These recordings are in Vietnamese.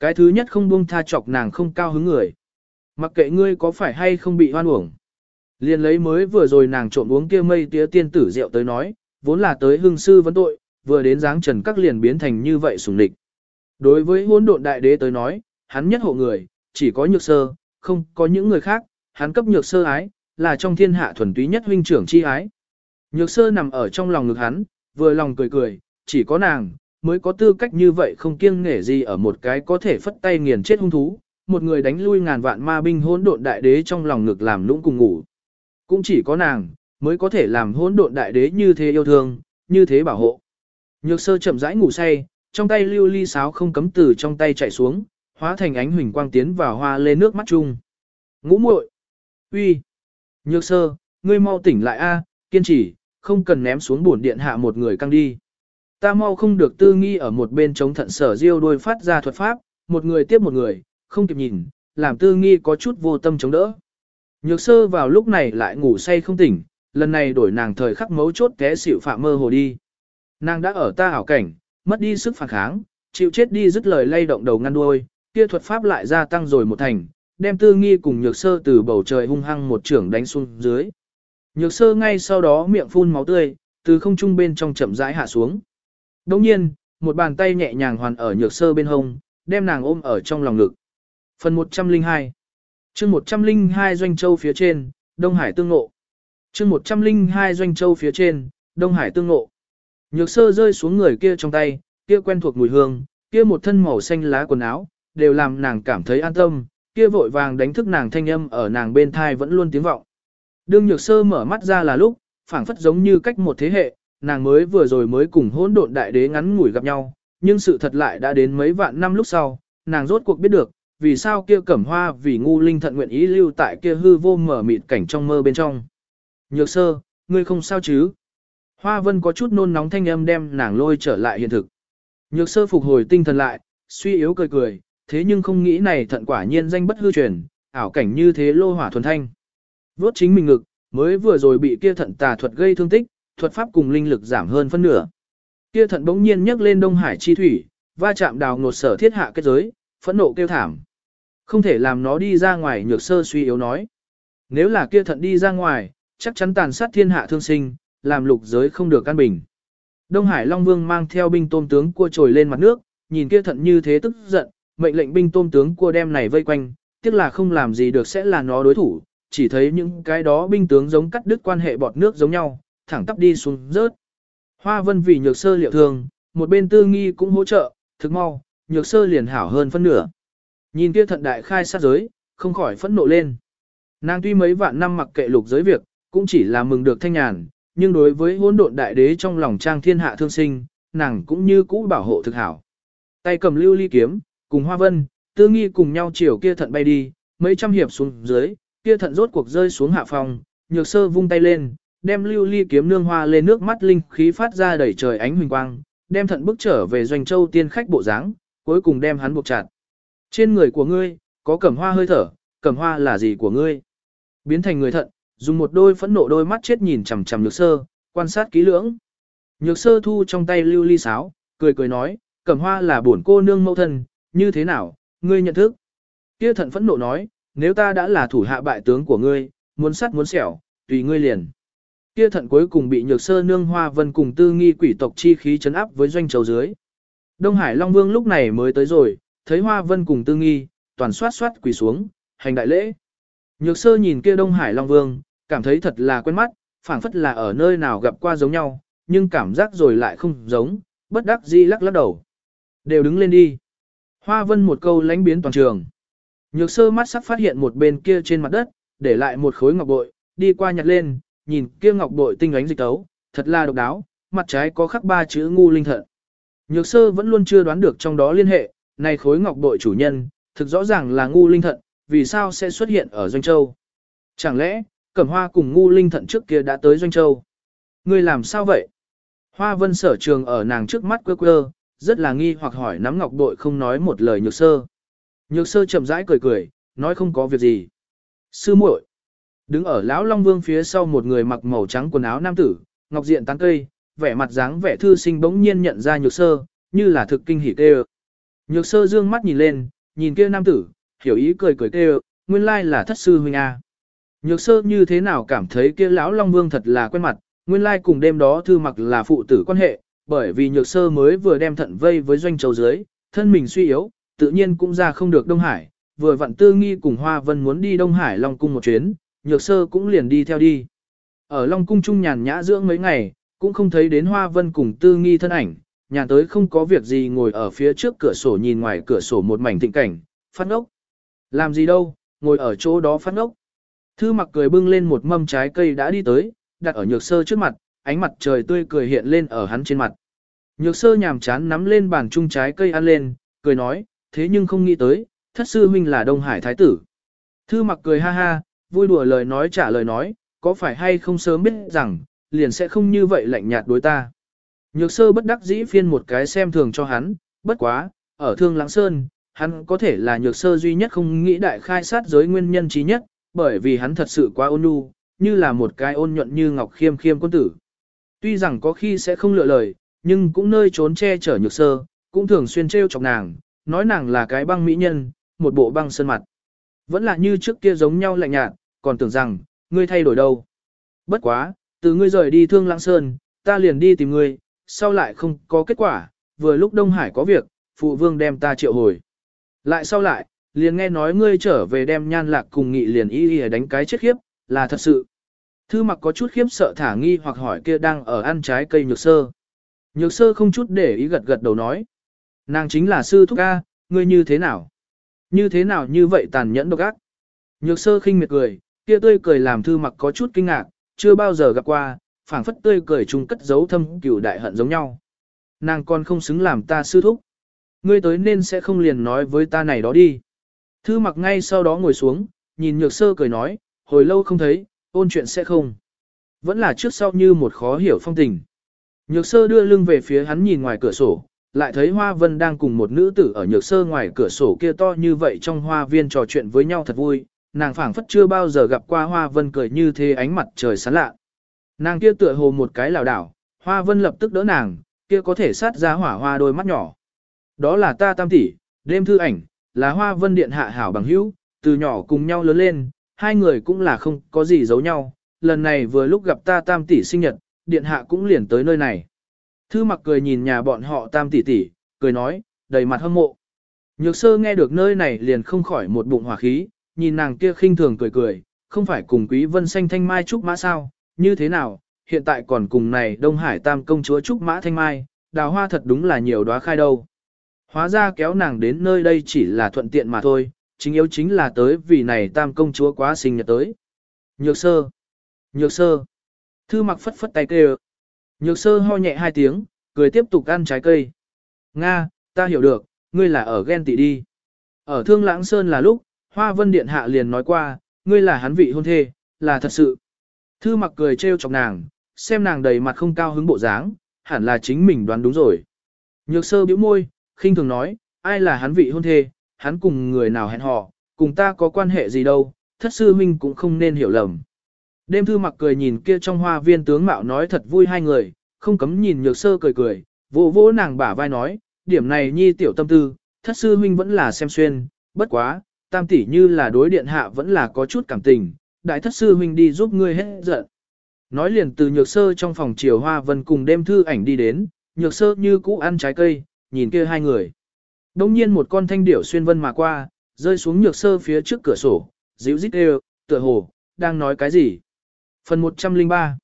Cái thứ nhất không buông tha chọc nàng không cao hứng người. Mặc kệ ngươi có phải hay không bị hoan uổng. Liền lấy mới vừa rồi nàng trộn uống kia mây tía tiên tử rượu tới nói, vốn là tới hưng sư vấn tội, vừa đến dáng trần các liền biến thành như vậy sùng địch. Đối với hỗn độn đại đế tới nói, hắn nhất hộ người, chỉ có nhược sơ, không có những người khác, hắn cấp nhược sơ ái, là trong thiên hạ thuần túy nhất huynh trưởng chi ái. Nhược sơ nằm ở trong lòng ngực hắn, vừa lòng cười cười, chỉ có nàng, mới có tư cách như vậy không kiêng nể gì ở một cái có thể phất tay nghiền chết hung thú, một người đánh lui ngàn vạn ma binh hỗn độn đại đế trong lòng ngực làm lũng cùng ngủ. Cũng chỉ có nàng, mới có thể làm hỗn độn đại đế như thế yêu thương, như thế bảo hộ. Nhược sơ chậm rãi ngủ say, trong tay lưu ly sáo không cấm từ trong tay chạy xuống, hóa thành ánh huỳnh quang tiến vào hoa lê nước mắt chung. Ngũ muội, uy, nhược sơ, ngươi mau tỉnh lại a, kiên trì, không cần ném xuống bổn điện hạ một người căng đi. Ta mau không được tư nghi ở một bên chống thận sở diêu đôi phát ra thuật pháp, một người tiếp một người, không kịp nhìn, làm tư nghi có chút vô tâm chống đỡ. Nhược sơ vào lúc này lại ngủ say không tỉnh, lần này đổi nàng thời khắc mấu chốt té xỉu phạm mơ hồ đi. Nàng đã ở ta hảo cảnh, mất đi sức phản kháng, chịu chết đi dứt lời lay động đầu ngăn đuôi, kia thuật pháp lại gia tăng rồi một thành, đem tư nghi cùng nhược sơ từ bầu trời hung hăng một trưởng đánh xuống dưới. Nhược sơ ngay sau đó miệng phun máu tươi, từ không trung bên trong chậm rãi hạ xuống. Đồng nhiên, một bàn tay nhẹ nhàng hoàn ở nhược sơ bên hông, đem nàng ôm ở trong lòng ngực. Phần 102 chương 102 Doanh Châu phía trên, Đông Hải tương ngộ. chương 102 Doanh Châu phía trên, Đông Hải tương ngộ. Nhược sơ rơi xuống người kia trong tay, kia quen thuộc mùi hương, kia một thân màu xanh lá quần áo, đều làm nàng cảm thấy an tâm, kia vội vàng đánh thức nàng thanh âm ở nàng bên thai vẫn luôn tiếng vọng. Đương nhược sơ mở mắt ra là lúc, phảng phất giống như cách một thế hệ, nàng mới vừa rồi mới cùng hỗn độn đại đế ngắn ngủi gặp nhau, nhưng sự thật lại đã đến mấy vạn năm lúc sau, nàng rốt cuộc biết được, vì sao kia cẩm hoa vì ngu linh thận nguyện ý lưu tại kia hư vô mở mịt cảnh trong mơ bên trong. Nhược sơ, ngươi không sao chứ? Hoa vân có chút nôn nóng thanh âm đem nàng lôi trở lại hiện thực. Nhược sơ phục hồi tinh thần lại, suy yếu cười cười, thế nhưng không nghĩ này thận quả nhiên danh bất hư truyền, ảo cảnh như thế lô hỏa thuần thanh. Vốt chính mình ngực, mới vừa rồi bị kia thận tà thuật gây thương tích, thuật pháp cùng linh lực giảm hơn phân nửa. Kia thận bỗng nhiên nhấc lên Đông Hải chi thủy, va chạm đào ngột sở thiết hạ kết giới, phẫn nộ kêu thảm. Không thể làm nó đi ra ngoài nhược sơ suy yếu nói. Nếu là kia thận đi ra ngoài, chắc chắn tàn sát thiên hạ thương sinh, làm lục giới không được căn bình. Đông Hải Long Vương mang theo binh tôm tướng cua trồi lên mặt nước, nhìn kia thận như thế tức giận, mệnh lệnh binh tôm tướng cua đem này vây quanh, tiếc là không làm gì được sẽ là nó đối thủ, chỉ thấy những cái đó binh tướng giống cắt đứt quan hệ bọt nước giống nhau, thẳng tắp đi xuống rớt. Hoa vân vì nhược sơ liệu thương, một bên tư nghi cũng hỗ trợ, thực mau, nhược sơ liền hảo hơn phân nửa. Nhìn kia thận đại khai sát giới, không khỏi phẫn nộ lên. Nàng tuy mấy vạn năm mặc kệ lục giới việc, cũng chỉ là mừng được thanh nhàn, nhưng đối với hỗn độn đại đế trong lòng trang thiên hạ thương sinh, nàng cũng như cũ bảo hộ thực hảo. Tay cầm lưu ly kiếm, cùng hoa vân, tư nghi cùng nhau chiều kia thận bay đi, mấy trăm hiệp xuống dưới, kia thận rốt cuộc rơi xuống hạ phòng, nhược sơ vung tay lên, đem lưu ly kiếm nương hoa lên nước mắt linh khí phát ra đẩy trời ánh huỳnh quang, đem thận bước trở về doanh châu tiên khách bộ dáng, cuối cùng đem hắn buộc chặt. Trên người của ngươi, có cẩm hoa hơi thở, cẩm hoa là gì của ngươi? Biến thành người thận, dùng một đôi phẫn nộ đôi mắt chết nhìn chằm chằm nhược sơ, quan sát kỹ lưỡng. Nhược sơ thu trong tay lưu ly sáo, cười cười nói, cẩm hoa là bổn cô nương mẫu thân, như thế nào, ngươi nhận thức? Kia thận phẫn nộ nói, nếu ta đã là thủ hạ bại tướng của ngươi, muốn sắt muốn sẹo tùy ngươi liền. Kia thận cuối cùng bị nhược sơ nương hoa vân cùng tư nghi quỷ tộc chi khí chấn áp với doanh châu dưới. Đông Hải Long Vương lúc này mới tới rồi, thấy hoa vân cùng tư nghi, toàn soát soát quỳ xuống, hành đại lễ. Nhược sơ nhìn kia Đông Hải Long Vương, cảm thấy thật là quen mắt, phảng phất là ở nơi nào gặp qua giống nhau, nhưng cảm giác rồi lại không giống, bất đắc dĩ lắc lắc đầu. Đều đứng lên đi. Hoa vân một câu lánh biến toàn trường. Nhược sơ mắt sắc phát hiện một bên kia trên mặt đất, để lại một khối ngọc bội, đi qua nhặt lên, nhìn kia ngọc bội tinh ánh dịch tấu, thật là độc đáo, mặt trái có khắc ba chữ ngu linh thận. Nhược sơ vẫn luôn chưa đoán được trong đó liên hệ, này khối ngọc bội chủ nhân, thực rõ ràng là ngu linh thận, vì sao sẽ xuất hiện ở Doanh Châu? Chẳng lẽ, Cẩm Hoa cùng ngu linh thận trước kia đã tới Doanh Châu? Ngươi làm sao vậy? Hoa vân sở trường ở nàng trước mắt quơ quơ, rất là nghi hoặc hỏi nắm ngọc bội không nói một lời nhược sơ. Nhược sơ chậm rãi cười cười, nói không có việc gì. Sư muội, đứng ở lão Long Vương phía sau một người mặc màu trắng quần áo nam tử, ngọc diện tán cây, vẻ mặt dáng vẻ thư sinh bỗng nhiên nhận ra nhược sơ, như là thực kinh hỉ tê Nhược sơ dương mắt nhìn lên, nhìn kia nam tử, hiểu ý cười cười tê, nguyên lai là thất sư huynh A. Nhược sơ như thế nào cảm thấy kia lão Long Vương thật là quen mặt, nguyên lai cùng đêm đó thư mặc là phụ tử quan hệ, bởi vì nhược sơ mới vừa đem thận vây với doanh châu dưới, thân mình suy yếu, tự nhiên cũng ra không được Đông Hải, vừa vặn tư nghi cùng Hoa Vân muốn đi Đông Hải Long Cung một chuyến, nhược sơ cũng liền đi theo đi. Ở Long Cung Trung nhàn nhã dưỡng mấy ngày, cũng không thấy đến Hoa Vân cùng tư nghi thân ảnh, nhàn tới không có việc gì ngồi ở phía trước cửa sổ nhìn ngoài cửa sổ một mảnh thịnh cảnh, phát ốc. Làm gì đâu, ngồi ở chỗ đó phát ốc. Thư mặc cười bưng lên một mâm trái cây đã đi tới, đặt ở nhược sơ trước mặt, ánh mặt trời tươi cười hiện lên ở hắn trên mặt. Nhược sơ nhàm chán nắm lên bàn chung trái cây ăn lên, cười nói, thế nhưng không nghĩ tới, thất sư huynh là Đông Hải Thái tử. Thư mặc cười ha ha, vui đùa lời nói trả lời nói, có phải hay không sớm biết rằng, liền sẽ không như vậy lạnh nhạt đối ta. Nhược sơ bất đắc dĩ phiên một cái xem thường cho hắn, bất quá, ở Thương Lãng Sơn, hắn có thể là nhược sơ duy nhất không nghĩ đại khai sát giới nguyên nhân trí nhất, bởi vì hắn thật sự quá ôn nhu, như là một cái ôn nhuận như ngọc khiêm khiêm quân tử. Tuy rằng có khi sẽ không lựa lời, nhưng cũng nơi trốn che chở nhược sơ, cũng thường xuyên trêu chọc nàng, nói nàng là cái băng mỹ nhân, một bộ băng sơn mặt. Vẫn là như trước kia giống nhau lạnh nhạt, còn tưởng rằng, ngươi thay đổi đâu. Bất quá, từ ngươi rời đi thương lãng sơn, ta liền đi tìm ngươi, sau lại không có kết quả, vừa lúc Đông Hải có việc, phụ vương đem ta triệu hồi. Lại sau lại, liền nghe nói ngươi trở về đem nhan lạc cùng nghị liền y y đánh cái chết khiếp, là thật sự. Thư mặc có chút khiếp sợ thả nghi hoặc hỏi kia đang ở ăn trái cây nhược sơ. Nhược sơ không chút để ý gật gật đầu nói. Nàng chính là sư thúc A, ngươi như thế nào? Như thế nào như vậy tàn nhẫn độc ác? Nhược sơ khinh miệt cười, kia tươi cười làm thư mặc có chút kinh ngạc, chưa bao giờ gặp qua, phảng phất tươi cười chung cất giấu thâm cửu đại hận giống nhau. Nàng còn không xứng làm ta sư thúc. Ngươi tới nên sẽ không liền nói với ta này đó đi. Thư mặc ngay sau đó ngồi xuống, nhìn nhược sơ cười nói, hồi lâu không thấy, ôn chuyện sẽ không. Vẫn là trước sau như một khó hiểu phong tình. Nhược sơ đưa lưng về phía hắn nhìn ngoài cửa sổ, lại thấy Hoa Vân đang cùng một nữ tử ở nhược sơ ngoài cửa sổ kia to như vậy trong hoa viên trò chuyện với nhau thật vui, nàng phảng phất chưa bao giờ gặp qua Hoa Vân cười như thế ánh mặt trời sáng lạ. Nàng kia tựa hồ một cái lảo đảo, Hoa Vân lập tức đỡ nàng, kia có thể sát ra hỏa hoa đôi mắt nhỏ. Đó là ta tam tỷ, đêm thư ảnh, là Hoa Vân điện hạ hảo bằng hữu, từ nhỏ cùng nhau lớn lên, hai người cũng là không có gì giấu nhau, lần này vừa lúc gặp ta tam tỷ sinh nhật, điện hạ cũng liền tới nơi này. Thư mặc cười nhìn nhà bọn họ tam tỷ tỷ, cười nói, đầy mặt hâm mộ. Nhược sơ nghe được nơi này liền không khỏi một bụng hỏa khí, nhìn nàng kia khinh thường cười cười, không phải cùng quý vân xanh thanh mai trúc mã sao, như thế nào, hiện tại còn cùng này Đông Hải tam công chúa trúc mã thanh mai, đào hoa thật đúng là nhiều đóa khai đâu. Hóa ra kéo nàng đến nơi đây chỉ là thuận tiện mà thôi, chính yếu chính là tới vì này tam công chúa quá sinh nhật tới. Nhược sơ, nhược sơ, thư mặc phất phất tay kêu. Nhược sơ ho nhẹ hai tiếng, cười tiếp tục ăn trái cây. Nga, ta hiểu được, ngươi là ở ghen tị đi. Ở Thương Lãng Sơn là lúc, Hoa Vân Điện Hạ liền nói qua, ngươi là hắn vị hôn thê, là thật sự. Thư mặc cười trêu chọc nàng, xem nàng đầy mặt không cao hứng bộ dáng, hẳn là chính mình đoán đúng rồi. Nhược sơ bĩu môi, khinh thường nói, ai là hắn vị hôn thê, hắn cùng người nào hẹn hò, cùng ta có quan hệ gì đâu, thất sư huynh cũng không nên hiểu lầm. Đêm thư mặc cười nhìn kia trong hoa viên tướng mạo nói thật vui hai người, không cấm nhìn nhược sơ cười cười, vỗ vỗ nàng bả vai nói, điểm này nhi tiểu tâm tư, thất sư huynh vẫn là xem xuyên, bất quá, tam tỷ như là đối điện hạ vẫn là có chút cảm tình, đại thất sư huynh đi giúp ngươi hết giận. Nói liền từ nhược sơ trong phòng chiều hoa vân cùng đêm thư ảnh đi đến, nhược sơ như cũ ăn trái cây, nhìn kia hai người. Đông nhiên một con thanh điểu xuyên vân mà qua, rơi xuống nhược sơ phía trước cửa sổ, dịu rít đều, tựa hồ, đang nói cái gì. Phần 103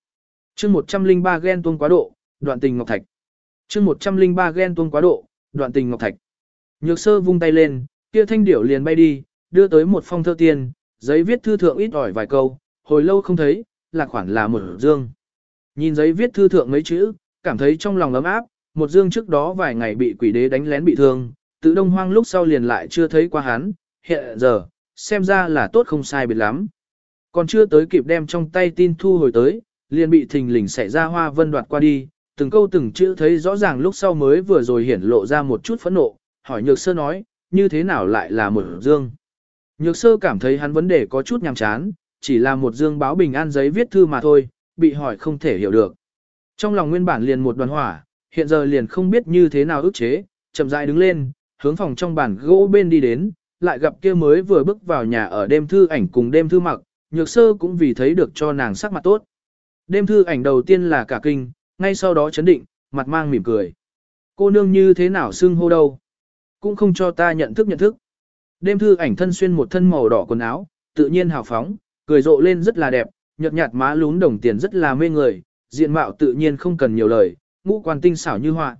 chương 103 ghen tuông quá độ, đoạn tình ngọc thạch. chương 103 ghen tuông quá độ, đoạn tình ngọc thạch. Nhược sơ vung tay lên, kia thanh điểu liền bay đi, đưa tới một phong thơ tiền, giấy viết thư thượng ít ỏi vài câu, hồi lâu không thấy, là khoản là một dương. Nhìn giấy viết thư thượng mấy chữ, cảm thấy trong lòng ấm áp, một dương trước đó vài ngày bị quỷ đế đánh lén bị thương, tự đông hoang lúc sau liền lại chưa thấy qua hắn, hiện giờ, xem ra là tốt không sai biệt lắm. Còn chưa tới kịp đem trong tay tin thu hồi tới, liền bị thình lình xảy ra hoa vân đoạt qua đi, từng câu từng chữ thấy rõ ràng lúc sau mới vừa rồi hiển lộ ra một chút phẫn nộ, hỏi nhược sơ nói, như thế nào lại là một dương. Nhược sơ cảm thấy hắn vấn đề có chút nhàm chán, chỉ là một dương báo bình an giấy viết thư mà thôi, bị hỏi không thể hiểu được. Trong lòng nguyên bản liền một đoàn hỏa, hiện giờ liền không biết như thế nào ức chế, chậm rãi đứng lên, hướng phòng trong bàn gỗ bên đi đến, lại gặp kia mới vừa bước vào nhà ở đêm thư ảnh cùng đêm thư mặc, nhược sơ cũng vì thấy được cho nàng sắc mặt tốt. Đêm thư ảnh đầu tiên là cả kinh, ngay sau đó chấn định, mặt mang mỉm cười. Cô nương như thế nào xưng hô đâu? Cũng không cho ta nhận thức nhận thức. Đêm thư ảnh thân xuyên một thân màu đỏ quần áo, tự nhiên hào phóng, cười rộ lên rất là đẹp, nhợt nhạt má lún đồng tiền rất là mê người, diện mạo tự nhiên không cần nhiều lời, ngũ quan tinh xảo như họa.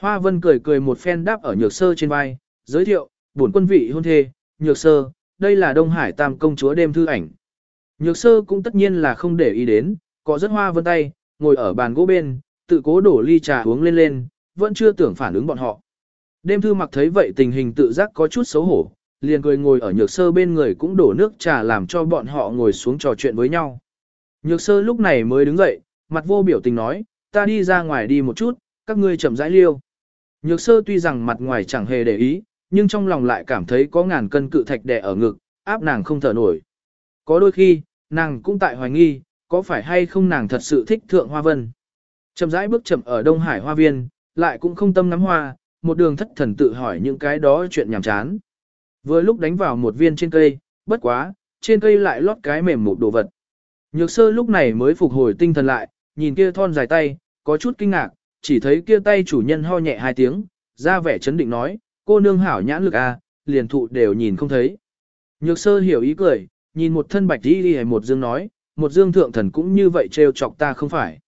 Hoa Vân cười cười một phen đáp ở nhược sơ trên vai, giới thiệu, bổn quân vị hôn thê, nhược sơ, đây là Đông Hải Tam công chúa đêm thư ảnh. Nhược sơ cũng tất nhiên là không để ý đến, có rất hoa vân tay, ngồi ở bàn gỗ bên, tự cố đổ ly trà uống lên lên, vẫn chưa tưởng phản ứng bọn họ. Đêm thư mặc thấy vậy tình hình tự giác có chút xấu hổ, liền cười ngồi ở nhược sơ bên người cũng đổ nước trà làm cho bọn họ ngồi xuống trò chuyện với nhau. Nhược sơ lúc này mới đứng dậy, mặt vô biểu tình nói, ta đi ra ngoài đi một chút, các ngươi chậm rãi liêu. Nhược sơ tuy rằng mặt ngoài chẳng hề để ý, nhưng trong lòng lại cảm thấy có ngàn cân cự thạch đè ở ngực, áp nàng không thở nổi. Có đôi khi, nàng cũng tại hoài nghi, có phải hay không nàng thật sự thích thượng hoa vân. Chậm rãi bước chậm ở Đông Hải hoa viên, lại cũng không tâm ngắm hoa, một đường thất thần tự hỏi những cái đó chuyện nhảm chán. Vừa lúc đánh vào một viên trên cây, bất quá, trên cây lại lót cái mềm một đồ vật. Nhược sơ lúc này mới phục hồi tinh thần lại, nhìn kia thon dài tay, có chút kinh ngạc, chỉ thấy kia tay chủ nhân ho nhẹ hai tiếng, ra vẻ chấn định nói, cô nương hảo nhãn lực a, à, liền thụ đều nhìn không thấy. Nhược sơ hiểu ý cười, nhìn một thân bạch đi đi một dương nói, một dương thượng thần cũng như vậy trêu chọc ta không phải.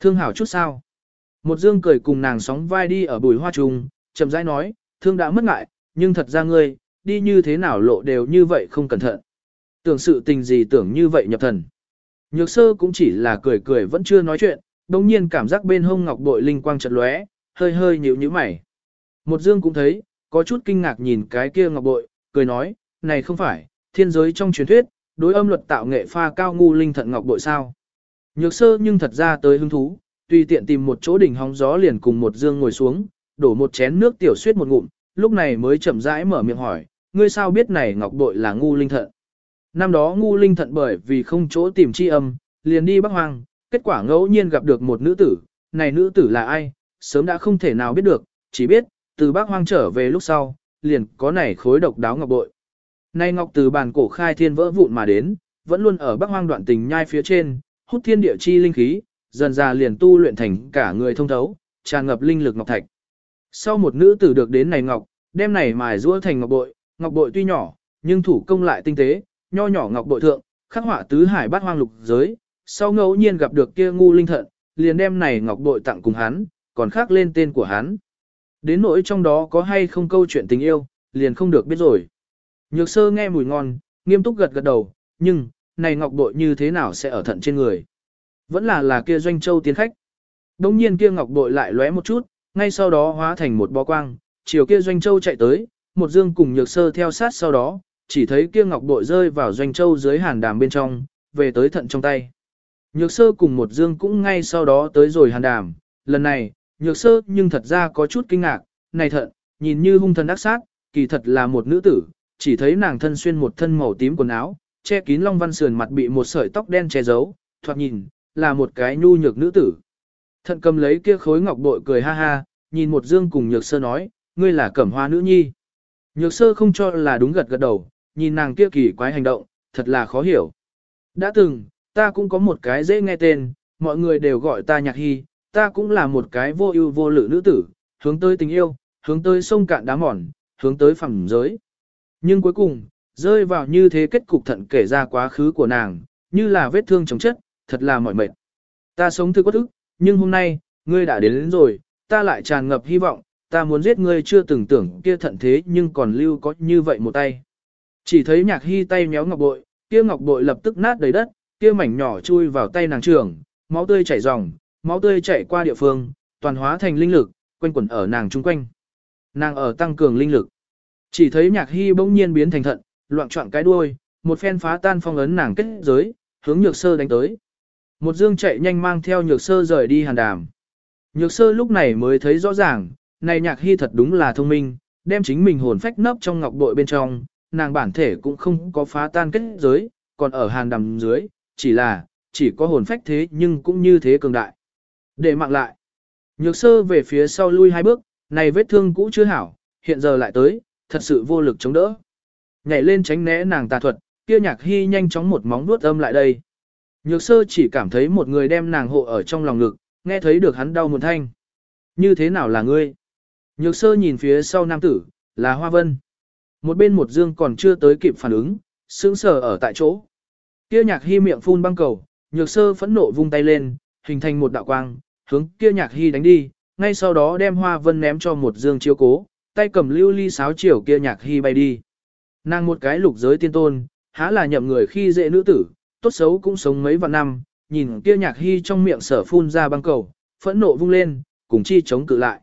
Thương hảo chút sao. Một dương cười cùng nàng sóng vai đi ở bùi hoa trùng, chậm rãi nói, thương đã mất ngại, nhưng thật ra ngươi, đi như thế nào lộ đều như vậy không cẩn thận. Tưởng sự tình gì tưởng như vậy nhập thần. Nhược sơ cũng chỉ là cười cười vẫn chưa nói chuyện, đồng nhiên cảm giác bên hông ngọc bội linh quang chật lóe, hơi hơi nhíu nhíu mày. Một dương cũng thấy, có chút kinh ngạc nhìn cái kia ngọc bội, cười nói, này không phải, thiên giới trong truyền thuyết, đối âm luật tạo nghệ pha cao ngu linh thận ngọc bội sao. Nhược sơ nhưng thật ra tới hứng thú, tùy tiện tìm một chỗ đỉnh hóng gió liền cùng một dương ngồi xuống, đổ một chén nước tiểu suyết một ngụm, lúc này mới chậm rãi mở miệng hỏi, ngươi sao biết này ngọc bội là ngu linh thận. Năm đó ngu linh thận bởi vì không chỗ tìm chi âm, liền đi Bắc Hoang, kết quả ngẫu nhiên gặp được một nữ tử, này nữ tử là ai, sớm đã không thể nào biết được, chỉ biết, từ Bắc Hoang trở về lúc sau, liền có này khối độc đáo ngọc bội. Này ngọc từ bàn cổ khai thiên vỡ vụn mà đến, vẫn luôn ở Bắc Hoang đoạn tình nhai phía trên, hút thiên địa chi linh khí, dần ra liền tu luyện thành cả người thông thấu, tràn ngập linh lực ngọc thạch. Sau một nữ tử được đến này ngọc, đem này mài rũa thành ngọc bội, ngọc bội tuy nhỏ, nhưng thủ công lại tinh tế, nho nhỏ ngọc bội thượng, khắc họa tứ hải bát hoang lục giới, sau ngẫu nhiên gặp được kia ngu linh thận, liền đem này ngọc bội tặng cùng hắn, còn khắc lên tên của hắn. Đến nỗi trong đó có hay không câu chuyện tình yêu, liền không được biết rồi. Nhược sơ nghe mùi ngon, nghiêm túc gật gật đầu, nhưng, này ngọc bội như thế nào sẽ ở thận trên người? Vẫn là là kia doanh châu tiến khách. Đông nhiên kia ngọc bội lại lóe một chút, ngay sau đó hóa thành một bó quang, chiều kia doanh châu chạy tới, một dương cùng nhược sơ theo sát sau đó, chỉ thấy kia ngọc bội rơi vào doanh châu dưới hàn đàm bên trong, về tới thận trong tay. Nhược sơ cùng một dương cũng ngay sau đó tới rồi hàn đàm, lần này, nhược sơ nhưng thật ra có chút kinh ngạc, này thận, nhìn như hung thần ác sát, kỳ thật là một nữ tử, chỉ thấy nàng thân xuyên một thân màu tím quần áo, che kín long văn sườn mặt bị một sợi tóc đen che giấu, thoạt nhìn, là một cái nhu nhược nữ tử. Thận cầm lấy kia khối ngọc bội cười ha ha, nhìn một dương cùng nhược sơ nói, ngươi là cẩm hoa nữ nhi. Nhược sơ không cho là đúng gật gật đầu, nhìn nàng kia kỳ quái hành động, thật là khó hiểu. Đã từng, ta cũng có một cái dễ nghe tên, mọi người đều gọi ta nhạc hy, ta cũng là một cái vô ưu vô lự nữ tử, hướng tới tình yêu, hướng tới sông cạn đá mòn, hướng tới phẳng giới. Nhưng cuối cùng, rơi vào như thế kết cục thận kể ra quá khứ của nàng, như là vết thương chống chất, thật là mỏi mệt. Ta sống thư có ức, nhưng hôm nay, ngươi đã đến, đến rồi, ta lại tràn ngập hy vọng, ta muốn giết ngươi chưa từng tưởng kia thận thế nhưng còn lưu có như vậy một tay. Chỉ thấy nhạc hy tay méo ngọc bội, kia ngọc bội lập tức nát đầy đất, kia mảnh nhỏ chui vào tay nàng trường, máu tươi chảy ròng, máu tươi chảy qua địa phương, toàn hóa thành linh lực, quanh quẩn ở nàng chung quanh. Nàng ở tăng cường linh lực. Chỉ thấy nhạc hy bỗng nhiên biến thành thận, loạn trọng cái đuôi, một phen phá tan phong ấn nàng kết giới, hướng nhược sơ đánh tới. Một dương chạy nhanh mang theo nhược sơ rời đi hàn đàm. Nhược sơ lúc này mới thấy rõ ràng, này nhạc hy thật đúng là thông minh, đem chính mình hồn phách nấp trong ngọc bội bên trong, nàng bản thể cũng không có phá tan kết giới, còn ở hàn đầm dưới, chỉ là, chỉ có hồn phách thế nhưng cũng như thế cường đại. Để mạng lại, nhược sơ về phía sau lui hai bước, này vết thương cũ chưa hảo, hiện giờ lại tới, thật sự vô lực chống đỡ. Nhảy lên tránh né nàng tà thuật, kia nhạc hy nhanh chóng một móng vuốt âm lại đây. Nhược sơ chỉ cảm thấy một người đem nàng hộ ở trong lòng ngực, nghe thấy được hắn đau một thanh. Như thế nào là ngươi? Nhược sơ nhìn phía sau nam tử, là Hoa Vân. Một bên một dương còn chưa tới kịp phản ứng, sững sờ ở tại chỗ. Kia nhạc hy miệng phun băng cầu, nhược sơ phẫn nộ vung tay lên, hình thành một đạo quang, hướng kia nhạc hy đánh đi, ngay sau đó đem Hoa Vân ném cho một dương chiếu cố, tay cầm lưu ly sáo chiều kia nhạc hy bay đi. Nàng một cái lục giới tiên tôn, há là nhậm người khi dễ nữ tử, tốt xấu cũng sống mấy vạn năm, nhìn kia nhạc hy trong miệng sở phun ra băng cầu, phẫn nộ vung lên, cùng chi chống cự lại.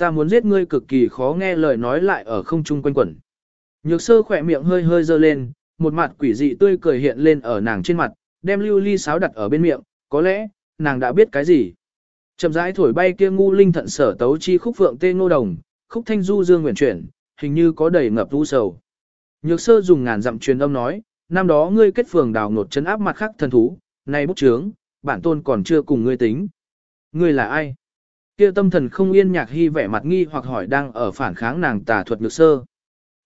Ta muốn giết ngươi cực kỳ khó nghe lời nói lại ở không trung quanh quẩn. Nhược sơ khỏe miệng hơi hơi dơ lên, một mặt quỷ dị tươi cười hiện lên ở nàng trên mặt, đem lưu ly sáo đặt ở bên miệng, có lẽ, nàng đã biết cái gì. Chậm rãi thổi bay kia ngu linh thận sở tấu chi khúc phượng tê ngô đồng, khúc thanh du dương nguyện chuyển, hình như có đầy ngập u sầu. Nhược sơ dùng ngàn dặm truyền âm nói, năm đó ngươi kết phường đào nột chấn áp mặt khắc thần thú, nay bút trướng, bản tôn còn chưa cùng ngươi tính. Ngươi là ai? Kia tâm thần không yên nhạc hy vẻ mặt nghi hoặc hỏi đang ở phản kháng nàng tà thuật nhược sơ.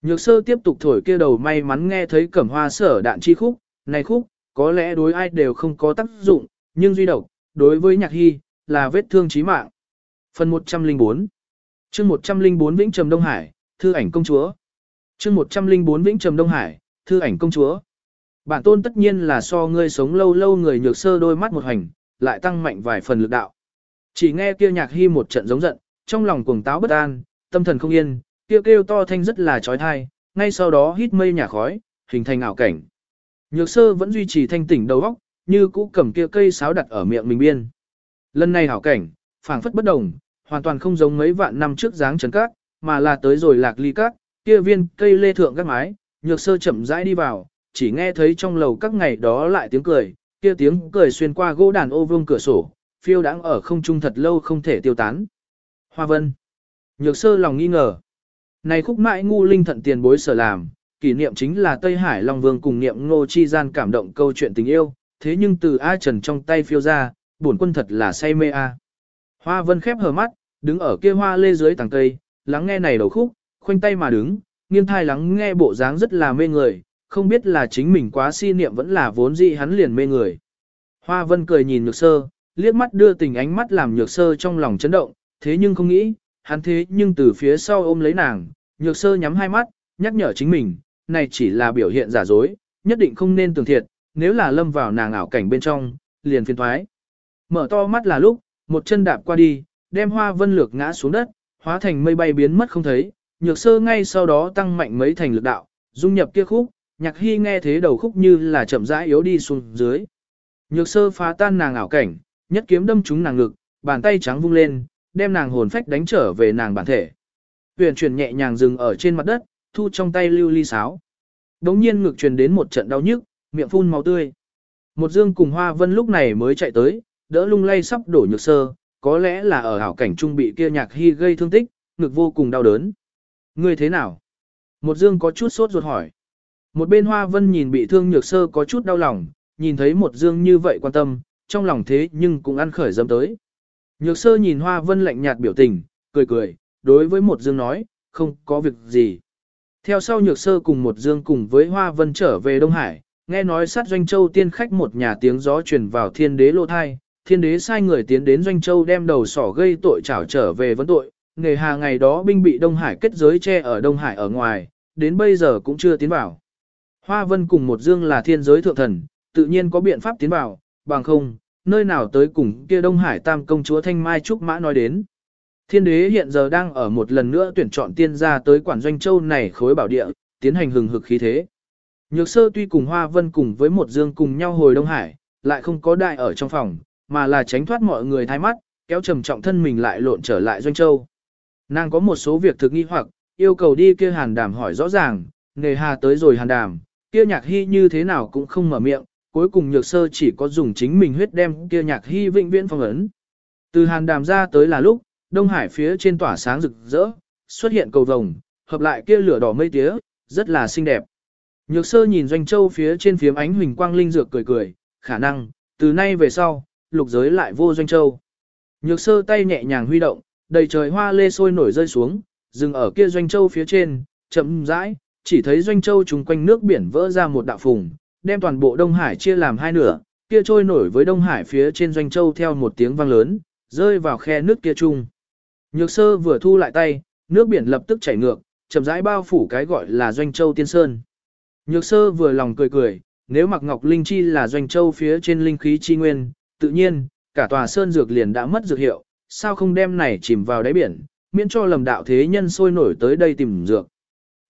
Nhược sơ tiếp tục thổi kia đầu may mắn nghe thấy cẩm hoa sở đạn chi khúc, này khúc, có lẽ đối ai đều không có tác dụng, nhưng duy độc, đối với nhạc hy, là vết thương chí mạng. Phần 104 chương 104 Vĩnh Trầm Đông Hải, Thư ảnh công chúa chương 104 Vĩnh Trầm Đông Hải, Thư ảnh công chúa Bản tôn tất nhiên là so ngươi sống lâu lâu người nhược sơ đôi mắt một hành, lại tăng mạnh vài phần lực đạo. Chỉ nghe kia nhạc hy một trận giống giận, trong lòng cuồng táo bất an, tâm thần không yên, kia kêu to thanh rất là trói thai, ngay sau đó hít mây nhà khói, hình thành ảo cảnh. Nhược sơ vẫn duy trì thanh tỉnh đầu óc, như cũ cầm kia cây sáo đặt ở miệng mình biên. Lần này ảo cảnh, phảng phất bất đồng, hoàn toàn không giống mấy vạn năm trước dáng trấn cát, mà là tới rồi lạc ly cát, kia viên cây lê thượng các mái, nhược sơ chậm rãi đi vào, chỉ nghe thấy trong lầu các ngày đó lại tiếng cười, kia tiếng cười xuyên qua gỗ đàn ô vương cửa sổ, phiêu đáng ở không trung thật lâu không thể tiêu tán. Hoa vân. Nhược sơ lòng nghi ngờ. Này khúc mãi ngu linh thận tiền bối sở làm, kỷ niệm chính là Tây Hải Long Vương cùng niệm ngô chi gian cảm động câu chuyện tình yêu, thế nhưng từ A Trần trong tay phiêu ra, bổn quân thật là say mê A. Hoa vân khép hờ mắt, đứng ở kia hoa lê dưới tàng cây, lắng nghe này đầu khúc, khoanh tay mà đứng, nghiêng thai lắng nghe bộ dáng rất là mê người, không biết là chính mình quá si niệm vẫn là vốn dĩ hắn liền mê người. Hoa vân cười nhìn nhược sơ, liếc mắt đưa tình ánh mắt làm nhược sơ trong lòng chấn động, thế nhưng không nghĩ, hắn thế nhưng từ phía sau ôm lấy nàng, nhược sơ nhắm hai mắt, nhắc nhở chính mình, này chỉ là biểu hiện giả dối, nhất định không nên tường thiệt, nếu là lâm vào nàng ảo cảnh bên trong, liền phiền thoái. Mở to mắt là lúc, một chân đạp qua đi, đem hoa vân lược ngã xuống đất, hóa thành mây bay biến mất không thấy, nhược sơ ngay sau đó tăng mạnh mấy thành lực đạo, dung nhập kia khúc, nhạc hy nghe thế đầu khúc như là chậm rãi yếu đi xuống dưới. Nhược sơ phá tan nàng ảo cảnh, nhất kiếm đâm trúng nàng ngực, bàn tay trắng vung lên, đem nàng hồn phách đánh trở về nàng bản thể. Huyền chuyển nhẹ nhàng dừng ở trên mặt đất, thu trong tay lưu ly sáo. Đống nhiên ngực truyền đến một trận đau nhức, miệng phun máu tươi. Một dương cùng hoa vân lúc này mới chạy tới, đỡ lung lay sắp đổ nhược sơ, có lẽ là ở hảo cảnh trung bị kia nhạc hy gây thương tích, ngực vô cùng đau đớn. Ngươi thế nào? Một dương có chút sốt ruột hỏi. Một bên hoa vân nhìn bị thương nhược sơ có chút đau lòng, nhìn thấy một dương như vậy quan tâm, trong lòng thế nhưng cũng ăn khởi dâm tới. Nhược sơ nhìn hoa vân lạnh nhạt biểu tình, cười cười, đối với một dương nói, không có việc gì. Theo sau nhược sơ cùng một dương cùng với hoa vân trở về Đông Hải, nghe nói sát doanh châu tiên khách một nhà tiếng gió truyền vào thiên đế lô thai, thiên đế sai người tiến đến doanh châu đem đầu sỏ gây tội trảo trở về vấn tội, nghề hà ngày đó binh bị Đông Hải kết giới che ở Đông Hải ở ngoài, đến bây giờ cũng chưa tiến vào. Hoa vân cùng một dương là thiên giới thượng thần, tự nhiên có biện pháp tiến vào, bằng không, nơi nào tới cùng kia Đông Hải tam công chúa Thanh Mai Trúc Mã nói đến. Thiên đế hiện giờ đang ở một lần nữa tuyển chọn tiên gia tới quản doanh châu này khối bảo địa, tiến hành hừng hực khí thế. Nhược sơ tuy cùng Hoa Vân cùng với một dương cùng nhau hồi Đông Hải, lại không có đại ở trong phòng, mà là tránh thoát mọi người thay mắt, kéo trầm trọng thân mình lại lộn trở lại doanh châu. Nàng có một số việc thực nghi hoặc, yêu cầu đi kia hàn đàm hỏi rõ ràng, nề hà tới rồi hàn đàm, kia nhạc hy như thế nào cũng không mở miệng, cuối cùng nhược sơ chỉ có dùng chính mình huyết đem kia nhạc hy vĩnh viễn phong ấn. Từ hàn đàm ra tới là lúc, Đông Hải phía trên tỏa sáng rực rỡ, xuất hiện cầu vồng, hợp lại kia lửa đỏ mây tía, rất là xinh đẹp. Nhược sơ nhìn doanh châu phía trên phiếm ánh huỳnh quang linh dược cười cười, khả năng, từ nay về sau, lục giới lại vô doanh châu. Nhược sơ tay nhẹ nhàng huy động, đầy trời hoa lê sôi nổi rơi xuống, Dừng ở kia doanh châu phía trên, chậm rãi, chỉ thấy doanh châu trùng quanh nước biển vỡ ra một đạo phùng, đem toàn bộ Đông Hải chia làm hai nửa, kia trôi nổi với Đông Hải phía trên doanh châu theo một tiếng vang lớn, rơi vào khe nước kia chung. Nhược sơ vừa thu lại tay, nước biển lập tức chảy ngược, chậm rãi bao phủ cái gọi là doanh châu tiên sơn. Nhược sơ vừa lòng cười cười, nếu mặc ngọc linh chi là doanh châu phía trên linh khí chi nguyên, tự nhiên, cả tòa sơn dược liền đã mất dược hiệu, sao không đem này chìm vào đáy biển, miễn cho lầm đạo thế nhân sôi nổi tới đây tìm dược.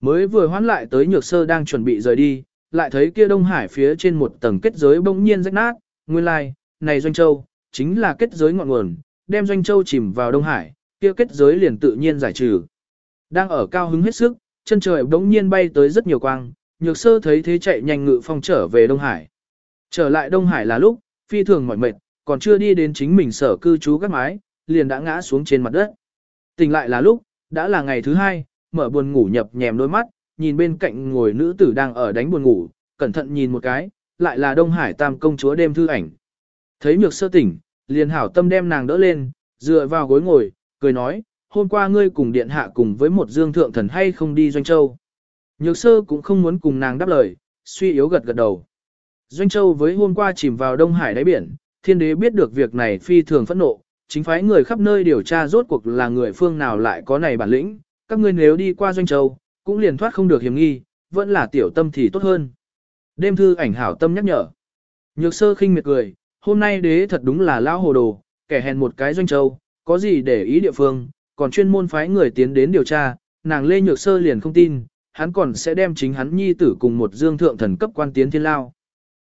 Mới vừa hoán lại tới nhược sơ đang chuẩn bị rời đi, lại thấy kia Đông Hải phía trên một tầng kết giới bỗng nhiên rách nát, nguyên lai, like, này Doanh Châu, chính là kết giới ngọn nguồn, đem Doanh Châu chìm vào Đông Hải, kia kết giới liền tự nhiên giải trừ. Đang ở cao hứng hết sức, chân trời bỗng nhiên bay tới rất nhiều quang, nhược sơ thấy thế chạy nhanh ngự phong trở về Đông Hải. Trở lại Đông Hải là lúc, phi thường mỏi mệt, còn chưa đi đến chính mình sở cư trú gác mái, liền đã ngã xuống trên mặt đất. Tỉnh lại là lúc, đã là ngày thứ hai, mở buồn ngủ nhập nhèm đôi mắt, nhìn bên cạnh ngồi nữ tử đang ở đánh buồn ngủ, cẩn thận nhìn một cái, lại là Đông Hải Tam công chúa đêm thư ảnh. Thấy nhược sơ tỉnh, liền hảo tâm đem nàng đỡ lên, dựa vào gối ngồi, cười nói, hôm qua ngươi cùng điện hạ cùng với một dương thượng thần hay không đi Doanh Châu. Nhược sơ cũng không muốn cùng nàng đáp lời, suy yếu gật gật đầu. Doanh Châu với hôm qua chìm vào Đông Hải đáy biển, thiên đế biết được việc này phi thường phẫn nộ, chính phái người khắp nơi điều tra rốt cuộc là người phương nào lại có này bản lĩnh, các ngươi nếu đi qua Doanh Châu, cũng liền thoát không được hiểm nghi, vẫn là tiểu tâm thì tốt hơn. Đêm thư ảnh hảo tâm nhắc nhở. Nhược sơ khinh miệt cười, hôm nay đế thật đúng là lao hồ đồ, kẻ hèn một cái Doanh Châu, có gì để ý địa phương, còn chuyên môn phái người tiến đến điều tra, nàng Lê Nhược Sơ liền không tin, hắn còn sẽ đem chính hắn nhi tử cùng một dương thượng thần cấp quan tiến thiên lao.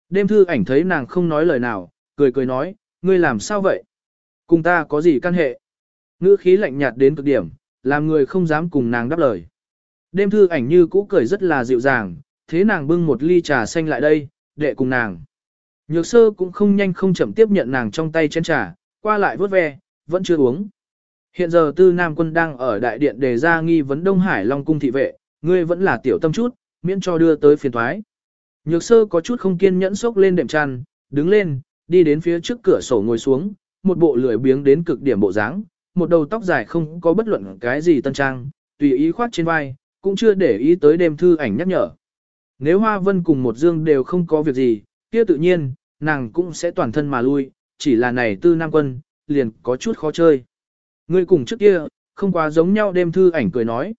Đêm thư ảnh thấy nàng không nói lời nào, cười cười nói, ngươi làm sao vậy? Cùng ta có gì căn hệ? Ngữ khí lạnh nhạt đến cực điểm, làm người không dám cùng nàng đáp lời. Đêm thư ảnh như cũ cười rất là dịu dàng, thế nàng bưng một ly trà xanh lại đây, đệ cùng nàng. Nhược sơ cũng không nhanh không chậm tiếp nhận nàng trong tay chén trà, qua lại vớt ve, vẫn chưa uống. Hiện giờ tư nam quân đang ở đại điện đề ra nghi vấn Đông Hải Long cung thị vệ, ngươi vẫn là tiểu tâm chút, miễn cho đưa tới phiền thoái. Nhược sơ có chút không kiên nhẫn sốc lên đệm chăn, đứng lên, đi đến phía trước cửa sổ ngồi xuống, một bộ lười biếng đến cực điểm bộ dáng, một đầu tóc dài không có bất luận cái gì tân trang, tùy ý khoát trên vai, cũng chưa để ý tới đêm thư ảnh nhắc nhở. Nếu Hoa Vân cùng một dương đều không có việc gì, kia tự nhiên, nàng cũng sẽ toàn thân mà lui, chỉ là này tư nam quân, liền có chút khó chơi. Ngươi cùng trước kia, không quá giống nhau đêm thư ảnh cười nói.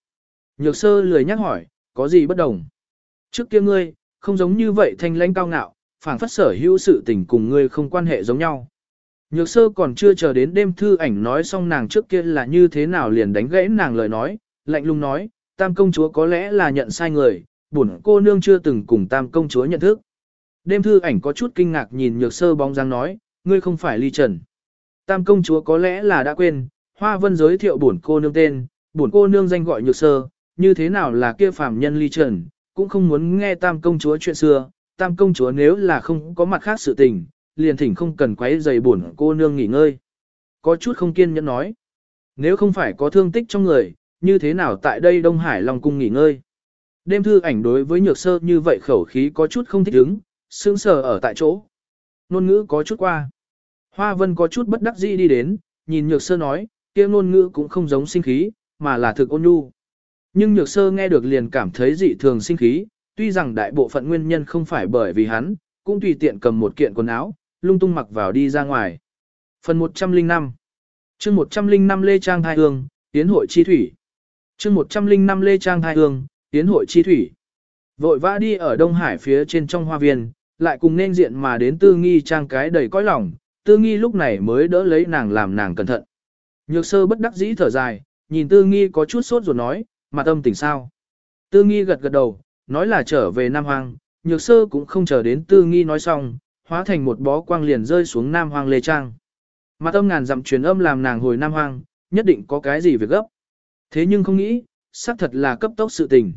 Nhược sơ lười nhắc hỏi, có gì bất đồng? Trước kia ngươi, không giống như vậy thanh lãnh cao ngạo, phảng phất sở hữu sự tình cùng ngươi không quan hệ giống nhau. Nhược sơ còn chưa chờ đến đêm thư ảnh nói xong nàng trước kia là như thế nào liền đánh gãy nàng lời nói, lạnh lùng nói, tam công chúa có lẽ là nhận sai người, bổn cô nương chưa từng cùng tam công chúa nhận thức. Đêm thư ảnh có chút kinh ngạc nhìn nhược sơ bóng dáng nói, ngươi không phải ly trần. Tam công chúa có lẽ là đã quên, hoa vân giới thiệu bổn cô nương tên, bổn cô nương danh gọi nhược sơ, như thế nào là kia phàm nhân ly trần, cũng không muốn nghe tam công chúa chuyện xưa, tam công chúa nếu là không có mặt khác sự tình, liền thỉnh không cần quấy giày bổn cô nương nghỉ ngơi. Có chút không kiên nhẫn nói, nếu không phải có thương tích trong người, như thế nào tại đây Đông Hải Long Cung nghỉ ngơi. Đêm thư ảnh đối với nhược sơ như vậy khẩu khí có chút không thích ứng, sững sờ ở tại chỗ. Nôn ngữ có chút qua. Hoa vân có chút bất đắc dĩ đi đến, nhìn nhược sơ nói, kia ngôn ngữ cũng không giống sinh khí, mà là thực ôn nhu. Nhưng nhược sơ nghe được liền cảm thấy dị thường sinh khí, tuy rằng đại bộ phận nguyên nhân không phải bởi vì hắn, cũng tùy tiện cầm một kiện quần áo, lung tung mặc vào đi ra ngoài. Phần 105 chương 105 Lê Trang Thai Hương, Tiến hội chi thủy chương 105 Lê Trang Thai Hương, Tiến hội chi thủy. Vội vã đi ở Đông Hải phía trên trong hoa viên, lại cùng nên diện mà đến tư nghi trang cái đầy cõi lòng, tư nghi lúc này mới đỡ lấy nàng làm nàng cẩn thận. Nhược sơ bất đắc dĩ thở dài, nhìn tư nghi có chút sốt ruột nói, mà tâm tỉnh sao. Tư nghi gật gật đầu, nói là trở về Nam Hoang, nhược sơ cũng không chờ đến tư nghi nói xong, hóa thành một bó quang liền rơi xuống Nam Hoang Lê Trang. Mà tâm ngàn dặm truyền âm làm nàng hồi Nam Hoang, nhất định có cái gì việc gấp. Thế nhưng không nghĩ, xác thật là cấp tốc sự tình.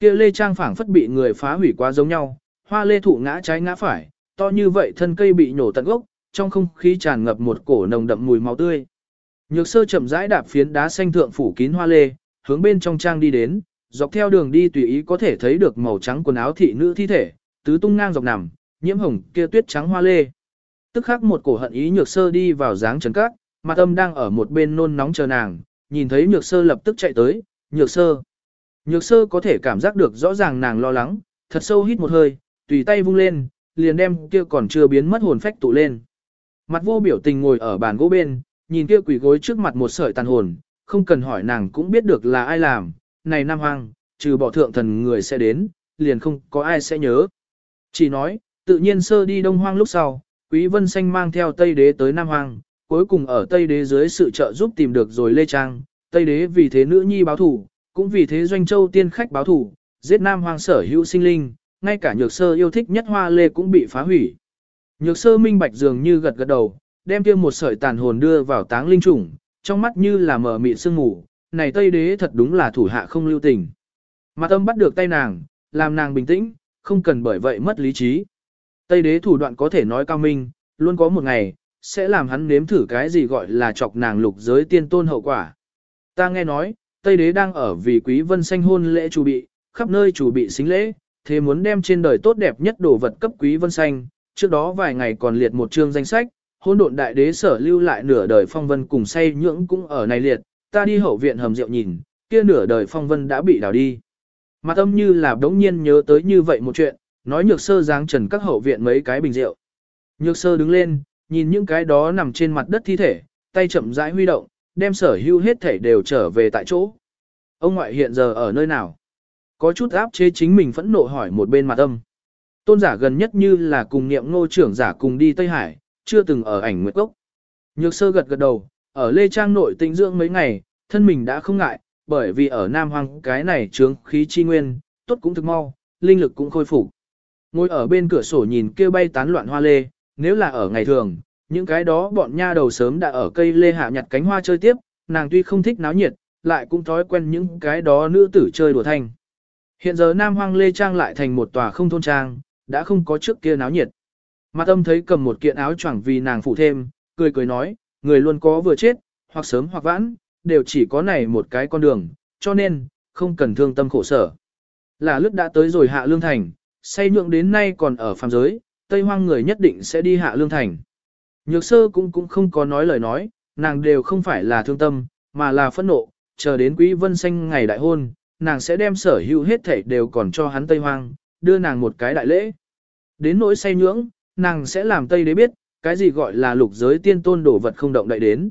Kia lê trang phảng phất bị người phá hủy quá giống nhau, hoa lê thụ ngã trái ngã phải, to như vậy thân cây bị nổ tận gốc, trong không khí tràn ngập một cổ nồng đậm mùi máu tươi. Nhược sơ chậm rãi đạp phiến đá xanh thượng phủ kín hoa lê, hướng bên trong trang đi đến, dọc theo đường đi tùy ý có thể thấy được màu trắng quần áo thị nữ thi thể, tứ tung ngang dọc nằm, nhiễm hồng kia tuyết trắng hoa lê. Tức khắc một cổ hận ý nhược sơ đi vào dáng trần cát, mặt âm đang ở một bên nôn nóng chờ nàng, nhìn thấy nhược sơ lập tức chạy tới, nhược sơ. Nhược sơ có thể cảm giác được rõ ràng nàng lo lắng, thật sâu hít một hơi, tùy tay vung lên, liền đem kia còn chưa biến mất hồn phách tụ lên. Mặt vô biểu tình ngồi ở bàn gỗ bên, nhìn kia quỷ gối trước mặt một sợi tàn hồn, không cần hỏi nàng cũng biết được là ai làm, này Nam Hoang, trừ bỏ thượng thần người sẽ đến, liền không có ai sẽ nhớ. Chỉ nói, tự nhiên sơ đi Đông Hoang lúc sau, Quý Vân Xanh mang theo Tây Đế tới Nam Hoang, cuối cùng ở Tây Đế dưới sự trợ giúp tìm được rồi Lê Trang, Tây Đế vì thế nữ nhi báo thủ, cũng vì thế Doanh Châu tiên khách báo thủ, giết Nam Hoang sở hữu sinh linh, ngay cả nhược sơ yêu thích nhất hoa lê cũng bị phá hủy. Nhược sơ minh bạch dường như gật gật đầu, đem kia một sợi tàn hồn đưa vào táng linh trùng, trong mắt như là mở mịn sương ngủ, này Tây Đế thật đúng là thủ hạ không lưu tình. Mặt âm bắt được tay nàng, làm nàng bình tĩnh, không cần bởi vậy mất lý trí. Tây Đế thủ đoạn có thể nói cao minh, luôn có một ngày, sẽ làm hắn nếm thử cái gì gọi là chọc nàng lục giới tiên tôn hậu quả. Ta nghe nói, Tây Đế đang ở vì quý vân xanh hôn lễ chủ bị, khắp nơi chủ bị xính lễ, thế muốn đem trên đời tốt đẹp nhất đồ vật cấp quý vân xanh, trước đó vài ngày còn liệt một chương danh sách, hôn độn đại đế sở lưu lại nửa đời phong vân cùng say nhưỡng cũng ở này liệt, ta đi hậu viện hầm rượu nhìn, kia nửa đời phong vân đã bị đào đi. Mặt âm như là đống nhiên nhớ tới như vậy một chuyện, nói nhược sơ dáng trần các hậu viện mấy cái bình rượu. Nhược sơ đứng lên, nhìn những cái đó nằm trên mặt đất thi thể, tay chậm rãi huy động, đem sở hữu hết thể đều trở về tại chỗ. Ông ngoại hiện giờ ở nơi nào? Có chút áp chế chính mình phẫn nộ hỏi một bên mặt âm. Tôn giả gần nhất như là cùng niệm ngô trưởng giả cùng đi Tây Hải, chưa từng ở ảnh nguyệt gốc. Nhược sơ gật gật đầu, ở Lê Trang nội tĩnh dưỡng mấy ngày, thân mình đã không ngại, bởi vì ở Nam Hoang cái này trướng khí chi nguyên, tốt cũng thực mau, linh lực cũng khôi phục. Ngồi ở bên cửa sổ nhìn kêu bay tán loạn hoa lê, nếu là ở ngày thường, những cái đó bọn nha đầu sớm đã ở cây lê hạ nhặt cánh hoa chơi tiếp, nàng tuy không thích náo nhiệt, lại cũng thói quen những cái đó nữ tử chơi đùa thanh. Hiện giờ Nam Hoang Lê Trang lại thành một tòa không thôn trang, đã không có trước kia náo nhiệt. Mặt âm thấy cầm một kiện áo choàng vì nàng phụ thêm, cười cười nói, người luôn có vừa chết, hoặc sớm hoặc vãn, đều chỉ có này một cái con đường, cho nên, không cần thương tâm khổ sở. Là lúc đã tới rồi hạ lương thành, say nhượng đến nay còn ở phàm giới, Tây Hoang người nhất định sẽ đi hạ lương thành. Nhược sơ cũng cũng không có nói lời nói, nàng đều không phải là thương tâm, mà là phẫn nộ, chờ đến quý vân xanh ngày đại hôn, nàng sẽ đem sở hữu hết thảy đều còn cho hắn Tây Hoang, đưa nàng một cái đại lễ. Đến nỗi say nhưỡng, nàng sẽ làm Tây đế biết, cái gì gọi là lục giới tiên tôn đổ vật không động đậy đến.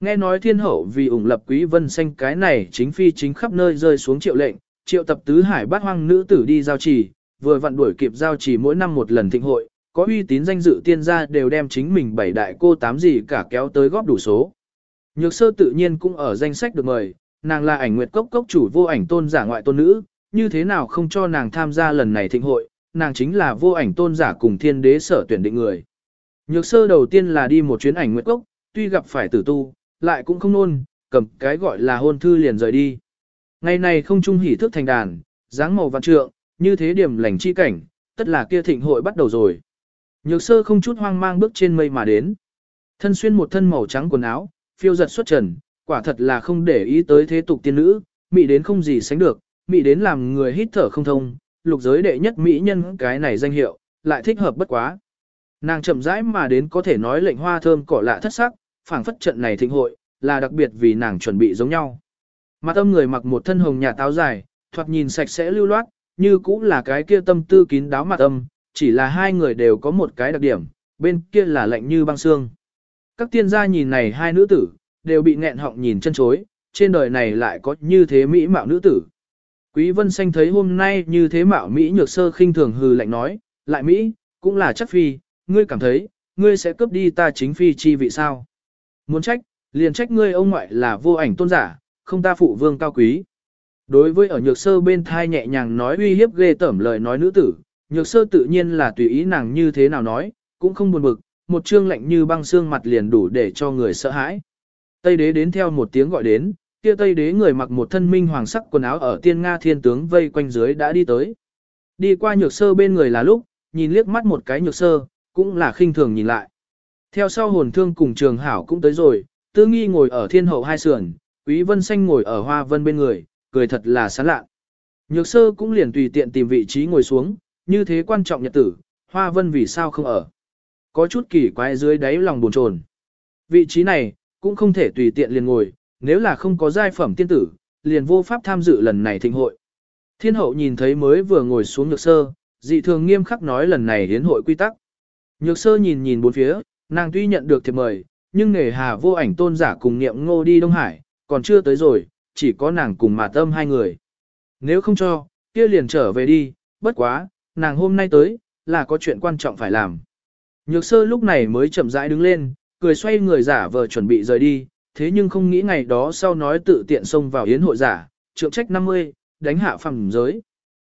Nghe nói thiên hậu vì ủng lập quý vân xanh cái này chính phi chính khắp nơi rơi xuống triệu lệnh, triệu tập tứ hải bát hoang nữ tử đi giao trì, vừa vặn đuổi kịp giao chỉ mỗi năm một lần thịnh hội, có uy tín danh dự tiên gia đều đem chính mình bảy đại cô tám gì cả kéo tới góp đủ số. Nhược sơ tự nhiên cũng ở danh sách được mời, nàng là ảnh nguyệt cốc cốc chủ vô ảnh tôn giả ngoại tôn nữ, như thế nào không cho nàng tham gia lần này thịnh hội, nàng chính là vô ảnh tôn giả cùng thiên đế sở tuyển định người. Nhược sơ đầu tiên là đi một chuyến ảnh nguyệt cốc, tuy gặp phải tử tu, lại cũng không nôn, cầm cái gọi là hôn thư liền rời đi. Ngày này không trung hỉ thức thành đàn, dáng màu vạn trượng, như thế điểm lành chi cảnh, tất là kia thịnh hội bắt đầu rồi. Nhược sơ không chút hoang mang bước trên mây mà đến. Thân xuyên một thân màu trắng quần áo, phiêu giật xuất trần, quả thật là không để ý tới thế tục tiên nữ, mỹ đến không gì sánh được, mỹ đến làm người hít thở không thông, lục giới đệ nhất mỹ nhân cái này danh hiệu, lại thích hợp bất quá. Nàng chậm rãi mà đến có thể nói lệnh hoa thơm cỏ lạ thất sắc, phảng phất trận này thịnh hội, là đặc biệt vì nàng chuẩn bị giống nhau. Mặt âm người mặc một thân hồng nhà táo dài, thoạt nhìn sạch sẽ lưu loát, như cũng là cái kia tâm tư kín đáo mặt âm, chỉ là hai người đều có một cái đặc điểm, bên kia là lạnh như băng xương. Các tiên gia nhìn này hai nữ tử, đều bị nghẹn họng nhìn chân chối, trên đời này lại có như thế mỹ mạo nữ tử. Quý vân xanh thấy hôm nay như thế mạo Mỹ nhược sơ khinh thường hừ lạnh nói, lại Mỹ, cũng là chắc phi, ngươi cảm thấy, ngươi sẽ cướp đi ta chính phi chi vị sao. Muốn trách, liền trách ngươi ông ngoại là vô ảnh tôn giả, không ta phụ vương cao quý. Đối với ở nhược sơ bên thai nhẹ nhàng nói uy hiếp ghê tẩm lời nói nữ tử, nhược sơ tự nhiên là tùy ý nàng như thế nào nói, cũng không buồn bực, một trương lạnh như băng xương mặt liền đủ để cho người sợ hãi. Tây đế đến theo một tiếng gọi đến, kia Tây đế người mặc một thân minh hoàng sắc quần áo ở tiên Nga thiên tướng vây quanh dưới đã đi tới. Đi qua nhược sơ bên người là lúc, nhìn liếc mắt một cái nhược sơ, cũng là khinh thường nhìn lại. Theo sau hồn thương cùng trường hảo cũng tới rồi, tư nghi ngồi ở thiên hậu hai sườn, quý vân xanh ngồi ở hoa vân bên người, cười thật là sán lạ. Nhược sơ cũng liền tùy tiện tìm vị trí ngồi xuống, như thế quan trọng nhật tử, hoa vân vì sao không ở. Có chút kỳ quái dưới đáy lòng buồn chồn. Vị trí này, cũng không thể tùy tiện liền ngồi, nếu là không có giai phẩm tiên tử, liền vô pháp tham dự lần này thịnh hội. Thiên hậu nhìn thấy mới vừa ngồi xuống nhược sơ, dị thường nghiêm khắc nói lần này hiến hội quy tắc. Nhược sơ nhìn nhìn bốn phía, nàng tuy nhận được thiệp mời, nhưng nghề hà vô ảnh tôn giả cùng niệm ngô đi Đông Hải, còn chưa tới rồi, chỉ có nàng cùng mà tâm hai người. Nếu không cho, kia liền trở về đi, bất quá, nàng hôm nay tới, là có chuyện quan trọng phải làm. Nhược sơ lúc này mới chậm rãi đứng lên, cười xoay người giả vờ chuẩn bị rời đi, thế nhưng không nghĩ ngày đó sau nói tự tiện xông vào yến hội giả, trượng trách 50, đánh hạ phẳng giới.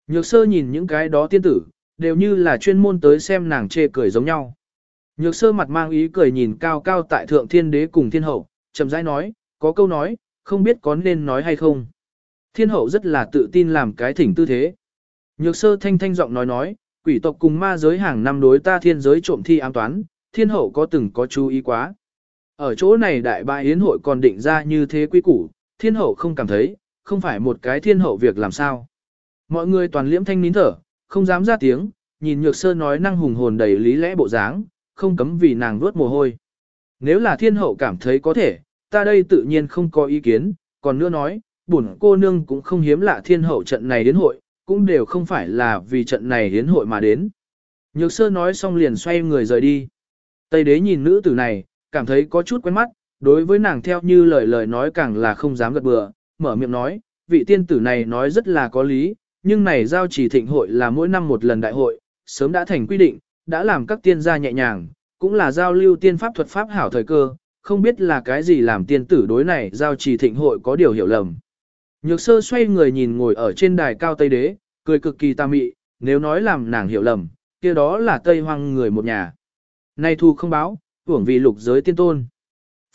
Nhược sơ nhìn những cái đó tiên tử, đều như là chuyên môn tới xem nàng chê cười giống nhau. Nhược sơ mặt mang ý cười nhìn cao cao tại thượng thiên đế cùng thiên hậu, chậm rãi nói, có câu nói, không biết có nên nói hay không. Thiên hậu rất là tự tin làm cái thỉnh tư thế. Nhược sơ thanh thanh giọng nói nói, quỷ tộc cùng ma giới hàng năm đối ta thiên giới trộm thi ám toán, thiên hậu có từng có chú ý quá. Ở chỗ này đại bại yến hội còn định ra như thế quy củ, thiên hậu không cảm thấy, không phải một cái thiên hậu việc làm sao. Mọi người toàn liễm thanh nín thở, không dám ra tiếng, nhìn nhược sơ nói năng hùng hồn đầy lý lẽ bộ dáng, không cấm vì nàng vuốt mồ hôi. Nếu là thiên hậu cảm thấy có thể, ta đây tự nhiên không có ý kiến, còn nữa nói, bổn cô nương cũng không hiếm lạ thiên hậu trận này đến hội, cũng đều không phải là vì trận này đến hội mà đến. Nhược sơ nói xong liền xoay người rời đi. Tây đế nhìn nữ tử này, cảm thấy có chút quen mắt, đối với nàng theo như lời lời nói càng là không dám gật bừa, mở miệng nói, vị tiên tử này nói rất là có lý, nhưng này giao chỉ thịnh hội là mỗi năm một lần đại hội, sớm đã thành quy định, đã làm các tiên gia nhẹ nhàng, cũng là giao lưu tiên pháp thuật pháp hảo thời cơ, không biết là cái gì làm tiên tử đối này giao trì thịnh hội có điều hiểu lầm. Nhược sơ xoay người nhìn ngồi ở trên đài cao Tây Đế, cười cực kỳ tà mị, nếu nói làm nàng hiểu lầm, kia đó là Tây Hoang người một nhà. Nay thu không báo, hưởng vì lục giới tiên tôn.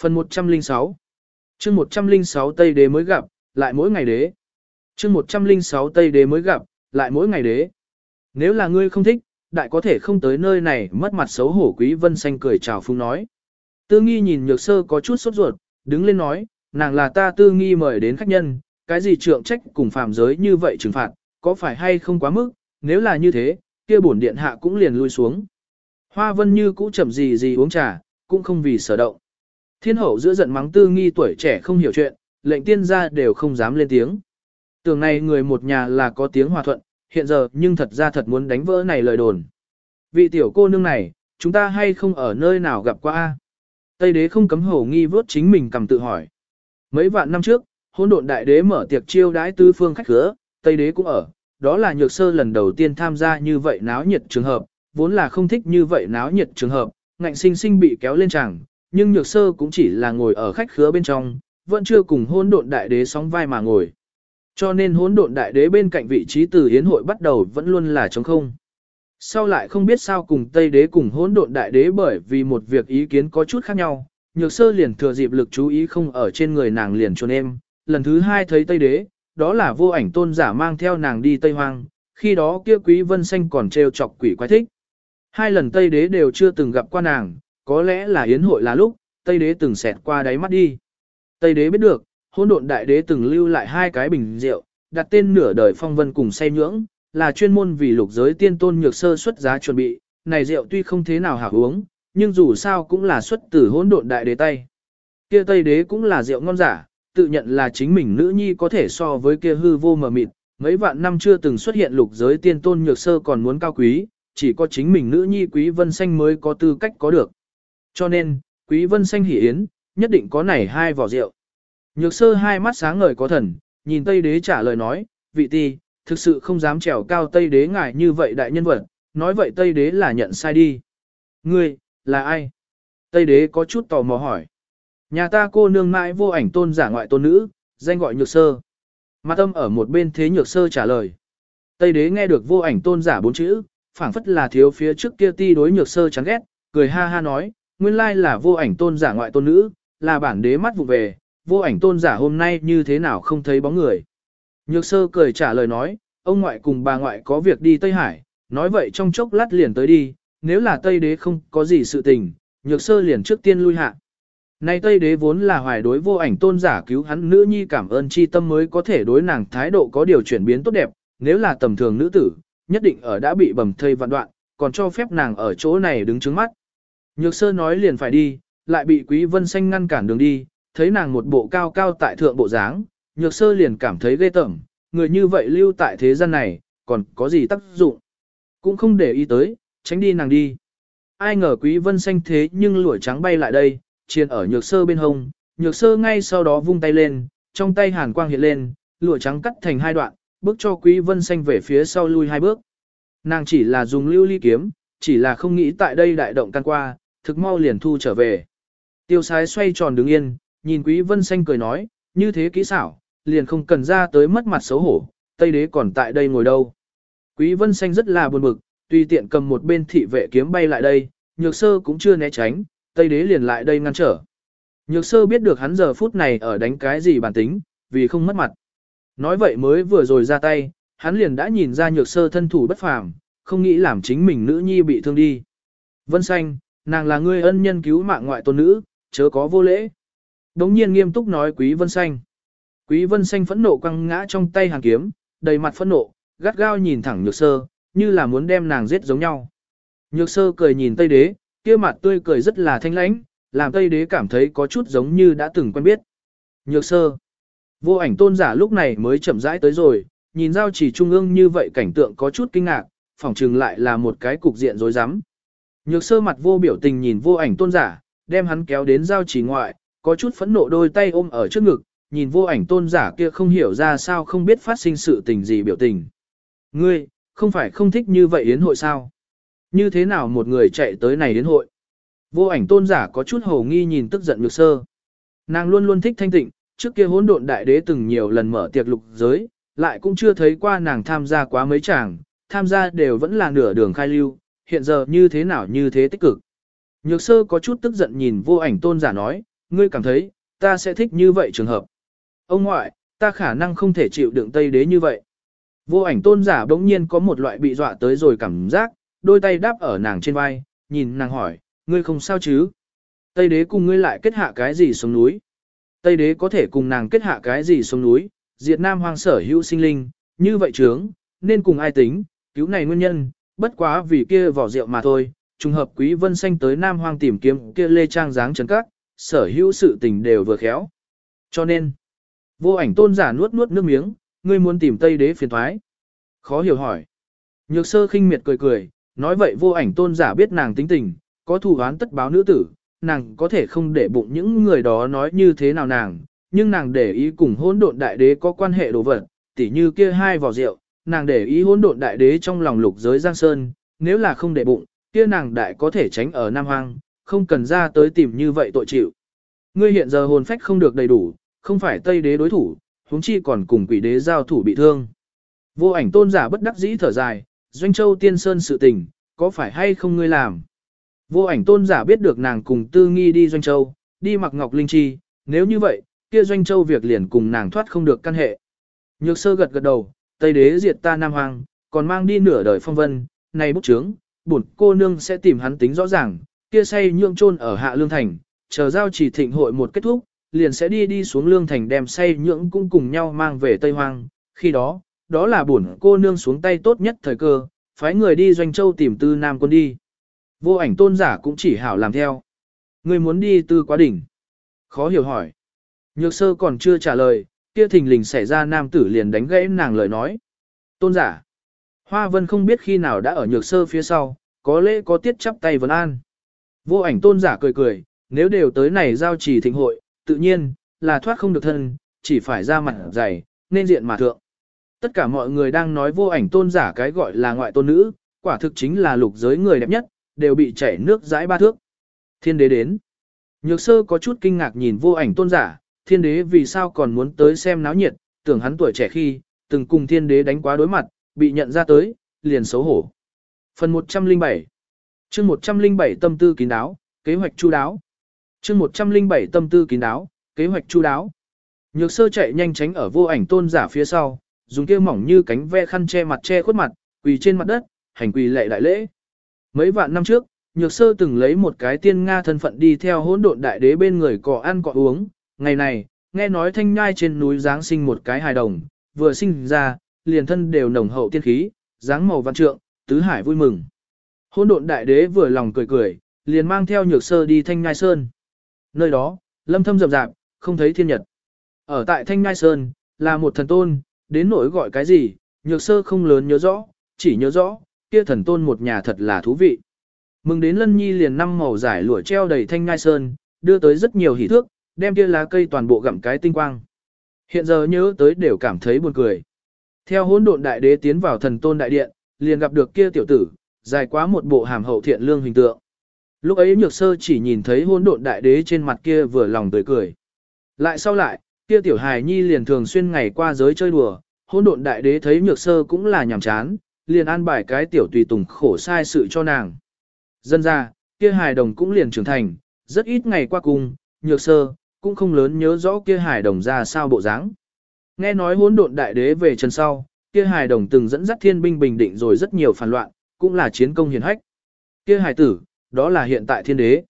Phần 106 chương 106 Tây Đế mới gặp, lại mỗi ngày đế. chương 106 Tây Đế mới gặp, lại mỗi ngày đế. Nếu là ngươi không thích, đại có thể không tới nơi này mất mặt xấu hổ quý vân xanh cười chào phung nói. Tư nghi nhìn nhược sơ có chút sốt ruột, đứng lên nói, nàng là ta tư nghi mời đến khách nhân, cái gì trượng trách cùng phạm giới như vậy trừng phạt, có phải hay không quá mức, nếu là như thế, kia bổn điện hạ cũng liền lui xuống. Hoa vân như cũ chậm gì gì uống trà, cũng không vì sở động. Thiên hậu giữa giận mắng tư nghi tuổi trẻ không hiểu chuyện, lệnh tiên gia đều không dám lên tiếng. Tưởng này người một nhà là có tiếng hòa thuận, hiện giờ nhưng thật ra thật muốn đánh vỡ này lời đồn. Vị tiểu cô nương này, chúng ta hay không ở nơi nào gặp qua a? Tây đế không cấm hổ nghi vớt chính mình cầm tự hỏi. Mấy vạn năm trước, hôn độn đại đế mở tiệc chiêu đãi tứ phương khách khứa, Tây đế cũng ở, đó là nhược sơ lần đầu tiên tham gia như vậy náo nhiệt trường hợp, vốn là không thích như vậy náo nhiệt trường hợp, ngạnh sinh sinh bị kéo lên tràng, nhưng nhược sơ cũng chỉ là ngồi ở khách khứa bên trong, vẫn chưa cùng hôn độn đại đế sóng vai mà ngồi. Cho nên hỗn độn đại đế bên cạnh vị trí từ hiến hội bắt đầu vẫn luôn là trống không. Sau lại không biết sao cùng Tây đế cùng hỗn độn đại đế bởi vì một việc ý kiến có chút khác nhau, nhược sơ liền thừa dịp lực chú ý không ở trên người nàng liền trốn em. Lần thứ hai thấy Tây đế, đó là vô ảnh tôn giả mang theo nàng đi Tây Hoang, khi đó kia quý vân xanh còn trêu chọc quỷ quái thích. Hai lần Tây đế đều chưa từng gặp qua nàng, có lẽ là yến hội là lúc, Tây đế từng xẹt qua đáy mắt đi. Tây đế biết được, hỗn độn đại đế từng lưu lại hai cái bình rượu, đặt tên nửa đời phong vân cùng say nhưỡng, là chuyên môn vì lục giới tiên tôn nhược sơ xuất giá chuẩn bị, này rượu tuy không thế nào hảo uống, nhưng dù sao cũng là xuất từ hỗn độn đại đế tay. Kia Tây đế cũng là rượu ngon giả, tự nhận là chính mình nữ nhi có thể so với kia hư vô mờ mịt, mấy vạn năm chưa từng xuất hiện lục giới tiên tôn nhược sơ còn muốn cao quý, chỉ có chính mình nữ nhi quý vân xanh mới có tư cách có được. Cho nên, quý vân xanh hỉ yến, nhất định có này hai vỏ rượu. Nhược sơ hai mắt sáng ngời có thần, nhìn Tây Đế trả lời nói, vị ti, thực sự không dám trèo cao Tây Đế ngài như vậy đại nhân vật, nói vậy Tây Đế là nhận sai đi. Ngươi, là ai? Tây Đế có chút tò mò hỏi. Nhà ta cô nương mãi vô ảnh tôn giả ngoại tôn nữ, danh gọi nhược sơ. Mặt tâm ở một bên thế nhược sơ trả lời. Tây Đế nghe được vô ảnh tôn giả bốn chữ, phảng phất là thiếu phía trước kia ti đối nhược sơ chán ghét, cười ha ha nói, nguyên lai là vô ảnh tôn giả ngoại tôn nữ, là bản đế mắt vụ về, vô ảnh tôn giả hôm nay như thế nào không thấy bóng người. Nhược sơ cười trả lời nói, ông ngoại cùng bà ngoại có việc đi Tây Hải, nói vậy trong chốc lát liền tới đi, nếu là Tây đế không có gì sự tình, nhược sơ liền trước tiên lui hạ. Nay Tây đế vốn là hoài đối vô ảnh tôn giả cứu hắn nữ nhi cảm ơn chi tâm mới có thể đối nàng thái độ có điều chuyển biến tốt đẹp, nếu là tầm thường nữ tử, nhất định ở đã bị bầm thây vạn đoạn, còn cho phép nàng ở chỗ này đứng trước mắt. Nhược sơ nói liền phải đi, lại bị Quý Vân Xanh ngăn cản đường đi, thấy nàng một bộ cao cao tại thượng bộ dáng, nhược sơ liền cảm thấy ghê tởm, người như vậy lưu tại thế gian này, còn có gì tác dụng. Cũng không để ý tới, tránh đi nàng đi. Ai ngờ quý vân xanh thế nhưng lũi trắng bay lại đây, chiền ở nhược sơ bên hông, nhược sơ ngay sau đó vung tay lên, trong tay hàn quang hiện lên, lụa trắng cắt thành hai đoạn, bước cho quý vân xanh về phía sau lui hai bước. Nàng chỉ là dùng lưu ly kiếm, chỉ là không nghĩ tại đây đại động can qua, thực mau liền thu trở về. Tiêu sái xoay tròn đứng yên, nhìn quý vân xanh cười nói, như thế kỹ xảo, liền không cần ra tới mất mặt xấu hổ, Tây đế còn tại đây ngồi đâu. Quý vân xanh rất là buồn bực, tuy tiện cầm một bên thị vệ kiếm bay lại đây, nhược sơ cũng chưa né tránh, Tây đế liền lại đây ngăn trở. Nhược sơ biết được hắn giờ phút này ở đánh cái gì bản tính, vì không mất mặt. Nói vậy mới vừa rồi ra tay, hắn liền đã nhìn ra nhược sơ thân thủ bất phàm, không nghĩ làm chính mình nữ nhi bị thương đi. Vân xanh, nàng là người ân nhân cứu mạng ngoại tôn nữ, chớ có vô lễ. Đống nhiên nghiêm túc nói quý vân xanh. Quý vân xanh phẫn nộ quăng ngã trong tay hàng kiếm, đầy mặt phẫn nộ, gắt gao nhìn thẳng nhược sơ, như là muốn đem nàng giết giống nhau. Nhược sơ cười nhìn Tây Đế, kia mặt tươi cười rất là thanh lãnh, làm Tây Đế cảm thấy có chút giống như đã từng quen biết. Nhược sơ. Vô ảnh tôn giả lúc này mới chậm rãi tới rồi, nhìn giao chỉ trung ương như vậy cảnh tượng có chút kinh ngạc, phỏng chừng lại là một cái cục diện rối rắm. Nhược sơ mặt vô biểu tình nhìn vô ảnh tôn giả, đem hắn kéo đến giao chỉ ngoại, có chút phẫn nộ đôi tay ôm ở trước ngực, nhìn vô ảnh tôn giả kia không hiểu ra sao không biết phát sinh sự tình gì biểu tình. Ngươi, không phải không thích như vậy yến hội sao? Như thế nào một người chạy tới này đến hội? Vô ảnh tôn giả có chút hồ nghi nhìn tức giận nhược sơ. Nàng luôn luôn thích thanh tịnh, trước kia hỗn độn đại đế từng nhiều lần mở tiệc lục giới, lại cũng chưa thấy qua nàng tham gia quá mấy chàng, tham gia đều vẫn là nửa đường khai lưu, hiện giờ như thế nào như thế tích cực. Nhược sơ có chút tức giận nhìn vô ảnh tôn giả nói, ngươi cảm thấy, ta sẽ thích như vậy trường hợp. Ông ngoại, ta khả năng không thể chịu đựng Tây đế như vậy. Vô ảnh tôn giả bỗng nhiên có một loại bị dọa tới rồi cảm giác, đôi tay đáp ở nàng trên vai, nhìn nàng hỏi, ngươi không sao chứ? Tây đế cùng ngươi lại kết hạ cái gì xuống núi? Tây đế có thể cùng nàng kết hạ cái gì xuống núi? Diệt Nam hoang sở hữu sinh linh, như vậy trướng, nên cùng ai tính, cứu này nguyên nhân, bất quá vì kia vỏ rượu mà thôi. Trùng hợp quý vân xanh tới Nam hoang tìm kiếm kia lê trang dáng trấn các, sở hữu sự tình đều vừa khéo. Cho nên, vô ảnh tôn giả nuốt nuốt nước miếng, ngươi muốn tìm Tây đế phiền thoái. Khó hiểu hỏi. Nhược sơ khinh miệt cười cười, nói vậy vô ảnh tôn giả biết nàng tính tình, có thù oán tất báo nữ tử, nàng có thể không để bụng những người đó nói như thế nào nàng, nhưng nàng để ý cùng hỗn độn đại đế có quan hệ đồ vật, tỉ như kia hai vỏ rượu, nàng để ý hỗn độn đại đế trong lòng lục giới giang sơn, nếu là không để bụng, kia nàng đại có thể tránh ở Nam Hoang, không cần ra tới tìm như vậy tội chịu. Ngươi hiện giờ hồn phách không được đầy đủ, không phải Tây đế đối thủ, huống chi còn cùng quỷ đế giao thủ bị thương. Vô ảnh tôn giả bất đắc dĩ thở dài, Doanh Châu Tiên Sơn sự tình, có phải hay không ngươi làm? Vô ảnh tôn giả biết được nàng cùng tư nghi đi Doanh Châu, đi mặc ngọc linh chi, nếu như vậy, kia Doanh Châu việc liền cùng nàng thoát không được căn hệ. Nhược sơ gật gật đầu, Tây đế diệt ta Nam Hoàng, còn mang đi nửa đời phong vân, này bút trướng, bổn cô nương sẽ tìm hắn tính rõ ràng, kia say nhượng trôn ở hạ lương thành, chờ giao chỉ thịnh hội một kết thúc, liền sẽ đi đi xuống lương thành đem say nhượng cũng cùng nhau mang về Tây Hoang, khi đó, đó là bổn cô nương xuống tay tốt nhất thời cơ, phái người đi doanh châu tìm tư nam quân đi. Vô ảnh tôn giả cũng chỉ hảo làm theo. Người muốn đi tư quá đỉnh. Khó hiểu hỏi. Nhược sơ còn chưa trả lời, kia thình lình xảy ra nam tử liền đánh gãy nàng lời nói. Tôn giả. Hoa vân không biết khi nào đã ở nhược sơ phía sau, có lẽ có tiết chắp tay vấn an. Vô ảnh tôn giả cười cười, nếu đều tới này giao trì thịnh hội, tự nhiên, là thoát không được thân, chỉ phải ra mặt dày, nên diện mà thượng. Tất cả mọi người đang nói vô ảnh tôn giả cái gọi là ngoại tôn nữ, quả thực chính là lục giới người đẹp nhất, đều bị chảy nước dãi ba thước. Thiên đế đến. Nhược sơ có chút kinh ngạc nhìn vô ảnh tôn giả, thiên đế vì sao còn muốn tới xem náo nhiệt, tưởng hắn tuổi trẻ khi, từng cùng thiên đế đánh quá đối mặt, bị nhận ra tới, liền xấu hổ. Phần 107 chương 107 tâm tư kín đáo, kế hoạch chu đáo chương 107 tâm tư kín đáo, kế hoạch chu đáo. Nhược sơ chạy nhanh tránh ở vô ảnh tôn giả phía sau, dùng kia mỏng như cánh ve khăn che mặt che khuất mặt, quỳ trên mặt đất, hành quỳ lệ đại lễ. Mấy vạn năm trước, Nhược Sơ từng lấy một cái tiên Nga thân phận đi theo hỗn độn đại đế bên người cọ ăn cọ uống, ngày này, nghe nói thanh nhai trên núi giáng sinh một cái hài đồng, vừa sinh ra, liền thân đều nồng hậu tiên khí, dáng màu văn trượng, tứ hải vui mừng. Hỗn độn đại đế vừa lòng cười cười, liền mang theo Nhược Sơ đi thanh nhai sơn. Nơi đó, lâm thâm rậm rạp, không thấy thiên nhật. Ở tại thanh ngai sơn, là một thần tôn, đến nỗi gọi cái gì, nhược sơ không lớn nhớ rõ, chỉ nhớ rõ, kia thần tôn một nhà thật là thú vị. Mừng đến lân nhi liền năm màu giải lụa treo đầy thanh ngai sơn, đưa tới rất nhiều hỷ thước, đem kia lá cây toàn bộ gặm cái tinh quang. Hiện giờ nhớ tới đều cảm thấy buồn cười. Theo hỗn độn đại đế tiến vào thần tôn đại điện, liền gặp được kia tiểu tử, dài quá một bộ hàm hậu thiện lương hình tượng. Lúc ấy nhược sơ chỉ nhìn thấy hôn độn đại đế trên mặt kia vừa lòng tươi cười. Lại sau lại, kia tiểu hài nhi liền thường xuyên ngày qua giới chơi đùa, hôn độn đại đế thấy nhược sơ cũng là nhàm chán, liền an bài cái tiểu tùy tùng khổ sai sự cho nàng. Dân ra, kia hài đồng cũng liền trưởng thành, rất ít ngày qua cùng, nhược sơ, cũng không lớn nhớ rõ kia hài đồng ra sao bộ dáng. Nghe nói hỗn độn đại đế về chân sau, kia hài đồng từng dẫn dắt thiên binh bình định rồi rất nhiều phản loạn, cũng là chiến công hiển hách. Kia hài tử, đó là hiện tại thiên đế.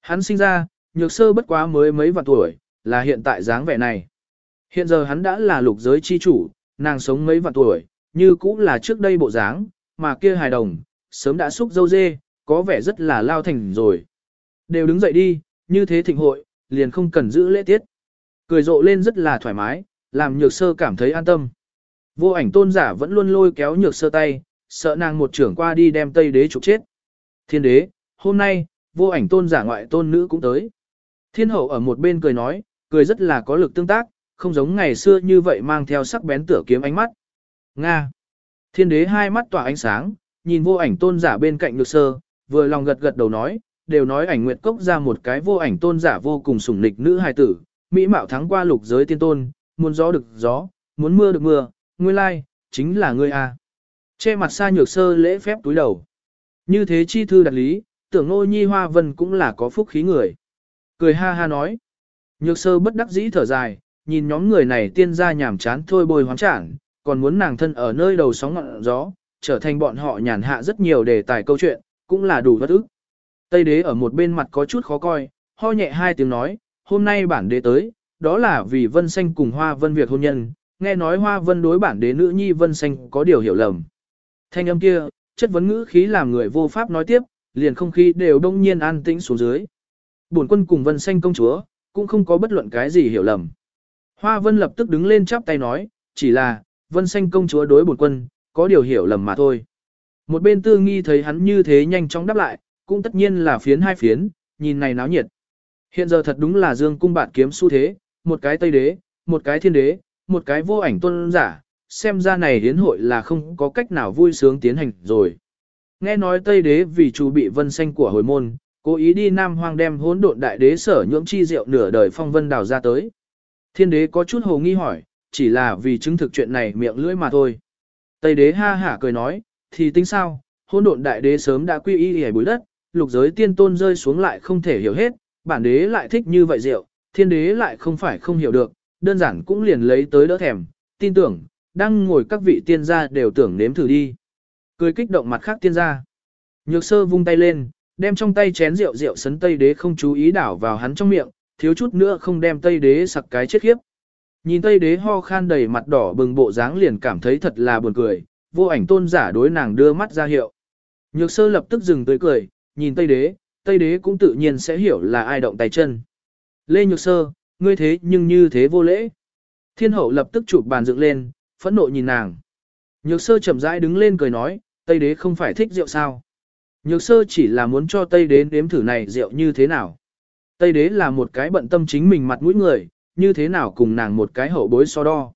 Hắn sinh ra, nhược sơ bất quá mới mấy vạn tuổi, là hiện tại dáng vẻ này. Hiện giờ hắn đã là lục giới chi chủ, nàng sống mấy vạn tuổi, như cũng là trước đây bộ dáng, mà kia hài đồng, sớm đã xúc dâu dê, có vẻ rất là lao thành rồi. Đều đứng dậy đi, như thế thịnh hội, liền không cần giữ lễ tiết. Cười rộ lên rất là thoải mái, làm nhược sơ cảm thấy an tâm. Vô ảnh tôn giả vẫn luôn lôi kéo nhược sơ tay, sợ nàng một trưởng qua đi đem Tây đế trục chết. Thiên đế, hôm nay, vô ảnh tôn giả ngoại tôn nữ cũng tới. Thiên hậu ở một bên cười nói, cười rất là có lực tương tác, không giống ngày xưa như vậy mang theo sắc bén tửa kiếm ánh mắt. Nga. Thiên đế hai mắt tỏa ánh sáng, nhìn vô ảnh tôn giả bên cạnh nhược sơ, vừa lòng gật gật đầu nói, đều nói ảnh nguyệt cốc ra một cái vô ảnh tôn giả vô cùng sủng nịch nữ hài tử, mỹ mạo thắng qua lục giới tiên tôn, muốn gió được gió, muốn mưa được mưa, nguyên lai, chính là ngươi a. Che mặt xa nhược sơ lễ phép túi đầu. Như thế chi thư đặt lý, tưởng ngô nhi hoa vân cũng là có phúc khí người. Cười ha ha nói. Nhược sơ bất đắc dĩ thở dài, nhìn nhóm người này tiên ra nhảm chán thôi bồi hoán trản, còn muốn nàng thân ở nơi đầu sóng ngọn gió, trở thành bọn họ nhàn hạ rất nhiều đề tài câu chuyện, cũng là đủ bất ức. Tây đế ở một bên mặt có chút khó coi, ho nhẹ hai tiếng nói, hôm nay bản đế tới, đó là vì vân xanh cùng hoa vân việc hôn nhân, nghe nói hoa vân đối bản đế nữ nhi vân xanh có điều hiểu lầm. Thanh âm kia, chất vấn ngữ khí làm người vô pháp nói tiếp, liền không khí đều đông nhiên an tĩnh xuống dưới. Bổn quân cùng vân xanh công chúa, cũng không có bất luận cái gì hiểu lầm. Hoa vân lập tức đứng lên chắp tay nói, chỉ là, vân xanh công chúa đối bổn quân, có điều hiểu lầm mà thôi. Một bên tư nghi thấy hắn như thế nhanh chóng đáp lại, cũng tất nhiên là phiến hai phiến, nhìn này náo nhiệt. Hiện giờ thật đúng là dương cung bạn kiếm xu thế, một cái tây đế, một cái thiên đế, một cái vô ảnh tôn giả, xem ra này hiến hội là không có cách nào vui sướng tiến hành rồi. Nghe nói Tây Đế vì chủ bị vân xanh của hồi môn, cố ý đi Nam Hoang đem hỗn độn đại đế sở nhưỡng chi rượu nửa đời phong vân đào ra tới. Thiên đế có chút hồ nghi hỏi, chỉ là vì chứng thực chuyện này miệng lưỡi mà thôi. Tây đế ha hả cười nói, thì tính sao, hỗn độn đại đế sớm đã quy y hề bối đất, lục giới tiên tôn rơi xuống lại không thể hiểu hết, bản đế lại thích như vậy rượu, thiên đế lại không phải không hiểu được, đơn giản cũng liền lấy tới đỡ thèm, tin tưởng, đang ngồi các vị tiên gia đều tưởng nếm thử đi. Cười kích động mặt khác tiên gia. Nhược sơ vung tay lên, đem trong tay chén rượu rượu sấn Tây Đế không chú ý đảo vào hắn trong miệng, thiếu chút nữa không đem Tây Đế sặc cái chết khiếp. Nhìn Tây Đế ho khan đầy mặt đỏ bừng bộ dáng liền cảm thấy thật là buồn cười, vô ảnh tôn giả đối nàng đưa mắt ra hiệu. Nhược sơ lập tức dừng tới cười, nhìn Tây Đế, Tây Đế cũng tự nhiên sẽ hiểu là ai động tay chân. Lê Nhược sơ, ngươi thế nhưng như thế vô lễ. Thiên hậu lập tức chụp bàn dựng lên, phẫn nộ nhìn nàng. Nhược sơ chậm rãi đứng lên cười nói, Tây đế không phải thích rượu sao. Nhược sơ chỉ là muốn cho Tây đế nếm thử này rượu như thế nào. Tây đế là một cái bận tâm chính mình mặt mũi người, như thế nào cùng nàng một cái hậu bối so đo.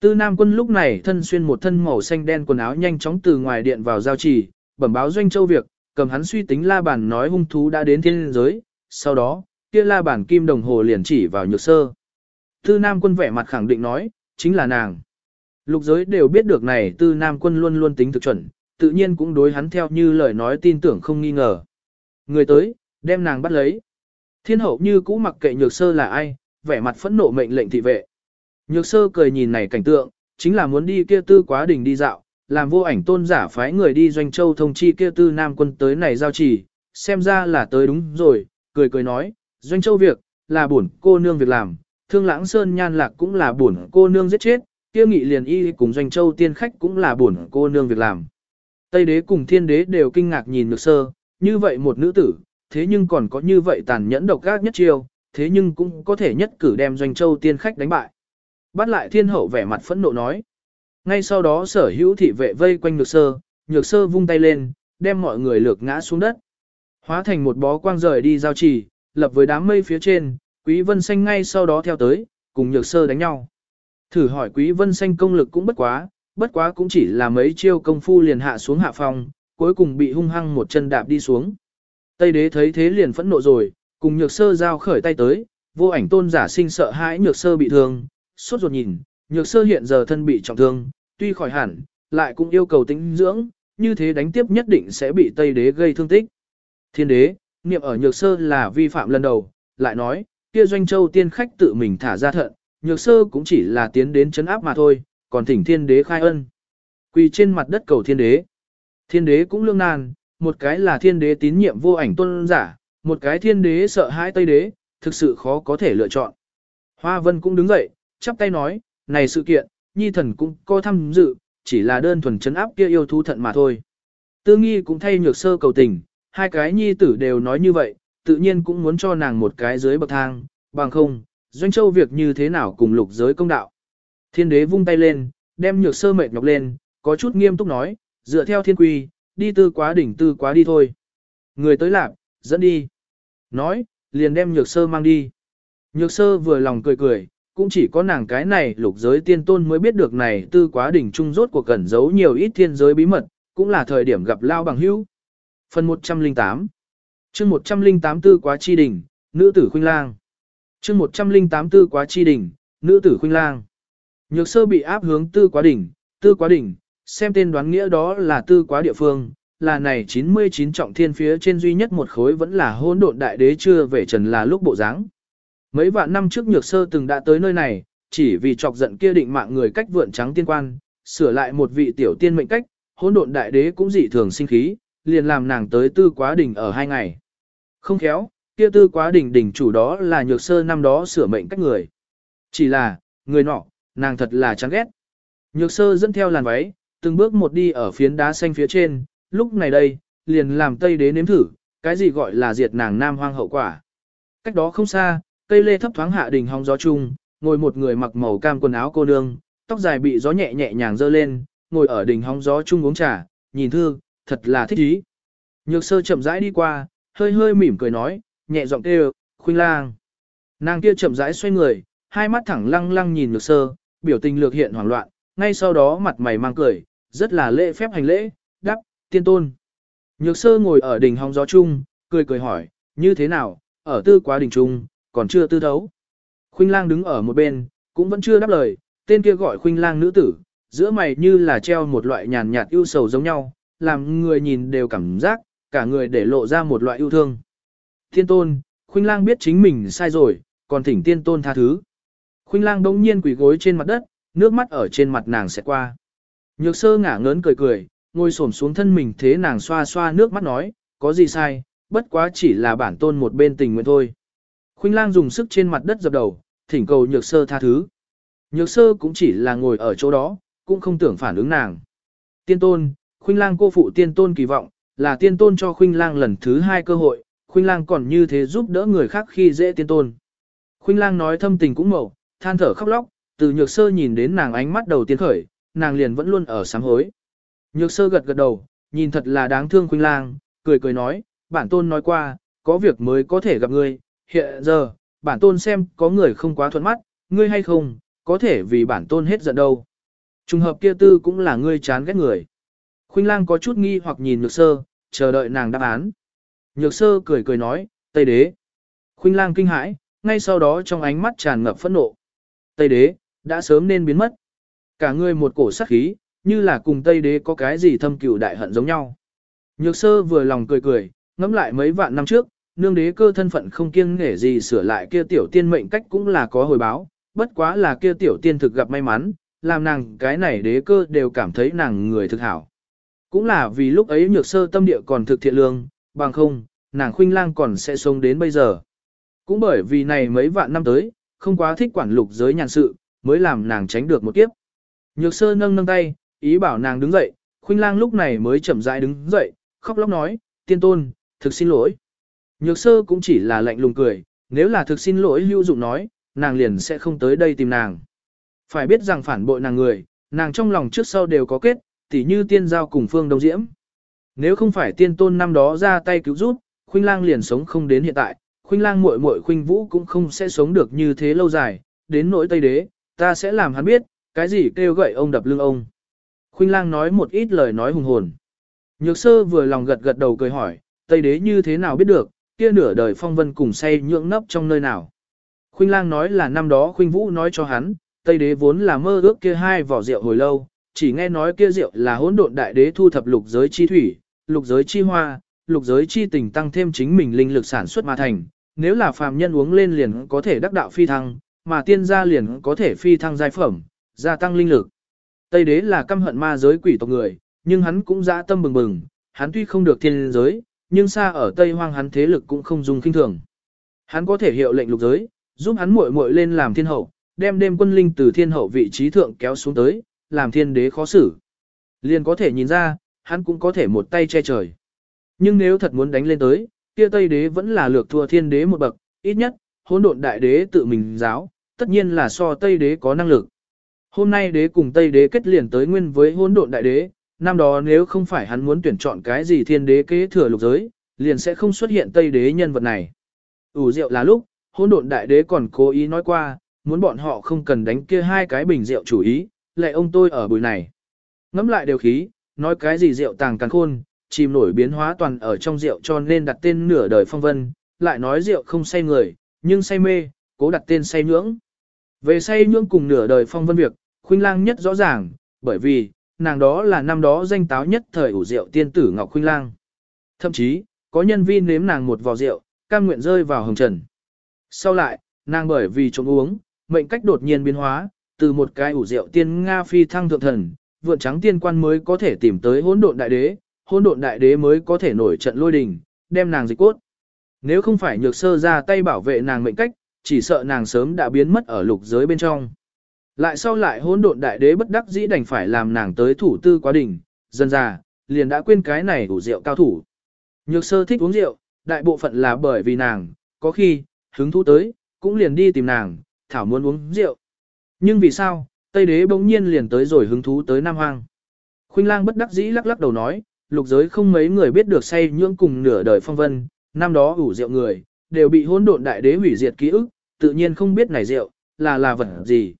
Tư Nam quân lúc này thân xuyên một thân màu xanh đen quần áo nhanh chóng từ ngoài điện vào giao trì, bẩm báo doanh châu việc, cầm hắn suy tính la bàn nói hung thú đã đến thiên giới, sau đó, kia la bàn kim đồng hồ liền chỉ vào nhược sơ. Tư Nam quân vẻ mặt khẳng định nói, chính là nàng. Lục giới đều biết được này tư nam quân luôn luôn tính thực chuẩn, tự nhiên cũng đối hắn theo như lời nói tin tưởng không nghi ngờ. Người tới, đem nàng bắt lấy. Thiên hậu như cũ mặc kệ nhược sơ là ai, vẻ mặt phẫn nộ mệnh lệnh thị vệ. Nhược sơ cười nhìn này cảnh tượng, chính là muốn đi kia tư quá đỉnh đi dạo, làm vô ảnh tôn giả phái người đi doanh châu thông chi kia tư nam quân tới này giao trì, xem ra là tới đúng rồi, cười cười nói, doanh châu việc, là bổn cô nương việc làm, thương lãng sơn nhan lạc cũng là bổn cô nương giết chết, kia nghị liền y cùng doanh châu tiên khách cũng là bổn cô nương việc làm. Tây đế cùng thiên đế đều kinh ngạc nhìn nhược sơ, như vậy một nữ tử, thế nhưng còn có như vậy tàn nhẫn độc ác nhất chiêu, thế nhưng cũng có thể nhất cử đem doanh châu tiên khách đánh bại. bắt lại thiên hậu vẻ mặt phẫn nộ nói. Ngay sau đó sở hữu thị vệ vây quanh nhược sơ, nhược sơ vung tay lên, đem mọi người lược ngã xuống đất. Hóa thành một bó quang rời đi giao trì, lập với đám mây phía trên, Quý Vân Xanh ngay sau đó theo tới, cùng nhược sơ đánh nhau. Thử hỏi Quý Vân Xanh công lực cũng bất quá, bất quá cũng chỉ là mấy chiêu công phu liền hạ xuống hạ phong, cuối cùng bị hung hăng một chân đạp đi xuống. Tây đế thấy thế liền phẫn nộ rồi, cùng nhược sơ giao khởi tay tới, vô ảnh tôn giả sinh sợ hãi nhược sơ bị thương, suốt ruột nhìn, nhược sơ hiện giờ thân bị trọng thương, tuy khỏi hẳn, lại cũng yêu cầu tĩnh dưỡng, như thế đánh tiếp nhất định sẽ bị Tây đế gây thương tích. Thiên đế, niệm ở nhược sơ là vi phạm lần đầu, lại nói, kia doanh châu tiên khách tự mình thả ra thận, nhược sơ cũng chỉ là tiến đến chấn áp mà thôi, còn thỉnh thiên đế khai ân. Quỳ trên mặt đất cầu thiên đế. Thiên đế cũng lương nan, một cái là thiên đế tín nhiệm vô ảnh tôn giả, một cái thiên đế sợ hãi tây đế, thực sự khó có thể lựa chọn. Hoa vân cũng đứng dậy, chắp tay nói, này sự kiện, nhi thần cũng có tham dự, chỉ là đơn thuần chấn áp kia yêu thú thận mà thôi. Tư nghi cũng thay nhược sơ cầu tình, hai cái nhi tử đều nói như vậy, tự nhiên cũng muốn cho nàng một cái dưới bậc thang, bằng không, doanh châu việc như thế nào cùng lục giới công đạo. Thiên đế vung tay lên, đem nhược sơ mệt nhọc lên, có chút nghiêm túc nói, dựa theo thiên quy, đi tư quá đỉnh tư quá đi thôi. Người tới lạp, dẫn đi. Nói, liền đem nhược sơ mang đi. Nhược sơ vừa lòng cười cười, cũng chỉ có nàng cái này lục giới tiên tôn mới biết được này tư quá đỉnh trung rốt của cẩn giấu nhiều ít thiên giới bí mật, cũng là thời điểm gặp lao bằng hữu. Phần 108 chương 108 tư quá chi đỉnh, nữ tử khuynh lang. chương 108 tư quá chi đỉnh, nữ tử khuynh lang. Nhược sơ bị áp hướng tư quá đỉnh, tư quá đỉnh, xem tên đoán nghĩa đó là tư quá địa phương, là này 99 trọng thiên phía trên duy nhất một khối vẫn là hôn độn đại đế chưa về trần là lúc bộ dáng. Mấy vạn năm trước nhược sơ từng đã tới nơi này, chỉ vì chọc giận kia định mạng người cách vượn trắng tiên quan, sửa lại một vị tiểu tiên mệnh cách, hôn độn đại đế cũng dị thường sinh khí, liền làm nàng tới tư quá đỉnh ở hai ngày. Không khéo, kia tư quá đỉnh đỉnh chủ đó là nhược sơ năm đó sửa mệnh cách người. Chỉ là, người nọ, nàng thật là chán ghét. Nhược sơ dẫn theo làn váy, từng bước một đi ở phiến đá xanh phía trên, lúc này đây, liền làm Tây Đế nếm thử, cái gì gọi là diệt nàng nam hoang hậu quả. Cách đó không xa, cây lê thấp thoáng hạ đỉnh hóng gió chung, ngồi một người mặc màu cam quần áo cô nương, tóc dài bị gió nhẹ nhẹ nhàng dơ lên, ngồi ở đỉnh hóng gió chung uống trà, nhìn thư, thật là thích ý. Nhược sơ chậm rãi đi qua, hơi hơi mỉm cười nói, nhẹ giọng kêu, khuynh lang. Nàng kia chậm rãi xoay người, hai mắt thẳng lăng lăng nhìn nhược sơ, biểu tình lược hiện hoảng loạn, ngay sau đó mặt mày mang cười, rất là lễ phép hành lễ, đáp tiên tôn. Nhược sơ ngồi ở đỉnh hóng gió chung, cười cười hỏi, như thế nào, ở tư quá đỉnh trung còn chưa tư thấu. Khuynh lang đứng ở một bên, cũng vẫn chưa đáp lời, tên kia gọi khuynh lang nữ tử, giữa mày như là treo một loại nhàn nhạt ưu sầu giống nhau, làm người nhìn đều cảm giác, cả người để lộ ra một loại yêu thương. Tiên tôn, khuynh lang biết chính mình sai rồi, còn thỉnh tiên tôn tha thứ. Khuynh lang bỗng nhiên quỳ gối trên mặt đất, nước mắt ở trên mặt nàng sẽ qua. Nhược sơ ngả ngớn cười cười, ngồi xổm xuống thân mình thế nàng xoa xoa nước mắt nói, có gì sai, bất quá chỉ là bản tôn một bên tình nguyện thôi. Khuynh lang dùng sức trên mặt đất dập đầu, thỉnh cầu nhược sơ tha thứ. Nhược sơ cũng chỉ là ngồi ở chỗ đó, cũng không tưởng phản ứng nàng. Tiên tôn, khuynh lang cô phụ tiên tôn kỳ vọng, là tiên tôn cho khuynh lang lần thứ hai cơ hội, khuynh lang còn như thế giúp đỡ người khác khi dễ tiên tôn. Khuynh lang nói thâm tình cũng mậu, than thở khóc lóc, từ nhược sơ nhìn đến nàng ánh mắt đầu tiên khởi, nàng liền vẫn luôn ở sám hối. Nhược sơ gật gật đầu, nhìn thật là đáng thương khuynh lang, cười cười nói, bản tôn nói qua, có việc mới có thể gặp ngươi, hiện giờ, bản tôn xem có người không quá thuận mắt, ngươi hay không, có thể vì bản tôn hết giận đâu. Trùng hợp kia tư cũng là ngươi chán ghét người. Khuynh lang có chút nghi hoặc nhìn nhược sơ, chờ đợi nàng đáp án. Nhược sơ cười cười nói, Tây đế. Khuynh lang kinh hãi, ngay sau đó trong ánh mắt tràn ngập phẫn nộ. Tây đế, đã sớm nên biến mất. Cả người một cổ sát khí, như là cùng Tây đế có cái gì thâm cừu đại hận giống nhau. Nhược sơ vừa lòng cười cười, ngẫm lại mấy vạn năm trước, nương đế cơ thân phận không kiêng nghể gì sửa lại kia tiểu tiên mệnh cách cũng là có hồi báo, bất quá là kia tiểu tiên thực gặp may mắn, làm nàng cái này đế cơ đều cảm thấy nàng người thực hảo. Cũng là vì lúc ấy nhược sơ tâm địa còn thực thiện lương, bằng không, nàng khuynh lang còn sẽ sống đến bây giờ. Cũng bởi vì này mấy vạn năm tới, không quá thích quản lục giới nhàn sự, mới làm nàng tránh được một kiếp. Nhược sơ nâng nâng tay, ý bảo nàng đứng dậy, khuynh lang lúc này mới chậm rãi đứng dậy, khóc lóc nói, tiên tôn, thực xin lỗi. Nhược sơ cũng chỉ là lạnh lùng cười, nếu là thực xin lỗi hữu dụng nói, nàng liền sẽ không tới đây tìm nàng. Phải biết rằng phản bội nàng người, nàng trong lòng trước sau đều có kết, tỉ như tiên giao cùng phương đông diễm. Nếu không phải tiên tôn năm đó ra tay cứu giúp, khuynh lang liền sống không đến hiện tại, khuynh lang muội muội khuynh vũ cũng không sẽ sống được như thế lâu dài, đến nỗi tây đế, ta sẽ làm hắn biết, cái gì kêu gậy ông đập lưng ông. Khuynh lang nói một ít lời nói hùng hồn. Nhược sơ vừa lòng gật gật đầu cười hỏi, Tây đế như thế nào biết được, kia nửa đời phong vân cùng say nhượng nấp trong nơi nào. Khuynh lang nói là năm đó khuynh vũ nói cho hắn, Tây đế vốn là mơ ước kia hai vỏ rượu hồi lâu, chỉ nghe nói kia rượu là hỗn độn đại đế thu thập lục giới chi thủy, lục giới chi hoa, lục giới chi tình tăng thêm chính mình linh lực sản xuất mà thành, nếu là phàm nhân uống lên liền có thể đắc đạo phi thăng, mà tiên gia liền có thể phi thăng giai phẩm, gia tăng linh lực. Tây đế là căm hận ma giới quỷ tộc người, nhưng hắn cũng dã tâm bừng bừng, hắn tuy không được thiên giới, nhưng xa ở Tây Hoang hắn thế lực cũng không dùng kinh thường. Hắn có thể hiệu lệnh lục giới, giúp hắn muội muội lên làm thiên hậu, đem đêm quân linh từ thiên hậu vị trí thượng kéo xuống tới, làm thiên đế khó xử. Liền có thể nhìn ra, hắn cũng có thể một tay che trời. Nhưng nếu thật muốn đánh lên tới, kia Tây đế vẫn là lược thua thiên đế một bậc, ít nhất, hỗn độn đại đế tự mình giáo, tất nhiên là so Tây đế có năng lực. Hôm nay đế cùng Tây đế kết liền tới nguyên với hỗn độn đại đế, năm đó nếu không phải hắn muốn tuyển chọn cái gì thiên đế kế thừa lục giới, liền sẽ không xuất hiện Tây đế nhân vật này. ủ rượu là lúc, hỗn độn đại đế còn cố ý nói qua, muốn bọn họ không cần đánh kia hai cái bình rượu chủ ý, lại ông tôi ở buổi này. Ngắm lại đều khí, nói cái gì rượu tàng càng khôn, chìm nổi biến hóa toàn ở trong rượu cho nên đặt tên nửa đời phong vân, lại nói rượu không say người, nhưng say mê, cố đặt tên say nhưỡng. Về say nhưỡng cùng nửa đời phong vân việc, khuynh lang nhất rõ ràng, bởi vì, nàng đó là năm đó danh táo nhất thời ủ rượu tiên tử Ngọc Khuynh Lang. Thậm chí, có nhân viên nếm nàng một vò rượu, cam nguyện rơi vào hồng trần. Sau lại, nàng bởi vì trộm uống, mệnh cách đột nhiên biến hóa, từ một cái ủ rượu tiên Nga phi thăng thượng thần, vượn trắng tiên quan mới có thể tìm tới hỗn độn đại đế, hỗn độn đại đế mới có thể nổi trận lôi đình, đem nàng dịch cốt. Nếu không phải nhược sơ ra tay bảo vệ nàng mệnh cách, chỉ sợ nàng sớm đã biến mất ở lục giới bên trong. Lại sau lại hỗn độn đại đế bất đắc dĩ đành phải làm nàng tới thủ tư quá đỉnh, dần già, liền đã quên cái này đủ rượu cao thủ. Nhược sơ thích uống rượu, đại bộ phận là bởi vì nàng, có khi, hứng thú tới, cũng liền đi tìm nàng, thảo muốn uống rượu. Nhưng vì sao, Tây đế bỗng nhiên liền tới rồi hứng thú tới Nam Hoang. Khuynh lang bất đắc dĩ lắc lắc đầu nói, lục giới không mấy người biết được say nhưỡng cùng nửa đời phong vân, năm đó ủ rượu người, đều bị hỗn độn đại đế hủy diệt ký ức, tự nhiên không biết này rượu, là là vật gì.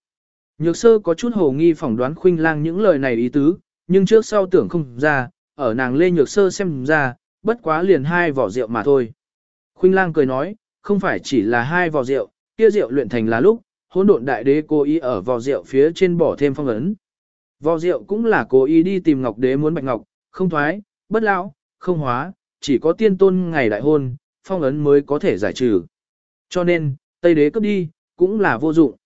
Nhược sơ có chút hồ nghi phỏng đoán khuynh lang những lời này ý tứ, nhưng trước sau tưởng không ra, ở nàng lê nhược sơ xem ra, bất quá liền hai vỏ rượu mà thôi. Khuynh lang cười nói, không phải chỉ là hai vỏ rượu, kia rượu luyện thành là lúc, hỗn độn đại đế cố ý ở vỏ rượu phía trên bỏ thêm phong ấn. Vỏ rượu cũng là cố ý đi tìm ngọc đế muốn bạch ngọc, không thoái, bất lão, không hóa, chỉ có tiên tôn ngày đại hôn, phong ấn mới có thể giải trừ. Cho nên, Tây đế cướp đi, cũng là vô dụng.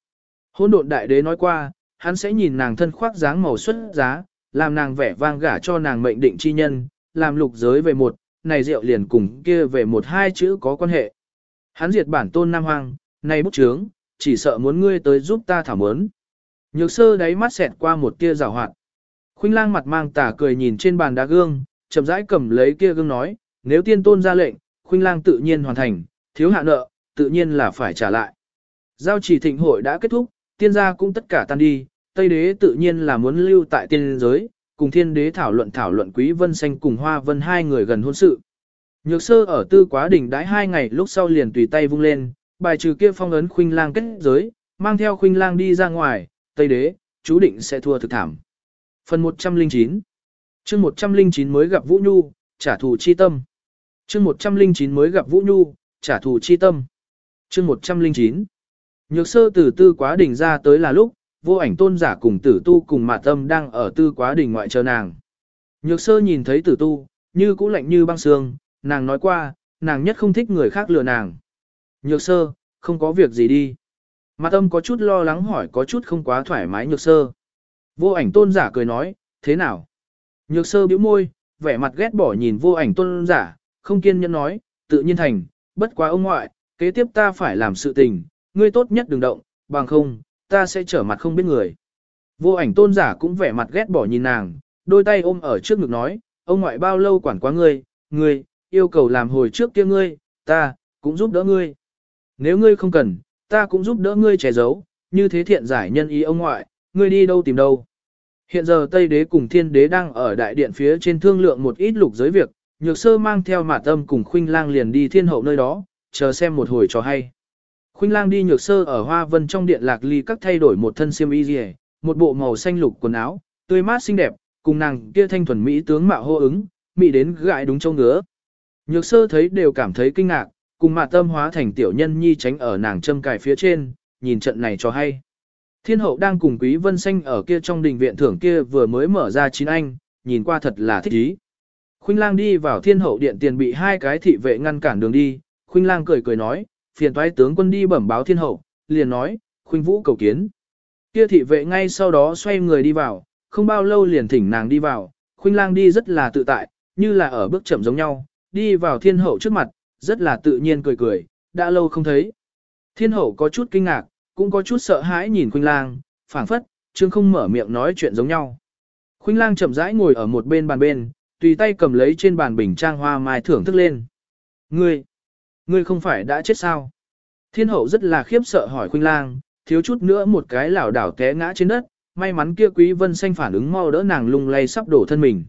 Hôn độn đại đế nói qua, hắn sẽ nhìn nàng thân khoác dáng màu xuất giá, làm nàng vẻ vang gả cho nàng mệnh định chi nhân, làm lục giới về một, này rượu liền cùng kia về một hai chữ có quan hệ. Hắn diệt bản tôn Nam Hoang, này bút chướng, chỉ sợ muốn ngươi tới giúp ta thảo mớn. Nhược sơ đáy mắt xẹt qua một tia rào hoạt. Khuynh lang mặt mang tà cười nhìn trên bàn đá gương, chậm rãi cầm lấy kia gương nói, nếu tiên tôn ra lệnh, khuynh lang tự nhiên hoàn thành, thiếu hạ nợ, tự nhiên là phải trả lại. Giao chỉ thịnh hội đã kết thúc, tiên gia cũng tất cả tan đi, Tây đế tự nhiên là muốn lưu tại tiên giới, cùng thiên đế thảo luận thảo luận quý vân xanh cùng hoa vân hai người gần hôn sự. Nhược sơ ở tư quá đỉnh đãi hai ngày lúc sau liền tùy tay vung lên, bài trừ kia phong ấn khuynh lang kết giới, mang theo khuynh lang đi ra ngoài, Tây đế, chú định sẽ thua thực thảm. Phần 109 chương 109 mới gặp Vũ Nhu, trả thù chi tâm. chương 109 mới gặp Vũ Nhu, trả thù chi tâm. chương 109 Nhược sơ từ tư quá đỉnh ra tới là lúc, vô ảnh tôn giả cùng tử tu cùng mạt tâm đang ở tư quá đỉnh ngoại chờ nàng. Nhược sơ nhìn thấy tử tu, như cũ lạnh như băng xương, nàng nói qua, nàng nhất không thích người khác lừa nàng. Nhược sơ, không có việc gì đi. Mạt tâm có chút lo lắng hỏi có chút không quá thoải mái nhược sơ. Vô ảnh tôn giả cười nói, thế nào? Nhược sơ bĩu môi, vẻ mặt ghét bỏ nhìn vô ảnh tôn giả, không kiên nhẫn nói, tự nhiên thành, bất quá ông ngoại, kế tiếp ta phải làm sự tình, ngươi tốt nhất đừng động, bằng không, ta sẽ trở mặt không biết người. Vô ảnh tôn giả cũng vẻ mặt ghét bỏ nhìn nàng, đôi tay ôm ở trước ngực nói, ông ngoại bao lâu quản quá ngươi, ngươi, yêu cầu làm hồi trước kia ngươi, ta, cũng giúp đỡ ngươi. Nếu ngươi không cần, ta cũng giúp đỡ ngươi che giấu, như thế thiện giải nhân ý ông ngoại, ngươi đi đâu tìm đâu. Hiện giờ Tây Đế cùng Thiên Đế đang ở đại điện phía trên thương lượng một ít lục giới việc, nhược sơ mang theo mạt tâm cùng khuynh lang liền đi thiên hậu nơi đó, chờ xem một hồi cho hay. Khuynh lang đi nhược sơ ở hoa vân trong điện lạc ly các thay đổi một thân xiêm y rìa, một bộ màu xanh lục quần áo, tươi mát xinh đẹp, cùng nàng kia thanh thuần mỹ tướng mạo hô ứng, mỹ đến gãi đúng châu ngứa. Nhược sơ thấy đều cảm thấy kinh ngạc, cùng mạt tâm hóa thành tiểu nhân nhi tránh ở nàng châm cài phía trên, nhìn trận này cho hay. Thiên hậu đang cùng Quý Vân Xanh ở kia trong đình viện thưởng kia vừa mới mở ra chín anh, nhìn qua thật là thích ý. Khuynh lang đi vào thiên hậu điện tiền bị hai cái thị vệ ngăn cản đường đi, Khuynh lang cười cười nói, phiền toái tướng quân đi bẩm báo thiên hậu, liền nói, Khuynh vũ cầu kiến. Kia thị vệ ngay sau đó xoay người đi vào, không bao lâu liền thỉnh nàng đi vào, Khuynh lang đi rất là tự tại, như là ở bước chậm giống nhau, đi vào thiên hậu trước mặt, rất là tự nhiên cười cười, đã lâu không thấy. Thiên hậu có chút kinh ngạc, cũng có chút sợ hãi nhìn Khuynh lang, phảng phất, chương không mở miệng nói chuyện giống nhau. Khuynh lang chậm rãi ngồi ở một bên bàn bên, tùy tay cầm lấy trên bàn bình trang hoa mai thưởng thức lên. Ngươi, ngươi không phải đã chết sao? Thiên hậu rất là khiếp sợ hỏi Khuynh lang, thiếu chút nữa một cái lảo đảo té ngã trên đất, may mắn kia quý vân xanh phản ứng mau đỡ nàng lung lay sắp đổ thân mình.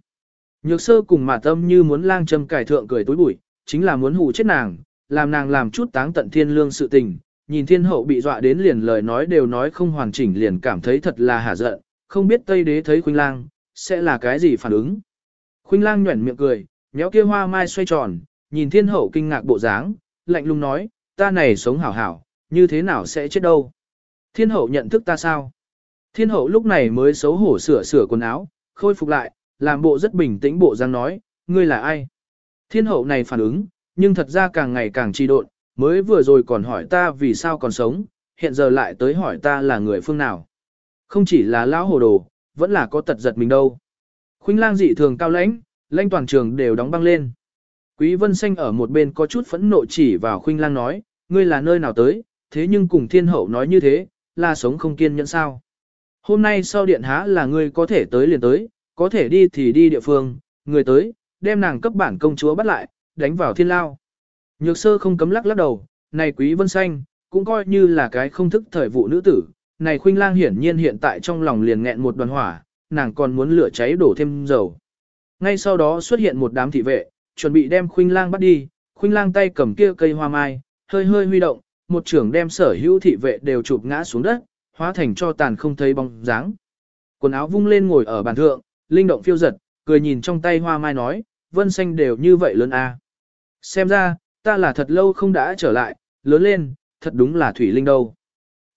Nhược sơ cùng mà tâm như muốn lang châm cải thượng cười tối bụi, chính là muốn hù chết nàng, làm nàng làm chút táng tận thiên lương sự tình, nhìn thiên hậu bị dọa đến liền lời nói đều nói không hoàn chỉnh liền cảm thấy thật là hả giận, không biết Tây Đế thấy Khuynh Lang, sẽ là cái gì phản ứng. Khuynh Lang nhuẩn miệng cười, nhéo kia hoa mai xoay tròn, nhìn thiên hậu kinh ngạc bộ dáng, lạnh lùng nói, ta này sống hảo hảo, như thế nào sẽ chết đâu. Thiên hậu nhận thức ta sao? Thiên hậu lúc này mới xấu hổ sửa sửa quần áo, khôi phục lại, làm bộ rất bình tĩnh bộ dáng nói, ngươi là ai? Thiên hậu này phản ứng, nhưng thật ra càng ngày càng trì độn, mới vừa rồi còn hỏi ta vì sao còn sống, hiện giờ lại tới hỏi ta là người phương nào. Không chỉ là lão hồ đồ, vẫn là có tật giật mình đâu. Khuynh lang dị thường cao lãnh, lãnh toàn trường đều đóng băng lên. Quý vân xanh ở một bên có chút phẫn nộ chỉ vào khuynh lang nói, ngươi là nơi nào tới, thế nhưng cùng thiên hậu nói như thế, là sống không kiên nhẫn sao. Hôm nay sau điện há là ngươi có thể tới liền tới, có thể đi thì đi địa phương, người tới, đem nàng cấp bản công chúa bắt lại, đánh vào thiên lao. Nhược sơ không cấm lắc lắc đầu, này quý vân xanh, cũng coi như là cái không thức thời vụ nữ tử, này khuynh lang hiển nhiên hiện tại trong lòng liền nghẹn một đoàn hỏa, nàng còn muốn lửa cháy đổ thêm dầu. Ngay sau đó xuất hiện một đám thị vệ, chuẩn bị đem khuynh lang bắt đi, khuynh lang tay cầm kia cây hoa mai, hơi hơi huy động, một trưởng đem sở hữu thị vệ đều chụp ngã xuống đất, hóa thành cho tàn không thấy bóng dáng. Quần áo vung lên ngồi ở bàn thượng, linh động phiêu giật, cười nhìn trong tay hoa mai nói, vân xanh đều như vậy lớn a. À. Xem ra, ta là thật lâu không đã trở lại, lớn lên, thật đúng là thủy linh đâu.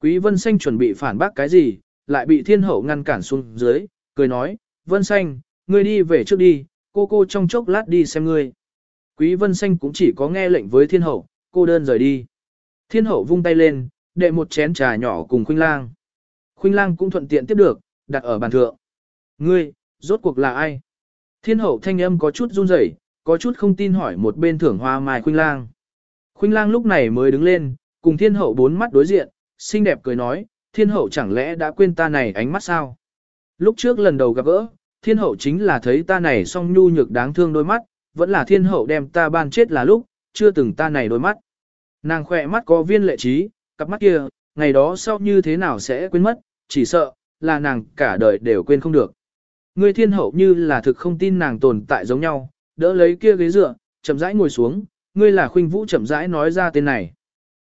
Quý vân xanh chuẩn bị phản bác cái gì, lại bị thiên hậu ngăn cản xuống dưới, cười nói, vân xanh, ngươi đi về trước đi, cô cô trong chốc lát đi xem ngươi. Quý vân xanh cũng chỉ có nghe lệnh với thiên hậu, cô đơn rời đi. Thiên hậu vung tay lên, đệ một chén trà nhỏ cùng khuynh lang. Khuynh lang cũng thuận tiện tiếp được, đặt ở bàn thượng. Ngươi, rốt cuộc là ai? Thiên hậu thanh âm có chút run rẩy, có chút không tin hỏi một bên thưởng hoa mai khuynh lang. Khuynh lang lúc này mới đứng lên, cùng thiên hậu bốn mắt đối diện, xinh đẹp cười nói, thiên hậu chẳng lẽ đã quên ta này ánh mắt sao? Lúc trước lần đầu gặp gỡ, thiên hậu chính là thấy ta này song nhu nhược đáng thương đôi mắt, vẫn là thiên hậu đem ta ban chết là lúc, chưa từng ta này đôi mắt. Nàng khỏe mắt có viên lệ trí, cặp mắt kia, ngày đó sau như thế nào sẽ quên mất, chỉ sợ, là nàng cả đời đều quên không được. người thiên hậu như là thực không tin nàng tồn tại giống nhau, đỡ lấy kia ghế dựa, chậm rãi ngồi xuống, ngươi là khuynh vũ chậm rãi nói ra tên này.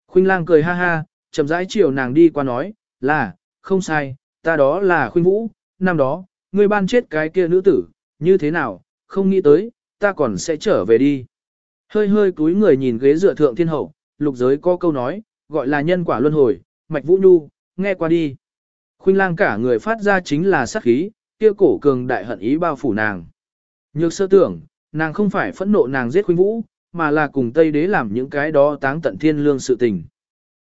Khuynh lang cười ha ha, chậm rãi chiều nàng đi qua nói, là, không sai, ta đó là khuynh vũ, năm đó, ngươi ban chết cái kia nữ tử, như thế nào, không nghĩ tới, ta còn sẽ trở về đi. Hơi hơi cúi người nhìn ghế dựa thượng thiên hậu, lục giới có câu nói, gọi là nhân quả luân hồi, mạch vũ nhu, nghe qua đi. Khuynh lang cả người phát ra chính là sát khí, kia cổ cường đại hận ý bao phủ nàng. Nhược sơ tưởng, nàng không phải phẫn nộ nàng giết khuynh vũ, mà là cùng Tây Đế làm những cái đó táng tận thiên lương sự tình.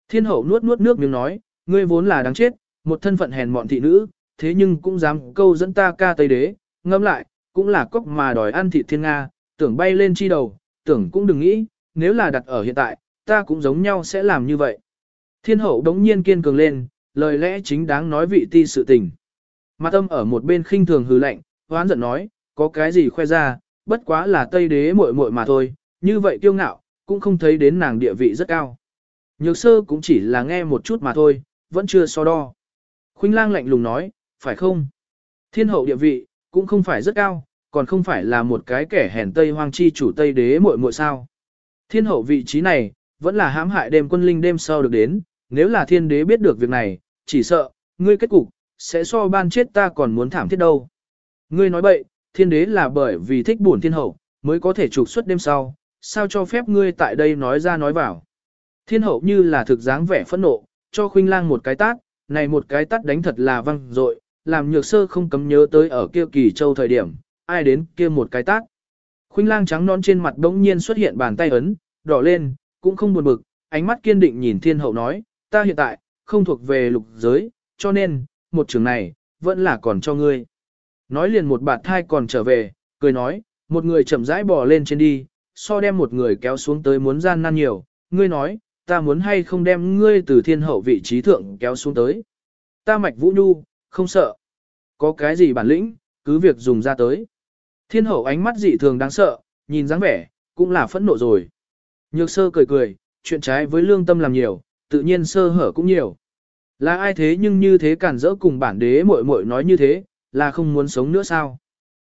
Thiên hậu nuốt nuốt nước miếng nói, ngươi vốn là đáng chết, một thân phận hèn mọn thị nữ, thế nhưng cũng dám câu dẫn ta ca Tây Đế, ngâm lại, cũng là cốc mà đòi ăn thịt thiên Nga, tưởng bay lên chi đầu, tưởng cũng đừng nghĩ, nếu là đặt ở hiện tại, ta cũng giống nhau sẽ làm như vậy. Thiên hậu đống nhiên kiên cường lên, lời lẽ chính đáng nói vị ti sự tình. Mặt âm ở một bên khinh thường hừ lạnh, hoán giận nói, có cái gì khoe ra, bất quá là Tây Đế muội muội mà thôi, như vậy kiêu ngạo, cũng không thấy đến nàng địa vị rất cao. Nhược sơ cũng chỉ là nghe một chút mà thôi, vẫn chưa so đo. Khuynh lang lạnh lùng nói, phải không? Thiên hậu địa vị, cũng không phải rất cao, còn không phải là một cái kẻ hèn Tây Hoang chi chủ Tây đế muội muội sao. Thiên hậu vị trí này, vẫn là hãm hại đêm quân linh đêm sau được đến, nếu là thiên đế biết được việc này, chỉ sợ, ngươi kết cục, sẽ so ban chết ta còn muốn thảm thiết đâu. Ngươi nói bậy, thiên đế là bởi vì thích buồn thiên hậu, mới có thể trục xuất đêm sau, sao cho phép ngươi tại đây nói ra nói vào. Thiên hậu như là thực dáng vẻ phẫn nộ, cho khuynh lang một cái tát, này một cái tát đánh thật là văng dội, làm nhược sơ không cấm nhớ tới ở kia kỳ châu thời điểm, ai đến kia một cái tát. Khuynh lang trắng non trên mặt đống nhiên xuất hiện bàn tay ấn, đỏ lên, cũng không buồn bực, ánh mắt kiên định nhìn thiên hậu nói, ta hiện tại, không thuộc về lục giới, cho nên, một trường này, vẫn là còn cho ngươi. Nói liền một bạt thai còn trở về, cười nói, một người chậm rãi bò lên trên đi, so đem một người kéo xuống tới muốn gian nan nhiều, ngươi nói, ta muốn hay không đem ngươi từ thiên hậu vị trí thượng kéo xuống tới. Ta mạch vũ nhu, không sợ. Có cái gì bản lĩnh, cứ việc dùng ra tới. Thiên hậu ánh mắt dị thường đáng sợ, nhìn dáng vẻ, cũng là phẫn nộ rồi. Nhược sơ cười cười, chuyện trái với lương tâm làm nhiều, tự nhiên sơ hở cũng nhiều. Là ai thế nhưng như thế cản rỡ cùng bản đế muội muội nói như thế, là không muốn sống nữa sao?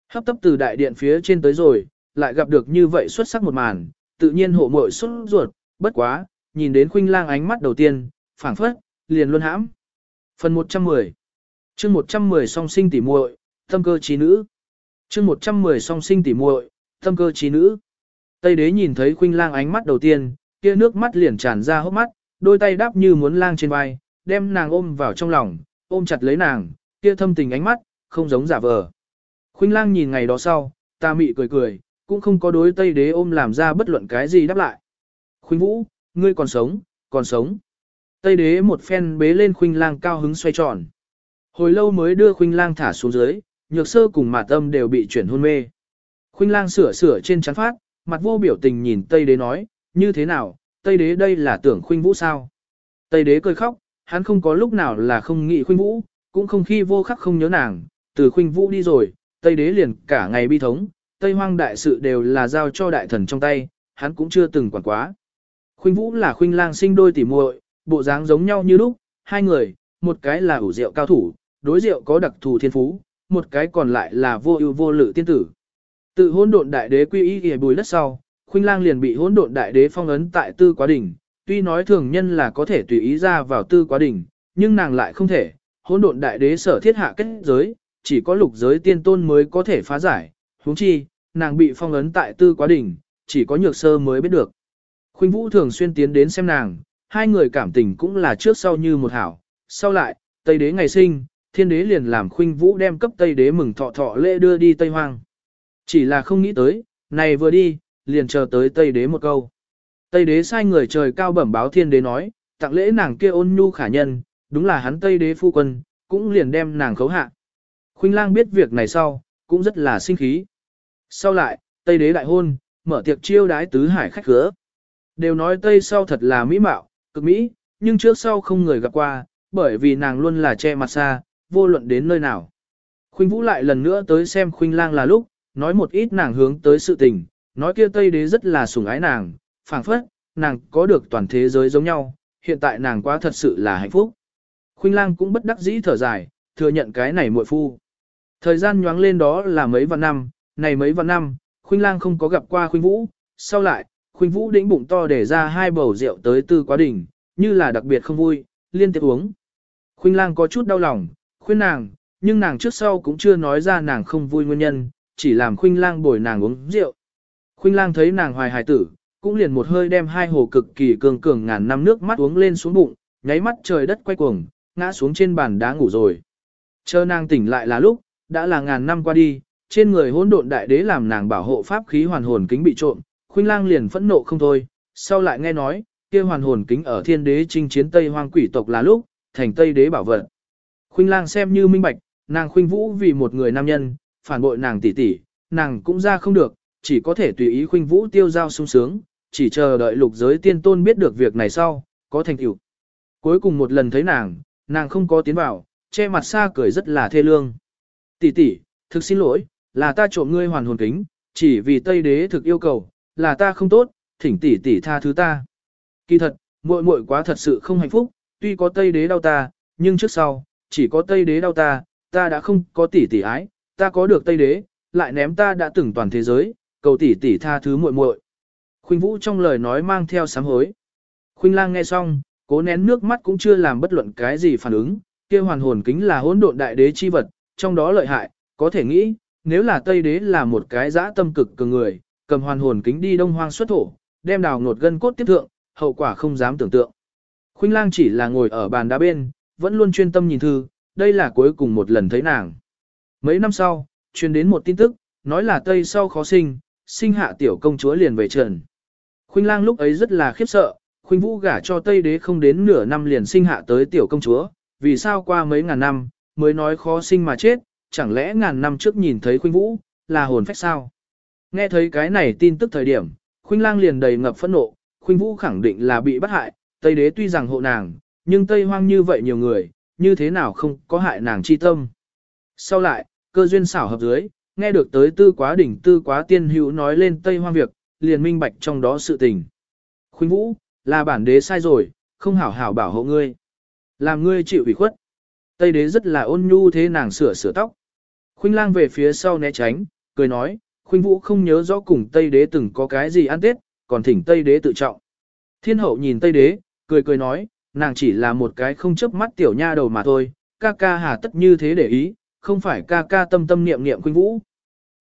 Hấp tấp từ đại điện phía trên tới rồi, lại gặp được như vậy xuất sắc một màn, tự nhiên hộ muội xuất ruột, bất quá, nhìn đến khuynh lang ánh mắt đầu tiên, phảng phất, liền luôn hãm. Phần 110 chương 110 song sinh tỉ muội, tâm cơ trí nữ. chương 110 song sinh tỉ muội, tâm cơ trí nữ. Tây đế nhìn thấy khuynh lang ánh mắt đầu tiên, kia nước mắt liền tràn ra hốc mắt, đôi tay đáp như muốn lang trên vai, đem nàng ôm vào trong lòng, ôm chặt lấy nàng, kia thâm tình ánh mắt, không giống giả vờ. Khuynh lang nhìn ngày đó sau, ta mị cười cười, cũng không có đối Tây đế ôm làm ra bất luận cái gì đáp lại. Khuynh vũ, ngươi còn sống, còn sống. Tây đế một phen bế lên khuynh lang cao hứng xoay tròn. Hồi lâu mới đưa khuynh lang thả xuống dưới, nhược sơ cùng mạt tâm đều bị chuyển hôn mê. Khuynh lang sửa sửa trên chắn phát, mặt vô biểu tình nhìn Tây đế nói, như thế nào, Tây đế đây là tưởng khuynh vũ sao? Tây đế cười khóc, hắn không có lúc nào là không nghĩ khuynh vũ, cũng không khi vô khắc không nhớ nàng, từ khuynh vũ đi rồi, Tây đế liền cả ngày bi thống, Tây hoang đại sự đều là giao cho đại thần trong tay, hắn cũng chưa từng quản quá. Khuynh vũ là khuynh lang sinh đôi tỉ muội, bộ dáng giống nhau như lúc, hai người, một cái là ủ rượu cao thủ, đối rượu có đặc thù thiên phú, một cái còn lại là vô ưu vô lự tiên tử. Tự hỗn độn đại đế quy y y bùi đất sau, Khuynh Lang liền bị hỗn độn đại đế phong ấn tại Tư Quá đỉnh, tuy nói thường nhân là có thể tùy ý ra vào Tư Quá đỉnh, nhưng nàng lại không thể. Hỗn độn đại đế sở thiết hạ kết giới, chỉ có lục giới tiên tôn mới có thể phá giải, huống chi, nàng bị phong ấn tại Tư Quá đỉnh, chỉ có nhược sơ mới biết được. Khuynh Vũ thường xuyên tiến đến xem nàng, hai người cảm tình cũng là trước sau như một hảo. Sau lại, Tây đế ngày sinh, thiên đế liền làm Khuynh Vũ đem cấp Tây đế mừng thọ thọ lễ đưa đi Tây Hoang. Chỉ là không nghĩ tới, này vừa đi, liền chờ tới Tây Đế một câu. Tây Đế sai người trời cao bẩm báo thiên đế nói, tặng lễ nàng kia ôn nhu khả nhân, đúng là hắn Tây Đế phu quân, cũng liền đem nàng khấu hạ. Khuynh lang biết việc này sau, cũng rất là sinh khí. Sau lại, Tây Đế đại hôn, mở tiệc chiêu đái tứ hải khách khứa. Đều nói Tây sau thật là mỹ mạo, cực mỹ, nhưng trước sau không người gặp qua, bởi vì nàng luôn là che mặt xa, vô luận đến nơi nào. Khuynh Vũ lại lần nữa tới xem Khuynh Lang là lúc, nói một ít nàng hướng tới sự tình, nói kia Tây Đế rất là sủng ái nàng, phảng phất, nàng có được toàn thế giới giống nhau, hiện tại nàng quá thật sự là hạnh phúc. Khuynh Lang cũng bất đắc dĩ thở dài, thừa nhận cái này muội phu. Thời gian nhoáng lên đó là mấy vạn năm, này mấy vạn năm, Khuynh Lang không có gặp qua Khuynh Vũ, sau lại, Khuynh Vũ đĩnh bụng to để ra hai bầu rượu tới tư quá đỉnh, như là đặc biệt không vui, liên tiếp uống. Khuynh Lang có chút đau lòng, khuyên nàng, nhưng nàng trước sau cũng chưa nói ra nàng không vui nguyên nhân, chỉ làm Khuynh Lang bồi nàng uống rượu. Khuynh lang thấy nàng hoài hài tử, cũng liền một hơi đem hai hồ cực kỳ cường cường ngàn năm nước mắt uống lên xuống bụng, nháy mắt trời đất quay cuồng, ngã xuống trên bàn đá ngủ rồi. Chờ nàng tỉnh lại là lúc, đã là ngàn năm qua đi, trên người hỗn độn đại đế làm nàng bảo hộ pháp khí hoàn hồn kính bị trộm, Khuynh Lang liền phẫn nộ không thôi, sau lại nghe nói, kia hoàn hồn kính ở Thiên Đế chinh chiến Tây Hoang quỷ tộc là lúc, thành Tây Đế bảo vật. Khuynh Lang xem như minh bạch, nàng Khuynh Vũ vì một người nam nhân, phản bội nàng tỷ tỷ, nàng cũng ra không được, chỉ có thể tùy ý khuynh vũ tiêu giao sung sướng, chỉ chờ đợi lục giới tiên tôn biết được việc này sau, có thành tựu. Cuối cùng một lần thấy nàng, nàng không có tiến vào, che mặt xa cười rất là thê lương. Tỷ tỷ, thực xin lỗi, là ta trộm ngươi hoàn hồn kính, chỉ vì Tây Đế thực yêu cầu, là ta không tốt, thỉnh tỷ tỷ tha thứ ta. Kỳ thật, muội muội quá thật sự không hạnh phúc, tuy có Tây Đế đau ta, nhưng trước sau, chỉ có Tây Đế đau ta, ta đã không có tỷ tỷ ái, ta có được Tây Đế, lại ném ta đã từng toàn thế giới, cầu tỷ tỷ tha thứ muội muội. Khuynh Vũ trong lời nói mang theo sám hối. Khuynh Lang nghe xong, cố nén nước mắt cũng chưa làm bất luận cái gì phản ứng, kia hoàn hồn kính là hỗn độn đại đế chi vật, trong đó lợi hại, có thể nghĩ, nếu là Tây Đế là một cái dã tâm cực cường người, cầm hoàn hồn kính đi Đông Hoang xuất thổ, đem đào ngột gân cốt tiếp thượng, hậu quả không dám tưởng tượng. Khuynh Lang chỉ là ngồi ở bàn đá bên, vẫn luôn chuyên tâm nhìn thư, đây là cuối cùng một lần thấy nàng. Mấy năm sau, truyền đến một tin tức, nói là Tây sau khó sinh, sinh hạ tiểu công chúa liền về trần. Khuynh Lang lúc ấy rất là khiếp sợ, Khuynh Vũ gả cho Tây đế không đến nửa năm liền sinh hạ tới tiểu công chúa, vì sao qua mấy ngàn năm, mới nói khó sinh mà chết, chẳng lẽ ngàn năm trước nhìn thấy Khuynh Vũ, là hồn phách sao? Nghe thấy cái này tin tức thời điểm, Khuynh Lang liền đầy ngập phẫn nộ, Khuynh Vũ khẳng định là bị bắt hại, Tây đế tuy rằng hộ nàng, nhưng Tây hoang như vậy nhiều người, như thế nào không có hại nàng chi tâm. Sau lại, cơ duyên xảo hợp dưới, nghe được tới tư quá đỉnh tư quá tiên hữu nói lên Tây hoang việc, liền minh bạch trong đó sự tình. Khuynh Vũ, là bản đế sai rồi, không hảo hảo bảo hộ ngươi. Làm ngươi chịu ủy khuất. Tây đế rất là ôn nhu thế nàng sửa sửa tóc. Khuynh lang về phía sau né tránh, cười nói, Khuynh Vũ không nhớ rõ cùng Tây đế từng có cái gì ăn tết, còn thỉnh Tây đế tự trọng. Thiên hậu nhìn Tây đế, cười cười nói, nàng chỉ là một cái không chấp mắt tiểu nha đầu mà thôi, ca ca hà tất như thế để ý, không phải ca ca tâm tâm niệm niệm Khuynh Vũ.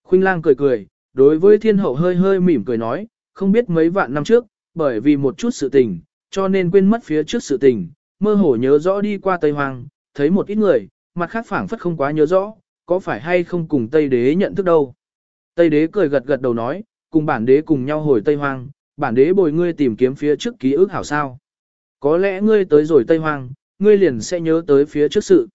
Khuynh lang cười cười, đối với thiên hậu hơi hơi mỉm cười nói, không biết mấy vạn năm trước, bởi vì một chút sự tình, cho nên quên mất phía trước sự tình, mơ hồ nhớ rõ đi qua Tây Hoàng, thấy một ít người, mặt khác phảng phất không quá nhớ rõ, có phải hay không cùng Tây Đế nhận thức đâu. Tây Đế cười gật gật đầu nói, cùng bản đế cùng nhau hồi Tây Hoang bản đế bồi ngươi tìm kiếm phía trước ký ức hảo sao. Có lẽ ngươi tới rồi Tây Hoang ngươi liền sẽ nhớ tới phía trước sự.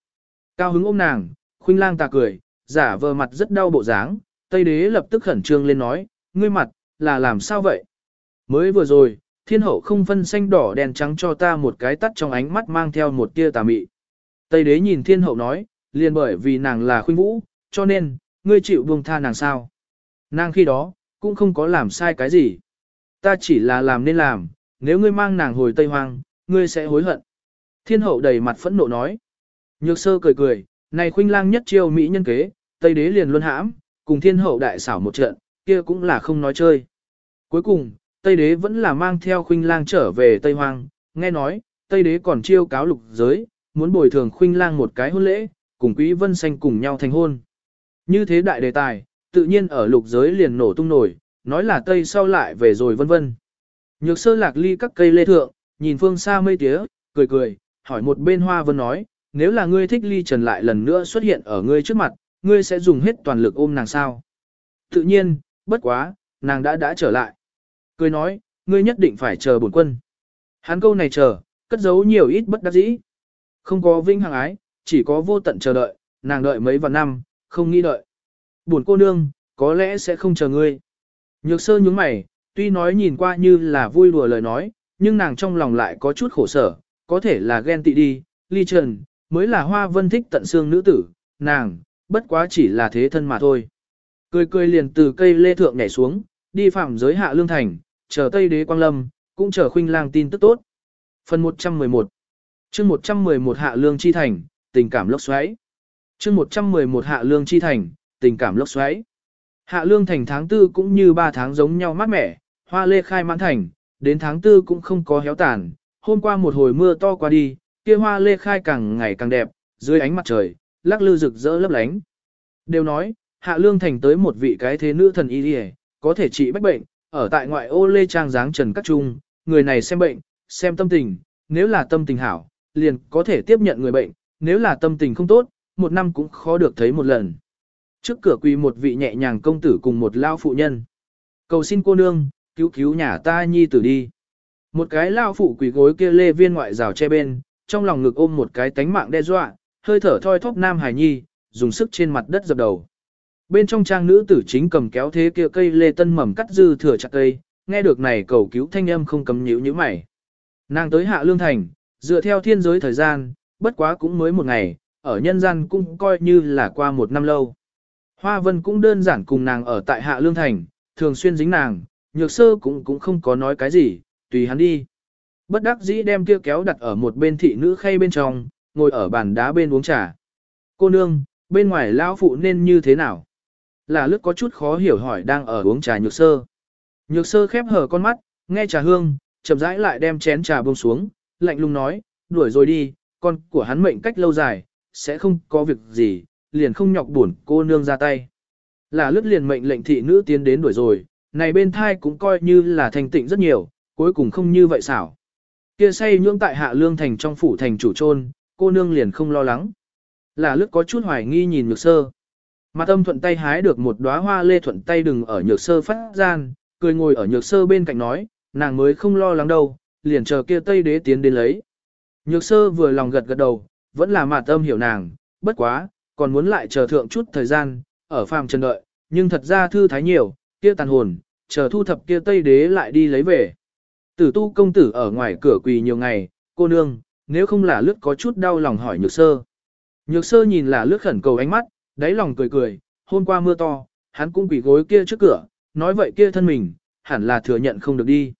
Cao hứng ôm nàng, khuynh lang ta cười, giả vờ mặt rất đau bộ dáng, Tây Đế lập tức khẩn trương lên nói, ngươi mặt, là làm sao vậy? Mới vừa rồi, thiên hậu không phân xanh đỏ đèn trắng cho ta một cái tắt trong ánh mắt mang theo một tia tà mị. Tây đế nhìn thiên hậu nói, liền bởi vì nàng là khuynh vũ, cho nên, ngươi chịu buông tha nàng sao. Nàng khi đó, cũng không có làm sai cái gì. Ta chỉ là làm nên làm, nếu ngươi mang nàng hồi Tây Hoang, ngươi sẽ hối hận. Thiên hậu đầy mặt phẫn nộ nói. Nhược sơ cười cười, này khuynh lang nhất chiêu mỹ nhân kế, Tây đế liền luôn hãm, cùng thiên hậu đại xảo một trận, kia cũng là không nói chơi. Cuối cùng, Tây Đế vẫn là mang theo khuynh lang trở về Tây Hoang, nghe nói, Tây Đế còn chiêu cáo lục giới, muốn bồi thường khuynh lang một cái hôn lễ, cùng Quý Vân Xanh cùng nhau thành hôn. Như thế đại đề tài, tự nhiên ở lục giới liền nổ tung nổi, nói là Tây sau lại về rồi vân vân. Nhược sơ lạc ly các cây lê thượng, nhìn phương xa mây tía, cười cười, hỏi một bên hoa vân nói, nếu là ngươi thích ly trần lại lần nữa xuất hiện ở ngươi trước mặt, ngươi sẽ dùng hết toàn lực ôm nàng sao. Tự nhiên, bất quá, nàng đã đã trở lại. Cười nói, ngươi nhất định phải chờ bổn quân. Hắn câu này chờ, cất giấu nhiều ít bất đắc dĩ. Không có vinh hằng ái, chỉ có vô tận chờ đợi, nàng đợi mấy vạn năm, không nghĩ đợi. buồn cô nương, có lẽ sẽ không chờ ngươi. Nhược sơ nhướng mày, tuy nói nhìn qua như là vui đùa lời nói, nhưng nàng trong lòng lại có chút khổ sở, có thể là ghen tị đi, ly trần, mới là hoa vân thích tận xương nữ tử, nàng, bất quá chỉ là thế thân mà thôi. Cười cười liền từ cây lê thượng nhảy xuống, đi phạm giới hạ lương thành, chờ Tây Đế Quang Lâm, cũng chờ Khuynh Lang tin tức tốt. Phần 111 chương 111 Hạ Lương Chi Thành, tình cảm lốc xoáy. chương 111 Hạ Lương Chi Thành, tình cảm lốc xoáy. Hạ Lương Thành tháng 4 cũng như 3 tháng giống nhau mát mẻ, hoa lê khai mãn thành, đến tháng 4 cũng không có héo tàn. Hôm qua một hồi mưa to qua đi, kia hoa lê khai càng ngày càng đẹp, dưới ánh mặt trời, lắc lư rực rỡ lấp lánh. Đều nói, Hạ Lương Thành tới một vị cái thế nữ thần y có thể trị bách bệnh, ở tại ngoại ô Lê Trang dáng Trần Các Trung, người này xem bệnh, xem tâm tình, nếu là tâm tình hảo, liền có thể tiếp nhận người bệnh, nếu là tâm tình không tốt, một năm cũng khó được thấy một lần. Trước cửa quỳ một vị nhẹ nhàng công tử cùng một lao phụ nhân. Cầu xin cô nương, cứu cứu nhà ta nhi tử đi. Một cái lao phụ quỳ gối kia lê viên ngoại rào che bên, trong lòng ngực ôm một cái tánh mạng đe dọa, hơi thở thoi thóp nam hải nhi, dùng sức trên mặt đất dập đầu. Bên trong trang nữ tử chính cầm kéo thế kia cây lê tân mầm cắt dư thừa chặt cây, nghe được này cầu cứu thanh âm không cầm nhíu như mày. Nàng tới hạ lương thành, dựa theo thiên giới thời gian, bất quá cũng mới một ngày, ở nhân gian cũng coi như là qua một năm lâu. Hoa vân cũng đơn giản cùng nàng ở tại hạ lương thành, thường xuyên dính nàng, nhược sơ cũng cũng không có nói cái gì, tùy hắn đi. Bất đắc dĩ đem kia kéo đặt ở một bên thị nữ khay bên trong, ngồi ở bàn đá bên uống trà. Cô nương, bên ngoài lão phụ nên như thế nào? Là lướt có chút khó hiểu hỏi đang ở uống trà nhược sơ. Nhược sơ khép hờ con mắt, nghe trà hương, chậm rãi lại đem chén trà buông xuống, lạnh lùng nói, đuổi rồi đi, con của hắn mệnh cách lâu dài, sẽ không có việc gì, liền không nhọc buồn cô nương ra tay. Là lướt liền mệnh lệnh thị nữ tiến đến đuổi rồi, này bên thai cũng coi như là thành tịnh rất nhiều, cuối cùng không như vậy xảo. Kia say nhưỡng tại hạ lương thành trong phủ thành chủ trôn, cô nương liền không lo lắng. Là lướt có chút hoài nghi nhìn nhược sơ. Mặt âm thuận tay hái được một đóa hoa lê thuận tay đừng ở nhược sơ phát gian, cười ngồi ở nhược sơ bên cạnh nói, nàng mới không lo lắng đâu, liền chờ kia tây đế tiến đến lấy. Nhược sơ vừa lòng gật gật đầu, vẫn là mặt âm hiểu nàng, bất quá, còn muốn lại chờ thượng chút thời gian, ở phàm trần đợi, nhưng thật ra thư thái nhiều, kia tàn hồn, chờ thu thập kia tây đế lại đi lấy về. Tử tu công tử ở ngoài cửa quỳ nhiều ngày, cô nương, nếu không là lướt có chút đau lòng hỏi nhược sơ. Nhược sơ nhìn là lướt khẩn cầu ánh mắt, đáy lòng cười cười, hôm qua mưa to, hắn cũng quỳ gối kia trước cửa, nói vậy kia thân mình, hẳn là thừa nhận không được đi.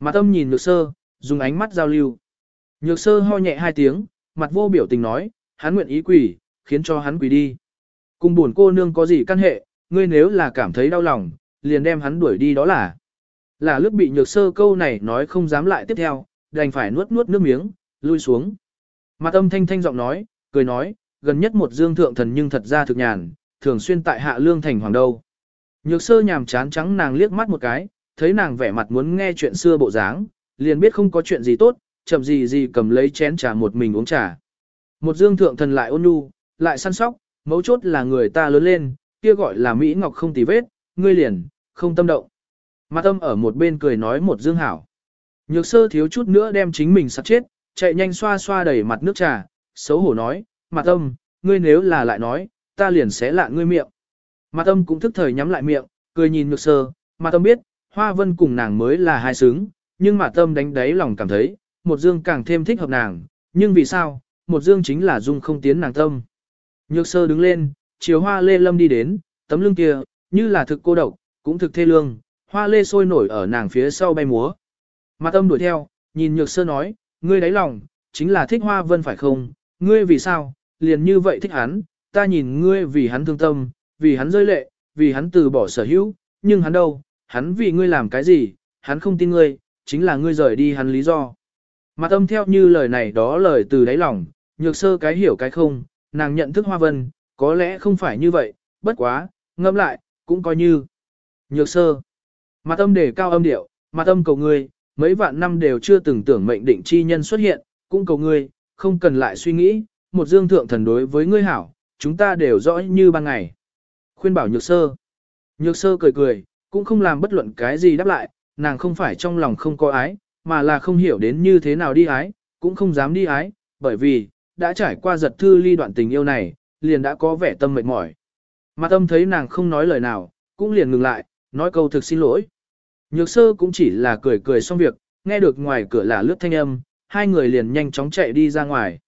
Mà tâm nhìn nhược sơ, dùng ánh mắt giao lưu. Nhược sơ ho nhẹ hai tiếng, mặt vô biểu tình nói, hắn nguyện ý quỳ, khiến cho hắn quỳ đi. Cùng buồn cô nương có gì căn hệ, ngươi nếu là cảm thấy đau lòng, liền đem hắn đuổi đi đó là. Là lướt bị nhược sơ câu này nói không dám lại tiếp theo, đành phải nuốt nuốt nước miếng, lui xuống. Mặt âm thanh thanh giọng nói, cười nói, gần nhất một dương thượng thần nhưng thật ra thực nhàn, thường xuyên tại hạ lương thành hoàng đâu. Nhược sơ nhàm chán trắng nàng liếc mắt một cái, thấy nàng vẻ mặt muốn nghe chuyện xưa bộ dáng, liền biết không có chuyện gì tốt, chậm gì gì cầm lấy chén trà một mình uống trà. Một dương thượng thần lại ôn nhu, lại săn sóc, mấu chốt là người ta lớn lên, kia gọi là Mỹ Ngọc không tì vết, ngươi liền, không tâm động. Mặt tâm ở một bên cười nói một dương hảo. Nhược sơ thiếu chút nữa đem chính mình sắp chết, chạy nhanh xoa xoa đầy mặt nước trà, xấu hổ nói, mặt tâm, ngươi nếu là lại nói, ta liền sẽ lạ ngươi miệng. Mặt tâm cũng thức thời nhắm lại miệng, cười nhìn nhược sơ, mặt tâm biết, hoa vân cùng nàng mới là hai xứng, nhưng mà tâm đánh đáy lòng cảm thấy, một dương càng thêm thích hợp nàng, nhưng vì sao, một dương chính là dung không tiến nàng tâm. Nhược sơ đứng lên, chiều hoa lê lâm đi đến, tấm lưng kia, như là thực cô độc, cũng thực thê lương, hoa lê sôi nổi ở nàng phía sau bay múa. Mặt tâm đuổi theo, nhìn nhược sơ nói, ngươi đáy lòng, chính là thích hoa vân phải không, ngươi vì sao, liền như vậy thích hắn, ta nhìn ngươi vì hắn thương tâm, vì hắn rơi lệ, vì hắn từ bỏ sở hữu, nhưng hắn đâu, hắn vì ngươi làm cái gì, hắn không tin ngươi, chính là ngươi rời đi hắn lý do. Mặt âm theo như lời này đó lời từ đáy lòng, nhược sơ cái hiểu cái không, nàng nhận thức hoa vân, có lẽ không phải như vậy, bất quá, ngâm lại, cũng coi như. Nhược sơ. Mặt âm để cao âm điệu, mặt âm cầu ngươi, mấy vạn năm đều chưa từng tưởng mệnh định chi nhân xuất hiện, cũng cầu ngươi, không cần lại suy nghĩ, một dương thượng thần đối với ngươi hảo, chúng ta đều rõ như ban ngày. Khuyên bảo nhược sơ. Nhược sơ cười cười, cũng không làm bất luận cái gì đáp lại, nàng không phải trong lòng không có ái, mà là không hiểu đến như thế nào đi ái, cũng không dám đi ái, bởi vì, đã trải qua giật thư ly đoạn tình yêu này, liền đã có vẻ tâm mệt mỏi. Mà tâm thấy nàng không nói lời nào, cũng liền ngừng lại, nói câu thực xin lỗi. Nhược sơ cũng chỉ là cười cười xong việc, nghe được ngoài cửa là lướt thanh âm, hai người liền nhanh chóng chạy đi ra ngoài.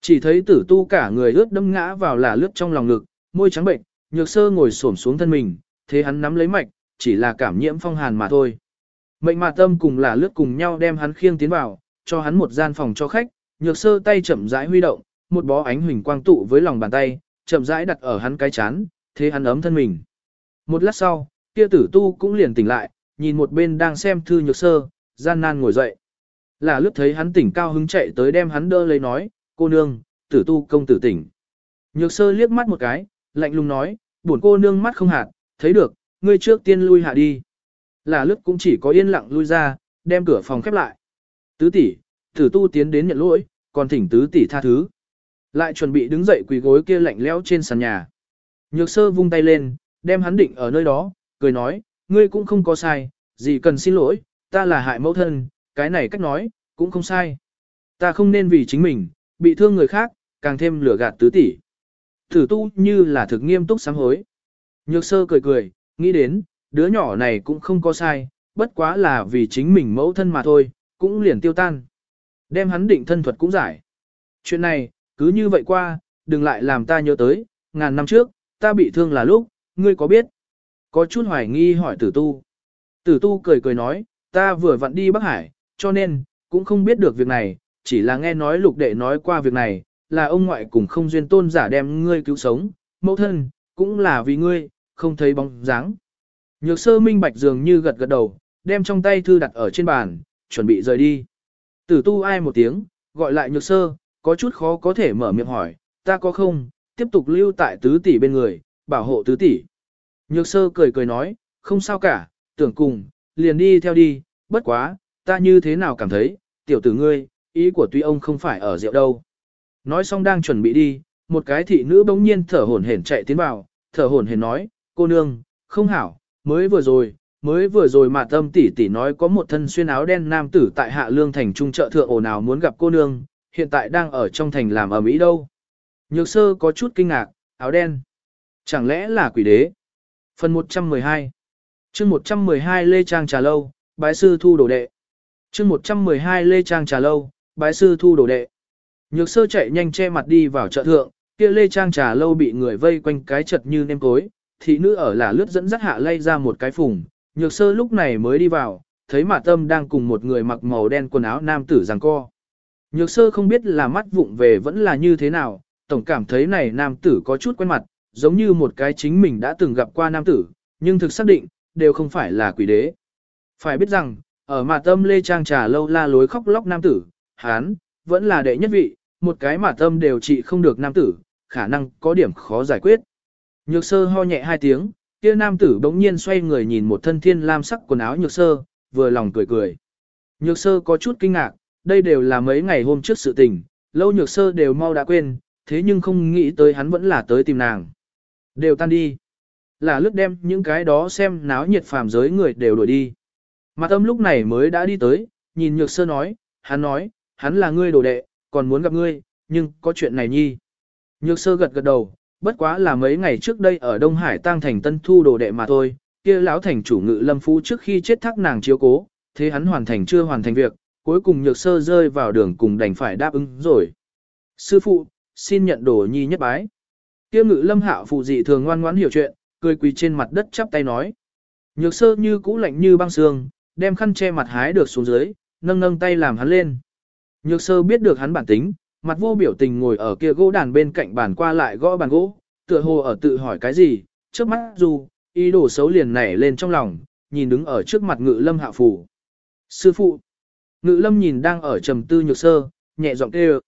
Chỉ thấy tử tu cả người ướt đâm ngã vào là lướt trong lòng ngực, môi trắng bệnh, nhược sơ ngồi xổm xuống thân mình, thế hắn nắm lấy mạch, chỉ là cảm nhiễm phong hàn mà thôi. Mệnh mà tâm cùng là lướt cùng nhau đem hắn khiêng tiến vào, cho hắn một gian phòng cho khách, nhược sơ tay chậm rãi huy động, một bó ánh huỳnh quang tụ với lòng bàn tay, chậm rãi đặt ở hắn cái chán, thế hắn ấm thân mình. Một lát sau, kia tử tu cũng liền tỉnh lại, nhìn một bên đang xem thư nhược sơ, gian nan ngồi dậy. Là lướt thấy hắn tỉnh cao hứng chạy tới đem hắn đỡ lấy nói, cô nương, tử tu công tử tỉnh. Nhược sơ liếc mắt một cái, lạnh lùng nói, buồn cô nương mắt không hạt, thấy được, ngươi trước tiên lui hạ đi. Là lướt cũng chỉ có yên lặng lui ra, đem cửa phòng khép lại. Tứ tỷ, thử tu tiến đến nhận lỗi, còn thỉnh tứ tỷ tha thứ. Lại chuẩn bị đứng dậy quỳ gối kia lạnh lẽo trên sàn nhà. Nhược sơ vung tay lên, đem hắn định ở nơi đó, cười nói, ngươi cũng không có sai, gì cần xin lỗi, ta là hại mẫu thân, cái này cách nói, cũng không sai. Ta không nên vì chính mình, bị thương người khác, càng thêm lửa gạt tứ tỷ. Thử tu như là thực nghiêm túc sám hối. Nhược sơ cười cười, nghĩ đến, đứa nhỏ này cũng không có sai, bất quá là vì chính mình mẫu thân mà thôi, cũng liền tiêu tan. Đem hắn định thân thuật cũng giải. Chuyện này, cứ như vậy qua, đừng lại làm ta nhớ tới, ngàn năm trước, ta bị thương là lúc, ngươi có biết? Có chút hoài nghi hỏi tử tu. Tử tu cười cười nói, ta vừa vặn đi Bắc Hải, cho nên, cũng không biết được việc này, chỉ là nghe nói lục đệ nói qua việc này, là ông ngoại cùng không duyên tôn giả đem ngươi cứu sống, mẫu thân, cũng là vì ngươi, không thấy bóng dáng. Nhược sơ minh bạch dường như gật gật đầu, đem trong tay thư đặt ở trên bàn, chuẩn bị rời đi. Tử tu ai một tiếng, gọi lại nhược sơ, có chút khó có thể mở miệng hỏi, ta có không, tiếp tục lưu tại tứ tỷ bên người, bảo hộ tứ tỷ. Nhược sơ cười cười nói, không sao cả, tưởng cùng, liền đi theo đi, bất quá, ta như thế nào cảm thấy, tiểu tử ngươi, ý của tuy ông không phải ở rượu đâu. Nói xong đang chuẩn bị đi, một cái thị nữ bỗng nhiên thở hổn hển chạy tiến vào, thở hổn hển nói, cô nương, không hảo, mới vừa rồi, mới vừa rồi mà tâm tỷ tỷ nói có một thân xuyên áo đen nam tử tại hạ lương thành trung chợ thượng ổ nào muốn gặp cô nương, hiện tại đang ở trong thành làm ở Mỹ đâu. Nhược sơ có chút kinh ngạc, áo đen. Chẳng lẽ là quỷ đế? Phần 112 chương 112 Lê Trang Trà Lâu, bái sư thu đồ đệ. chương 112 Lê Trang Trà Lâu, bái sư thu đồ đệ. Nhược sơ chạy nhanh che mặt đi vào chợ thượng, kia Lê Trang Trà Lâu bị người vây quanh cái chật như nêm cối, thị nữ ở là lướt dẫn dắt hạ lay ra một cái phùng. Nhược sơ lúc này mới đi vào, thấy mà tâm đang cùng một người mặc màu đen quần áo nam tử giằng co. Nhược sơ không biết là mắt vụng về vẫn là như thế nào, tổng cảm thấy này nam tử có chút quen mặt, giống như một cái chính mình đã từng gặp qua nam tử, nhưng thực xác định, đều không phải là quỷ đế. Phải biết rằng, ở mà tâm lê trang trà lâu la lối khóc lóc nam tử, hán, vẫn là đệ nhất vị, một cái mà tâm đều trị không được nam tử, khả năng có điểm khó giải quyết. Nhược sơ ho nhẹ hai tiếng, kia nam tử bỗng nhiên xoay người nhìn một thân thiên lam sắc quần áo nhược sơ, vừa lòng cười cười. Nhược sơ có chút kinh ngạc, đây đều là mấy ngày hôm trước sự tình, lâu nhược sơ đều mau đã quên, thế nhưng không nghĩ tới hắn vẫn là tới tìm nàng. Đều tan đi. Là lướt đem những cái đó xem náo nhiệt phàm giới người đều đuổi đi. Mặt âm lúc này mới đã đi tới, nhìn nhược sơ nói, hắn nói, hắn là ngươi đồ đệ, còn muốn gặp ngươi, nhưng có chuyện này nhi. Nhược sơ gật gật đầu, bất quá là mấy ngày trước đây ở Đông Hải tăng thành tân thu đồ đệ mà thôi, kia lão thành chủ ngự lâm phú trước khi chết thác nàng chiếu cố, thế hắn hoàn thành chưa hoàn thành việc, cuối cùng nhược sơ rơi vào đường cùng đành phải đáp ứng rồi. Sư phụ, xin nhận đồ nhi nhất bái. Kia ngự lâm hạo phụ dị thường ngoan ngoãn hiểu chuyện, cười quỳ trên mặt đất chắp tay nói. Nhược sơ như cũ lạnh như băng xương, đem khăn che mặt hái được xuống dưới, nâng nâng tay làm hắn lên. Nhược sơ biết được hắn bản tính, mặt vô biểu tình ngồi ở kia gỗ đàn bên cạnh bàn qua lại gõ bàn gỗ, tựa hồ ở tự hỏi cái gì, trước mắt dù, ý đồ xấu liền nảy lên trong lòng, nhìn đứng ở trước mặt ngự lâm hạ phủ. Sư phụ, ngự lâm nhìn đang ở trầm tư nhược sơ, nhẹ giọng kêu.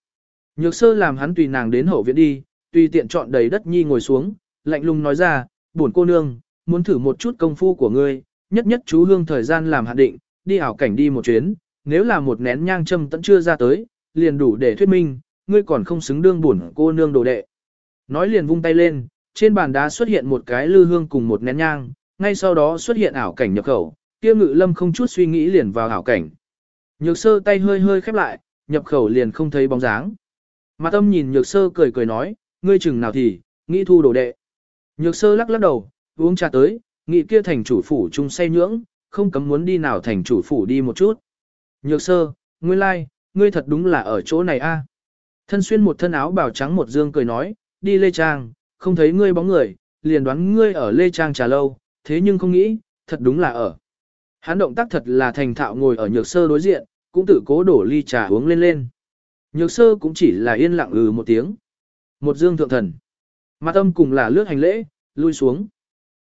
Nhược sơ làm hắn tùy nàng đến hậu viện đi, tùy tiện chọn đầy đất nhi ngồi xuống, lạnh lùng nói ra, buồn cô nương, muốn thử một chút công phu của ngươi, nhất nhất chú hương thời gian làm hạn định, đi ảo cảnh đi một chuyến, nếu là một nén nhang châm tận chưa ra tới, liền đủ để thuyết minh, ngươi còn không xứng đương bổn cô nương đồ đệ. Nói liền vung tay lên, trên bàn đá xuất hiện một cái lư hương cùng một nén nhang, ngay sau đó xuất hiện ảo cảnh nhập khẩu, kia ngự lâm không chút suy nghĩ liền vào ảo cảnh. Nhược sơ tay hơi hơi khép lại, nhập khẩu liền không thấy bóng dáng. Mặt âm nhìn nhược sơ cười cười nói, ngươi chừng nào thì, nghĩ thu đồ đệ. Nhược sơ lắc lắc đầu, uống trà tới, nghĩ kia thành chủ phủ chung say nhưỡng, không cấm muốn đi nào thành chủ phủ đi một chút. Nhược sơ, ngươi lai, like, ngươi thật đúng là ở chỗ này a. Thân xuyên một thân áo bào trắng một dương cười nói, đi Lê Trang, không thấy ngươi bóng người, liền đoán ngươi ở Lê Trang trà lâu, thế nhưng không nghĩ, thật đúng là ở. Hắn động tác thật là thành thạo ngồi ở nhược sơ đối diện, cũng tự cố đổ ly trà uống lên lên. Nhược sơ cũng chỉ là yên lặng ừ một tiếng. Một dương thượng thần. Mặt âm cùng là lướt hành lễ, lui xuống.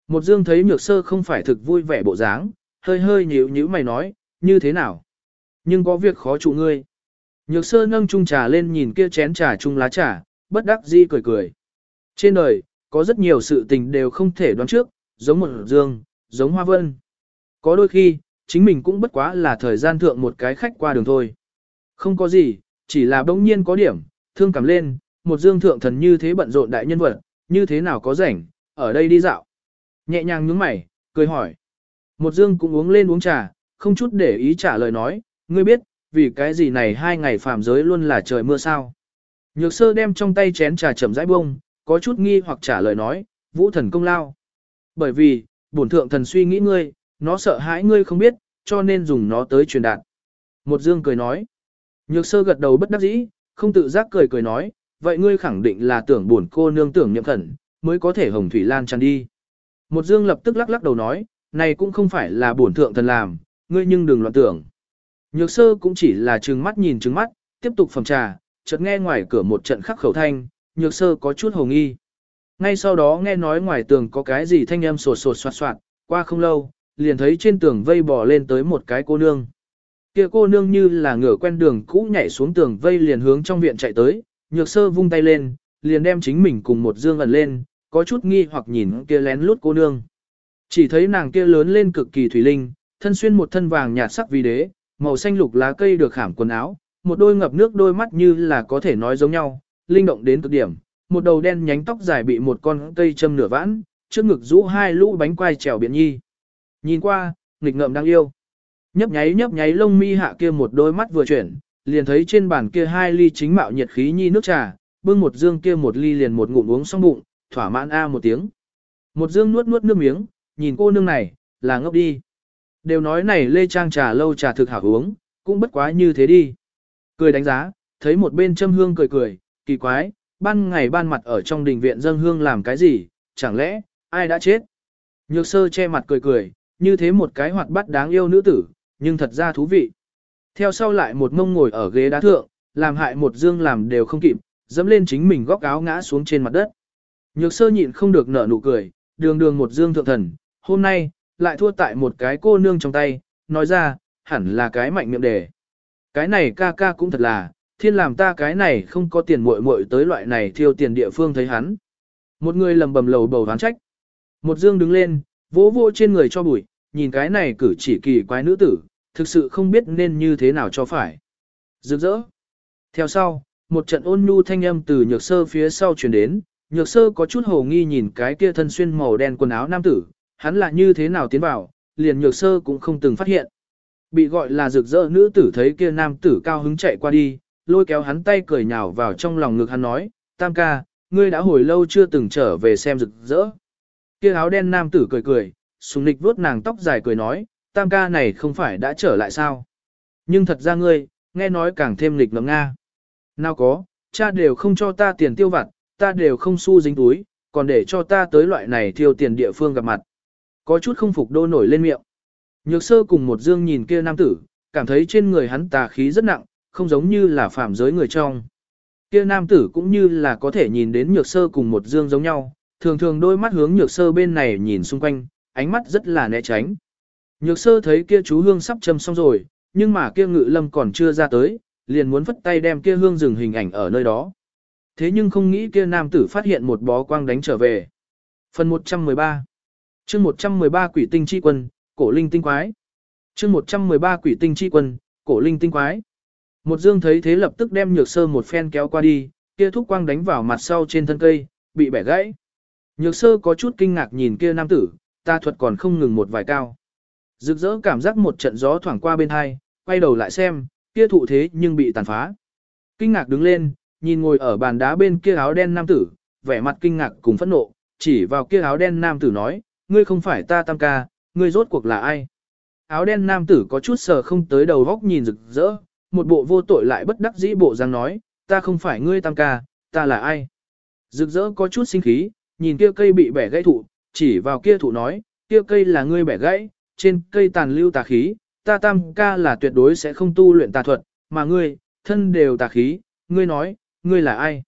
Một dương thấy nhược sơ không phải thực vui vẻ bộ dáng, hơi hơi nhíu nhíu mày nói, như thế nào? Nhưng có việc khó trụ ngươi. Nhược sơ nâng chung trà lên nhìn kia chén trà chung lá trà, bất đắc dĩ cười cười. Trên đời, có rất nhiều sự tình đều không thể đoán trước, giống một dương, giống hoa vân. Có đôi khi, chính mình cũng bất quá là thời gian thượng một cái khách qua đường thôi. Không có gì, chỉ là bỗng nhiên có điểm, thương cảm lên, một dương thượng thần như thế bận rộn đại nhân vật, như thế nào có rảnh, ở đây đi dạo. Nhẹ nhàng nhướng mày, cười hỏi. Một dương cũng uống lên uống trà, không chút để ý trả lời nói, ngươi biết, vì cái gì này hai ngày phàm giới luôn là trời mưa sao. Nhược sơ đem trong tay chén trà chậm rãi bông, có chút nghi hoặc trả lời nói, vũ thần công lao. Bởi vì, bổn thượng thần suy nghĩ ngươi, nó sợ hãi ngươi không biết, cho nên dùng nó tới truyền đạt. Một dương cười nói. Nhược sơ gật đầu bất đắc dĩ, không tự giác cười cười nói, vậy ngươi khẳng định là tưởng bổn cô nương tưởng niệm khẩn, mới có thể hồng thủy lan tràn đi. Một dương lập tức lắc lắc đầu nói, này cũng không phải là bổn thượng thần làm, ngươi nhưng đừng loạn tưởng. Nhược sơ cũng chỉ là trừng mắt nhìn trừng mắt, tiếp tục phẩm trà, chợt nghe ngoài cửa một trận khắc khẩu thanh, nhược sơ có chút hồ nghi. Ngay sau đó nghe nói ngoài tường có cái gì thanh âm sột sột soạt soạt, qua không lâu, liền thấy trên tường vây bò lên tới một cái cô nương. Kia cô nương như là ngửa quen đường cũ nhảy xuống tường vây liền hướng trong viện chạy tới, nhược sơ vung tay lên, liền đem chính mình cùng một dương ẩn lên, có chút nghi hoặc nhìn kia lén lút cô nương. Chỉ thấy nàng kia lớn lên cực kỳ thủy linh, thân xuyên một thân vàng nhạt sắc vì đế, màu xanh lục lá cây được khảm quần áo, một đôi ngập nước đôi mắt như là có thể nói giống nhau, linh động đến cực điểm, một đầu đen nhánh tóc dài bị một con cây châm nửa vãn, trước ngực rũ hai lũ bánh quai trèo biển nhi. Nhìn qua, nghịch ngợm đang yêu. Nhấp nháy nhấp nháy lông mi hạ kia một đôi mắt vừa chuyển, liền thấy trên bàn kia hai ly chính mạo nhiệt khí nhi nước trà, bưng một dương kia một ly liền một ngụm uống xong bụng, thỏa mãn a một tiếng. Một dương nuốt nuốt nước miếng, nhìn cô nương này, là ngốc đi. Đều nói này lê trang trà lâu trà thực hảo uống, cũng bất quá như thế đi. Cười đánh giá, thấy một bên châm hương cười cười, kỳ quái, ban ngày ban mặt ở trong đình viện dâng hương làm cái gì, chẳng lẽ, ai đã chết? Nhược sơ che mặt cười cười, như thế một cái hoạt bát đáng yêu nữ tử, nhưng thật ra thú vị. Theo sau lại một mông ngồi ở ghế đá thượng, làm hại một dương làm đều không kịp, dẫm lên chính mình góc áo ngã xuống trên mặt đất. Nhược sơ nhịn không được nở nụ cười, đường đường một dương thượng thần, hôm nay, lại thua tại một cái cô nương trong tay, nói ra, hẳn là cái mạnh miệng đề. Cái này ca ca cũng thật là, thiên làm ta cái này không có tiền muội muội tới loại này thiêu tiền địa phương thấy hắn. Một người lầm bầm lầu bầu ván trách. Một dương đứng lên, vỗ vỗ trên người cho bụi, nhìn cái này cử chỉ kỳ quái nữ tử, thực sự không biết nên như thế nào cho phải. Rực rỡ. Theo sau, một trận ôn nhu thanh âm từ nhược sơ phía sau truyền đến, nhược sơ có chút hồ nghi nhìn cái kia thân xuyên màu đen quần áo nam tử, hắn là như thế nào tiến vào, liền nhược sơ cũng không từng phát hiện. Bị gọi là rực rỡ nữ tử thấy kia nam tử cao hứng chạy qua đi, lôi kéo hắn tay cười nhào vào trong lòng ngực hắn nói, tam ca, ngươi đã hồi lâu chưa từng trở về xem rực rỡ. Kia áo đen nam tử cười cười, sùng nịch vuốt nàng tóc dài cười nói, tam ca này không phải đã trở lại sao. Nhưng thật ra ngươi, nghe nói càng thêm lịch ngấm nga. Nào có, cha đều không cho ta tiền tiêu vặt, ta đều không xu dính túi, còn để cho ta tới loại này tiêu tiền địa phương gặp mặt. Có chút không phục đô nổi lên miệng. Nhược sơ cùng một dương nhìn kia nam tử, cảm thấy trên người hắn tà khí rất nặng, không giống như là phạm giới người trong. Kia nam tử cũng như là có thể nhìn đến nhược sơ cùng một dương giống nhau, thường thường đôi mắt hướng nhược sơ bên này nhìn xung quanh, ánh mắt rất là né tránh. Nhược sơ thấy kia chú hương sắp châm xong rồi, nhưng mà kia ngự lâm còn chưa ra tới, liền muốn phất tay đem kia hương dừng hình ảnh ở nơi đó. Thế nhưng không nghĩ kia nam tử phát hiện một bó quang đánh trở về. Phần 113 chương 113 quỷ tinh chi quân, cổ linh tinh quái. chương 113 quỷ tinh chi quân, cổ linh tinh quái. Một dương thấy thế lập tức đem nhược sơ một phen kéo qua đi, kia thúc quang đánh vào mặt sau trên thân cây, bị bẻ gãy. Nhược sơ có chút kinh ngạc nhìn kia nam tử, ta thuật còn không ngừng một vài cao. Rực rỡ cảm giác một trận gió thoảng qua bên hai, quay đầu lại xem, kia thụ thế nhưng bị tàn phá. Kinh ngạc đứng lên, nhìn ngồi ở bàn đá bên kia áo đen nam tử, vẻ mặt kinh ngạc cùng phẫn nộ, chỉ vào kia áo đen nam tử nói, ngươi không phải ta tam ca, ngươi rốt cuộc là ai? Áo đen nam tử có chút sờ không tới đầu góc nhìn rực rỡ, một bộ vô tội lại bất đắc dĩ bộ dáng nói, ta không phải ngươi tam ca, ta là ai? Rực rỡ có chút sinh khí, nhìn kia cây bị bẻ gãy thụ, chỉ vào kia thụ nói, kia cây là ngươi bẻ gãy, trên cây tàn lưu tà khí, ta tam ca là tuyệt đối sẽ không tu luyện tà thuật, mà ngươi, thân đều tà khí, ngươi nói, ngươi là ai?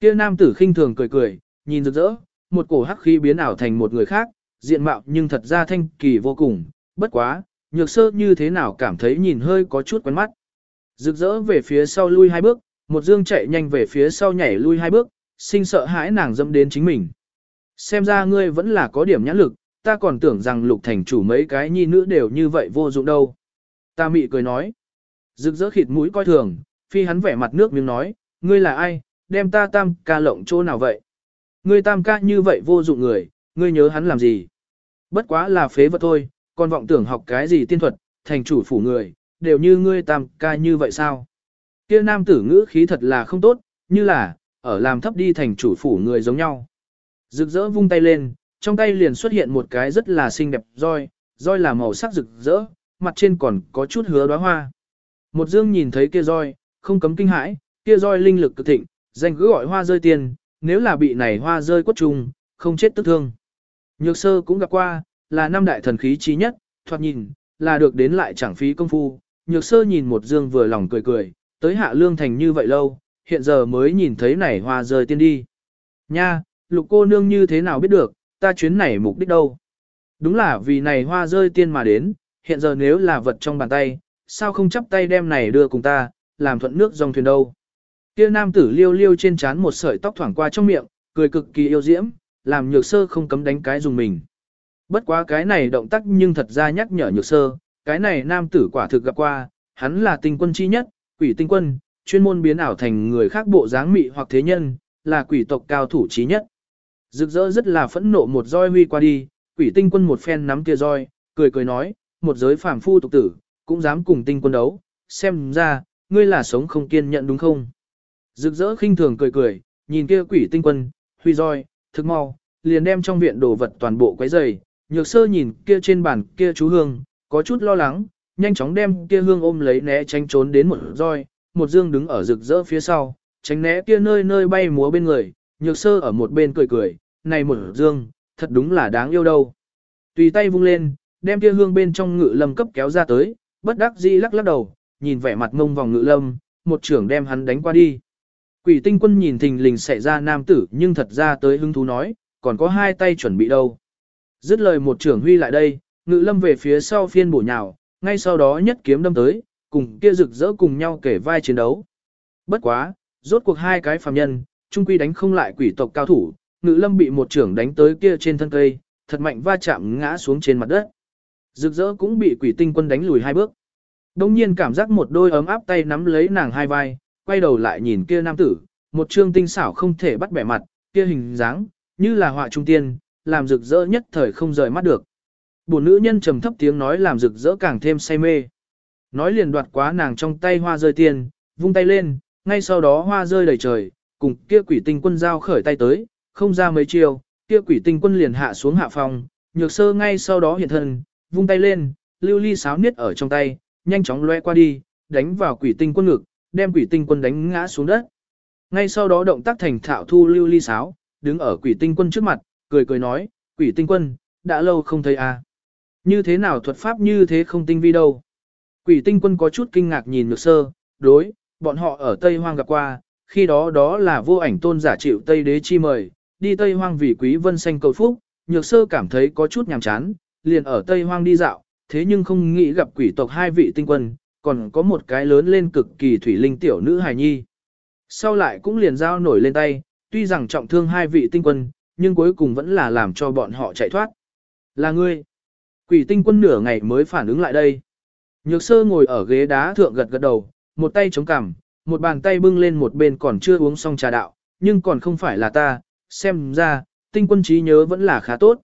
Kia nam tử khinh thường cười cười, nhìn rực rỡ, một cổ hắc khí biến ảo thành một người khác, diện mạo nhưng thật ra thanh kỳ vô cùng, bất quá, nhược sơ như thế nào cảm thấy nhìn hơi có chút quen mắt. Rực rỡ về phía sau lui hai bước, một dương chạy nhanh về phía sau nhảy lui hai bước, sinh sợ hãi nàng dâm đến chính mình. Xem ra ngươi vẫn là có điểm nhãn lực, ta còn tưởng rằng lục thành chủ mấy cái nhi nữ đều như vậy vô dụng đâu. Ta mị cười nói. Rực rỡ khịt mũi coi thường, phi hắn vẻ mặt nước miếng nói, ngươi là ai, đem ta tam ca lộng chỗ nào vậy? Ngươi tam ca như vậy vô dụng người, ngươi nhớ hắn làm gì? Bất quá là phế vật thôi, còn vọng tưởng học cái gì tiên thuật, thành chủ phủ người, đều như ngươi tam ca như vậy sao? Kia nam tử ngữ khí thật là không tốt, như là, ở làm thấp đi thành chủ phủ người giống nhau. Rực rỡ vung tay lên, trong tay liền xuất hiện một cái rất là xinh đẹp roi, roi là màu sắc rực rỡ, mặt trên còn có chút hứa đóa hoa. Một dương nhìn thấy kia roi, không cấm kinh hãi, kia roi linh lực cực thịnh, danh cứ gọi hoa rơi tiền, nếu là bị này hoa rơi quất trùng, không chết tức thương. Nhược sơ cũng gặp qua, là năm đại thần khí trí nhất, thoạt nhìn, là được đến lại chẳng phí công phu. Nhược sơ nhìn một dương vừa lòng cười cười, tới hạ lương thành như vậy lâu, hiện giờ mới nhìn thấy nảy hoa rơi tiên đi. Nha, lục cô nương như thế nào biết được, ta chuyến này mục đích đâu. Đúng là vì này hoa rơi tiên mà đến, hiện giờ nếu là vật trong bàn tay, sao không chắp tay đem này đưa cùng ta, làm thuận nước dòng thuyền đâu. Kia nam tử liêu liêu trên trán một sợi tóc thoảng qua trong miệng, cười cực kỳ yêu diễm, làm nhược sơ không cấm đánh cái dùng mình. Bất quá cái này động tác nhưng thật ra nhắc nhở nhược sơ, cái này nam tử quả thực gặp qua, hắn là tinh quân chi nhất, quỷ tinh quân, chuyên môn biến ảo thành người khác bộ dáng mị hoặc thế nhân, là quỷ tộc cao thủ chí nhất. Rực rỡ rất là phẫn nộ một roi huy qua đi, quỷ tinh quân một phen nắm kia roi, cười cười nói, một giới phàm phu tục tử, cũng dám cùng tinh quân đấu, xem ra, ngươi là sống không kiên nhận đúng không? Rực rỡ khinh thường cười cười, nhìn kia quỷ tinh quân, huy roi, thức mau, liền đem trong viện đồ vật toàn bộ quấy dày, nhược sơ nhìn kia trên bàn kia chú hương, có chút lo lắng, nhanh chóng đem kia hương ôm lấy né tránh trốn đến một roi, một dương đứng ở rực rỡ phía sau, tránh né kia nơi nơi bay múa bên người, nhược sơ ở một bên cười cười, này một dương, thật đúng là đáng yêu đâu. Tùy tay vung lên, đem kia hương bên trong ngự lâm cấp kéo ra tới, bất đắc dĩ lắc lắc đầu, nhìn vẻ mặt ngông vòng ngự lâm, một trưởng đem hắn đánh qua đi. Quỷ tinh quân nhìn thình lình xảy ra nam tử nhưng thật ra tới hứng thú nói, còn có hai tay chuẩn bị đâu. Dứt lời một trưởng huy lại đây, ngự lâm về phía sau phiên bổ nhào, ngay sau đó nhất kiếm đâm tới, cùng kia rực rỡ cùng nhau kể vai chiến đấu. Bất quá, rốt cuộc hai cái phàm nhân, trung quy đánh không lại quỷ tộc cao thủ, ngự lâm bị một trưởng đánh tới kia trên thân cây, thật mạnh va chạm ngã xuống trên mặt đất. Rực rỡ cũng bị quỷ tinh quân đánh lùi hai bước. Đông nhiên cảm giác một đôi ấm áp tay nắm lấy nàng hai vai, quay đầu lại nhìn kia nam tử, một trương tinh xảo không thể bắt bẻ mặt, kia hình dáng, như là họa trung tiên, làm rực rỡ nhất thời không rời mắt được. Bổn nữ nhân trầm thấp tiếng nói làm rực rỡ càng thêm say mê. Nói liền đoạt quá nàng trong tay hoa rơi tiền vung tay lên, ngay sau đó hoa rơi đầy trời, cùng kia quỷ tinh quân giao khởi tay tới, không ra mấy chiều, kia quỷ tinh quân liền hạ xuống hạ phòng, nhược sơ ngay sau đó hiện thân, vung tay lên, lưu ly sáo niết ở trong tay, nhanh chóng loe qua đi, đánh vào quỷ tinh quân ngực, đem quỷ tinh quân đánh ngã xuống đất. Ngay sau đó động tác thành thạo thu lưu ly sáo, đứng ở quỷ tinh quân trước mặt, cười cười nói, quỷ tinh quân, đã lâu không thấy à. Như thế nào thuật pháp như thế không tinh vi đâu. Quỷ tinh quân có chút kinh ngạc nhìn nhược sơ, đối, bọn họ ở Tây Hoang gặp qua, khi đó đó là vô ảnh tôn giả chịu Tây đế chi mời, đi Tây Hoang vì quý vân xanh cầu phúc, nhược sơ cảm thấy có chút nhàm chán, liền ở Tây Hoang đi dạo, thế nhưng không nghĩ gặp quỷ tộc hai vị tinh quân, còn có một cái lớn lên cực kỳ thủy linh tiểu nữ hài nhi. Sau lại cũng liền giao nổi lên tay, tuy rằng trọng thương hai vị tinh quân, nhưng cuối cùng vẫn là làm cho bọn họ chạy thoát. Là ngươi. Quỷ tinh quân nửa ngày mới phản ứng lại đây. Nhược sơ ngồi ở ghế đá thượng gật gật đầu, một tay chống cằm, một bàn tay bưng lên một bên còn chưa uống xong trà đạo, nhưng còn không phải là ta, xem ra, tinh quân trí nhớ vẫn là khá tốt.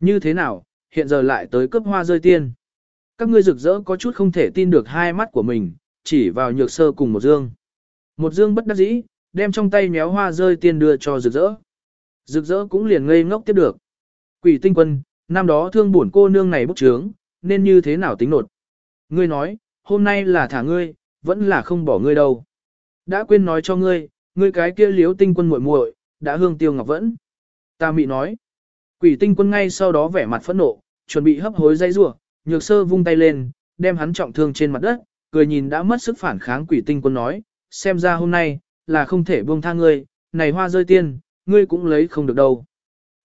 Như thế nào, hiện giờ lại tới cấp hoa rơi tiên. Các ngươi rực rỡ có chút không thể tin được hai mắt của mình, chỉ vào nhược sơ cùng một dương. Một dương bất đắc dĩ, đem trong tay méo hoa rơi tiên đưa cho rực rỡ. Rực rỡ cũng liền ngây ngốc tiếp được. Quỷ tinh quân, năm đó thương bổn cô nương này bốc trướng, nên như thế nào tính nột. Ngươi nói, hôm nay là thả ngươi, vẫn là không bỏ ngươi đâu. Đã quên nói cho ngươi, ngươi cái kia liếu tinh quân muội muội, đã hương tiêu ngọc vẫn. Ta mị nói. Quỷ tinh quân ngay sau đó vẻ mặt phẫn nộ, chuẩn bị hấp hối dây rủa, nhược sơ vung tay lên, đem hắn trọng thương trên mặt đất, cười nhìn đã mất sức phản kháng quỷ tinh quân nói, xem ra hôm nay, là không thể buông tha ngươi, này hoa rơi tiên, ngươi cũng lấy không được đâu.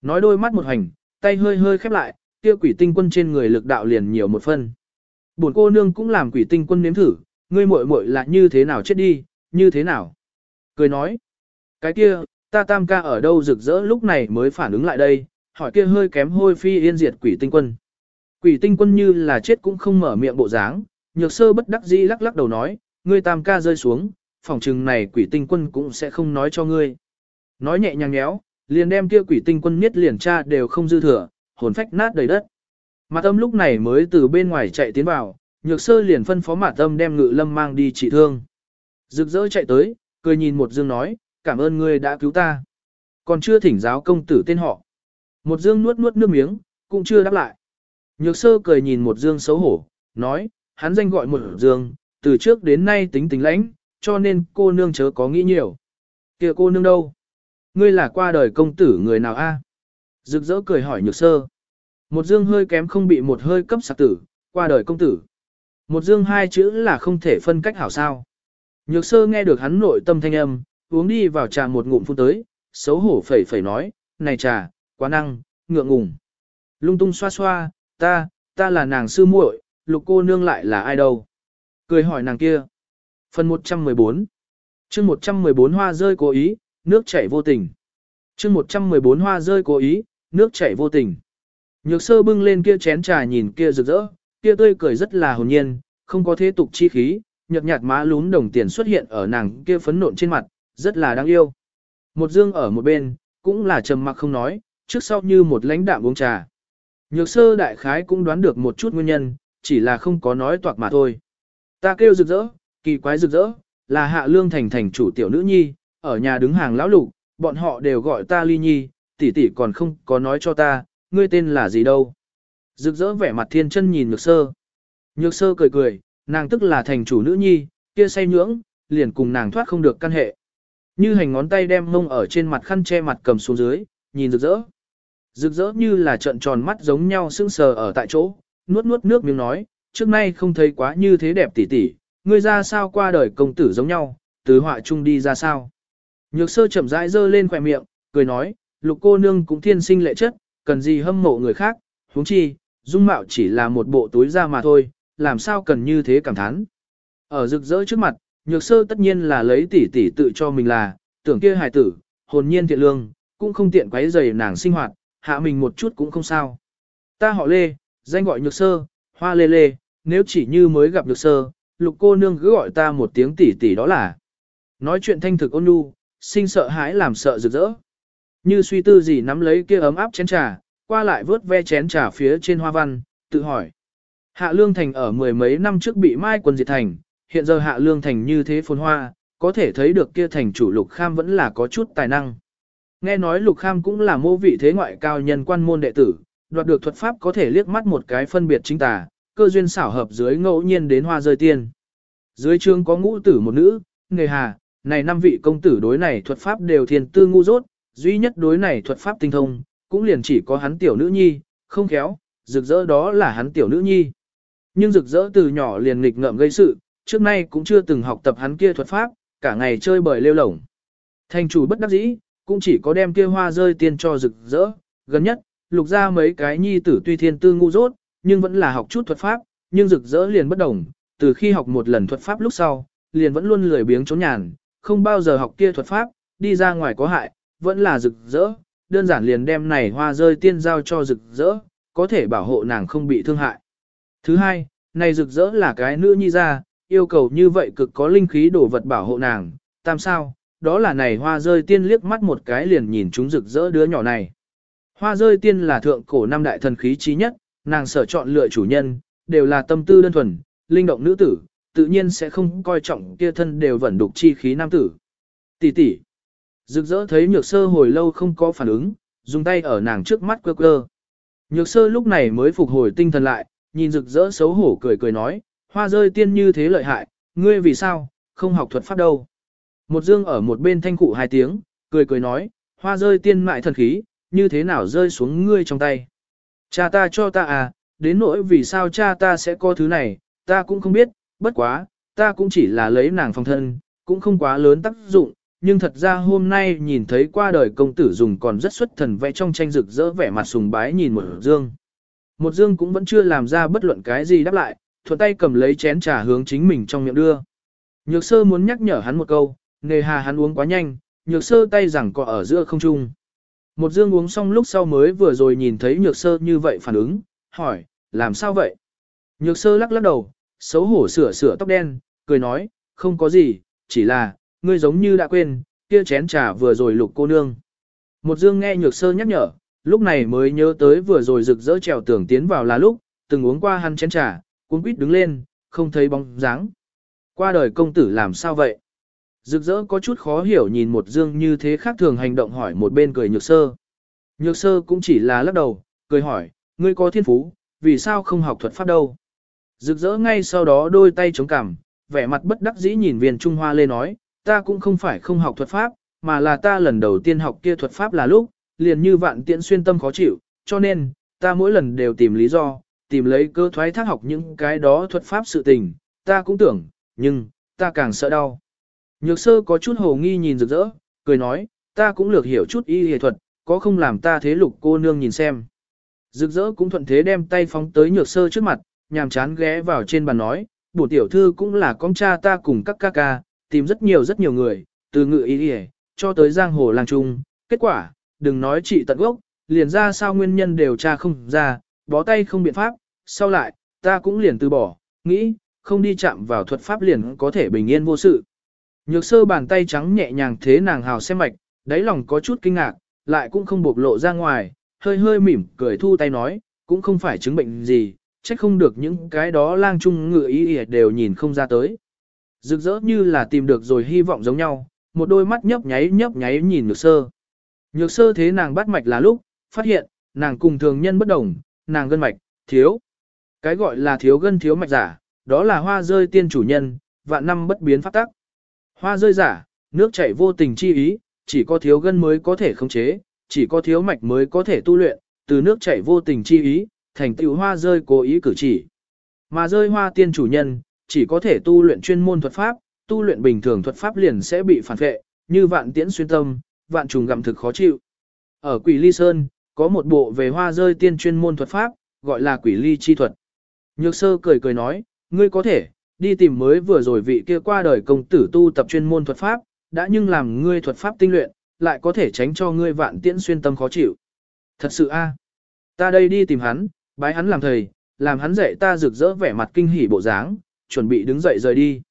Nói đôi mắt một hành, tay hơi hơi khép lại, kia quỷ tinh quân trên người lực đạo liền nhiều một phân. Bổn cô nương cũng làm quỷ tinh quân nếm thử, ngươi muội muội là như thế nào chết đi, như thế nào. Cười nói, cái kia, ta tam ca ở đâu rực rỡ lúc này mới phản ứng lại đây, hỏi kia hơi kém hôi phi yên diệt quỷ tinh quân. Quỷ tinh quân như là chết cũng không mở miệng bộ dáng, nhược sơ bất đắc dĩ lắc lắc đầu nói, ngươi tam ca rơi xuống, phòng trừng này quỷ tinh quân cũng sẽ không nói cho ngươi. Nói nhẹ nhàng nhéo, liền đem kia quỷ tinh quân miết liền cha đều không dư thừa, hồn phách nát đầy đất. Mặt âm lúc này mới từ bên ngoài chạy tiến vào, nhược sơ liền phân phó Mặt âm đem ngự lâm mang đi trị thương. Rực rỡ chạy tới, cười nhìn một dương nói, cảm ơn ngươi đã cứu ta. Còn chưa thỉnh giáo công tử tên họ. Một dương nuốt nuốt nước miếng, cũng chưa đáp lại. Nhược sơ cười nhìn một dương xấu hổ, nói, hắn danh gọi một dương, từ trước đến nay tính tính lãnh, cho nên cô nương chớ có nghĩ nhiều. kìa cô nương đâu? Ngươi là qua đời công tử người nào a? Rực rỡ cười hỏi nhược sơ. Một dương hơi kém không bị một hơi cấp sạc tử, qua đời công tử. Một dương hai chữ là không thể phân cách hảo sao. Nhược sơ nghe được hắn nội tâm thanh âm, uống đi vào trà một ngụm phun tới, xấu hổ phẩy phẩy nói, này trà, quá năng, ngượng ngùng. Lung tung xoa xoa, ta, ta là nàng sư muội, lục cô nương lại là ai đâu? Cười hỏi nàng kia. Phần 114 chương 114 hoa rơi cố ý, nước chảy vô tình. chương 114 hoa rơi cố ý, nước chảy vô tình. Nhược sơ bưng lên kia chén trà nhìn kia rực rỡ, kia tươi cười rất là hồn nhiên, không có thế tục chi khí, nhợt nhạt má lún đồng tiền xuất hiện ở nàng kia phấn nộn trên mặt, rất là đáng yêu. Một dương ở một bên, cũng là trầm mặc không nói, trước sau như một lãnh đạm uống trà. Nhược sơ đại khái cũng đoán được một chút nguyên nhân, chỉ là không có nói toạc mà thôi. Ta kêu rực rỡ, kỳ quái rực rỡ, là hạ lương thành thành chủ tiểu nữ nhi, ở nhà đứng hàng lão lục, bọn họ đều gọi ta ly nhi, tỷ tỷ còn không có nói cho ta, ngươi tên là gì đâu. Rực rỡ vẻ mặt thiên chân nhìn nhược sơ. Nhược sơ cười cười, nàng tức là thành chủ nữ nhi, kia say nhưỡng, liền cùng nàng thoát không được căn hệ. Như hành ngón tay đem mông ở trên mặt khăn che mặt cầm xuống dưới, nhìn rực rỡ. Rực rỡ như là trận tròn mắt giống nhau sững sờ ở tại chỗ, nuốt nuốt nước miếng nói, trước nay không thấy quá như thế đẹp tỉ tỉ, ngươi ra sao qua đời công tử giống nhau, từ họa chung đi ra sao. Nhược sơ chậm rãi dơ lên khỏe miệng, cười nói, lục cô nương cũng thiên sinh lệ chất, cần gì hâm mộ người khác, huống chi, dung mạo chỉ là một bộ túi da mà thôi, làm sao cần như thế cảm thán. Ở rực rỡ trước mặt, nhược sơ tất nhiên là lấy tỷ tỷ tự cho mình là, tưởng kia hài tử, hồn nhiên thiện lương, cũng không tiện quấy rầy nàng sinh hoạt, hạ mình một chút cũng không sao. Ta họ Lê, danh gọi nhược sơ, hoa lê lê, nếu chỉ như mới gặp nhược sơ, lục cô nương cứ gọi ta một tiếng tỷ tỷ đó là. Nói chuyện thanh thực ôn nhu, sinh sợ hãi làm sợ rực rỡ. Như suy tư gì nắm lấy kia ấm áp chén trà, qua lại vớt ve chén trà phía trên hoa văn, tự hỏi. Hạ Lương Thành ở mười mấy năm trước bị Mai quân diệt thành, hiện giờ Hạ Lương Thành như thế phồn hoa, có thể thấy được kia thành chủ Lục Kham vẫn là có chút tài năng. Nghe nói Lục Kham cũng là mô vị thế ngoại cao nhân quan môn đệ tử, đoạt được thuật pháp có thể liếc mắt một cái phân biệt chính tà, cơ duyên xảo hợp dưới ngẫu nhiên đến hoa rơi tiên. Dưới chương có ngũ tử một nữ, nghề hà, này năm vị công tử đối này thuật pháp đều thiền tư ngu dốt, duy nhất đối này thuật pháp tinh thông, cũng liền chỉ có hắn tiểu nữ nhi, không khéo, rực rỡ đó là hắn tiểu nữ nhi. Nhưng rực rỡ từ nhỏ liền nghịch ngợm gây sự, trước nay cũng chưa từng học tập hắn kia thuật pháp, cả ngày chơi bời lêu lổng. Thành chủ bất đắc dĩ, cũng chỉ có đem kia hoa rơi tiên cho rực rỡ, gần nhất, lục ra mấy cái nhi tử tuy thiên tư ngu dốt, nhưng vẫn là học chút thuật pháp, nhưng rực rỡ liền bất đồng, từ khi học một lần thuật pháp lúc sau, liền vẫn luôn lười biếng trốn nhàn, không bao giờ học kia thuật pháp, đi ra ngoài có hại, vẫn là rực rỡ, đơn giản liền đem này hoa rơi tiên giao cho rực rỡ, có thể bảo hộ nàng không bị thương hại. Thứ hai, này rực rỡ là cái nữ nhi ra, yêu cầu như vậy cực có linh khí đổ vật bảo hộ nàng, tam sao, đó là này hoa rơi tiên liếc mắt một cái liền nhìn chúng rực rỡ đứa nhỏ này. Hoa rơi tiên là thượng cổ năm đại thần khí trí nhất, nàng sở chọn lựa chủ nhân, đều là tâm tư đơn thuần, linh động nữ tử, tự nhiên sẽ không coi trọng kia thân đều vẫn đục chi khí nam tử. Tỷ tỷ. Rực rỡ thấy nhược sơ hồi lâu không có phản ứng, dùng tay ở nàng trước mắt quơ quơ. Nhược sơ lúc này mới phục hồi tinh thần lại, nhìn rực rỡ xấu hổ cười cười nói, hoa rơi tiên như thế lợi hại, ngươi vì sao, không học thuật pháp đâu. Một dương ở một bên thanh cụ hai tiếng, cười cười nói, hoa rơi tiên mại thần khí, như thế nào rơi xuống ngươi trong tay. Cha ta cho ta à, đến nỗi vì sao cha ta sẽ có thứ này, ta cũng không biết, bất quá, ta cũng chỉ là lấy nàng phòng thân, cũng không quá lớn tác dụng, nhưng thật ra hôm nay nhìn thấy qua đời công tử dùng còn rất xuất thần vẽ trong tranh rực rỡ vẻ mặt sùng bái nhìn một dương. Một dương cũng vẫn chưa làm ra bất luận cái gì đáp lại, thuận tay cầm lấy chén trà hướng chính mình trong miệng đưa. Nhược sơ muốn nhắc nhở hắn một câu, nề hà hắn uống quá nhanh, nhược sơ tay rằng cọ ở giữa không trung. Một dương uống xong lúc sau mới vừa rồi nhìn thấy nhược sơ như vậy phản ứng, hỏi, làm sao vậy? Nhược sơ lắc lắc đầu, xấu hổ sửa sửa tóc đen, cười nói, không có gì, chỉ là, ngươi giống như đã quên, kia chén trà vừa rồi lục cô nương. Một dương nghe nhược sơ nhắc nhở, lúc này mới nhớ tới vừa rồi rực rỡ trèo tưởng tiến vào là lúc, từng uống qua hắn chén trà, cuốn quýt đứng lên, không thấy bóng dáng. Qua đời công tử làm sao vậy? Rực rỡ có chút khó hiểu nhìn một dương như thế khác thường hành động hỏi một bên cười nhược sơ. Nhược sơ cũng chỉ là lắc đầu, cười hỏi, ngươi có thiên phú, vì sao không học thuật pháp đâu? Rực rỡ ngay sau đó đôi tay chống cằm, vẻ mặt bất đắc dĩ nhìn viên Trung Hoa Lê nói, ta cũng không phải không học thuật pháp, mà là ta lần đầu tiên học kia thuật pháp là lúc, liền như vạn tiện xuyên tâm khó chịu, cho nên, ta mỗi lần đều tìm lý do, tìm lấy cơ thoái thác học những cái đó thuật pháp sự tình, ta cũng tưởng, nhưng, ta càng sợ đau. Nhược sơ có chút hồ nghi nhìn rực rỡ, cười nói, ta cũng lược hiểu chút y y thuật, có không làm ta thế lục cô nương nhìn xem. Rực rỡ cũng thuận thế đem tay phóng tới nhược sơ trước mặt, nhàm chán ghé vào trên bàn nói, bổ tiểu thư cũng là con cha ta cùng các ca ca, tìm rất nhiều rất nhiều người, từ ngự ý đi cho tới giang hồ làng trung. Kết quả, đừng nói trị tận gốc, liền ra sao nguyên nhân đều tra không ra, bó tay không biện pháp, sau lại, ta cũng liền từ bỏ, nghĩ, không đi chạm vào thuật pháp liền có thể bình yên vô sự. Nhược sơ bàn tay trắng nhẹ nhàng thế nàng hào xem mạch, đáy lòng có chút kinh ngạc, lại cũng không bộc lộ ra ngoài, hơi hơi mỉm cười thu tay nói, cũng không phải chứng bệnh gì, trách không được những cái đó lang trung ngựa ý đều nhìn không ra tới. Rực rỡ như là tìm được rồi hy vọng giống nhau, một đôi mắt nhấp nháy nhấp nháy nhìn nhược sơ. Nhược sơ thế nàng bắt mạch là lúc, phát hiện, nàng cùng thường nhân bất đồng, nàng gân mạch, thiếu. Cái gọi là thiếu gân thiếu mạch giả, đó là hoa rơi tiên chủ nhân, vạn năm bất biến pháp tắc. Hoa rơi giả, nước chảy vô tình chi ý, chỉ có thiếu gân mới có thể khống chế, chỉ có thiếu mạch mới có thể tu luyện, từ nước chảy vô tình chi ý, thành tựu hoa rơi cố ý cử chỉ. Mà rơi hoa tiên chủ nhân, chỉ có thể tu luyện chuyên môn thuật pháp, tu luyện bình thường thuật pháp liền sẽ bị phản vệ, như vạn tiễn xuyên tâm, vạn trùng gặm thực khó chịu. Ở Quỷ Ly Sơn, có một bộ về hoa rơi tiên chuyên môn thuật pháp, gọi là Quỷ Ly chi thuật. Nhược sơ cười cười nói, ngươi có thể, đi tìm mới vừa rồi vị kia qua đời công tử tu tập chuyên môn thuật pháp, đã nhưng làm ngươi thuật pháp tinh luyện, lại có thể tránh cho ngươi vạn tiễn xuyên tâm khó chịu. Thật sự a, à? ta đây đi tìm hắn, bái hắn làm thầy, làm hắn dạy ta rực rỡ vẻ mặt kinh hỉ bộ dáng, chuẩn bị đứng dậy rời đi.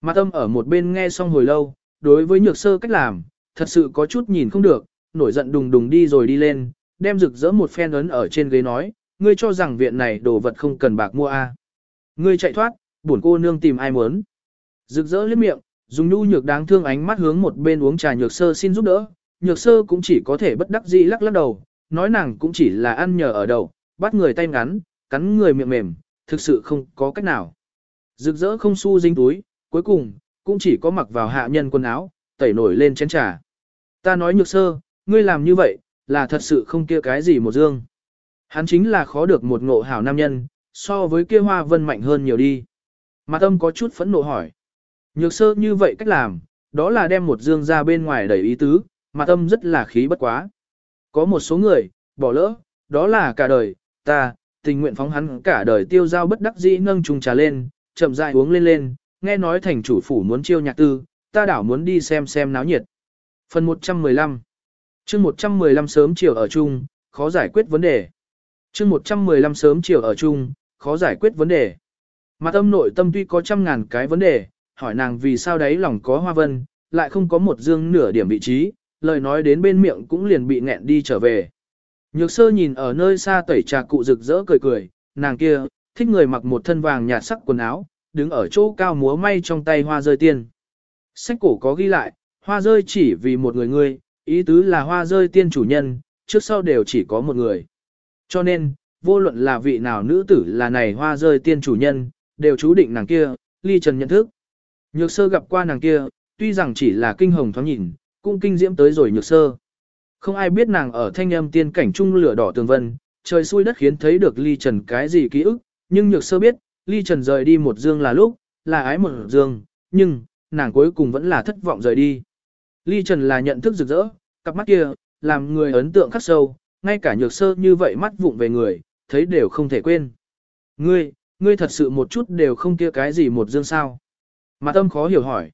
Mặt tâm ở một bên nghe xong hồi lâu, đối với nhược sơ cách làm, thật sự có chút nhìn không được, nổi giận đùng đùng đi rồi đi lên, đem rực rỡ một phen ấn ở trên ghế nói, ngươi cho rằng viện này đồ vật không cần bạc mua a Ngươi chạy thoát, buồn cô nương tìm ai muốn. Rực rỡ liếc miệng, dùng nhu nhược đáng thương ánh mắt hướng một bên uống trà nhược sơ xin giúp đỡ, nhược sơ cũng chỉ có thể bất đắc dĩ lắc lắc đầu, nói nàng cũng chỉ là ăn nhờ ở đầu, bắt người tay ngắn, cắn người miệng mềm, thực sự không có cách nào. Rực rỡ không su dinh túi, cuối cùng, cũng chỉ có mặc vào hạ nhân quần áo, tẩy nổi lên chén trà. Ta nói nhược sơ, ngươi làm như vậy, là thật sự không kia cái gì một dương. Hắn chính là khó được một ngộ hảo nam nhân, so với kia hoa vân mạnh hơn nhiều đi. Mặt âm có chút phẫn nộ hỏi. Nhược sơ như vậy cách làm, đó là đem một dương ra bên ngoài đẩy ý tứ, mặt âm rất là khí bất quá. Có một số người, bỏ lỡ, đó là cả đời, ta, tình nguyện phóng hắn cả đời tiêu giao bất đắc dĩ nâng trùng trà lên, chậm rãi uống lên lên, nghe nói thành chủ phủ muốn chiêu nhạc tư, ta đảo muốn đi xem xem náo nhiệt. Phần 115 chương 115 sớm chiều ở chung, khó giải quyết vấn đề. chương 115 sớm chiều ở chung, khó giải quyết vấn đề. Mặt âm nội tâm tuy có trăm ngàn cái vấn đề, hỏi nàng vì sao đấy lòng có hoa vân, lại không có một dương nửa điểm vị trí, lời nói đến bên miệng cũng liền bị nghẹn đi trở về. Nhược sơ nhìn ở nơi xa tẩy trà cụ rực rỡ cười cười, nàng kia, thích người mặc một thân vàng nhạt sắc quần áo, đứng ở chỗ cao múa may trong tay hoa rơi tiên. Sách cổ có ghi lại, hoa rơi chỉ vì một người ngươi, ý tứ là hoa rơi tiên chủ nhân, trước sau đều chỉ có một người. Cho nên, vô luận là vị nào nữ tử là này hoa rơi tiên chủ nhân, đều chú định nàng kia, ly trần nhận thức. Nhược sơ gặp qua nàng kia, tuy rằng chỉ là kinh hồng thoáng nhìn, cũng kinh diễm tới rồi nhược sơ. Không ai biết nàng ở thanh âm tiên cảnh trung lửa đỏ tường vân, trời xui đất khiến thấy được ly trần cái gì ký ức, nhưng nhược sơ biết, ly trần rời đi một dương là lúc, là ái một dương, nhưng, nàng cuối cùng vẫn là thất vọng rời đi. Ly trần là nhận thức rực rỡ, cặp mắt kia, làm người ấn tượng khắc sâu, ngay cả nhược sơ như vậy mắt vụng về người, thấy đều không thể quên. Ngươi, ngươi thật sự một chút đều không kia cái gì một dương sao. Mà tâm khó hiểu hỏi.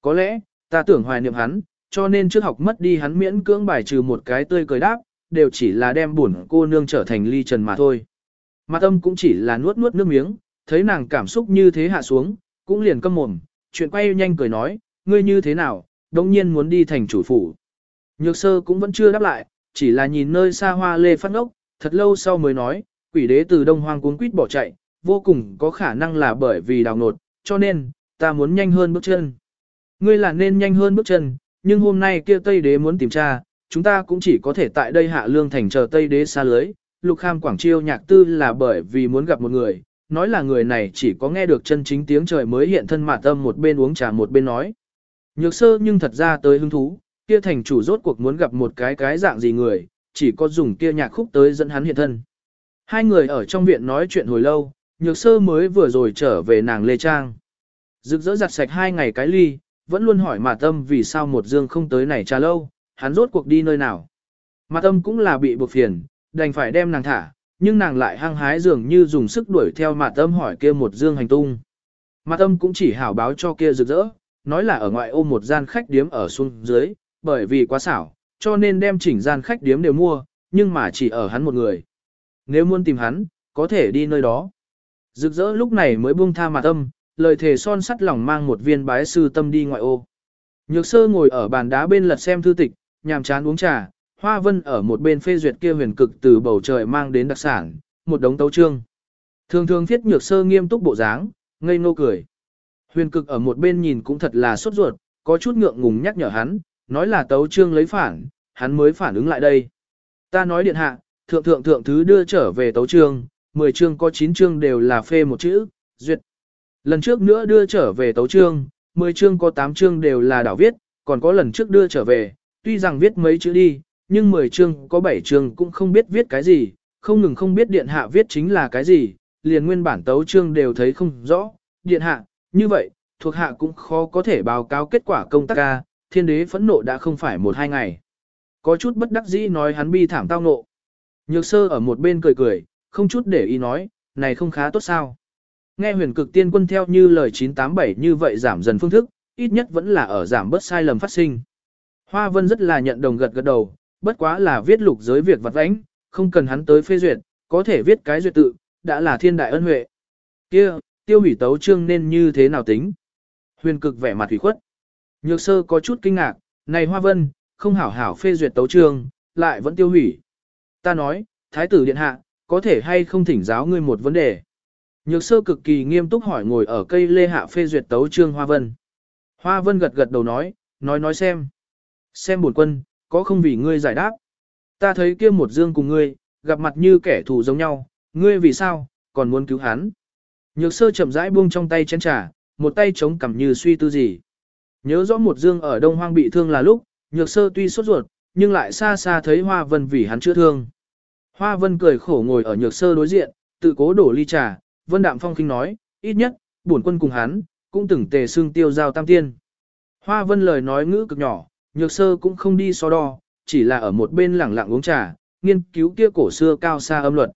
Có lẽ, ta tưởng hoài niệm hắn, cho nên trước học mất đi hắn miễn cưỡng bài trừ một cái tươi cười đáp, đều chỉ là đem buồn cô nương trở thành ly trần mà thôi. Mặt âm cũng chỉ là nuốt nuốt nước miếng, thấy nàng cảm xúc như thế hạ xuống, cũng liền câm mồm, chuyện quay nhanh cười nói, ngươi như thế nào, đồng nhiên muốn đi thành chủ phủ. Nhược sơ cũng vẫn chưa đáp lại, chỉ là nhìn nơi xa hoa lê phát ốc, thật lâu sau mới nói, quỷ đế từ đông hoang cuốn quýt bỏ chạy, vô cùng có khả năng là bởi vì đào nột, cho nên, ta muốn nhanh hơn bước chân. Ngươi là nên nhanh hơn bước chân, nhưng hôm nay kia Tây Đế muốn tìm tra, chúng ta cũng chỉ có thể tại đây hạ lương thành chờ Tây Đế xa lưới. Lục Kham Quảng Chiêu nhạc tư là bởi vì muốn gặp một người, nói là người này chỉ có nghe được chân chính tiếng trời mới hiện thân mạt tâm một bên uống trà một bên nói. Nhược sơ nhưng thật ra tới hứng thú, kia thành chủ rốt cuộc muốn gặp một cái cái dạng gì người, chỉ có dùng kia nhạc khúc tới dẫn hắn hiện thân. Hai người ở trong viện nói chuyện hồi lâu, nhược sơ mới vừa rồi trở về nàng Lê Trang. Rực rỡ giặt sạch hai ngày cái ly, vẫn luôn hỏi mà tâm vì sao một dương không tới này trà lâu, hắn rốt cuộc đi nơi nào. Mà Tâm cũng là bị buộc phiền, đành phải đem nàng thả, nhưng nàng lại hăng hái dường như dùng sức đuổi theo mà Tâm hỏi kia một dương hành tung. Mà Tâm cũng chỉ hảo báo cho kia rực rỡ, nói là ở ngoại ô một gian khách điếm ở xuống dưới, bởi vì quá xảo, cho nên đem chỉnh gian khách điếm đều mua, nhưng mà chỉ ở hắn một người. Nếu muốn tìm hắn, có thể đi nơi đó. Rực rỡ lúc này mới buông tha mà tâm lời thề son sắt lòng mang một viên bái sư tâm đi ngoại ô. Nhược sơ ngồi ở bàn đá bên lật xem thư tịch, nhàm chán uống trà, hoa vân ở một bên phê duyệt kia huyền cực từ bầu trời mang đến đặc sản, một đống tấu trương. Thường thường thiết nhược sơ nghiêm túc bộ dáng, ngây ngô cười. Huyền cực ở một bên nhìn cũng thật là sốt ruột, có chút ngượng ngùng nhắc nhở hắn, nói là tấu trương lấy phản, hắn mới phản ứng lại đây. Ta nói điện hạ, thượng thượng thượng thứ đưa trở về tấu trương, 10 chương có 9 chương đều là phê một chữ, duyệt. Lần trước nữa đưa trở về tấu chương, 10 chương có 8 chương đều là đảo viết, còn có lần trước đưa trở về, tuy rằng viết mấy chữ đi, nhưng 10 chương có 7 chương cũng không biết viết cái gì, không ngừng không biết điện hạ viết chính là cái gì, liền nguyên bản tấu chương đều thấy không rõ, điện hạ, như vậy, thuộc hạ cũng khó có thể báo cáo kết quả công tác ca, thiên đế phẫn nộ đã không phải một hai ngày. Có chút bất đắc dĩ nói hắn bi thảm tao nộ. Nhược sơ ở một bên cười cười, không chút để ý nói, này không khá tốt sao. Nghe huyền cực tiên quân theo như lời 987 như vậy giảm dần phương thức, ít nhất vẫn là ở giảm bớt sai lầm phát sinh. Hoa vân rất là nhận đồng gật gật đầu, bất quá là viết lục giới việc vặt vãnh, không cần hắn tới phê duyệt, có thể viết cái duyệt tự, đã là thiên đại ân huệ. Kia, tiêu hủy tấu trương nên như thế nào tính? Huyền cực vẻ mặt hủy khuất. Nhược sơ có chút kinh ngạc, này hoa vân, không hảo hảo phê duyệt tấu trương, lại vẫn tiêu hủy. Ta nói, thái tử điện hạ, có thể hay không thỉnh giáo ngươi một vấn đề. Nhược sơ cực kỳ nghiêm túc hỏi ngồi ở cây lê hạ phê duyệt tấu trương hoa vân. Hoa vân gật gật đầu nói, nói nói xem. Xem buồn quân, có không vì ngươi giải đáp. Ta thấy kia một dương cùng ngươi, gặp mặt như kẻ thù giống nhau, ngươi vì sao, còn muốn cứu hắn. Nhược sơ chậm rãi buông trong tay chén trà, một tay chống cằm như suy tư gì. Nhớ rõ một dương ở đông hoang bị thương là lúc, nhược sơ tuy sốt ruột, nhưng lại xa xa thấy hoa vân vì hắn chữa thương. Hoa vân cười khổ ngồi ở nhược sơ đối diện, tự cố đổ ly trà, vân đạm phong khinh nói, ít nhất, bổn quân cùng hắn, cũng từng tề xương tiêu giao tam tiên. Hoa vân lời nói ngữ cực nhỏ, nhược sơ cũng không đi so đo, chỉ là ở một bên lẳng lặng uống trà, nghiên cứu kia cổ xưa cao xa âm luật.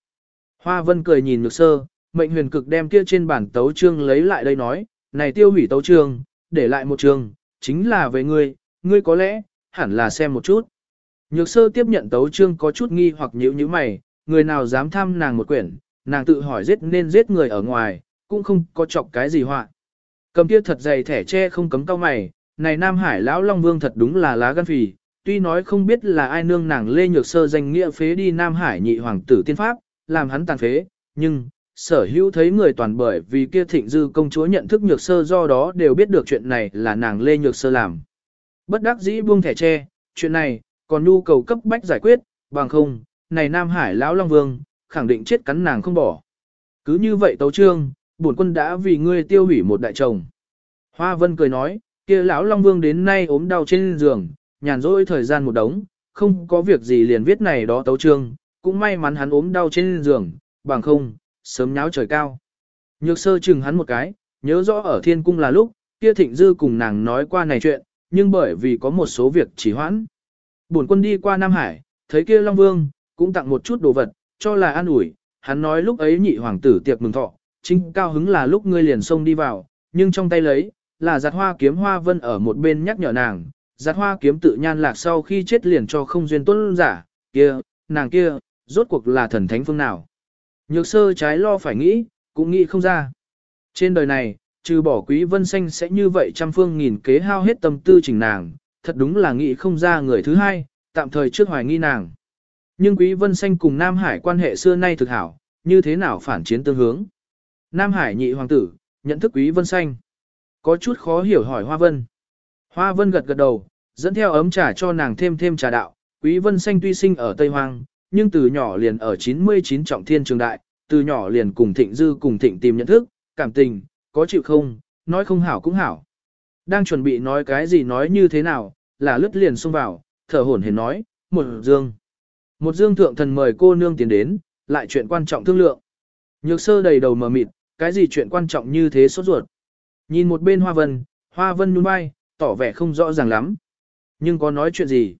Hoa vân cười nhìn nhược sơ, mệnh huyền cực đem kia trên bản tấu trương lấy lại đây nói, này tiêu hủy tấu trương, để lại một trường, chính là về ngươi, ngươi có lẽ, hẳn là xem một chút. Nhược sơ tiếp nhận tấu trương có chút nghi hoặc nhíu nhíu mày, người nào dám thăm nàng một quyển, nàng tự hỏi giết nên giết người ở ngoài, cũng không có chọc cái gì họa. Cầm kia thật dày thẻ tre không cấm cao mày, này Nam Hải lão Long Vương thật đúng là lá gan phì, tuy nói không biết là ai nương nàng Lê Nhược Sơ danh nghĩa phế đi Nam Hải nhị hoàng tử tiên pháp, làm hắn tàn phế, nhưng, sở hữu thấy người toàn bởi vì kia thịnh dư công chúa nhận thức Nhược Sơ do đó đều biết được chuyện này là nàng Lê Nhược Sơ làm. Bất đắc dĩ buông thẻ tre, chuyện này, còn nhu cầu cấp bách giải quyết, bằng không, này Nam Hải lão Long Vương, khẳng định chết cắn nàng không bỏ. Cứ như vậy tấu trương, bổn quân đã vì ngươi tiêu hủy một đại chồng. Hoa Vân cười nói, kia lão Long Vương đến nay ốm đau trên giường, nhàn rỗi thời gian một đống, không có việc gì liền viết này đó tấu trương, cũng may mắn hắn ốm đau trên giường, bằng không, sớm nháo trời cao. Nhược sơ chừng hắn một cái, nhớ rõ ở thiên cung là lúc, kia thịnh dư cùng nàng nói qua này chuyện, nhưng bởi vì có một số việc chỉ hoãn. Bổn quân đi qua Nam Hải, thấy kia Long Vương, cũng tặng một chút đồ vật, cho là an ủi, hắn nói lúc ấy nhị hoàng tử tiệc mừng thọ, chính cao hứng là lúc ngươi liền xông đi vào, nhưng trong tay lấy, là giặt hoa kiếm hoa vân ở một bên nhắc nhở nàng, giặt hoa kiếm tự nhan lạc sau khi chết liền cho không duyên tuân giả, kia, nàng kia, rốt cuộc là thần thánh phương nào. Nhược sơ trái lo phải nghĩ, cũng nghĩ không ra. Trên đời này, trừ bỏ quý vân xanh sẽ như vậy trăm phương nghìn kế hao hết tâm tư chỉnh nàng, thật đúng là nghĩ không ra người thứ hai, tạm thời trước hoài nghi nàng. Nhưng quý vân xanh cùng Nam Hải quan hệ xưa nay thực hảo, như thế nào phản chiến tương hướng. Nam Hải nhị hoàng tử, nhận thức quý vân xanh. Có chút khó hiểu hỏi Hoa Vân. Hoa Vân gật gật đầu, dẫn theo ấm trà cho nàng thêm thêm trà đạo. Quý Vân Xanh tuy sinh ở Tây Hoang, nhưng từ nhỏ liền ở 99 trọng thiên trường đại, từ nhỏ liền cùng Thịnh Dư cùng Thịnh tìm nhận thức, cảm tình, có chịu không, nói không hảo cũng hảo. Đang chuẩn bị nói cái gì nói như thế nào, là lướt liền xông vào, thở hổn hển nói, một dương. Một dương thượng thần mời cô nương tiến đến, lại chuyện quan trọng thương lượng. Nhược sơ đầy đầu mờ mịt, cái gì chuyện quan trọng như thế sốt ruột. Nhìn một bên hoa vân, hoa vân nhún vai, tỏ vẻ không rõ ràng lắm. Nhưng có nói chuyện gì?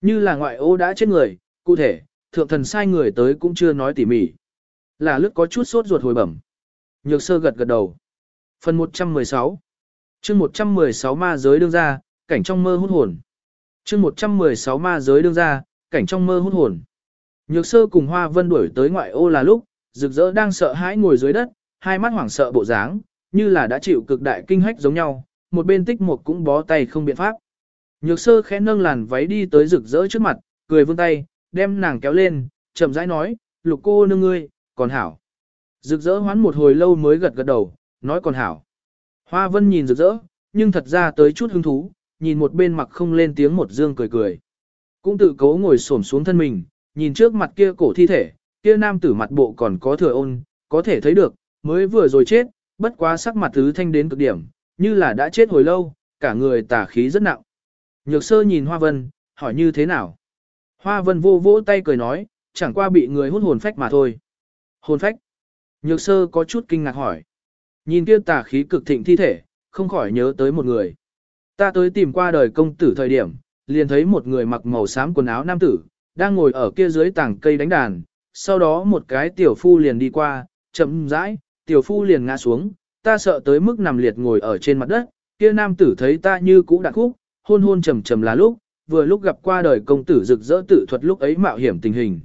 Như là ngoại ô đã chết người, cụ thể, thượng thần sai người tới cũng chưa nói tỉ mỉ. Là lướt có chút sốt ruột hồi bẩm. Nhược sơ gật gật đầu. Phần 116 chương 116 ma giới đương ra, cảnh trong mơ hút hồn. chương 116 ma giới đương ra, cảnh trong mơ hút hồn. Nhược sơ cùng Hoa Vân đuổi tới ngoại ô là lúc, rực rỡ đang sợ hãi ngồi dưới đất, hai mắt hoảng sợ bộ dáng, như là đã chịu cực đại kinh hách giống nhau, một bên tích một cũng bó tay không biện pháp. Nhược sơ khẽ nâng làn váy đi tới rực rỡ trước mặt, cười vươn tay, đem nàng kéo lên, chậm rãi nói, lục cô nương ngươi, còn hảo. Rực rỡ hoán một hồi lâu mới gật gật đầu, nói còn hảo. Hoa vân nhìn rực rỡ, nhưng thật ra tới chút hứng thú, nhìn một bên mặc không lên tiếng một dương cười cười. Cũng tự cố ngồi xổm xuống thân mình, nhìn trước mặt kia cổ thi thể, kia nam tử mặt bộ còn có thừa ôn, có thể thấy được, mới vừa rồi chết, bất quá sắc mặt thứ thanh đến cực điểm, như là đã chết hồi lâu, cả người tả khí rất nặng. Nhược sơ nhìn Hoa Vân, hỏi như thế nào? Hoa Vân vô vỗ tay cười nói, chẳng qua bị người hút hồn phách mà thôi. Hồn phách? Nhược sơ có chút kinh ngạc hỏi. Nhìn kia tà khí cực thịnh thi thể, không khỏi nhớ tới một người. Ta tới tìm qua đời công tử thời điểm, liền thấy một người mặc màu xám quần áo nam tử, đang ngồi ở kia dưới tảng cây đánh đàn. Sau đó một cái tiểu phu liền đi qua, chậm rãi, tiểu phu liền ngã xuống, ta sợ tới mức nằm liệt ngồi ở trên mặt đất, kia nam tử thấy ta như cũ đạn khúc, hôn hôn trầm trầm là lúc, vừa lúc gặp qua đời công tử rực rỡ tự thuật lúc ấy mạo hiểm tình hình.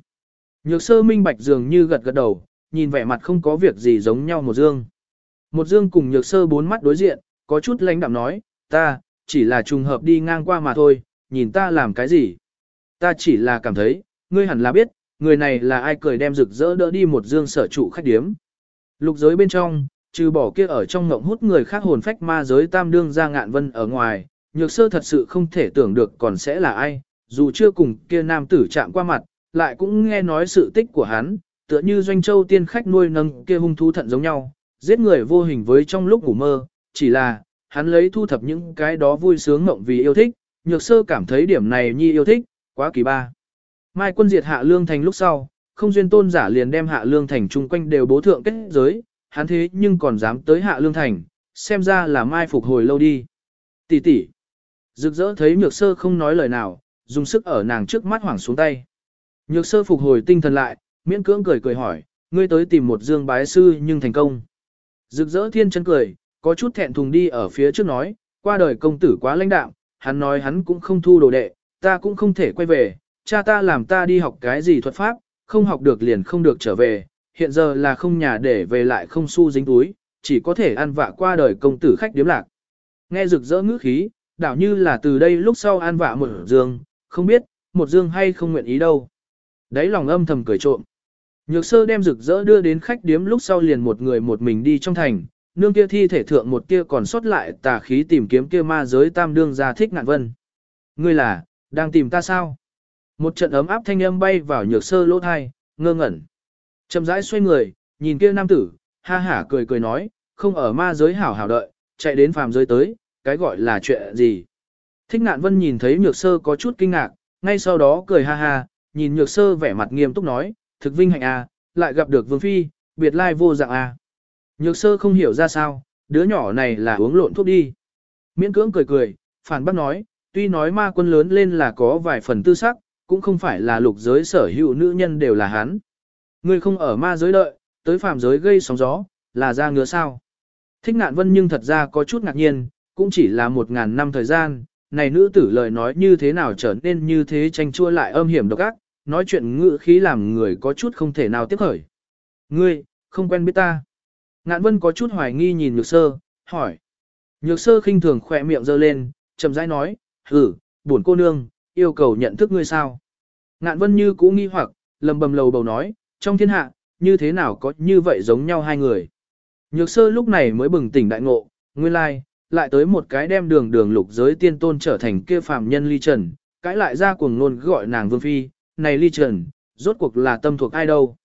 Nhược sơ minh bạch dường như gật gật đầu, nhìn vẻ mặt không có việc gì giống nhau một dương. Một dương cùng nhược sơ bốn mắt đối diện, có chút lãnh đạm nói, ta, chỉ là trùng hợp đi ngang qua mà thôi, nhìn ta làm cái gì. Ta chỉ là cảm thấy, ngươi hẳn là biết, người này là ai cười đem rực rỡ đỡ đi một dương sở trụ khách điếm. Lục giới bên trong, trừ bỏ kia ở trong ngộng hút người khác hồn phách ma giới tam đương ra ngạn vân ở ngoài, nhược sơ thật sự không thể tưởng được còn sẽ là ai, dù chưa cùng kia nam tử chạm qua mặt, lại cũng nghe nói sự tích của hắn, tựa như doanh châu tiên khách nuôi nâng kia hung thú thận giống nhau, giết người vô hình với trong lúc ngủ mơ, chỉ là, hắn lấy thu thập những cái đó vui sướng mộng vì yêu thích, nhược sơ cảm thấy điểm này nhi yêu thích, quá kỳ ba. Mai quân diệt hạ lương thành lúc sau, không duyên tôn giả liền đem hạ lương thành chung quanh đều bố thượng kết giới, hắn thế nhưng còn dám tới hạ lương thành, xem ra là mai phục hồi lâu đi. Tỷ tỷ. Rực rỡ thấy nhược sơ không nói lời nào, dùng sức ở nàng trước mắt hoảng xuống tay. Nhược sơ phục hồi tinh thần lại, miễn cưỡng cười cười hỏi, ngươi tới tìm một dương bái sư nhưng thành công. Rực rỡ thiên chân cười, có chút thẹn thùng đi ở phía trước nói, qua đời công tử quá lãnh đạm, hắn nói hắn cũng không thu đồ đệ, ta cũng không thể quay về, cha ta làm ta đi học cái gì thuật pháp, không học được liền không được trở về, hiện giờ là không nhà để về lại không xu dính túi, chỉ có thể ăn vạ qua đời công tử khách điếm lạc. Nghe rực rỡ ngữ khí, đảo như là từ đây lúc sau ăn vạ một dương, không biết, một dương hay không nguyện ý đâu. Đấy lòng âm thầm cười trộm. Nhược sơ đem rực rỡ đưa đến khách điếm lúc sau liền một người một mình đi trong thành, nương kia thi thể thượng một kia còn sót lại tà khí tìm kiếm kia ma giới tam đương ra thích ngạn vân. Ngươi là, đang tìm ta sao? Một trận ấm áp thanh âm bay vào nhược sơ lỗ thai, ngơ ngẩn. Chậm rãi xoay người, nhìn kia nam tử, ha hả cười cười nói, không ở ma giới hảo hảo đợi, chạy đến phàm giới tới, cái gọi là chuyện gì. Thích ngạn vân nhìn thấy nhược sơ có chút kinh ngạc, ngay sau đó cười ha ha, nhìn nhược sơ vẻ mặt nghiêm túc nói, thực vinh hạnh à, lại gặp được vương phi, biệt lai vô dạng à. Nhược sơ không hiểu ra sao, đứa nhỏ này là uống lộn thuốc đi. Miễn cưỡng cười cười, phản bác nói, tuy nói ma quân lớn lên là có vài phần tư sắc, cũng không phải là lục giới sở hữu nữ nhân đều là hắn. Ngươi không ở ma giới đợi, tới phàm giới gây sóng gió, là ra ngứa sao. Thích ngạn vân nhưng thật ra có chút ngạc nhiên, cũng chỉ là một ngàn năm thời gian, này nữ tử lời nói như thế nào trở nên như thế tranh chua lại âm hiểm độc ác, nói chuyện ngữ khí làm người có chút không thể nào tiếp khởi. Ngươi, không quen biết ta. Ngạn vân có chút hoài nghi nhìn nhược sơ, hỏi. Nhược sơ khinh thường khỏe miệng giơ lên, chậm rãi nói, hử, buồn cô nương, yêu cầu nhận thức ngươi sao. Ngạn vân như cũ nghi hoặc, lầm bầm lầu bầu nói, trong thiên hạ, như thế nào có như vậy giống nhau hai người. Nhược sơ lúc này mới bừng tỉnh đại ngộ, nguyên lai, lại tới một cái đem đường đường lục giới tiên tôn trở thành kia phàm nhân ly trần, cãi lại ra cuồng luôn gọi nàng vương phi, này ly trần, rốt cuộc là tâm thuộc ai đâu.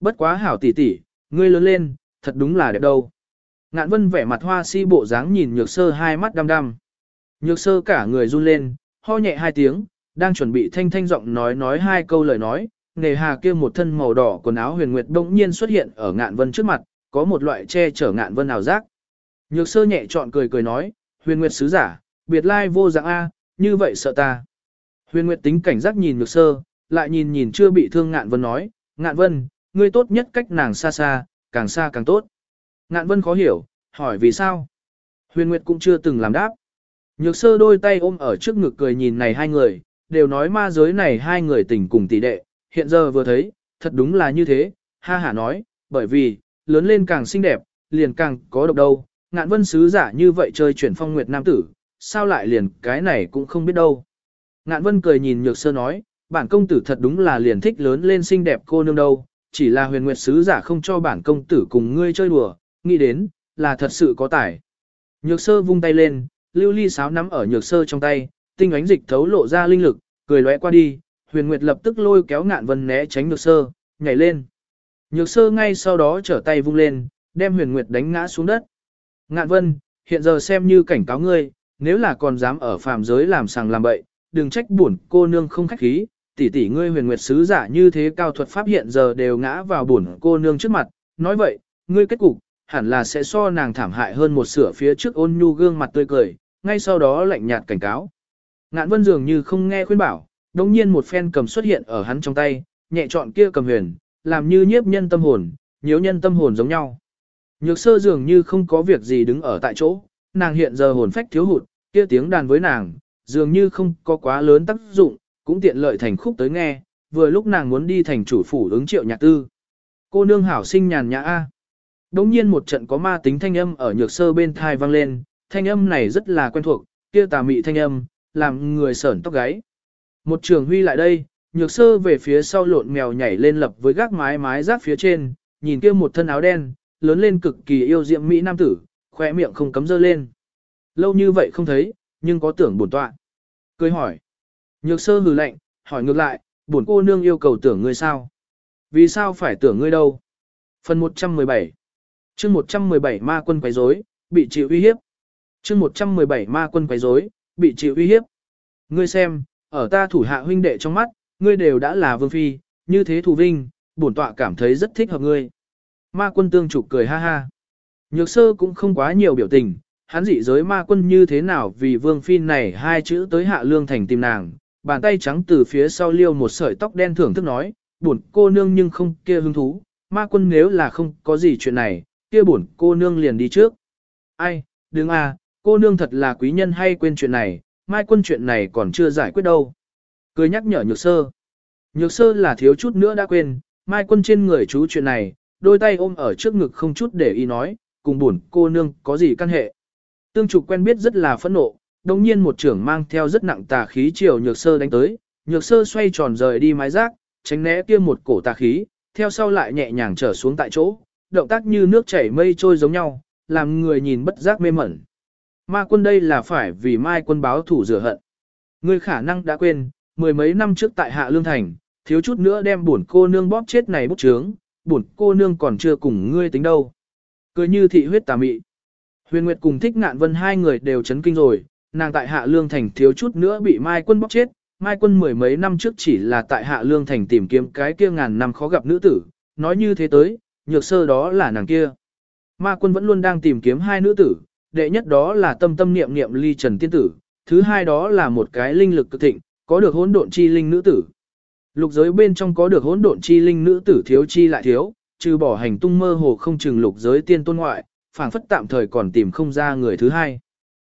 Bất quá hảo tỷ tỷ, ngươi lớn lên, thật đúng là đẹp đâu. Ngạn vân vẻ mặt hoa si bộ dáng nhìn nhược sơ hai mắt đăm đăm. Nhược sơ cả người run lên, ho nhẹ hai tiếng, đang chuẩn bị thanh thanh giọng nói nói hai câu lời nói, nề hà kia một thân màu đỏ quần áo huyền nguyệt bỗng nhiên xuất hiện ở ngạn vân trước mặt, có một loại che chở ngạn vân ảo giác. Nhược sơ nhẹ chọn cười cười nói, huyền nguyệt sứ giả, biệt lai vô dạng A, như vậy sợ ta. Huyền nguyệt tính cảnh giác nhìn nhược sơ, lại nhìn nhìn chưa bị thương ngạn vân nói, ngạn vân, ngươi tốt nhất cách nàng xa xa, càng xa càng tốt. Ngạn vân khó hiểu, hỏi vì sao? Huyền Nguyệt cũng chưa từng làm đáp. Nhược sơ đôi tay ôm ở trước ngực cười nhìn này hai người, đều nói ma giới này hai người tình cùng tỷ đệ, hiện giờ vừa thấy, thật đúng là như thế, ha ha nói, bởi vì, lớn lên càng xinh đẹp, liền càng có độc đâu, ngạn vân sứ giả như vậy chơi chuyển phong nguyệt nam tử, sao lại liền cái này cũng không biết đâu. Ngạn vân cười nhìn nhược sơ nói, bản công tử thật đúng là liền thích lớn lên xinh đẹp cô nương đâu, chỉ là huyền nguyệt sứ giả không cho bản công tử cùng ngươi chơi đùa, nghĩ đến, là thật sự có tài. Nhược sơ vung tay lên, lưu ly sáo nắm ở nhược sơ trong tay, tinh ánh dịch thấu lộ ra linh lực, cười lóe qua đi, huyền nguyệt lập tức lôi kéo ngạn vân né tránh nhược sơ, nhảy lên. Nhược sơ ngay sau đó trở tay vung lên, đem huyền nguyệt đánh ngã xuống đất. Ngạn vân, hiện giờ xem như cảnh cáo ngươi, nếu là còn dám ở phàm giới làm sàng làm bậy, đừng trách buồn cô nương không khách khí, tỷ tỷ ngươi huyền nguyệt sứ giả như thế cao thuật pháp hiện giờ đều ngã vào buồn cô nương trước mặt, nói vậy, ngươi kết cục, hẳn là sẽ so nàng thảm hại hơn một sửa phía trước ôn nhu gương mặt tươi cười, ngay sau đó lạnh nhạt cảnh cáo. Ngạn vân dường như không nghe khuyên bảo, đồng nhiên một phen cầm xuất hiện ở hắn trong tay, nhẹ chọn kia cầm huyền, làm như nhiếp nhân tâm hồn, nhiễu nhân tâm hồn giống nhau. Nhược sơ dường như không có việc gì đứng ở tại chỗ, nàng hiện giờ hồn phách thiếu hụt, kia tiếng đàn với nàng, dường như không có quá lớn tác dụng, cũng tiện lợi thành khúc tới nghe, vừa lúc nàng muốn đi thành chủ phủ ứng triệu nhạc tư. Cô nương hảo sinh nhàn nhã A. Đống nhiên một trận có ma tính thanh âm ở nhược sơ bên thai vang lên, thanh âm này rất là quen thuộc, kia tà mị thanh âm, làm người sởn tóc gáy. Một trường huy lại đây, nhược sơ về phía sau lộn mèo nhảy lên lập với gác mái mái rác phía trên, nhìn kia một thân áo đen, lớn lên cực kỳ yêu diệm mỹ nam tử, khỏe miệng không cấm dơ lên. Lâu như vậy không thấy, nhưng có tưởng buồn tọa. Cười hỏi. Nhược sơ hừ lạnh, hỏi ngược lại, buồn cô nương yêu cầu tưởng ngươi sao? Vì sao phải tưởng ngươi đâu? Phần 117 chương 117 ma quân quấy rối, bị chịu uy hiếp. chương 117 ma quân quấy rối, bị chịu uy hiếp. Ngươi xem, ở ta thủ hạ huynh đệ trong mắt, ngươi đều đã là vương phi, như thế thù vinh, bổn tọa cảm thấy rất thích hợp ngươi. Ma quân tương trục cười ha ha. Nhược sơ cũng không quá nhiều biểu tình, hắn dị giới ma quân như thế nào vì vương phi này hai chữ tới hạ lương thành tìm nàng, bàn tay trắng từ phía sau liêu một sợi tóc đen thưởng thức nói, buồn cô nương nhưng không kia hứng thú, ma quân nếu là không có gì chuyện này, kia buồn cô nương liền đi trước. Ai, đừng à, cô nương thật là quý nhân hay quên chuyện này, mai quân chuyện này còn chưa giải quyết đâu. Cười nhắc nhở nhược sơ. Nhược sơ là thiếu chút nữa đã quên, mai quân trên người chú chuyện này, đôi tay ôm ở trước ngực không chút để ý nói, cùng buồn cô nương có gì căn hệ. Tương trục quen biết rất là phẫn nộ, đồng nhiên một trưởng mang theo rất nặng tà khí chiều nhược sơ đánh tới, nhược sơ xoay tròn rời đi mái rác, tránh né kia một cổ tà khí, theo sau lại nhẹ nhàng trở xuống tại chỗ, động tác như nước chảy mây trôi giống nhau, làm người nhìn bất giác mê mẩn. Ma quân đây là phải vì mai quân báo thủ rửa hận. Ngươi khả năng đã quên, mười mấy năm trước tại Hạ Lương Thành, thiếu chút nữa đem bổn cô nương bóp chết này bút trướng, bổn cô nương còn chưa cùng ngươi tính đâu. Cười như thị huyết tà mị. Huyền Nguyệt cùng thích ngạn vân hai người đều chấn kinh rồi, nàng tại Hạ Lương Thành thiếu chút nữa bị Mai quân bóc chết. Mai quân mười mấy năm trước chỉ là tại Hạ Lương Thành tìm kiếm cái kia ngàn năm khó gặp nữ tử, nói như thế tới, nhược sơ đó là nàng kia. Ma quân vẫn luôn đang tìm kiếm hai nữ tử, đệ nhất đó là tâm tâm niệm niệm ly trần tiên tử, thứ hai đó là một cái linh lực cực thịnh, có được hỗn độn chi linh nữ tử. Lục giới bên trong có được hỗn độn chi linh nữ tử thiếu chi lại thiếu, trừ bỏ hành tung mơ hồ không chừng lục giới tiên tôn ngoại, phảng phất tạm thời còn tìm không ra người thứ hai.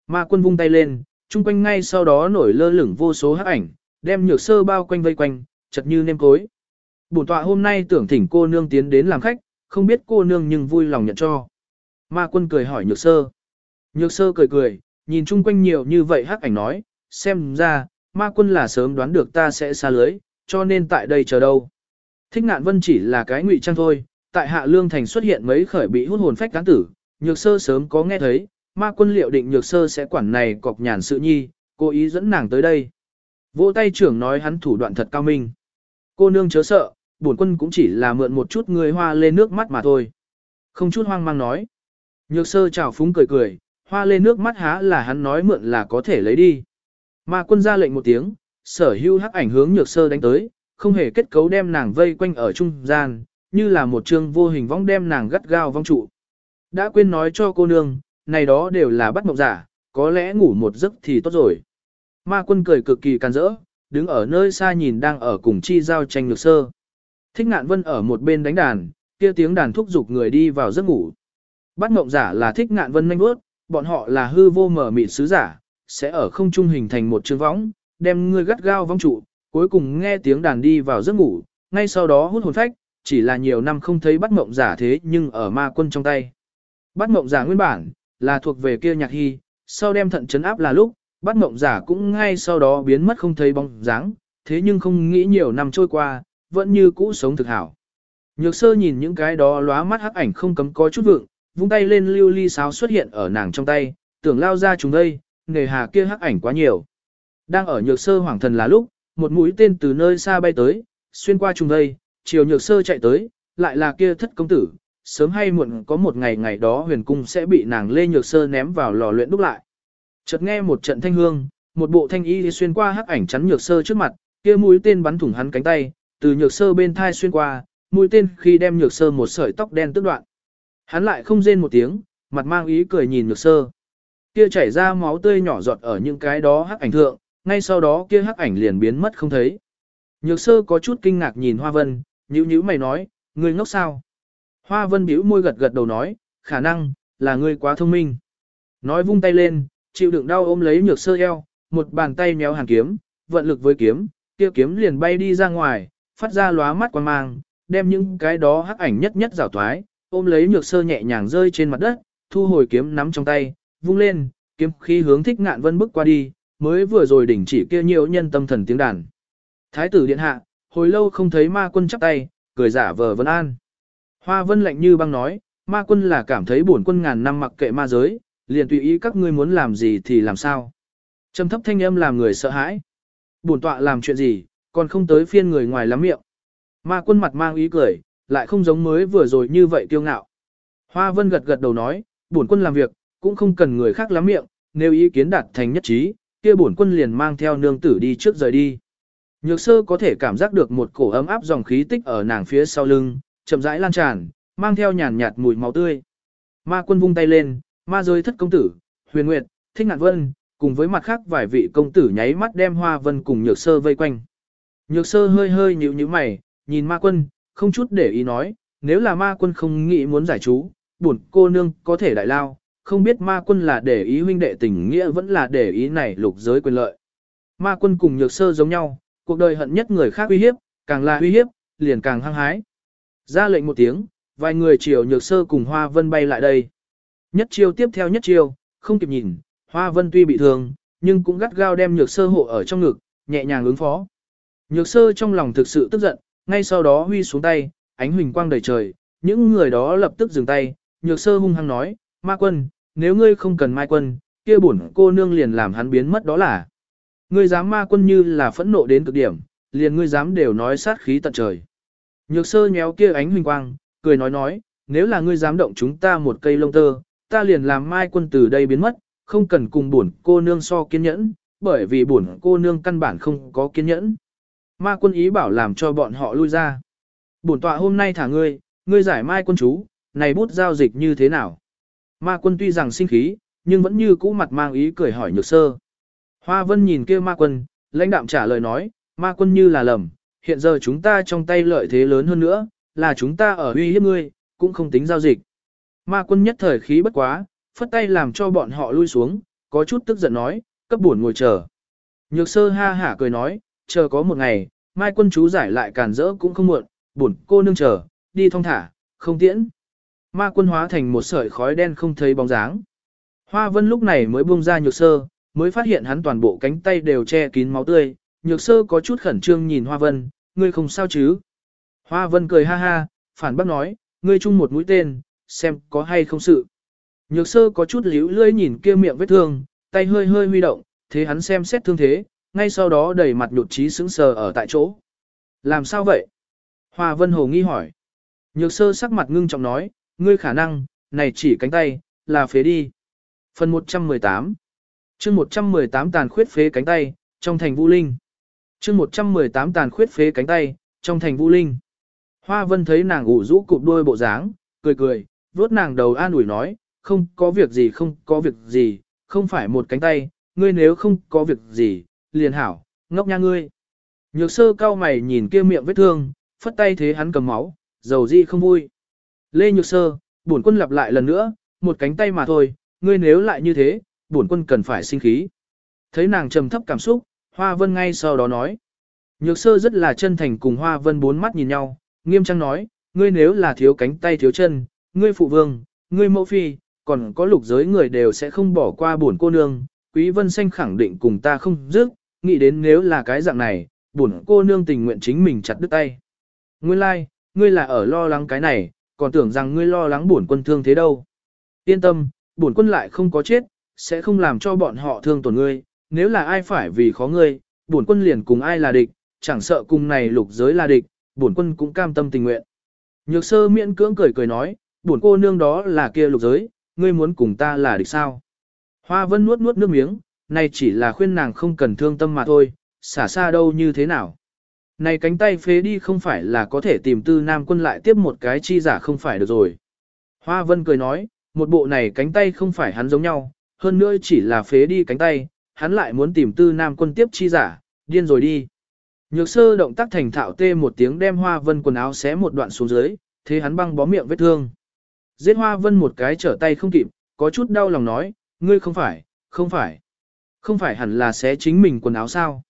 Ma quân vung tay lên, chung quanh ngay sau đó nổi lơ lửng vô số hắc ảnh, đem nhược sơ bao quanh vây quanh, chật như nêm cối. Bổn tọa hôm nay tưởng thỉnh cô nương tiến đến làm khách, không biết cô nương nhưng vui lòng nhận cho. Ma quân cười hỏi nhược sơ. Nhược sơ cười cười, nhìn chung quanh nhiều như vậy hắc ảnh nói, xem ra, ma quân là sớm đoán được ta sẽ xa lưới, cho nên tại đây chờ đâu. Thích ngạn vân chỉ là cái ngụy trang thôi, tại hạ lương thành xuất hiện mấy khởi bị hút hồn phách cán tử, nhược sơ sớm có nghe thấy, ma quân liệu định nhược sơ sẽ quản này cọc nhàn sự nhi, cố ý dẫn nàng tới đây. Vỗ tay trưởng nói hắn thủ đoạn thật cao minh. Cô nương chớ sợ, bổn quân cũng chỉ là mượn một chút người hoa lên nước mắt mà thôi. Không chút hoang mang nói. Nhược sơ chào phúng cười cười, hoa lên nước mắt há là hắn nói mượn là có thể lấy đi. Ma quân ra lệnh một tiếng, sở hưu hắc ảnh hướng nhược sơ đánh tới, không hề kết cấu đem nàng vây quanh ở trung gian, như là một chương vô hình vong đem nàng gắt gao vong trụ. Đã quên nói cho cô nương, này đó đều là bắt mộng giả, có lẽ ngủ một giấc thì tốt rồi. Ma quân cười cực kỳ can rỡ, đứng ở nơi xa nhìn đang ở cùng chi giao tranh nhược sơ. Thích ngạn vân ở một bên đánh đàn, kia tiếng đàn thúc giục người đi vào giấc ngủ. Bắt mộng giả là thích ngạn vân nhanh bước, bọn họ là hư vô mở mịt sứ giả, sẽ ở không trung hình thành một chương võng, đem người gắt gao vong trụ, cuối cùng nghe tiếng đàn đi vào giấc ngủ, ngay sau đó hút hồn phách, chỉ là nhiều năm không thấy bắt mộng giả thế nhưng ở ma quân trong tay. Bắt mộng giả nguyên bản, là thuộc về kia nhạc hy, sau đem thận chấn áp là lúc, bắt mộng giả cũng ngay sau đó biến mất không thấy bóng dáng, thế nhưng không nghĩ nhiều năm trôi qua, vẫn như cũ sống thực hảo. Nhược sơ nhìn những cái đó lóa mắt hắc ảnh không cấm có chút vượng, vung tay lên lưu ly sáo xuất hiện ở nàng trong tay, tưởng lao ra chúng đây, nghề hà kia hắc ảnh quá nhiều. Đang ở nhược sơ hoàng thần là lúc, một mũi tên từ nơi xa bay tới, xuyên qua trùng đây, chiều nhược sơ chạy tới, lại là kia thất công tử, sớm hay muộn có một ngày ngày đó huyền cung sẽ bị nàng lê nhược sơ ném vào lò luyện đúc lại. Chợt nghe một trận thanh hương, một bộ thanh y xuyên qua hắc ảnh chắn nhược sơ trước mặt, kia mũi tên bắn thủng hắn cánh tay, từ nhược sơ bên thai xuyên qua, mũi tên khi đem nhược sơ một sợi tóc đen tức đoạn. Hắn lại không rên một tiếng, mặt mang ý cười nhìn nhược sơ. Kia chảy ra máu tươi nhỏ giọt ở những cái đó hắc ảnh thượng, ngay sau đó kia hắc ảnh liền biến mất không thấy. Nhược sơ có chút kinh ngạc nhìn Hoa Vân, nhíu nhíu mày nói, ngươi ngốc sao? Hoa Vân bĩu môi gật gật đầu nói, khả năng, là ngươi quá thông minh. Nói vung tay lên, chịu đựng đau ôm lấy nhược sơ eo, một bàn tay méo hàn kiếm, vận lực với kiếm, kia kiếm liền bay đi ra ngoài, phát ra lóa mắt quan mang, đem những cái đó hắc ảnh nhất nhất rào thoái, ôm lấy nhược sơ nhẹ nhàng rơi trên mặt đất, thu hồi kiếm nắm trong tay, vung lên, kiếm khí hướng thích ngạn vân bước qua đi, mới vừa rồi đỉnh chỉ kia nhiều nhân tâm thần tiếng đàn. Thái tử điện hạ, hồi lâu không thấy ma quân chắp tay, cười giả vờ vân an. Hoa vân lạnh như băng nói, ma quân là cảm thấy bổn quân ngàn năm mặc kệ ma giới, liền tùy ý các ngươi muốn làm gì thì làm sao. Trầm thấp thanh âm làm người sợ hãi. Bổn tọa làm chuyện gì, còn không tới phiên người ngoài lắm miệng. Ma quân mặt mang ý cười, lại không giống mới vừa rồi như vậy kiêu ngạo. Hoa vân gật gật đầu nói, bổn quân làm việc, cũng không cần người khác lắm miệng, nếu ý kiến đạt thành nhất trí, kia bổn quân liền mang theo nương tử đi trước rời đi. Nhược sơ có thể cảm giác được một cổ ấm áp dòng khí tích ở nàng phía sau lưng, chậm rãi lan tràn, mang theo nhàn nhạt mùi máu tươi. Ma quân vung tay lên, ma rơi thất công tử, huyền nguyệt, thích ngạn vân, cùng với mặt khác vài vị công tử nháy mắt đem hoa vân cùng nhược sơ vây quanh. Nhược sơ hơi hơi nhíu nhíu mày, nhìn ma quân, không chút để ý nói, nếu là ma quân không nghĩ muốn giải chú, buồn cô nương có thể đại lao, không biết ma quân là để ý huynh đệ tình nghĩa vẫn là để ý này lục giới quyền lợi. Ma quân cùng nhược sơ giống nhau, cuộc đời hận nhất người khác uy hiếp, càng là uy hiếp, liền càng hăng hái. Ra lệnh một tiếng, vài người chiều nhược sơ cùng Hoa Vân bay lại đây. Nhất chiêu tiếp theo nhất chiêu, không kịp nhìn, Hoa Vân tuy bị thương, nhưng cũng gắt gao đem nhược sơ hộ ở trong ngực, nhẹ nhàng ứng phó. Nhược sơ trong lòng thực sự tức giận, ngay sau đó huy xuống tay, ánh huỳnh quang đầy trời, những người đó lập tức dừng tay, nhược sơ hung hăng nói, ma quân, nếu ngươi không cần mai quân, kia bổn cô nương liền làm hắn biến mất đó là. Ngươi dám ma quân như là phẫn nộ đến cực điểm, liền ngươi dám đều nói sát khí tận trời. Nhược sơ nhéo kia ánh huỳnh quang, cười nói nói, nếu là ngươi dám động chúng ta một cây lông tơ, ta liền làm mai quân từ đây biến mất, không cần cùng buồn cô nương so kiên nhẫn, bởi vì buồn cô nương căn bản không có kiên nhẫn. Ma quân ý bảo làm cho bọn họ lui ra. Bổn tọa hôm nay thả ngươi, ngươi giải mai quân chú, này bút giao dịch như thế nào? Ma quân tuy rằng sinh khí, nhưng vẫn như cũ mặt mang ý cười hỏi nhược sơ. Hoa vân nhìn kia ma quân, lãnh đạm trả lời nói, ma quân như là lầm, hiện giờ chúng ta trong tay lợi thế lớn hơn nữa, là chúng ta ở uy hiếp ngươi, cũng không tính giao dịch. Ma quân nhất thời khí bất quá, phất tay làm cho bọn họ lui xuống, có chút tức giận nói, cấp buồn ngồi chờ. Nhược sơ ha hả cười nói, chờ có một ngày, mai quân chú giải lại càn rỡ cũng không muộn, buồn cô nương chờ, đi thong thả, không tiễn. Ma quân hóa thành một sợi khói đen không thấy bóng dáng. Hoa vân lúc này mới buông ra nhược sơ, mới phát hiện hắn toàn bộ cánh tay đều che kín máu tươi, nhược sơ có chút khẩn trương nhìn Hoa vân, ngươi không sao chứ. Hoa vân cười ha ha, phản bác nói, ngươi chung một mũi tên, xem có hay không sự. Nhược sơ có chút liễu lưỡi nhìn kia miệng vết thương, tay hơi hơi huy động, thế hắn xem xét thương thế, ngay sau đó đẩy mặt nhụt trí sững sờ ở tại chỗ. Làm sao vậy? Hoa vân hồ nghi hỏi. Nhược sơ sắc mặt ngưng trọng nói, ngươi khả năng, này chỉ cánh tay, là phế đi. Phần 118 chương 118 tàn khuyết phế cánh tay, trong thành vũ linh chương 118 tàn khuyết phế cánh tay, trong thành vũ linh. Hoa vân thấy nàng ủ rũ cụp đôi bộ dáng, cười cười, vuốt nàng đầu an ủi nói, không có việc gì không có việc gì, không phải một cánh tay, ngươi nếu không có việc gì, liền hảo, ngốc nha ngươi. Nhược sơ cao mày nhìn kia miệng vết thương, phất tay thế hắn cầm máu, dầu di không vui. Lê Nhược sơ, bổn quân lặp lại lần nữa, một cánh tay mà thôi, ngươi nếu lại như thế, bổn quân cần phải sinh khí. Thấy nàng trầm thấp cảm xúc, Hoa Vân ngay sau đó nói. Nhược sơ rất là chân thành cùng Hoa Vân bốn mắt nhìn nhau, nghiêm trang nói, ngươi nếu là thiếu cánh tay thiếu chân, ngươi phụ vương, ngươi mẫu phi, còn có lục giới người đều sẽ không bỏ qua bổn cô nương, quý vân xanh khẳng định cùng ta không dứt, nghĩ đến nếu là cái dạng này, bổn cô nương tình nguyện chính mình chặt đứt tay. Nguyên lai, like, ngươi là ở lo lắng cái này, còn tưởng rằng ngươi lo lắng bổn quân thương thế đâu. Yên tâm, bổn quân lại không có chết, sẽ không làm cho bọn họ thương tổn ngươi, nếu là ai phải vì khó ngươi, bổn quân liền cùng ai là địch, chẳng sợ cùng này lục giới là địch, bổn quân cũng cam tâm tình nguyện. Nhược sơ miễn cưỡng cười cười nói, bổn cô nương đó là kia lục giới, ngươi muốn cùng ta là địch sao? Hoa vân nuốt nuốt nước miếng, này chỉ là khuyên nàng không cần thương tâm mà thôi, xả xa đâu như thế nào. Này cánh tay phế đi không phải là có thể tìm tư nam quân lại tiếp một cái chi giả không phải được rồi. Hoa vân cười nói, một bộ này cánh tay không phải hắn giống nhau, hơn nữa chỉ là phế đi cánh tay, hắn lại muốn tìm tư nam quân tiếp chi giả, điên rồi đi. Nhược sơ động tác thành thạo tê một tiếng đem hoa vân quần áo xé một đoạn xuống dưới, thế hắn băng bó miệng vết thương. Giết hoa vân một cái trở tay không kịp, có chút đau lòng nói, ngươi không phải, không phải. Không phải hẳn là xé chính mình quần áo sao.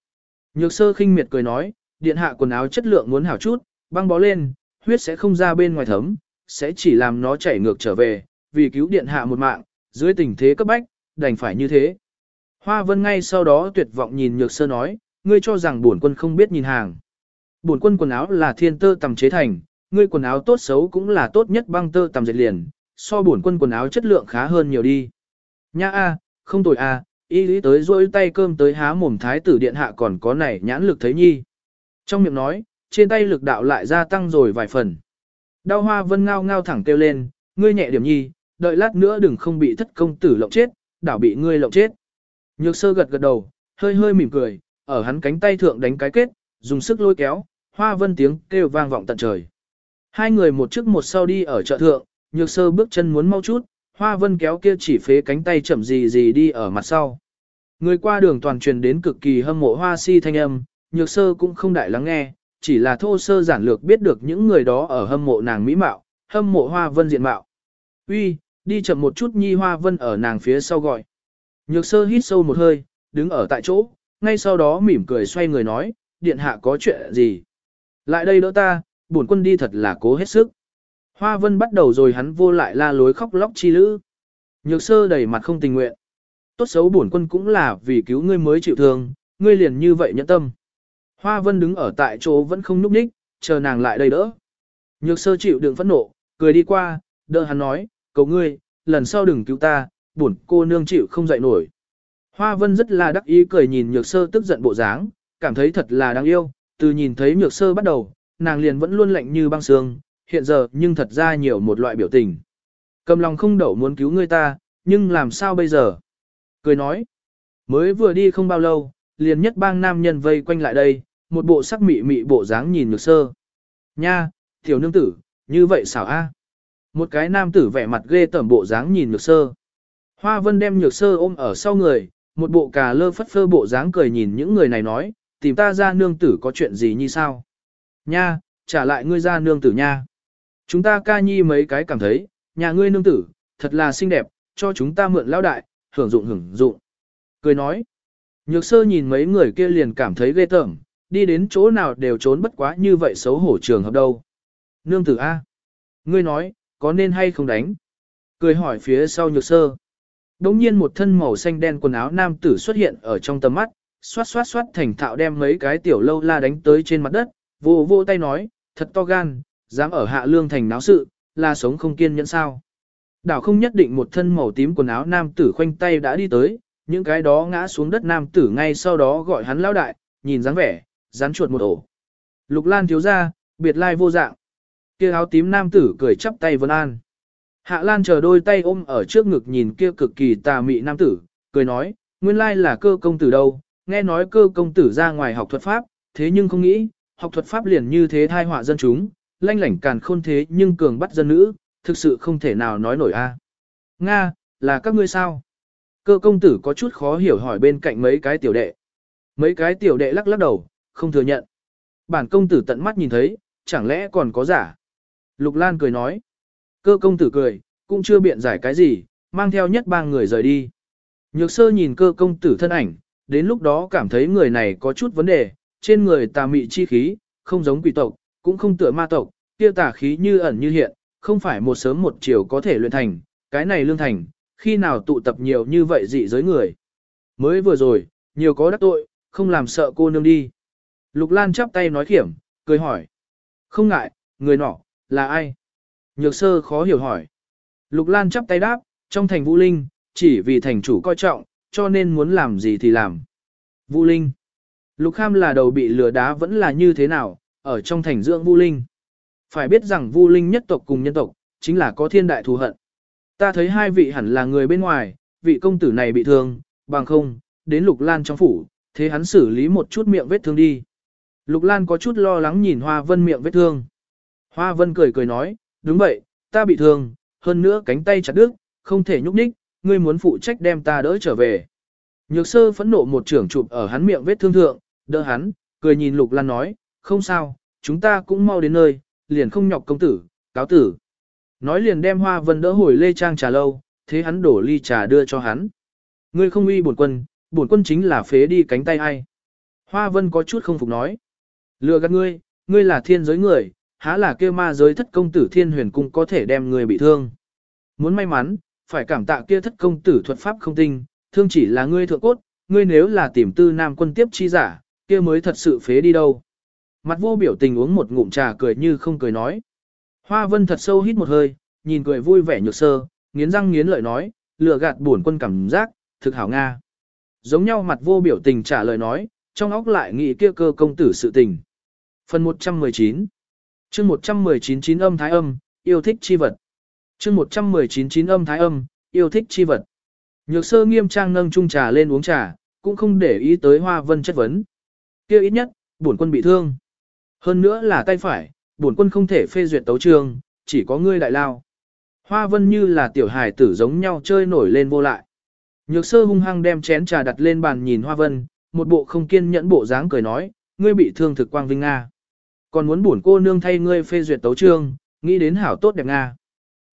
Nhược sơ khinh miệt cười nói, điện hạ quần áo chất lượng muốn hảo chút, băng bó lên, huyết sẽ không ra bên ngoài thấm, sẽ chỉ làm nó chảy ngược trở về, vì cứu điện hạ một mạng, dưới tình thế cấp bách, đành phải như thế. Hoa vân ngay sau đó tuyệt vọng nhìn nhược sơ nói, ngươi cho rằng bổn quân không biết nhìn hàng. Bổn quân quần áo là thiên tơ tầm chế thành, ngươi quần áo tốt xấu cũng là tốt nhất băng tơ tầm dệt liền, so bổn quân quần áo chất lượng khá hơn nhiều đi. Nha a, không tồi a, y lý tới rôi tay cơm tới há mồm thái tử điện hạ còn có này nhãn lực thấy nhi. Trong miệng nói, trên tay lực đạo lại gia tăng rồi vài phần. Đao hoa vân ngao ngao thẳng kêu lên, ngươi nhẹ điểm nhi, đợi lát nữa đừng không bị thất công tử lộng chết, đảo bị ngươi lộng chết. Nhược sơ gật gật đầu, hơi hơi mỉm cười, ở hắn cánh tay thượng đánh cái kết, dùng sức lôi kéo, hoa vân tiếng kêu vang vọng tận trời. Hai người một trước một sau đi ở chợ thượng, nhược sơ bước chân muốn mau chút, hoa vân kéo kia chỉ phế cánh tay chậm gì gì đi ở mặt sau. Người qua đường toàn truyền đến cực kỳ hâm mộ hoa si thanh âm, nhược sơ cũng không đại lắng nghe, chỉ là thô sơ giản lược biết được những người đó ở hâm mộ nàng mỹ mạo, hâm mộ hoa vân diện mạo. Uy, đi chậm một chút nhi hoa vân ở nàng phía sau gọi. Nhược sơ hít sâu một hơi, đứng ở tại chỗ, ngay sau đó mỉm cười xoay người nói, điện hạ có chuyện gì? Lại đây đỡ ta, bổn quân đi thật là cố hết sức. Hoa vân bắt đầu rồi hắn vô lại la lối khóc lóc chi lữ. Nhược sơ đầy mặt không tình nguyện. Tốt xấu bổn quân cũng là vì cứu ngươi mới chịu thương, ngươi liền như vậy nhẫn tâm. Hoa vân đứng ở tại chỗ vẫn không núp ních, chờ nàng lại đây đỡ. Nhược sơ chịu đựng phẫn nộ, cười đi qua, đỡ hắn nói, cầu ngươi, lần sau đừng cứu ta, buồn cô nương chịu không dậy nổi. Hoa vân rất là đắc ý cười nhìn nhược sơ tức giận bộ dáng, cảm thấy thật là đáng yêu, từ nhìn thấy nhược sơ bắt đầu, nàng liền vẫn luôn lạnh như băng xương, hiện giờ nhưng thật ra nhiều một loại biểu tình. Cầm lòng không đậu muốn cứu người ta, nhưng làm sao bây giờ? Cười nói, mới vừa đi không bao lâu, liền nhất bang nam nhân vây quanh lại đây, một bộ sắc mị mị bộ dáng nhìn nhược sơ. Nha, tiểu nương tử, như vậy xảo a? Một cái nam tử vẻ mặt ghê tởm bộ dáng nhìn nhược sơ. Hoa vân đem nhược sơ ôm ở sau người, một bộ cà lơ phất phơ bộ dáng cười nhìn những người này nói, tìm ta ra nương tử có chuyện gì như sao? Nha, trả lại ngươi ra nương tử nha. Chúng ta ca nhi mấy cái cảm thấy, nhà ngươi nương tử, thật là xinh đẹp, cho chúng ta mượn lao đại, hưởng dụng hưởng dụng. Cười nói, nhược sơ nhìn mấy người kia liền cảm thấy ghê tởm, đi đến chỗ nào đều trốn bất quá như vậy xấu hổ trường hợp đâu. Nương tử A. Ngươi nói, có nên hay không đánh? Cười hỏi phía sau nhược sơ. Đống nhiên một thân màu xanh đen quần áo nam tử xuất hiện ở trong tầm mắt, xoát xoát xoát thành thạo đem mấy cái tiểu lâu la đánh tới trên mặt đất, vô vô tay nói, thật to gan, dám ở hạ lương thành náo sự, là sống không kiên nhẫn sao. Đảo không nhất định một thân màu tím quần áo nam tử khoanh tay đã đi tới, những cái đó ngã xuống đất nam tử ngay sau đó gọi hắn lão đại, nhìn dáng vẻ, rắn chuột một ổ. Lục Lan thiếu ra, biệt lai vô dạng. Kia áo tím nam tử cười chắp tay vân an. Hạ Lan chờ đôi tay ôm ở trước ngực nhìn kia cực kỳ tà mị nam tử, cười nói, nguyên lai là cơ công tử đâu, nghe nói cơ công tử ra ngoài học thuật pháp, thế nhưng không nghĩ, học thuật pháp liền như thế thai họa dân chúng, lanh lảnh càn khôn thế nhưng cường bắt dân nữ, thực sự không thể nào nói nổi a. Nga, là các ngươi sao? Cơ công tử có chút khó hiểu hỏi bên cạnh mấy cái tiểu đệ. Mấy cái tiểu đệ lắc lắc đầu, không thừa nhận. bản công tử tận mắt nhìn thấy, chẳng lẽ còn có giả. Lục Lan cười nói. Cơ công tử cười, cũng chưa biện giải cái gì, mang theo nhất ba người rời đi. Nhược sơ nhìn cơ công tử thân ảnh, đến lúc đó cảm thấy người này có chút vấn đề, trên người tà mị chi khí, không giống quỷ tộc, cũng không tựa ma tộc, kia tà khí như ẩn như hiện, không phải một sớm một chiều có thể luyện thành, cái này lương thành, khi nào tụ tập nhiều như vậy dị giới người. Mới vừa rồi, nhiều có đắc tội, không làm sợ cô nương đi. Lục Lan chắp tay nói khiểm, cười hỏi. Không ngại, người nọ, là ai? Nhược sơ khó hiểu hỏi. Lục Lan chắp tay đáp, trong thành Vũ Linh, chỉ vì thành chủ coi trọng, cho nên muốn làm gì thì làm. Vũ Linh. Lục Kham là đầu bị lừa đá vẫn là như thế nào, ở trong thành dưỡng Vũ Linh. Phải biết rằng vũ Linh nhất tộc cùng nhân tộc, chính là có thiên đại thù hận. Ta thấy hai vị hẳn là người bên ngoài, vị công tử này bị thương, bằng không, đến Lục Lan trong phủ, thế hắn xử lý một chút miệng vết thương đi. Lục Lan có chút lo lắng nhìn Hoa Vân miệng vết thương. Hoa Vân cười cười nói, đúng vậy, ta bị thương, hơn nữa cánh tay chặt đứt, không thể nhúc nhích, ngươi muốn phụ trách đem ta đỡ trở về. Nhược sơ phẫn nộ một trưởng chụp ở hắn miệng vết thương thượng, đỡ hắn, cười nhìn Lục Lan nói, không sao, chúng ta cũng mau đến nơi, liền không nhọc công tử, cáo tử. Nói liền đem Hoa Vân đỡ hồi lê trang trà lâu, thế hắn đổ ly trà đưa cho hắn. Ngươi không uy bổn quân, bổn quân chính là phế đi cánh tay ai. Hoa Vân có chút không phục nói. Lừa gạt ngươi, ngươi là thiên giới người, há là kia ma giới thất công tử thiên huyền cung có thể đem người bị thương. Muốn may mắn, phải cảm tạ kia thất công tử thuật pháp không tinh, thương chỉ là ngươi thượng cốt, ngươi nếu là tìm tư nam quân tiếp chi giả, kia mới thật sự phế đi đâu. Mặt vô biểu tình uống một ngụm trà cười như không cười nói. Hoa vân thật sâu hít một hơi, nhìn cười vui vẻ nhược sơ, nghiến răng nghiến lợi nói, lừa gạt buồn quân cảm giác, thực hảo Nga. Giống nhau mặt vô biểu tình trả lời nói, trong óc lại nghĩ kia cơ công tử sự tình. Phần 119 chương 119 chín âm thái âm, yêu thích chi vật. chương 119 chín âm thái âm, yêu thích chi vật. Nhược sơ nghiêm trang nâng chung trà lên uống trà, cũng không để ý tới hoa vân chất vấn. kia ít nhất, bổn quân bị thương. Hơn nữa là tay phải, bổn quân không thể phê duyệt tấu trường, chỉ có ngươi đại lao. Hoa vân như là tiểu hài tử giống nhau chơi nổi lên vô lại. Nhược sơ hung hăng đem chén trà đặt lên bàn nhìn hoa vân, một bộ không kiên nhẫn bộ dáng cười nói, ngươi bị thương thực quang vinh Nga. Còn muốn bổn cô nương thay ngươi phê duyệt tấu trương, nghĩ đến hảo tốt đẹp Nga.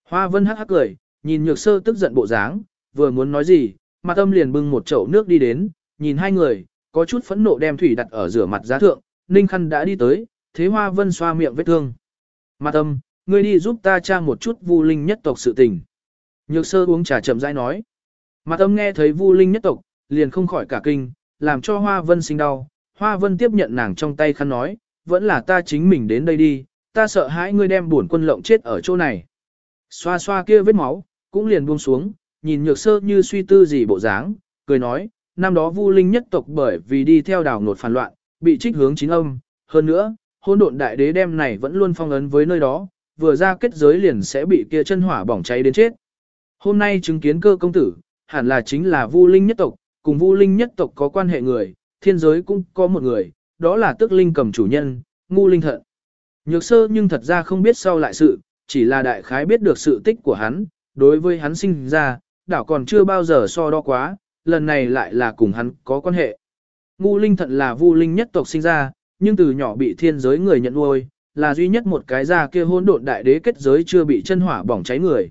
Hoa vân hắc hắc cười, nhìn nhược sơ tức giận bộ dáng, vừa muốn nói gì, mặt âm liền bưng một chậu nước đi đến, nhìn hai người, có chút phẫn nộ đem thủy đặt ở rửa mặt giá thượng, ninh khăn đã đi tới, thế hoa vân xoa miệng vết thương. Mặt âm, ngươi đi giúp ta tra một chút vu linh nhất tộc sự tình. Nhược sơ uống trà chậm rãi nói. Mặt âm nghe thấy vu linh nhất tộc, liền không khỏi cả kinh, làm cho hoa vân sinh đau. Hoa vân tiếp nhận nàng trong tay khăn nói, vẫn là ta chính mình đến đây đi, ta sợ hãi ngươi đem buồn quân lộng chết ở chỗ này. Xoa xoa kia vết máu, cũng liền buông xuống, nhìn nhược sơ như suy tư gì bộ dáng, cười nói, năm đó vu linh nhất tộc bởi vì đi theo đảo nột phản loạn, bị trích hướng chính âm, hơn nữa, hôn độn đại đế đem này vẫn luôn phong ấn với nơi đó, vừa ra kết giới liền sẽ bị kia chân hỏa bỏng cháy đến chết. Hôm nay chứng kiến cơ công tử, hẳn là chính là Vu Linh nhất tộc, cùng Vu Linh nhất tộc có quan hệ người, thiên giới cũng có một người, đó là tức linh cầm chủ nhân, ngu linh thận. Nhược sơ nhưng thật ra không biết sau lại sự, chỉ là đại khái biết được sự tích của hắn, đối với hắn sinh ra, đảo còn chưa bao giờ so đo quá, lần này lại là cùng hắn có quan hệ. Ngu linh thận là vu linh nhất tộc sinh ra, nhưng từ nhỏ bị thiên giới người nhận nuôi, là duy nhất một cái ra kia hôn độn đại đế kết giới chưa bị chân hỏa bỏng cháy người.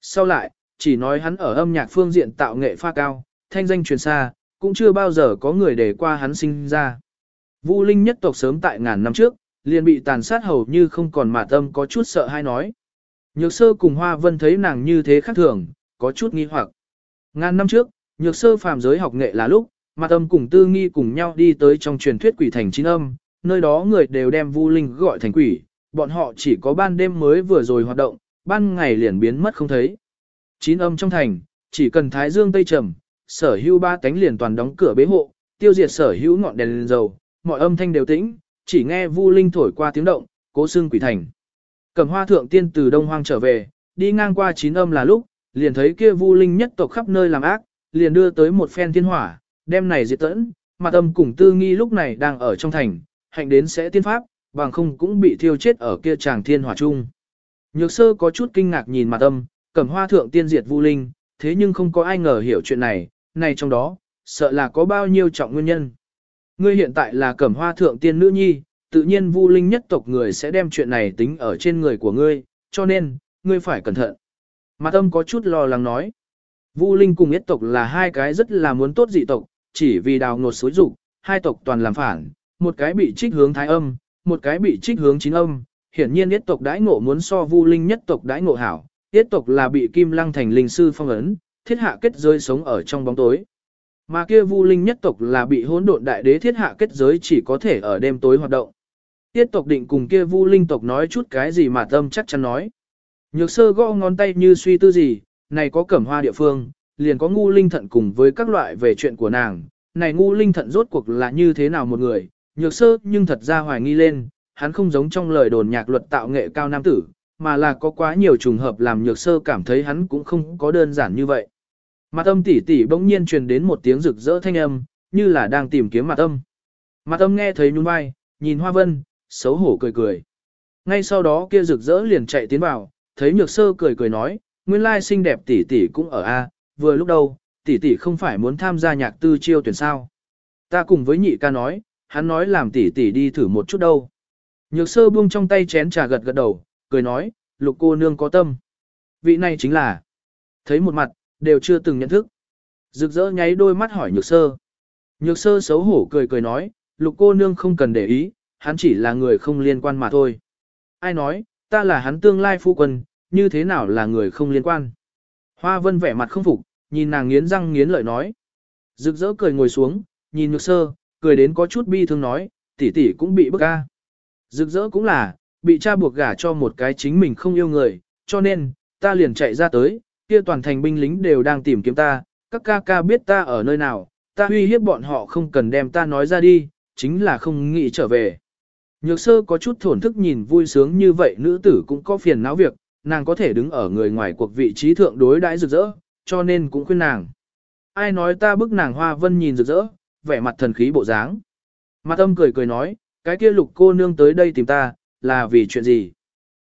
Sau lại, chỉ nói hắn ở âm nhạc phương diện tạo nghệ pha cao, thanh danh truyền xa, cũng chưa bao giờ có người để qua hắn sinh ra. Vu Linh nhất tộc sớm tại ngàn năm trước, liền bị tàn sát hầu như không còn mà tâm có chút sợ hay nói. Nhược sơ cùng Hoa Vân thấy nàng như thế khác thường, có chút nghi hoặc. Ngàn năm trước, nhược sơ phàm giới học nghệ là lúc, mà tâm cùng tư nghi cùng nhau đi tới trong truyền thuyết quỷ thành chín âm, nơi đó người đều đem Vu Linh gọi thành quỷ, bọn họ chỉ có ban đêm mới vừa rồi hoạt động, ban ngày liền biến mất không thấy. Chín âm trong thành, chỉ cần thái dương tây trầm, sở hữu ba tánh liền toàn đóng cửa bế hộ, tiêu diệt sở hữu ngọn đèn lên dầu, mọi âm thanh đều tĩnh, chỉ nghe Vu Linh thổi qua tiếng động, cố xương quỷ thành. cẩm hoa thượng tiên từ Đông Hoang trở về, đi ngang qua chín âm là lúc, liền thấy kia Vu Linh nhất tộc khắp nơi làm ác, liền đưa tới một phen thiên hỏa, đem này diệt tẫn, mặt âm cùng tư nghi lúc này đang ở trong thành, hạnh đến sẽ tiên pháp, bằng không cũng bị thiêu chết ở kia tràng thiên hỏa chung. Nhược sơ có chút kinh ngạc nhìn mặt âm, cẩm hoa thượng tiên diệt Vu Linh, thế nhưng không có ai ngờ hiểu chuyện này, này trong đó, sợ là có bao nhiêu trọng nguyên nhân. Ngươi hiện tại là cẩm hoa thượng tiên nữ nhi, tự nhiên Vu Linh nhất tộc người sẽ đem chuyện này tính ở trên người của ngươi, cho nên, ngươi phải cẩn thận. Mặt âm có chút lo lắng nói. Vu Linh cùng nhất tộc là hai cái rất là muốn tốt dị tộc, chỉ vì đào ngột xối rụng, hai tộc toàn làm phản, một cái bị trích hướng thái âm, một cái bị trích hướng chính âm. Hiển nhiên nhất tộc đãi ngộ muốn so Vu Linh nhất tộc đãi ngộ hảo, nhất tộc là bị Kim Lăng thành linh sư phong ấn, thiết hạ kết rơi sống ở trong bóng tối. Mà kia Vu Linh nhất tộc là bị hỗn độn đại đế thiết hạ kết giới chỉ có thể ở đêm tối hoạt động. Tiết tộc định cùng kia Vu Linh tộc nói chút cái gì mà tâm chắc chắn nói. Nhược sơ gõ ngón tay như suy tư gì, này có cẩm hoa địa phương, liền có ngu linh thận cùng với các loại về chuyện của nàng. Này ngu linh thận rốt cuộc là như thế nào một người, nhược sơ nhưng thật ra hoài nghi lên, hắn không giống trong lời đồn nhạc luật tạo nghệ cao nam tử, mà là có quá nhiều trùng hợp làm nhược sơ cảm thấy hắn cũng không có đơn giản như vậy. Mặt âm tỷ tỷ bỗng nhiên truyền đến một tiếng rực rỡ thanh âm, như là đang tìm kiếm mặt âm. Mặt âm nghe thấy nhún vai, nhìn hoa vân, xấu hổ cười cười. Ngay sau đó kia rực rỡ liền chạy tiến vào, thấy nhược sơ cười cười nói, nguyên lai xinh đẹp tỷ tỷ cũng ở A, vừa lúc đâu, tỷ tỷ không phải muốn tham gia nhạc tư chiêu tuyển sao. Ta cùng với nhị ca nói, hắn nói làm tỷ tỷ đi thử một chút đâu. Nhược sơ buông trong tay chén trà gật gật đầu, cười nói, lục cô nương có tâm. Vị này chính là, thấy một mặt, đều chưa từng nhận thức. Rực rỡ nháy đôi mắt hỏi nhược sơ. Nhược sơ xấu hổ cười cười nói, lục cô nương không cần để ý, hắn chỉ là người không liên quan mà thôi. Ai nói, ta là hắn tương lai phu quân, như thế nào là người không liên quan. Hoa vân vẻ mặt không phục, nhìn nàng nghiến răng nghiến lợi nói. Rực rỡ cười ngồi xuống, nhìn nhược sơ, cười đến có chút bi thương nói, tỷ tỷ cũng bị bức ca. Rực rỡ cũng là, bị cha buộc gả cho một cái chính mình không yêu người, cho nên, ta liền chạy ra tới, kia toàn thành binh lính đều đang tìm kiếm ta, các ca ca biết ta ở nơi nào, ta uy hiếp bọn họ không cần đem ta nói ra đi, chính là không nghĩ trở về. Nhược sơ có chút thổn thức nhìn vui sướng như vậy nữ tử cũng có phiền não việc, nàng có thể đứng ở người ngoài cuộc vị trí thượng đối đãi rực rỡ, cho nên cũng khuyên nàng. Ai nói ta bức nàng hoa vân nhìn rực rỡ, vẻ mặt thần khí bộ dáng. Mặt âm cười cười nói, cái kia lục cô nương tới đây tìm ta, là vì chuyện gì?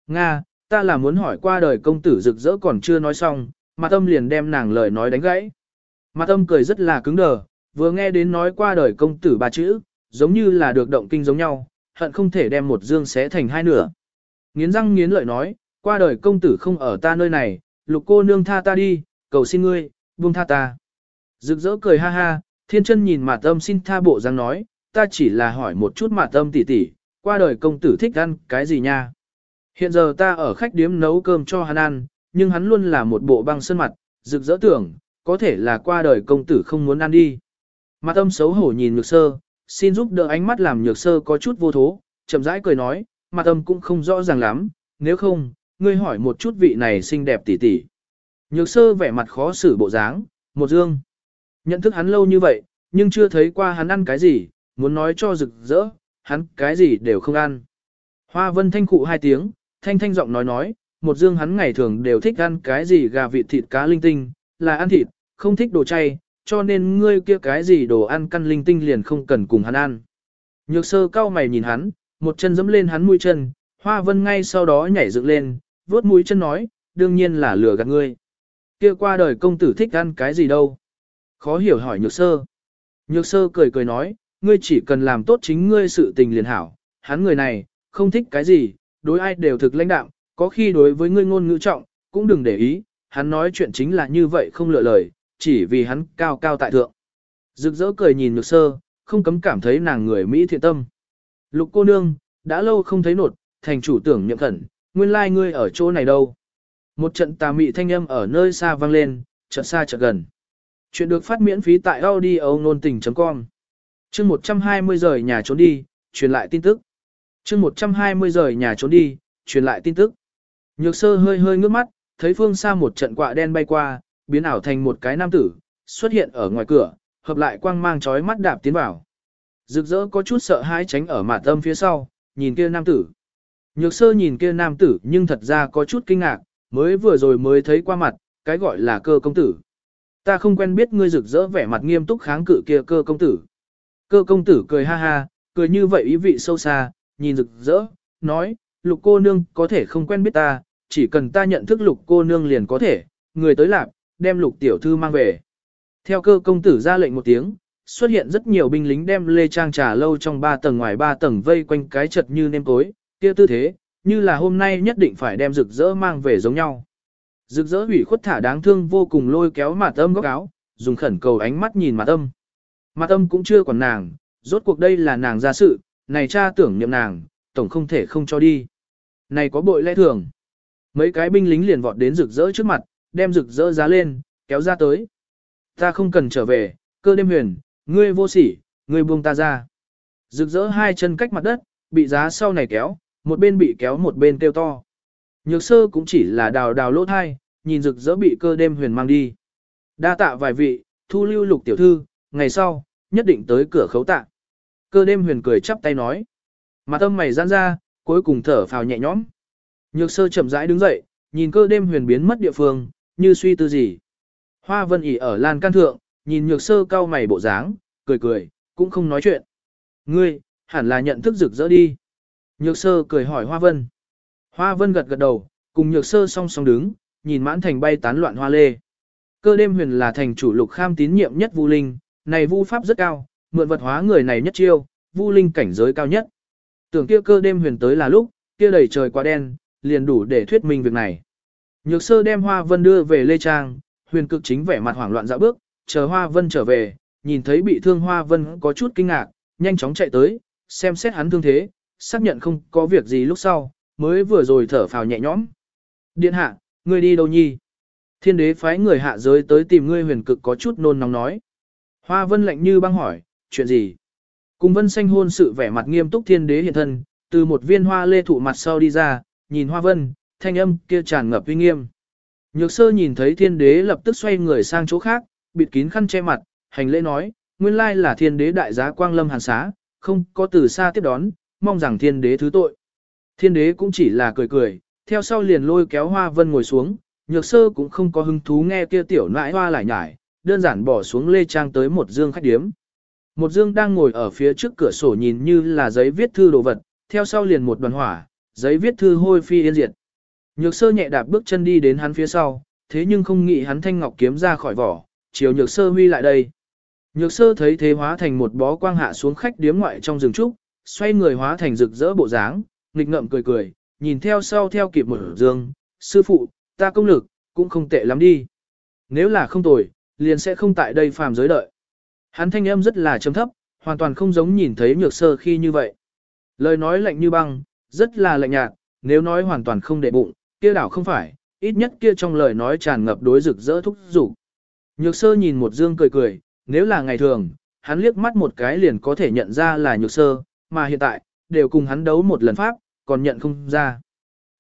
Nga, ta là muốn hỏi qua đời công tử rực rỡ còn chưa nói xong, mặt âm liền đem nàng lời nói đánh gãy. Mặt âm cười rất là cứng đờ, vừa nghe đến nói qua đời công tử ba chữ, giống như là được động kinh giống nhau, hận không thể đem một dương xé thành hai nửa. Nghiến răng nghiến lợi nói, qua đời công tử không ở ta nơi này, lục cô nương tha ta đi, cầu xin ngươi, buông tha ta. Rực rỡ cười ha ha, thiên chân nhìn mặt âm xin tha bộ răng nói, ta chỉ là hỏi một chút mặt âm tỉ tỉ, qua đời công tử thích ăn cái gì nha. Hiện giờ ta ở khách điếm nấu cơm cho hắn ăn, nhưng hắn luôn là một bộ băng sơn mặt, rực rỡ tưởng, có thể là qua đời công tử không muốn ăn đi. Mặt âm xấu hổ nhìn nhược sơ, xin giúp đỡ ánh mắt làm nhược sơ có chút vô thố, chậm rãi cười nói, mặt âm cũng không rõ ràng lắm, nếu không, ngươi hỏi một chút vị này xinh đẹp tỉ tỉ. Nhược sơ vẻ mặt khó xử bộ dáng, một dương. Nhận thức hắn lâu như vậy, nhưng chưa thấy qua hắn ăn cái gì, muốn nói cho rực rỡ, hắn cái gì đều không ăn. Hoa vân thanh cụ hai tiếng, thanh thanh giọng nói nói, một dương hắn ngày thường đều thích ăn cái gì gà vịt thịt cá linh tinh, là ăn thịt, không thích đồ chay, cho nên ngươi kia cái gì đồ ăn căn linh tinh liền không cần cùng hắn ăn. Nhược sơ cao mày nhìn hắn, một chân dẫm lên hắn mũi chân, hoa vân ngay sau đó nhảy dựng lên, vuốt mũi chân nói, đương nhiên là lừa gạt ngươi. Kia qua đời công tử thích ăn cái gì đâu. Khó hiểu hỏi nhược sơ. Nhược sơ cười cười nói, ngươi chỉ cần làm tốt chính ngươi sự tình liền hảo, hắn người này, không thích cái gì, đối ai đều thực lãnh đạm, có khi đối với ngươi ngôn ngữ trọng, cũng đừng để ý, hắn nói chuyện chính là như vậy không lựa lời, chỉ vì hắn cao cao tại thượng. Rực rỡ cười nhìn nhược sơ, không cấm cảm thấy nàng người Mỹ thiện tâm. Lục cô nương, đã lâu không thấy nột, thành chủ tưởng nhậm khẩn, nguyên lai like ngươi ở chỗ này đâu. Một trận tà mị thanh âm ở nơi xa vang lên, chợt xa chợt gần. Chuyện được phát miễn phí tại audio nôn tình.com chương 120 rời nhà trốn đi, truyền lại tin tức chương 120 rời nhà trốn đi, truyền lại tin tức. Nhược sơ hơi hơi ngước mắt, thấy phương xa một trận quạ đen bay qua, biến ảo thành một cái nam tử, xuất hiện ở ngoài cửa, hợp lại quang mang chói mắt đạp tiến vào. Rực rỡ có chút sợ hãi tránh ở mạt tâm phía sau, nhìn kia nam tử. Nhược sơ nhìn kia nam tử nhưng thật ra có chút kinh ngạc, mới vừa rồi mới thấy qua mặt, cái gọi là cơ công tử. Ta không quen biết ngươi rực rỡ vẻ mặt nghiêm túc kháng cự kia cơ công tử. Cơ công tử cười ha ha, cười như vậy ý vị sâu xa, nhìn rực rỡ, nói, lục cô nương có thể không quen biết ta, chỉ cần ta nhận thức lục cô nương liền có thể, người tới lạc, đem lục tiểu thư mang về. Theo cơ công tử ra lệnh một tiếng, xuất hiện rất nhiều binh lính đem lê trang trà lâu trong ba tầng ngoài ba tầng vây quanh cái chật như nêm tối, kia tư thế, như là hôm nay nhất định phải đem rực rỡ mang về giống nhau. Rực rỡ hủy khuất thả đáng thương vô cùng lôi kéo mặt âm góc áo, dùng khẩn cầu ánh mắt nhìn mặt âm. Mặt âm cũng chưa còn nàng, rốt cuộc đây là nàng ra sự, này cha tưởng niệm nàng, tổng không thể không cho đi. Này có bội lẽ thường. Mấy cái binh lính liền vọt đến rực rỡ trước mặt, đem rực rỡ giá lên, kéo ra tới. Ta không cần trở về, cơ đêm huyền, ngươi vô sỉ, ngươi buông ta ra. Rực rỡ hai chân cách mặt đất, bị giá sau này kéo, một bên bị kéo một bên kêu to. Nhược sơ cũng chỉ là đào đào lỗ thai, nhìn rực rỡ bị cơ đêm huyền mang đi. Đa tạ vài vị, thu lưu lục tiểu thư, ngày sau, nhất định tới cửa khấu tạ. Cơ đêm huyền cười chắp tay nói. Mà tâm mày giãn ra, cuối cùng thở phào nhẹ nhõm. Nhược sơ chậm rãi đứng dậy, nhìn cơ đêm huyền biến mất địa phương, như suy tư gì. Hoa vân ỉ ở lan can thượng, nhìn nhược sơ cao mày bộ dáng, cười cười, cũng không nói chuyện. Ngươi, hẳn là nhận thức rực rỡ đi. Nhược sơ cười hỏi Hoa vân. Hoa vân gật gật đầu, cùng nhược sơ song song đứng, nhìn mãn thành bay tán loạn hoa lê. Cơ đêm huyền là thành chủ lục kham tín nhiệm nhất vu linh, này vu pháp rất cao, mượn vật hóa người này nhất chiêu, vu linh cảnh giới cao nhất. Tưởng kia cơ đêm huyền tới là lúc, kia đầy trời quá đen, liền đủ để thuyết minh việc này. Nhược sơ đem Hoa Vân đưa về Lê Trang, huyền cực chính vẻ mặt hoảng loạn dạo bước, chờ Hoa Vân trở về, nhìn thấy bị thương Hoa Vân có chút kinh ngạc, nhanh chóng chạy tới, xem xét hắn thương thế, xác nhận không có việc gì lúc sau, mới vừa rồi thở phào nhẹ nhõm. Điện hạ, ngươi đi đâu nhi? Thiên đế phái người hạ giới tới tìm ngươi huyền cực có chút nôn nóng nói. Hoa Vân lạnh như băng hỏi, chuyện gì? Cùng Vân xanh hôn sự vẻ mặt nghiêm túc thiên đế hiện thân, từ một viên hoa lê thụ mặt sau đi ra, nhìn Hoa Vân, thanh âm kia tràn ngập uy nghiêm. Nhược sơ nhìn thấy thiên đế lập tức xoay người sang chỗ khác, bịt kín khăn che mặt, hành lễ nói, nguyên lai là thiên đế đại giá quang lâm hàn xá, không có từ xa tiếp đón, mong rằng thiên đế thứ tội. Thiên đế cũng chỉ là cười cười, theo sau liền lôi kéo hoa vân ngồi xuống, nhược sơ cũng không có hứng thú nghe kia tiểu nãi hoa lại nhải, đơn giản bỏ xuống lê trang tới một dương khách điếm. Một dương đang ngồi ở phía trước cửa sổ nhìn như là giấy viết thư đồ vật, theo sau liền một đoàn hỏa, giấy viết thư hôi phi yên diệt. Nhược sơ nhẹ đạp bước chân đi đến hắn phía sau, thế nhưng không nghĩ hắn thanh ngọc kiếm ra khỏi vỏ, chiều nhược sơ huy lại đây. Nhược sơ thấy thế hóa thành một bó quang hạ xuống khách điếm ngoại trong rừng trúc, xoay người hóa thành rực rỡ bộ dáng, nghịch ngợm cười cười, nhìn theo sau theo kịp một dương, sư phụ, ta công lực, cũng không tệ lắm đi. Nếu là không tồi, liền sẽ không tại đây phàm giới đợi. Hắn thanh âm rất là trầm thấp, hoàn toàn không giống nhìn thấy nhược sơ khi như vậy. Lời nói lạnh như băng, rất là lạnh nhạt, nếu nói hoàn toàn không để bụng, kia đảo không phải, ít nhất kia trong lời nói tràn ngập đối rực rỡ thúc dục. Nhược sơ nhìn một dương cười cười, nếu là ngày thường, hắn liếc mắt một cái liền có thể nhận ra là nhược sơ, mà hiện tại, đều cùng hắn đấu một lần pháp, còn nhận không ra.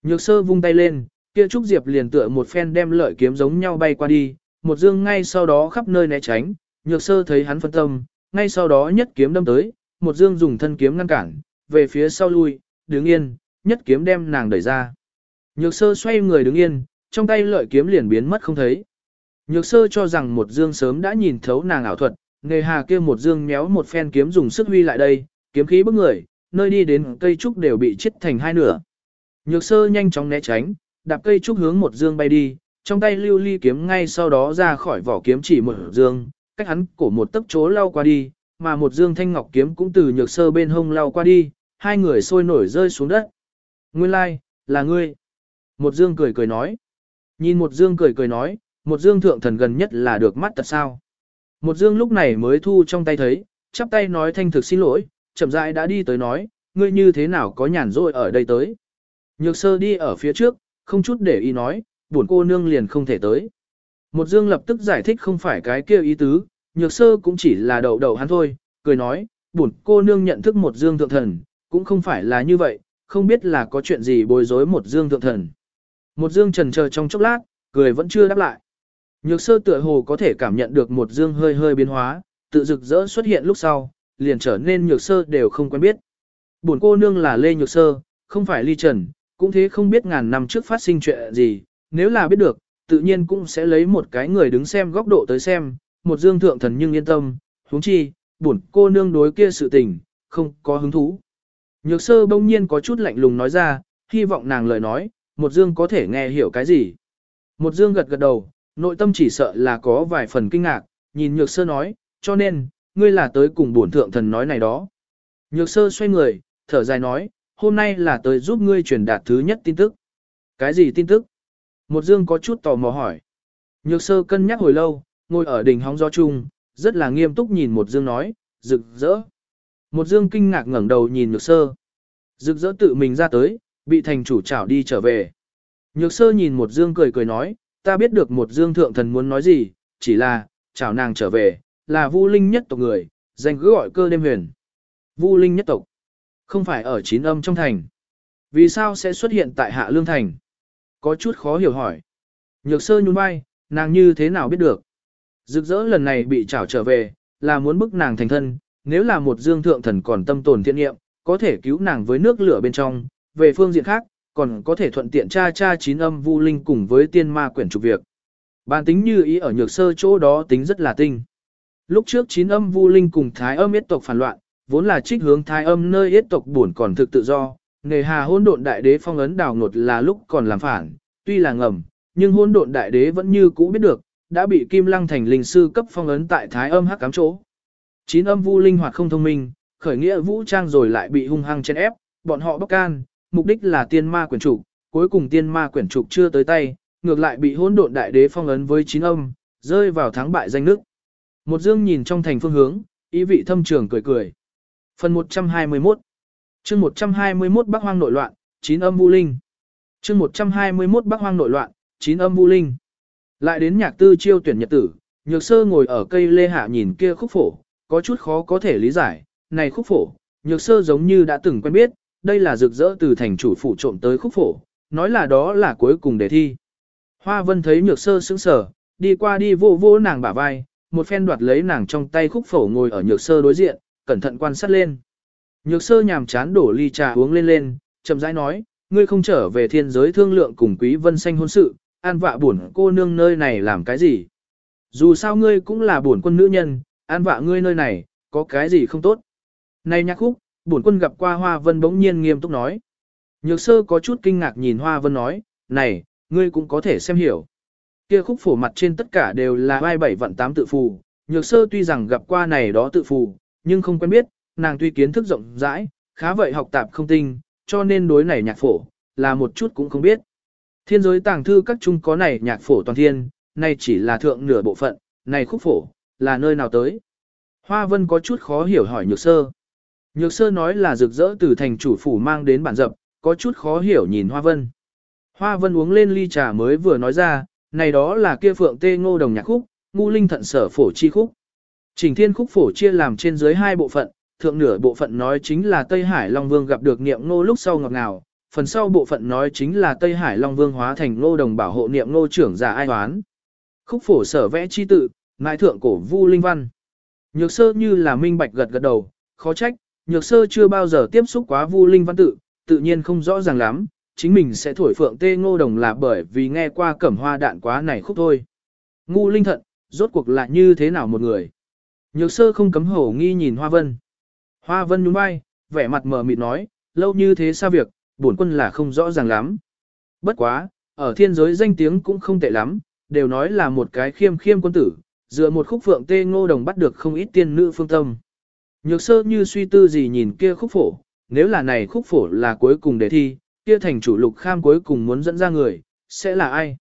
Nhược sơ vung tay lên, kia Trúc Diệp liền tựa một phen đem lợi kiếm giống nhau bay qua đi, một dương ngay sau đó khắp nơi né tránh, nhược sơ thấy hắn phân tâm, ngay sau đó nhất kiếm đâm tới, một dương dùng thân kiếm ngăn cản, về phía sau lui, đứng yên, nhất kiếm đem nàng đẩy ra. Nhược sơ xoay người đứng yên, trong tay lợi kiếm liền biến mất không thấy. Nhược sơ cho rằng một dương sớm đã nhìn thấu nàng ảo thuật, nghề hà kia một dương méo một phen kiếm dùng sức huy lại đây, kiếm khí bức người, nơi đi đến cây trúc đều bị chết thành hai nửa. Nhược sơ nhanh chóng né tránh, đạp cây trúc hướng một dương bay đi, trong tay lưu ly kiếm ngay sau đó ra khỏi vỏ kiếm chỉ một dương, cách hắn cổ một tấc chỗ lao qua đi, mà một dương thanh ngọc kiếm cũng từ nhược sơ bên hông lao qua đi, hai người sôi nổi rơi xuống đất. Nguyên lai, like, là ngươi. Một dương cười cười nói. Nhìn một dương cười cười nói, một dương thượng thần gần nhất là được mắt tật sao. Một dương lúc này mới thu trong tay thấy, chắp tay nói thanh thực xin lỗi, chậm rãi đã đi tới nói, ngươi như thế nào có nhàn rỗi ở đây tới. Nhược sơ đi ở phía trước, không chút để ý nói, buồn cô nương liền không thể tới. Một dương lập tức giải thích không phải cái kia ý tứ, nhược sơ cũng chỉ là đậu đậu hắn thôi, cười nói, bổn cô nương nhận thức một dương thượng thần, cũng không phải là như vậy, không biết là có chuyện gì bối rối một dương thượng thần. Một dương trần chờ trong chốc lát, cười vẫn chưa đáp lại. Nhược sơ tựa hồ có thể cảm nhận được một dương hơi hơi biến hóa, tự rực rỡ xuất hiện lúc sau, liền trở nên nhược sơ đều không quen biết. Bổn cô nương là Lê Nhược Sơ, không phải Ly Trần, cũng thế không biết ngàn năm trước phát sinh chuyện gì, nếu là biết được, tự nhiên cũng sẽ lấy một cái người đứng xem góc độ tới xem, một dương thượng thần nhưng yên tâm, huống chi, buồn cô nương đối kia sự tình, không có hứng thú. Nhược sơ bỗng nhiên có chút lạnh lùng nói ra, hy vọng nàng lời nói, một dương có thể nghe hiểu cái gì. Một dương gật gật đầu, nội tâm chỉ sợ là có vài phần kinh ngạc, nhìn nhược sơ nói, cho nên, ngươi là tới cùng bổn thượng thần nói này đó. Nhược sơ xoay người, thở dài nói, hôm nay là tới giúp ngươi truyền đạt thứ nhất tin tức. Cái gì tin tức? Một dương có chút tò mò hỏi. Nhược sơ cân nhắc hồi lâu, ngồi ở đỉnh hóng gió chung, rất là nghiêm túc nhìn một dương nói, rực rỡ. Một dương kinh ngạc ngẩng đầu nhìn nhược sơ. Rực rỡ tự mình ra tới, bị thành chủ chảo đi trở về. Nhược sơ nhìn một dương cười cười nói, ta biết được một dương thượng thần muốn nói gì, chỉ là, chảo nàng trở về, là vu linh nhất tộc người, danh cứ gọi cơ đêm huyền. Vu linh nhất tộc, không phải ở chín âm trong thành. Vì sao sẽ xuất hiện tại hạ lương thành? Có chút khó hiểu hỏi. Nhược sơ nhún vai, nàng như thế nào biết được? Rực rỡ lần này bị trảo trở về, là muốn bức nàng thành thân, nếu là một dương thượng thần còn tâm tồn thiện nghiệm, có thể cứu nàng với nước lửa bên trong, về phương diện khác, còn có thể thuận tiện tra tra chín âm vu linh cùng với tiên ma quyển trục việc. Bản tính như ý ở nhược sơ chỗ đó tính rất là tinh. Lúc trước chín âm vu linh cùng thái âm yết tộc phản loạn, vốn là trích hướng thái âm nơi yết tộc buồn còn thực tự do, nề hà hôn độn đại đế phong ấn đào ngột là lúc còn làm phản, tuy là ngầm, nhưng hôn độn đại đế vẫn như cũ biết được, đã bị kim lăng thành linh sư cấp phong ấn tại thái âm hắc cám chỗ. Chín âm vu linh hoạt không thông minh, khởi nghĩa vũ trang rồi lại bị hung hăng chen ép, bọn họ bóc can, mục đích là tiên ma quyển trục, cuối cùng tiên ma quyển trục chưa tới tay, ngược lại bị hỗn độn đại đế phong ấn với chín âm, rơi vào thắng bại danh nước. Một dương nhìn trong thành phương hướng, ý vị thâm trường cười cười. Phần 121 chương 121 Bắc Hoang nội loạn, chín âm vu linh. chương 121 Bắc Hoang nội loạn, chín âm vu linh. Lại đến nhạc tư chiêu tuyển nhật tử, nhược sơ ngồi ở cây lê hạ nhìn kia khúc phổ, có chút khó có thể lý giải, này khúc phổ, nhược sơ giống như đã từng quen biết, đây là rực rỡ từ thành chủ phủ trộm tới khúc phổ, nói là đó là cuối cùng đề thi. Hoa vân thấy nhược sơ sững sờ, đi qua đi vô vô nàng bả vai, một phen đoạt lấy nàng trong tay khúc phổ ngồi ở nhược sơ đối diện, cẩn thận quan sát lên. Nhược sơ nhàm chán đổ ly trà uống lên lên, chậm rãi nói, ngươi không trở về thiên giới thương lượng cùng quý vân xanh hôn sự, an vạ buồn cô nương nơi này làm cái gì. Dù sao ngươi cũng là buồn quân nữ nhân, an vạ ngươi nơi này, có cái gì không tốt. Này nhạc khúc, buồn quân gặp qua Hoa Vân bỗng nhiên nghiêm túc nói. Nhược sơ có chút kinh ngạc nhìn Hoa Vân nói, này, ngươi cũng có thể xem hiểu. Kia khúc phổ mặt trên tất cả đều là vai bảy vận tám tự phù, nhược sơ tuy rằng gặp qua này đó tự phù, nhưng không quen biết, nàng tuy kiến thức rộng rãi, khá vậy học tạp không tinh, cho nên đối này nhạc phổ, là một chút cũng không biết. Thiên giới tàng thư các chung có này nhạc phổ toàn thiên, này chỉ là thượng nửa bộ phận, này khúc phổ, là nơi nào tới. Hoa Vân có chút khó hiểu hỏi nhược sơ. Nhược sơ nói là rực rỡ từ thành chủ phủ mang đến bản dập, có chút khó hiểu nhìn Hoa Vân. Hoa Vân uống lên ly trà mới vừa nói ra, này đó là kia phượng tê ngô đồng nhạc khúc, ngu linh thận sở phổ chi khúc. Trình thiên khúc phổ chia làm trên dưới hai bộ phận, thượng nửa bộ phận nói chính là Tây Hải Long Vương gặp được niệm ngô lúc sau ngọt ngào, phần sau bộ phận nói chính là Tây Hải Long Vương hóa thành ngô đồng bảo hộ niệm ngô trưởng giả ai hoán. Khúc phổ sở vẽ chi tự, ngại thượng cổ vu linh văn. Nhược sơ như là minh bạch gật gật đầu, khó trách, nhược sơ chưa bao giờ tiếp xúc quá vu linh văn tự, tự nhiên không rõ ràng lắm, chính mình sẽ thổi phượng tê ngô đồng là bởi vì nghe qua cẩm hoa đạn quá này khúc thôi. Ngu linh thận, rốt cuộc lại như thế nào một người? Nhược sơ không cấm hổ nghi nhìn Hoa Vân. Hoa Vân nhún vai, vẻ mặt mờ mịt nói, lâu như thế sao việc, bổn quân là không rõ ràng lắm. Bất quá, ở thiên giới danh tiếng cũng không tệ lắm, đều nói là một cái khiêm khiêm quân tử, dựa một khúc phượng tê ngô đồng bắt được không ít tiên nữ phương tâm. Nhược sơ như suy tư gì nhìn kia khúc phổ, nếu là này khúc phổ là cuối cùng đề thi, kia thành chủ lục kham cuối cùng muốn dẫn ra người, sẽ là ai?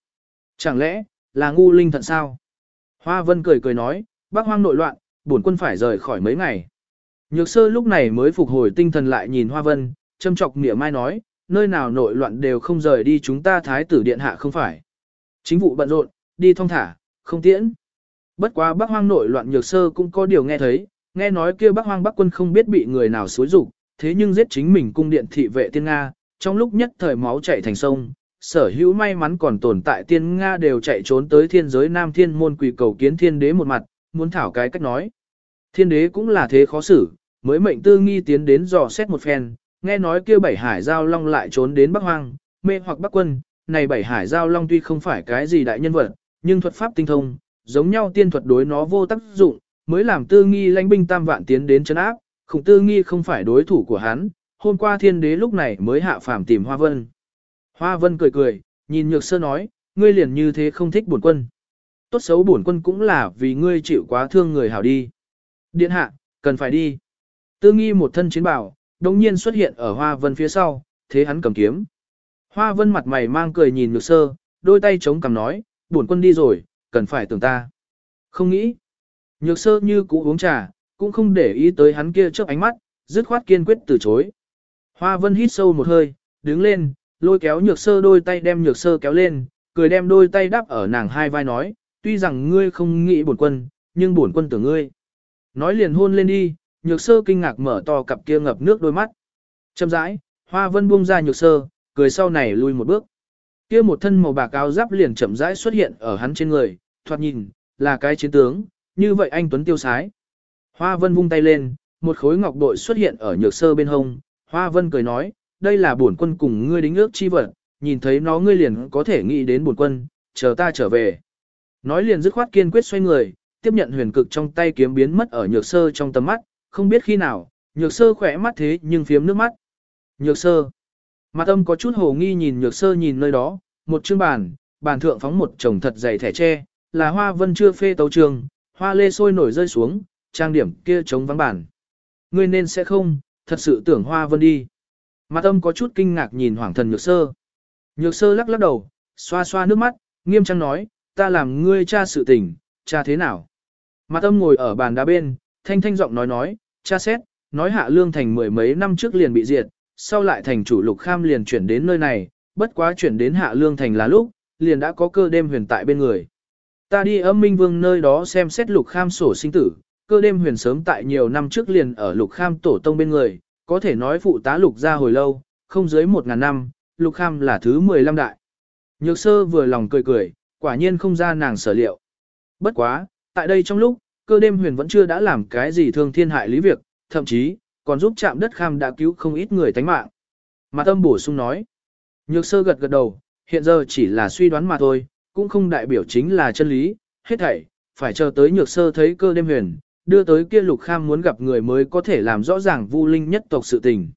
Chẳng lẽ, là ngu linh thận sao? Hoa vân cười cười nói, bác hoang nội loạn, bổn quân phải rời khỏi mấy ngày. Nhược sơ lúc này mới phục hồi tinh thần lại nhìn Hoa vân, châm chọc nghĩa mai nói, nơi nào nội loạn đều không rời đi chúng ta thái tử điện hạ không phải. Chính vụ bận rộn, đi thong thả, không tiễn. Bất quá bác hoang nội loạn nhược sơ cũng có điều nghe thấy, nghe nói kia bác hoang bắc quân không biết bị người nào xối rục, thế nhưng giết chính mình cung điện thị vệ tiên Nga, trong lúc nhất thời máu chảy thành sông, sở hữu may mắn còn tồn tại tiên Nga đều chạy trốn tới thiên giới nam thiên môn quỳ cầu kiến thiên đế một mặt, muốn thảo cái cách nói. Thiên đế cũng là thế khó xử, mới mệnh tư nghi tiến đến dò xét một phen, nghe nói kia bảy hải giao long lại trốn đến bắc hoang, mê hoặc bắc quân, này bảy hải giao long tuy không phải cái gì đại nhân vật, nhưng thuật pháp tinh thông, giống nhau tiên thuật đối nó vô tác dụng, mới làm tư nghi lãnh binh tam vạn tiến đến chấn áp, khủng tư nghi không phải đối thủ của hắn, hôm qua thiên đế lúc này mới hạ phàm tìm Hoa Vân. Hoa Vân cười cười, nhìn nhược sơ nói, ngươi liền như thế không thích bổn quân. Tốt xấu bổn quân cũng là vì ngươi chịu quá thương người hảo đi. Điện hạ, cần phải đi. Tư nghi một thân chiến bảo, đồng nhiên xuất hiện ở hoa vân phía sau, thế hắn cầm kiếm. Hoa vân mặt mày mang cười nhìn nhược sơ, đôi tay chống cằm nói, bổn quân đi rồi, cần phải tưởng ta. Không nghĩ. Nhược sơ như cũ uống trà, cũng không để ý tới hắn kia trước ánh mắt, dứt khoát kiên quyết từ chối. Hoa vân hít sâu một hơi, đứng lên, lôi kéo nhược sơ đôi tay đem nhược sơ kéo lên, cười đem đôi tay đắp ở nàng hai vai nói, tuy rằng ngươi không nghĩ bổn quân, nhưng bổn quân tưởng ngươi. Nói liền hôn lên đi, nhược sơ kinh ngạc mở to cặp kia ngập nước đôi mắt. Châm rãi, hoa vân buông ra nhược sơ, cười sau này lui một bước. Kia một thân màu bạc áo giáp liền chậm rãi xuất hiện ở hắn trên người, thoạt nhìn, là cái chiến tướng, như vậy anh Tuấn tiêu sái. Hoa vân vung tay lên, một khối ngọc bội xuất hiện ở nhược sơ bên hông, Hoa vân cười nói, đây là bổn quân cùng ngươi đính ước chi vật, nhìn thấy nó ngươi liền có thể nghĩ đến bổn quân, chờ ta trở về. Nói liền dứt khoát kiên quyết xoay người, tiếp nhận huyền cực trong tay kiếm biến mất ở nhược sơ trong tầm mắt, không biết khi nào, nhược sơ khỏe mắt thế nhưng phiếm nước mắt. Nhược sơ. Mặt âm có chút hồ nghi nhìn nhược sơ nhìn nơi đó, một chương bàn, bàn thượng phóng một chồng thật dày thẻ tre, là hoa vân chưa phê tấu trường, hoa lê sôi nổi rơi xuống, trang điểm kia trống vắng bản. Ngươi nên sẽ không, thật sự tưởng hoa vân đi. Mặt âm có chút kinh ngạc nhìn hoàng thần nhược sơ. Nhược sơ lắc lắc đầu, xoa xoa nước mắt, nghiêm trang nói, ta làm ngươi cha sự tình, cha thế nào? Mặt âm ngồi ở bàn đá bên, thanh thanh giọng nói nói, cha xét, nói hạ lương thành mười mấy năm trước liền bị diệt, sau lại thành chủ lục kham liền chuyển đến nơi này, bất quá chuyển đến hạ lương thành là lúc, liền đã có cơ đêm huyền tại bên người. Ta đi âm minh vương nơi đó xem xét lục kham sổ sinh tử, cơ đêm huyền sớm tại nhiều năm trước liền ở lục kham tổ tông bên người, có thể nói phụ tá lục ra hồi lâu, không dưới một ngàn năm, lục kham là thứ 15 đại. Nhược sơ vừa lòng cười cười, quả nhiên không ra nàng sở liệu. Bất quá, tại đây trong lúc, cơ đêm huyền vẫn chưa đã làm cái gì thương thiên hại lý việc, thậm chí, còn giúp chạm đất kham đã cứu không ít người tánh mạng. Mà tâm bổ sung nói, nhược sơ gật gật đầu, hiện giờ chỉ là suy đoán mà thôi, cũng không đại biểu chính là chân lý, hết thảy, phải chờ tới nhược sơ thấy cơ đêm huyền, đưa tới kia lục kham muốn gặp người mới có thể làm rõ ràng vu linh nhất tộc sự tình.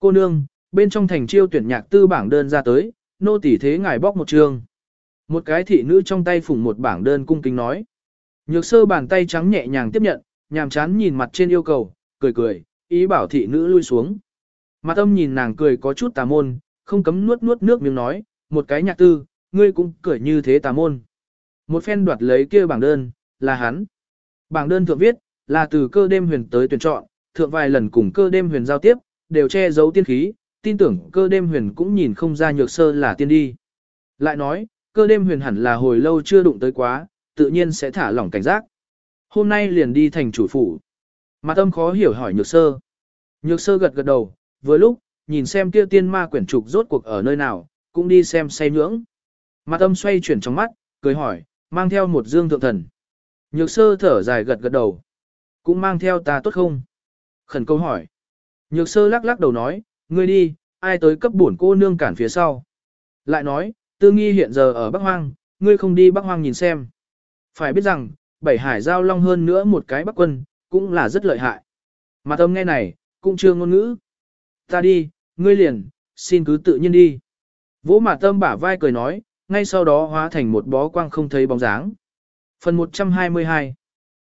Cô nương, bên trong thành chiêu tuyển nhạc tư bảng đơn ra tới, nô tỷ thế ngài bóc một trường. Một cái thị nữ trong tay phủng một bảng đơn cung kính nói. Nhược sơ bàn tay trắng nhẹ nhàng tiếp nhận, nhàm chán nhìn mặt trên yêu cầu, cười cười, ý bảo thị nữ lui xuống. Mặt âm nhìn nàng cười có chút tà môn, không cấm nuốt nuốt nước miếng nói, một cái nhạc tư, ngươi cũng cười như thế tà môn. Một phen đoạt lấy kia bảng đơn, là hắn. Bảng đơn thượng viết, là từ cơ đêm huyền tới tuyển chọn, thượng vài lần cùng cơ đêm huyền giao tiếp, đều che giấu tiên khí, tin tưởng cơ đêm huyền cũng nhìn không ra nhược sơ là tiên đi. Lại nói, cơ đêm huyền hẳn là hồi lâu chưa đụng tới quá, tự nhiên sẽ thả lỏng cảnh giác. Hôm nay liền đi thành chủ phủ. Mặt âm khó hiểu hỏi nhược sơ. Nhược sơ gật gật đầu, vừa lúc, nhìn xem kia tiên ma quyển trục rốt cuộc ở nơi nào, cũng đi xem say nhưỡng. Mặt âm xoay chuyển trong mắt, cười hỏi, mang theo một dương thượng thần. Nhược sơ thở dài gật gật đầu. Cũng mang theo ta tốt không? Khẩn câu hỏi. Nhược sơ lắc lắc đầu nói, ngươi đi, ai tới cấp bổn cô nương cản phía sau. Lại nói, tư nghi hiện giờ ở Bắc Hoang, ngươi không đi Bắc Hoang nhìn xem. Phải biết rằng, bảy hải giao long hơn nữa một cái Bắc quân, cũng là rất lợi hại. Mà tâm nghe này, cũng chưa ngôn ngữ. Ta đi, ngươi liền, xin cứ tự nhiên đi. Vỗ mà tâm bả vai cười nói, ngay sau đó hóa thành một bó quang không thấy bóng dáng. Phần 122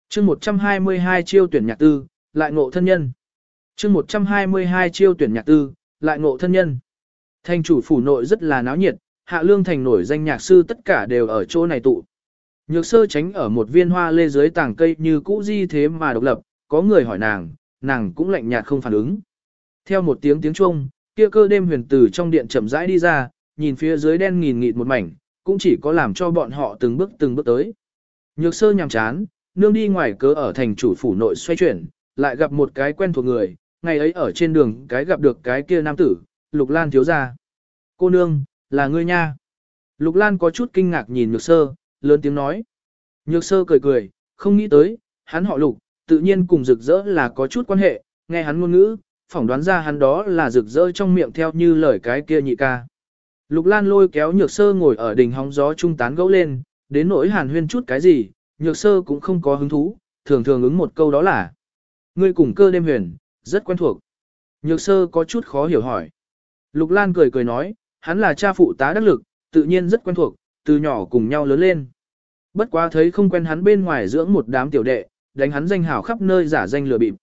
chương 122 chiêu tuyển nhạc tư, lại ngộ thân nhân. chương 122 chiêu tuyển nhạc tư, lại ngộ thân nhân. Thành chủ phủ nội rất là náo nhiệt, hạ lương thành nổi danh nhạc sư tất cả đều ở chỗ này tụ. Nhược sơ tránh ở một viên hoa lê dưới tảng cây như cũ di thế mà độc lập, có người hỏi nàng, nàng cũng lạnh nhạt không phản ứng. Theo một tiếng tiếng chuông, kia cơ đêm huyền tử trong điện chậm rãi đi ra, nhìn phía dưới đen nghìn nghịt một mảnh, cũng chỉ có làm cho bọn họ từng bước từng bước tới. Nhược sơ nhằm chán, nương đi ngoài cớ ở thành chủ phủ nội xoay chuyển, lại gặp một cái quen thuộc người, ngày ấy ở trên đường cái gặp được cái kia nam tử, Lục Lan thiếu gia. Cô nương, là ngươi nha. Lục Lan có chút kinh ngạc nhìn nhược sơ, lớn tiếng nói. Nhược sơ cười cười, không nghĩ tới, hắn họ Lục, tự nhiên cùng rực rỡ là có chút quan hệ, nghe hắn ngôn ngữ, phỏng đoán ra hắn đó là rực rỡ trong miệng theo như lời cái kia nhị ca. Lục Lan lôi kéo nhược sơ ngồi ở đỉnh hóng gió trung tán gẫu lên, đến nỗi hàn huyên chút cái gì, nhược sơ cũng không có hứng thú, thường thường ứng một câu đó là Ngươi cùng cơ đêm huyền, rất quen thuộc. Nhược sơ có chút khó hiểu hỏi. Lục Lan cười cười nói, hắn là cha phụ tá đắc lực, tự nhiên rất quen thuộc, từ nhỏ cùng nhau lớn lên. Bất quá thấy không quen hắn bên ngoài dưỡng một đám tiểu đệ, đánh hắn danh hào khắp nơi giả danh lừa bịp.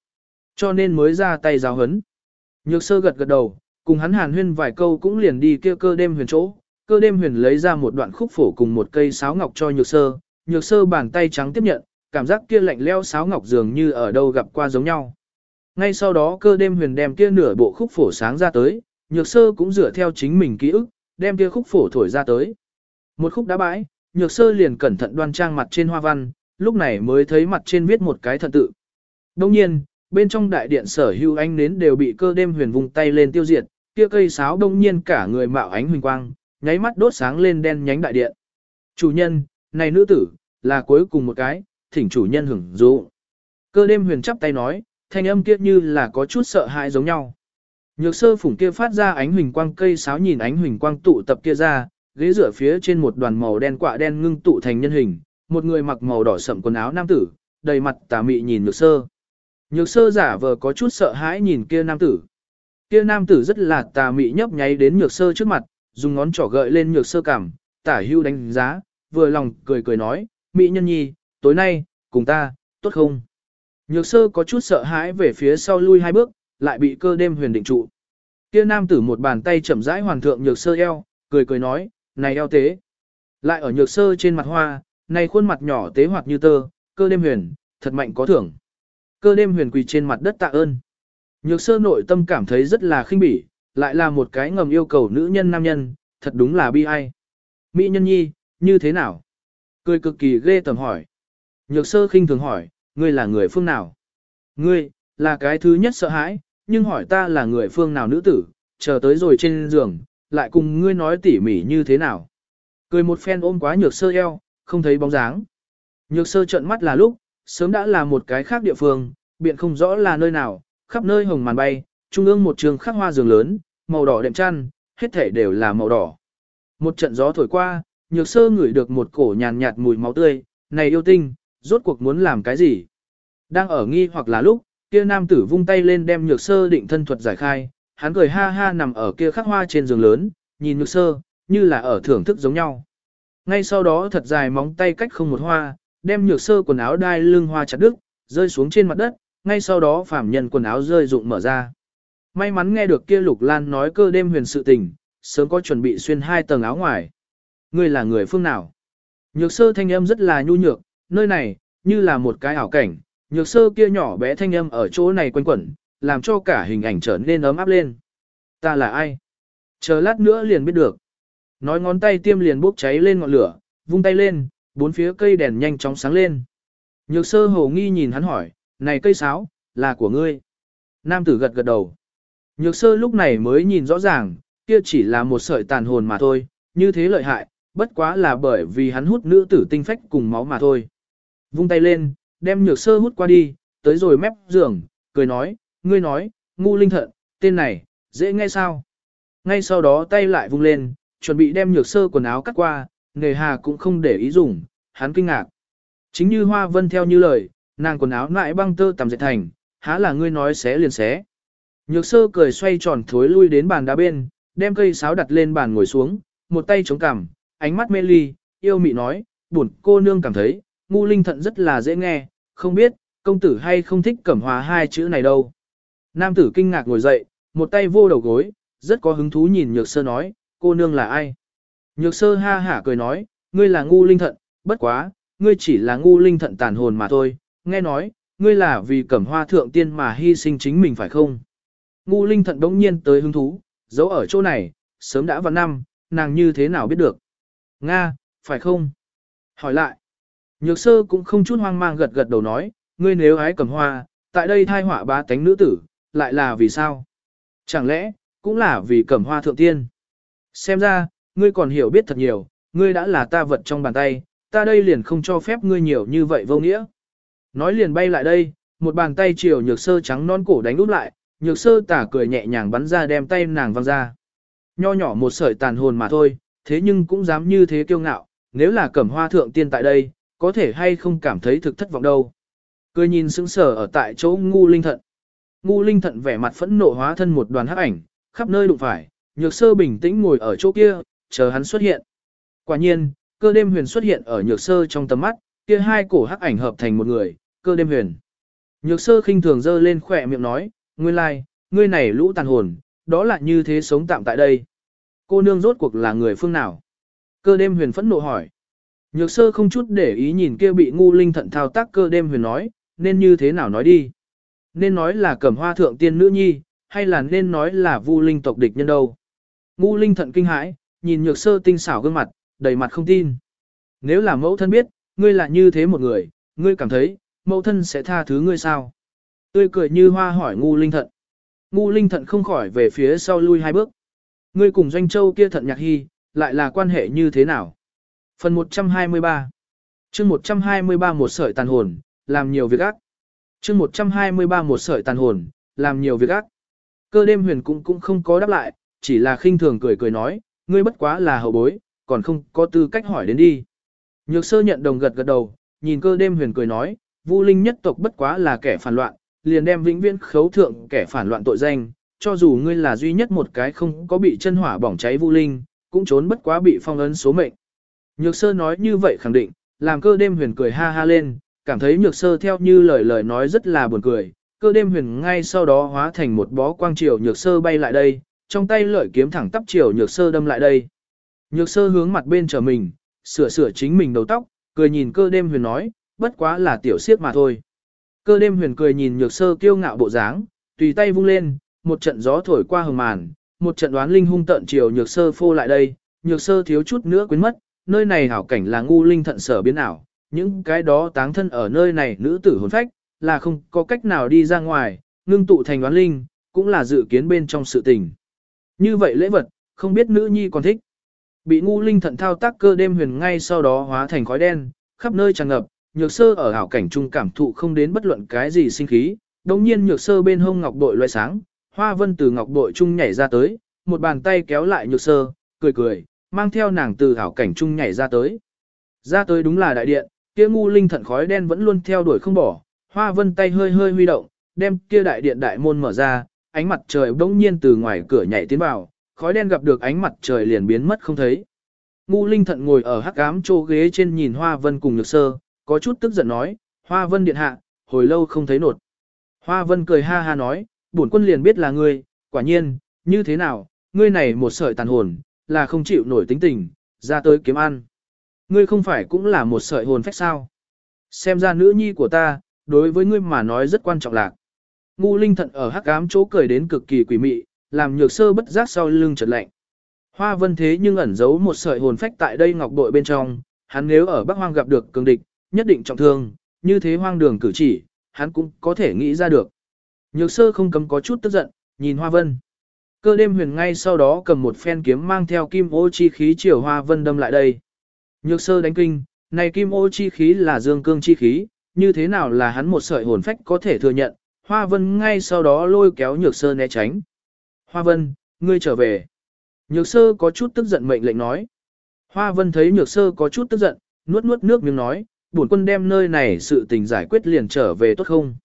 Cho nên mới ra tay giáo hấn. Nhược sơ gật gật đầu, cùng hắn hàn huyên vài câu cũng liền đi kia cơ đêm huyền chỗ. Cơ đêm huyền lấy ra một đoạn khúc phổ cùng một cây sáo ngọc cho nhược sơ, nhược sơ bàn tay trắng tiếp nhận, cảm giác kia lạnh leo sáo ngọc dường như ở đâu gặp qua giống nhau. Ngay sau đó cơ đêm huyền đem kia nửa bộ khúc phổ sáng ra tới, nhược sơ cũng dựa theo chính mình ký ức, đem kia khúc phổ thổi ra tới. Một khúc đã bãi, nhược sơ liền cẩn thận đoan trang mặt trên hoa văn, lúc này mới thấy mặt trên viết một cái thận tự. Đồng nhiên, bên trong đại điện sở hưu ánh nến đều bị cơ đêm huyền vùng tay lên tiêu diệt, kia cây sáo đông nhiên cả người mạo ánh huỳnh quang, nháy mắt đốt sáng lên đen nhánh đại điện. Chủ nhân, này nữ tử, là cuối cùng một cái, thỉnh chủ nhân hưởng dụ. Cơ đêm huyền chắp tay nói, thanh âm kia như là có chút sợ hãi giống nhau. Nhược sơ phủng kia phát ra ánh huỳnh quang cây sáo nhìn ánh huỳnh quang tụ tập kia ra, ghế dựa phía trên một đoàn màu đen quạ đen ngưng tụ thành nhân hình, một người mặc màu đỏ sậm quần áo nam tử, đầy mặt tà mị nhìn nhược sơ. Nhược sơ giả vờ có chút sợ hãi nhìn kia nam tử. Kia nam tử rất là tà mị nhấp nháy đến nhược sơ trước mặt, dùng ngón trỏ gợi lên nhược sơ cảm, tả hưu đánh giá, vừa lòng cười cười nói, mỹ nhân nhi, tối nay, cùng ta, tốt không? Nhược sơ có chút sợ hãi về phía sau lui hai bước, lại bị cơ đêm huyền định trụ. Kia nam tử một bàn tay chậm rãi hoàn thượng nhược sơ eo, cười cười nói, này eo tế. Lại ở nhược sơ trên mặt hoa, này khuôn mặt nhỏ tế hoạt như tơ, cơ đêm huyền, thật mạnh có thưởng. Cơ đêm huyền quỳ trên mặt đất tạ ơn. Nhược sơ nội tâm cảm thấy rất là khinh bỉ, lại là một cái ngầm yêu cầu nữ nhân nam nhân, thật đúng là bi ai. Mỹ nhân nhi, như thế nào? Cười cực kỳ ghê tầm hỏi. Nhược sơ khinh thường hỏi, ngươi là người phương nào? Ngươi, là cái thứ nhất sợ hãi, nhưng hỏi ta là người phương nào nữ tử, chờ tới rồi trên giường, lại cùng ngươi nói tỉ mỉ như thế nào. Cười một phen ôm quá nhược sơ eo, không thấy bóng dáng. Nhược sơ trợn mắt là lúc, sớm đã là một cái khác địa phương, biện không rõ là nơi nào, khắp nơi hồng màn bay, trung ương một trường khắc hoa giường lớn, màu đỏ đệm chăn, hết thể đều là màu đỏ. Một trận gió thổi qua, nhược sơ ngửi được một cổ nhàn nhạt mùi máu tươi, này yêu tinh, rốt cuộc muốn làm cái gì? Đang ở nghi hoặc là lúc, kia nam tử vung tay lên đem nhược sơ định thân thuật giải khai, hắn cười ha ha nằm ở kia khắc hoa trên giường lớn, nhìn nhược sơ, như là ở thưởng thức giống nhau. Ngay sau đó thật dài móng tay cách không một hoa, đem nhược sơ quần áo đai lưng hoa chặt đứt, rơi xuống trên mặt đất, ngay sau đó phạm nhân quần áo rơi rụng mở ra. May mắn nghe được kia lục lan nói cơ đêm huyền sự tình, sớm có chuẩn bị xuyên hai tầng áo ngoài. Ngươi là người phương nào? Nhược sơ thanh âm rất là nhu nhược, nơi này, như là một cái ảo cảnh, nhược sơ kia nhỏ bé thanh âm ở chỗ này quanh quẩn, làm cho cả hình ảnh trở nên ấm áp lên. Ta là ai? Chờ lát nữa liền biết được. Nói ngón tay tiêm liền bốc cháy lên ngọn lửa, vung tay lên, bốn phía cây đèn nhanh chóng sáng lên. Nhược sơ hồ nghi nhìn hắn hỏi, này cây sáo, là của ngươi. Nam tử gật gật đầu. Nhược sơ lúc này mới nhìn rõ ràng, kia chỉ là một sợi tàn hồn mà thôi, như thế lợi hại, bất quá là bởi vì hắn hút nữ tử tinh phách cùng máu mà thôi. Vung tay lên, đem nhược sơ hút qua đi, tới rồi mép giường, cười nói, ngươi nói, ngu linh thận, tên này, dễ nghe sao. Ngay sau đó tay lại vung lên, chuẩn bị đem nhược sơ quần áo cắt qua, nghề hà cũng không để ý dùng, hắn kinh ngạc. Chính như hoa vân theo như lời, nàng quần áo lại băng tơ tầm dệt thành, há là ngươi nói xé liền xé. Nhược sơ cười xoay tròn thối lui đến bàn đá bên, đem cây sáo đặt lên bàn ngồi xuống, một tay chống cằm, ánh mắt mê ly, yêu mị nói, buồn cô nương cảm thấy, ngu linh thận rất là dễ nghe, không biết, công tử hay không thích cẩm hòa hai chữ này đâu. Nam tử kinh ngạc ngồi dậy, một tay vô đầu gối, rất có hứng thú nhìn nhược sơ nói, cô nương là ai? Nhược sơ ha hả cười nói, ngươi là ngu linh thận, bất quá, ngươi chỉ là ngu linh thận tàn hồn mà thôi, nghe nói, ngươi là vì cẩm hoa thượng tiên mà hy sinh chính mình phải không? Ngu linh thận đống nhiên tới hứng thú, giấu ở chỗ này, sớm đã vào năm, nàng như thế nào biết được? Nga, phải không? Hỏi lại. Nhược sơ cũng không chút hoang mang gật gật đầu nói, ngươi nếu ái cẩm hoa, tại đây thai họa ba tánh nữ tử, lại là vì sao? Chẳng lẽ, cũng là vì cẩm hoa thượng tiên? Xem ra, ngươi còn hiểu biết thật nhiều, ngươi đã là ta vật trong bàn tay, ta đây liền không cho phép ngươi nhiều như vậy vô nghĩa. Nói liền bay lại đây, một bàn tay chiều nhược sơ trắng non cổ đánh đút lại, nhược sơ tả cười nhẹ nhàng bắn ra đem tay nàng văng ra. Nho nhỏ một sợi tàn hồn mà thôi, thế nhưng cũng dám như thế kiêu ngạo, nếu là cẩm hoa thượng tiên tại đây, có thể hay không cảm thấy thực thất vọng đâu. Cười nhìn sững sờ ở tại chỗ ngu linh thận. Ngu linh thận vẻ mặt phẫn nộ hóa thân một đoàn hắc ảnh, khắp nơi đụng phải, nhược sơ bình tĩnh ngồi ở chỗ kia, chờ hắn xuất hiện. Quả nhiên, cơ đêm huyền xuất hiện ở nhược sơ trong tầm mắt, kia hai cổ hắc ảnh hợp thành một người, cơ đêm huyền. Nhược sơ khinh thường dơ lên khỏe miệng nói, nguyên lai, like, ngươi này lũ tàn hồn, đó là như thế sống tạm tại đây. Cô nương rốt cuộc là người phương nào? Cơ đêm huyền phẫn nộ hỏi. Nhược sơ không chút để ý nhìn kia bị ngu linh thận thao tác cơ đêm huyền nói, nên như thế nào nói đi. Nên nói là cẩm hoa thượng tiên nữ nhi, hay là nên nói là vu linh tộc địch nhân đâu. Ngu linh thận kinh hãi, nhìn nhược sơ tinh xảo gương mặt, đầy mặt không tin. Nếu là mẫu thân biết, ngươi là như thế một người, ngươi cảm thấy, mẫu thân sẽ tha thứ ngươi sao? Tươi cười như hoa hỏi ngu linh thận. Ngu linh thận không khỏi về phía sau lui hai bước. Ngươi cùng doanh châu kia thận nhạc hy, lại là quan hệ như thế nào? Phần 123 chương 123 một sợi tàn hồn, làm nhiều việc ác chương 123 một sợi tàn hồn, làm nhiều việc ác. Cơ đêm huyền cũng cũng không có đáp lại, chỉ là khinh thường cười cười nói, ngươi bất quá là hậu bối, còn không có tư cách hỏi đến đi. Nhược sơ nhận đồng gật gật đầu, nhìn cơ đêm huyền cười nói, Vu Linh nhất tộc bất quá là kẻ phản loạn, liền đem vĩnh viễn khấu thượng kẻ phản loạn tội danh, cho dù ngươi là duy nhất một cái không có bị chân hỏa bỏng cháy Vu Linh, cũng trốn bất quá bị phong ấn số mệnh. Nhược sơ nói như vậy khẳng định, làm cơ đêm huyền cười ha ha lên, cảm thấy nhược sơ theo như lời lời nói rất là buồn cười, cơ đêm huyền ngay sau đó hóa thành một bó quang triều nhược sơ bay lại đây, trong tay lợi kiếm thẳng tắp chiều nhược sơ đâm lại đây. Nhược sơ hướng mặt bên trở mình, sửa sửa chính mình đầu tóc, cười nhìn cơ đêm huyền nói, bất quá là tiểu siếp mà thôi. Cơ đêm huyền cười nhìn nhược sơ kiêu ngạo bộ dáng, tùy tay vung lên, một trận gió thổi qua hồng màn, một trận đoán linh hung tận chiều nhược sơ phô lại đây, nhược sơ thiếu chút nữa quên mất, nơi này hảo cảnh là ngu linh thận sở biến ảo, những cái đó táng thân ở nơi này nữ tử hồn phách, là không có cách nào đi ra ngoài, ngưng tụ thành đoán linh, cũng là dự kiến bên trong sự tình. Như vậy lễ vật, không biết nữ nhi còn thích. Bị ngu linh thận thao tác cơ đêm huyền ngay sau đó hóa thành khói đen, khắp nơi tràn ngập, nhược sơ ở hảo cảnh trung cảm thụ không đến bất luận cái gì sinh khí, đồng nhiên nhược sơ bên hông ngọc bội loại sáng, hoa vân từ ngọc bội trung nhảy ra tới, một bàn tay kéo lại nhược sơ, cười cười, mang theo nàng từ hảo cảnh trung nhảy ra tới. Ra tới đúng là đại điện, kia ngu linh thận khói đen vẫn luôn theo đuổi không bỏ, hoa vân tay hơi hơi huy động, đem kia đại điện đại môn mở ra, ánh mặt trời bỗng nhiên từ ngoài cửa nhảy tiến vào, khói đen gặp được ánh mặt trời liền biến mất không thấy. Ngu linh thận ngồi ở hắc ám chỗ ghế trên nhìn hoa vân cùng nhược sơ, có chút tức giận nói, hoa vân điện hạ, hồi lâu không thấy nột. Hoa vân cười ha ha nói, bổn quân liền biết là ngươi, quả nhiên, như thế nào, ngươi này một sợi tàn hồn, là không chịu nổi tính tình, ra tới kiếm ăn. Ngươi không phải cũng là một sợi hồn phách sao. Xem ra nữ nhi của ta, đối với ngươi mà nói rất quan trọng lạc. Ngu linh thận ở hắc ám chỗ cười đến cực kỳ quỷ mị, làm nhược sơ bất giác sau lưng chợt lạnh. Hoa vân thế nhưng ẩn giấu một sợi hồn phách tại đây ngọc bội bên trong, hắn nếu ở Bắc Hoang gặp được cường địch, nhất định trọng thương, như thế hoang đường cử chỉ, hắn cũng có thể nghĩ ra được. Nhược sơ không cấm có chút tức giận, nhìn Hoa Vân. Cơ đêm huyền ngay sau đó cầm một phen kiếm mang theo kim ô chi khí chiều Hoa Vân đâm lại đây. Nhược sơ đánh kinh, này kim ô chi khí là dương cương chi khí, như thế nào là hắn một sợi hồn phách có thể thừa nhận, Hoa Vân ngay sau đó lôi kéo Nhược Sơ né tránh. Hoa Vân, ngươi trở về. Nhược Sơ có chút tức giận mệnh lệnh nói. Hoa Vân thấy Nhược Sơ có chút tức giận, nuốt nuốt nước miếng nói, bổn quân đem nơi này sự tình giải quyết liền trở về tốt không.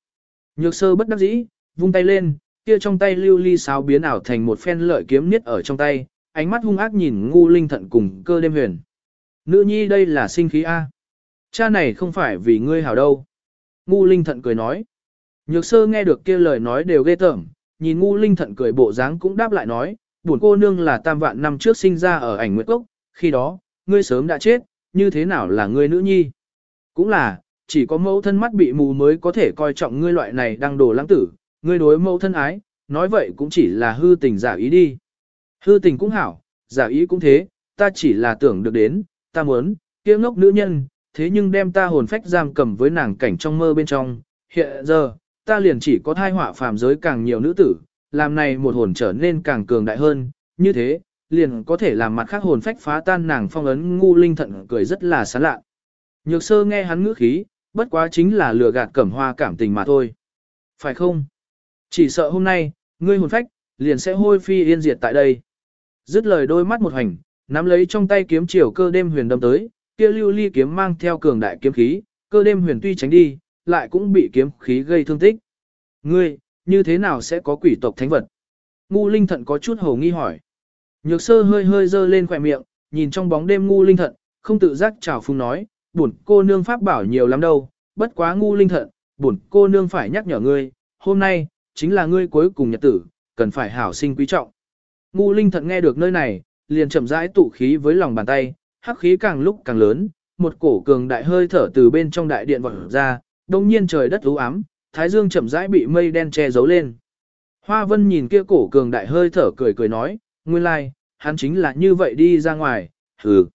Nhược Sơ bất đắc dĩ, vung tay lên, kia trong tay lưu ly sáo biến ảo thành một phen lợi kiếm niết ở trong tay, ánh mắt hung ác nhìn ngu linh thận cùng cơ đêm huyền. Nữ nhi đây là sinh khí A. Cha này không phải vì ngươi hảo đâu. Ngu linh thận cười nói. Nhược sơ nghe được kia lời nói đều ghê tởm, nhìn ngu linh thận cười bộ dáng cũng đáp lại nói, buồn cô nương là tam vạn năm trước sinh ra ở ảnh nguyệt cốc, khi đó, ngươi sớm đã chết, như thế nào là ngươi nữ nhi? Cũng là, chỉ có mẫu thân mắt bị mù mới có thể coi trọng ngươi loại này đang đổ lãng tử, ngươi đối mẫu thân ái, nói vậy cũng chỉ là hư tình giả ý đi. Hư tình cũng hảo, giả ý cũng thế, ta chỉ là tưởng được đến, ta muốn, kia ngốc nữ nhân, thế nhưng đem ta hồn phách giam cầm với nàng cảnh trong mơ bên trong, hiện giờ, ta liền chỉ có thai họa phàm giới càng nhiều nữ tử, làm này một hồn trở nên càng cường đại hơn, như thế, liền có thể làm mặt khác hồn phách phá tan nàng phong ấn ngu linh thận cười rất là sán lạ. Nhược sơ nghe hắn ngữ khí, bất quá chính là lừa gạt cẩm hoa cảm tình mà thôi. Phải không? Chỉ sợ hôm nay, ngươi hồn phách, liền sẽ hôi phi yên diệt tại đây. Dứt lời đôi mắt một hành, nắm lấy trong tay kiếm chiều cơ đêm huyền đâm tới, kia lưu ly kiếm mang theo cường đại kiếm khí, cơ đêm huyền tuy tránh đi, lại cũng bị kiếm khí gây thương tích. Ngươi, như thế nào sẽ có quỷ tộc thánh vật? Ngu linh thận có chút hồ nghi hỏi. Nhược sơ hơi hơi dơ lên khỏe miệng, nhìn trong bóng đêm ngu linh thận, không tự giác chào phung nói, buồn cô nương pháp bảo nhiều lắm đâu, bất quá ngu linh thận, Bổn cô nương phải nhắc nhở ngươi, hôm nay, chính là ngươi cuối cùng nhật tử, cần phải hảo sinh quý trọng. Ngu linh thận nghe được nơi này, liền chậm rãi tụ khí với lòng bàn tay, hắc khí càng lúc càng lớn, một cổ cường đại hơi thở từ bên trong đại điện vọt ra, đồng nhiên trời đất u ám, thái dương chậm rãi bị mây đen che giấu lên. Hoa vân nhìn kia cổ cường đại hơi thở cười cười nói, nguyên lai, like, hắn chính là như vậy đi ra ngoài, hừ.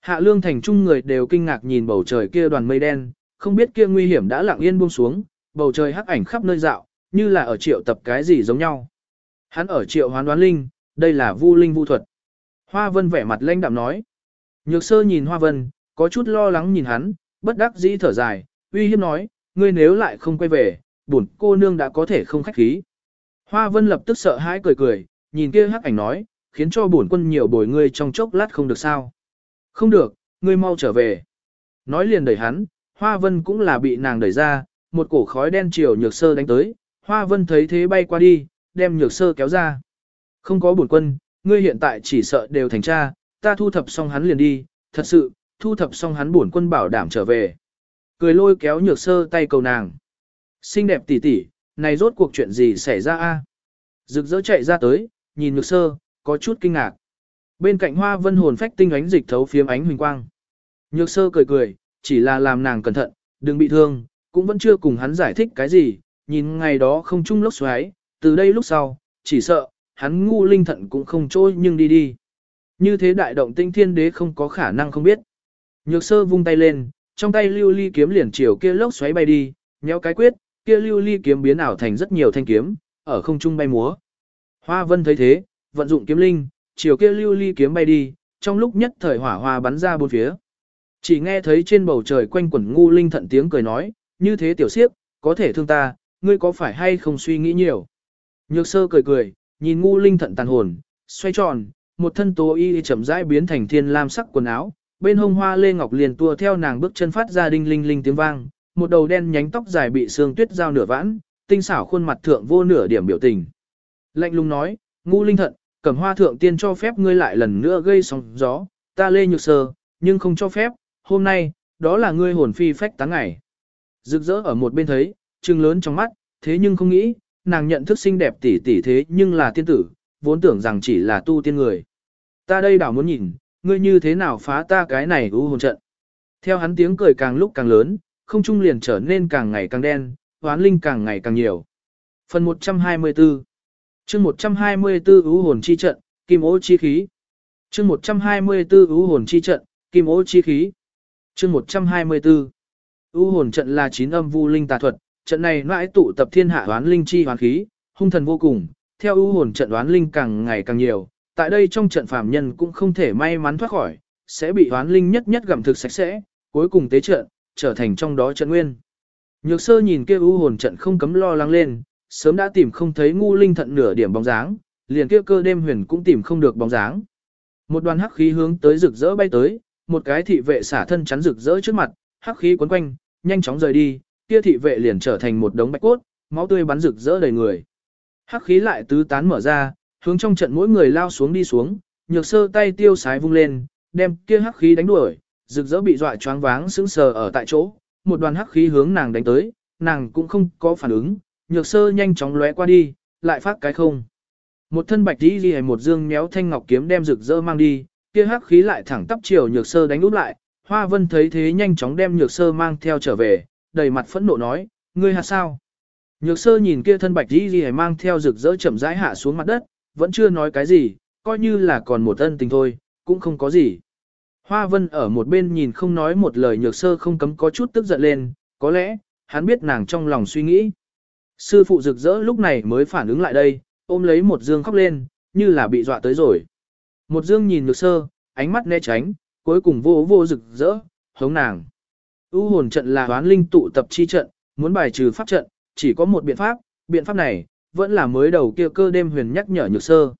Hạ lương thành trung người đều kinh ngạc nhìn bầu trời kia đoàn mây đen, không biết kia nguy hiểm đã lặng yên buông xuống, bầu trời hắc ảnh khắp nơi dạo, như là ở triệu tập cái gì giống nhau. Hắn ở triệu hoán đoán linh, đây là vu linh vu thuật. Hoa vân vẻ mặt lãnh đạm nói. Nhược sơ nhìn hoa vân, có chút lo lắng nhìn hắn, bất đắc dĩ thở dài, uy hiếp nói, ngươi nếu lại không quay về, bổn cô nương đã có thể không khách khí. Hoa vân lập tức sợ hãi cười cười, nhìn kia hắc ảnh nói, khiến cho bổn quân nhiều bồi ngươi trong chốc lát không được sao. Không được, ngươi mau trở về. Nói liền đẩy hắn, hoa vân cũng là bị nàng đẩy ra, một cổ khói đen chiều nhược sơ đánh tới, hoa vân thấy thế bay qua đi, đem nhược sơ kéo ra. Không có bổn quân, ngươi hiện tại chỉ sợ đều thành cha, ta thu thập xong hắn liền đi, thật sự, thu thập xong hắn bổn quân bảo đảm trở về. Cười lôi kéo nhược sơ tay cầu nàng. Xinh đẹp tỷ tỷ, này rốt cuộc chuyện gì xảy ra a? Rực rỡ chạy ra tới, nhìn nhược sơ, có chút kinh ngạc. Bên cạnh hoa vân hồn phách tinh ánh dịch thấu phiếm ánh huỳnh quang. Nhược sơ cười cười, chỉ là làm nàng cẩn thận, đừng bị thương, cũng vẫn chưa cùng hắn giải thích cái gì, nhìn ngày đó không chung lốc xoáy, từ đây lúc sau, chỉ sợ, hắn ngu linh thận cũng không trôi nhưng đi đi. Như thế đại động tinh thiên đế không có khả năng không biết. Nhược sơ vung tay lên, trong tay lưu ly kiếm liền chiều kia lốc xoáy bay đi, nhéo cái quyết, kia lưu ly kiếm biến ảo thành rất nhiều thanh kiếm, ở không trung bay múa. Hoa vân thấy thế, vận dụng kiếm linh, chiều kia lưu ly kiếm bay đi, trong lúc nhất thời hỏa hoa bắn ra bốn phía. Chỉ nghe thấy trên bầu trời quanh quẩn ngu linh thận tiếng cười nói, như thế tiểu siếp, có thể thương ta, ngươi có phải hay không suy nghĩ nhiều. Nhược sơ cười cười, nhìn ngu linh thận tàn hồn, xoay tròn, một thân tố y chậm rãi biến thành thiên lam sắc quần áo, bên hông hoa lê ngọc liền tua theo nàng bước chân phát ra đinh linh linh tiếng vang, một đầu đen nhánh tóc dài bị sương tuyết giao nửa vãn, tinh xảo khuôn mặt thượng vô nửa điểm biểu tình. Lạnh lùng nói, ngu linh thận, cẩm hoa thượng tiên cho phép ngươi lại lần nữa gây sóng gió, ta lê nhược sơ, nhưng không cho phép, hôm nay, đó là ngươi hồn phi phách táng ngày. Rực rỡ ở một bên thấy, trừng lớn trong mắt, thế nhưng không nghĩ, nàng nhận thức xinh đẹp tỷ tỷ thế nhưng là tiên tử, vốn tưởng rằng chỉ là tu tiên người. Ta đây đảo muốn nhìn, ngươi như thế nào phá ta cái này u hồn trận. Theo hắn tiếng cười càng lúc càng lớn, không trung liền trở nên càng ngày càng đen, hoán linh càng ngày càng nhiều. Phần 124 chương 124 ưu hồn chi trận, kim ô chi khí. chương 124 ưu hồn chi trận, kim ô chi khí. chương 124 ưu hồn trận là chín âm vu linh tà thuật, trận này mãi tụ tập thiên hạ đoán linh chi hoán khí, hung thần vô cùng, theo ưu hồn trận đoán linh càng ngày càng nhiều, tại đây trong trận phàm nhân cũng không thể may mắn thoát khỏi, sẽ bị đoán linh nhất nhất gặm thực sạch sẽ, cuối cùng tế trận, trở thành trong đó trận nguyên. Nhược sơ nhìn kia ưu hồn trận không cấm lo lắng lên, sớm đã tìm không thấy ngu linh thận nửa điểm bóng dáng, liền kia cơ đêm huyền cũng tìm không được bóng dáng. Một đoàn hắc khí hướng tới rực rỡ bay tới, một cái thị vệ xả thân chắn rực rỡ trước mặt, hắc khí quấn quanh, nhanh chóng rời đi, kia thị vệ liền trở thành một đống bạch cốt, máu tươi bắn rực rỡ đầy người. Hắc khí lại tứ tán mở ra, hướng trong trận mỗi người lao xuống đi xuống, nhược sơ tay tiêu sái vung lên, đem kia hắc khí đánh đuổi, rực rỡ bị dọa choáng váng sững sờ ở tại chỗ, một đoàn hắc khí hướng nàng đánh tới, nàng cũng không có phản ứng, nhược sơ nhanh chóng lóe qua đi, lại phát cái không. Một thân bạch đi ghi một dương méo thanh ngọc kiếm đem rực rỡ mang đi, kia hắc khí lại thẳng tắp chiều nhược sơ đánh úp lại, hoa vân thấy thế nhanh chóng đem nhược sơ mang theo trở về, đầy mặt phẫn nộ nói, ngươi hạt sao? Nhược sơ nhìn kia thân bạch đi gì mang theo rực rỡ chậm rãi hạ xuống mặt đất, vẫn chưa nói cái gì, coi như là còn một ân tình thôi, cũng không có gì. Hoa vân ở một bên nhìn không nói một lời nhược sơ không cấm có chút tức giận lên, có lẽ, hắn biết nàng trong lòng suy nghĩ. Sư phụ rực rỡ lúc này mới phản ứng lại đây, ôm lấy một dương khóc lên, như là bị dọa tới rồi. Một dương nhìn nhược sơ, ánh mắt né tránh, cuối cùng vô vô rực rỡ, hống nàng. U hồn trận là hoán linh tụ tập chi trận, muốn bài trừ pháp trận, chỉ có một biện pháp, biện pháp này, vẫn là mới đầu kia cơ đêm huyền nhắc nhở nhược sơ.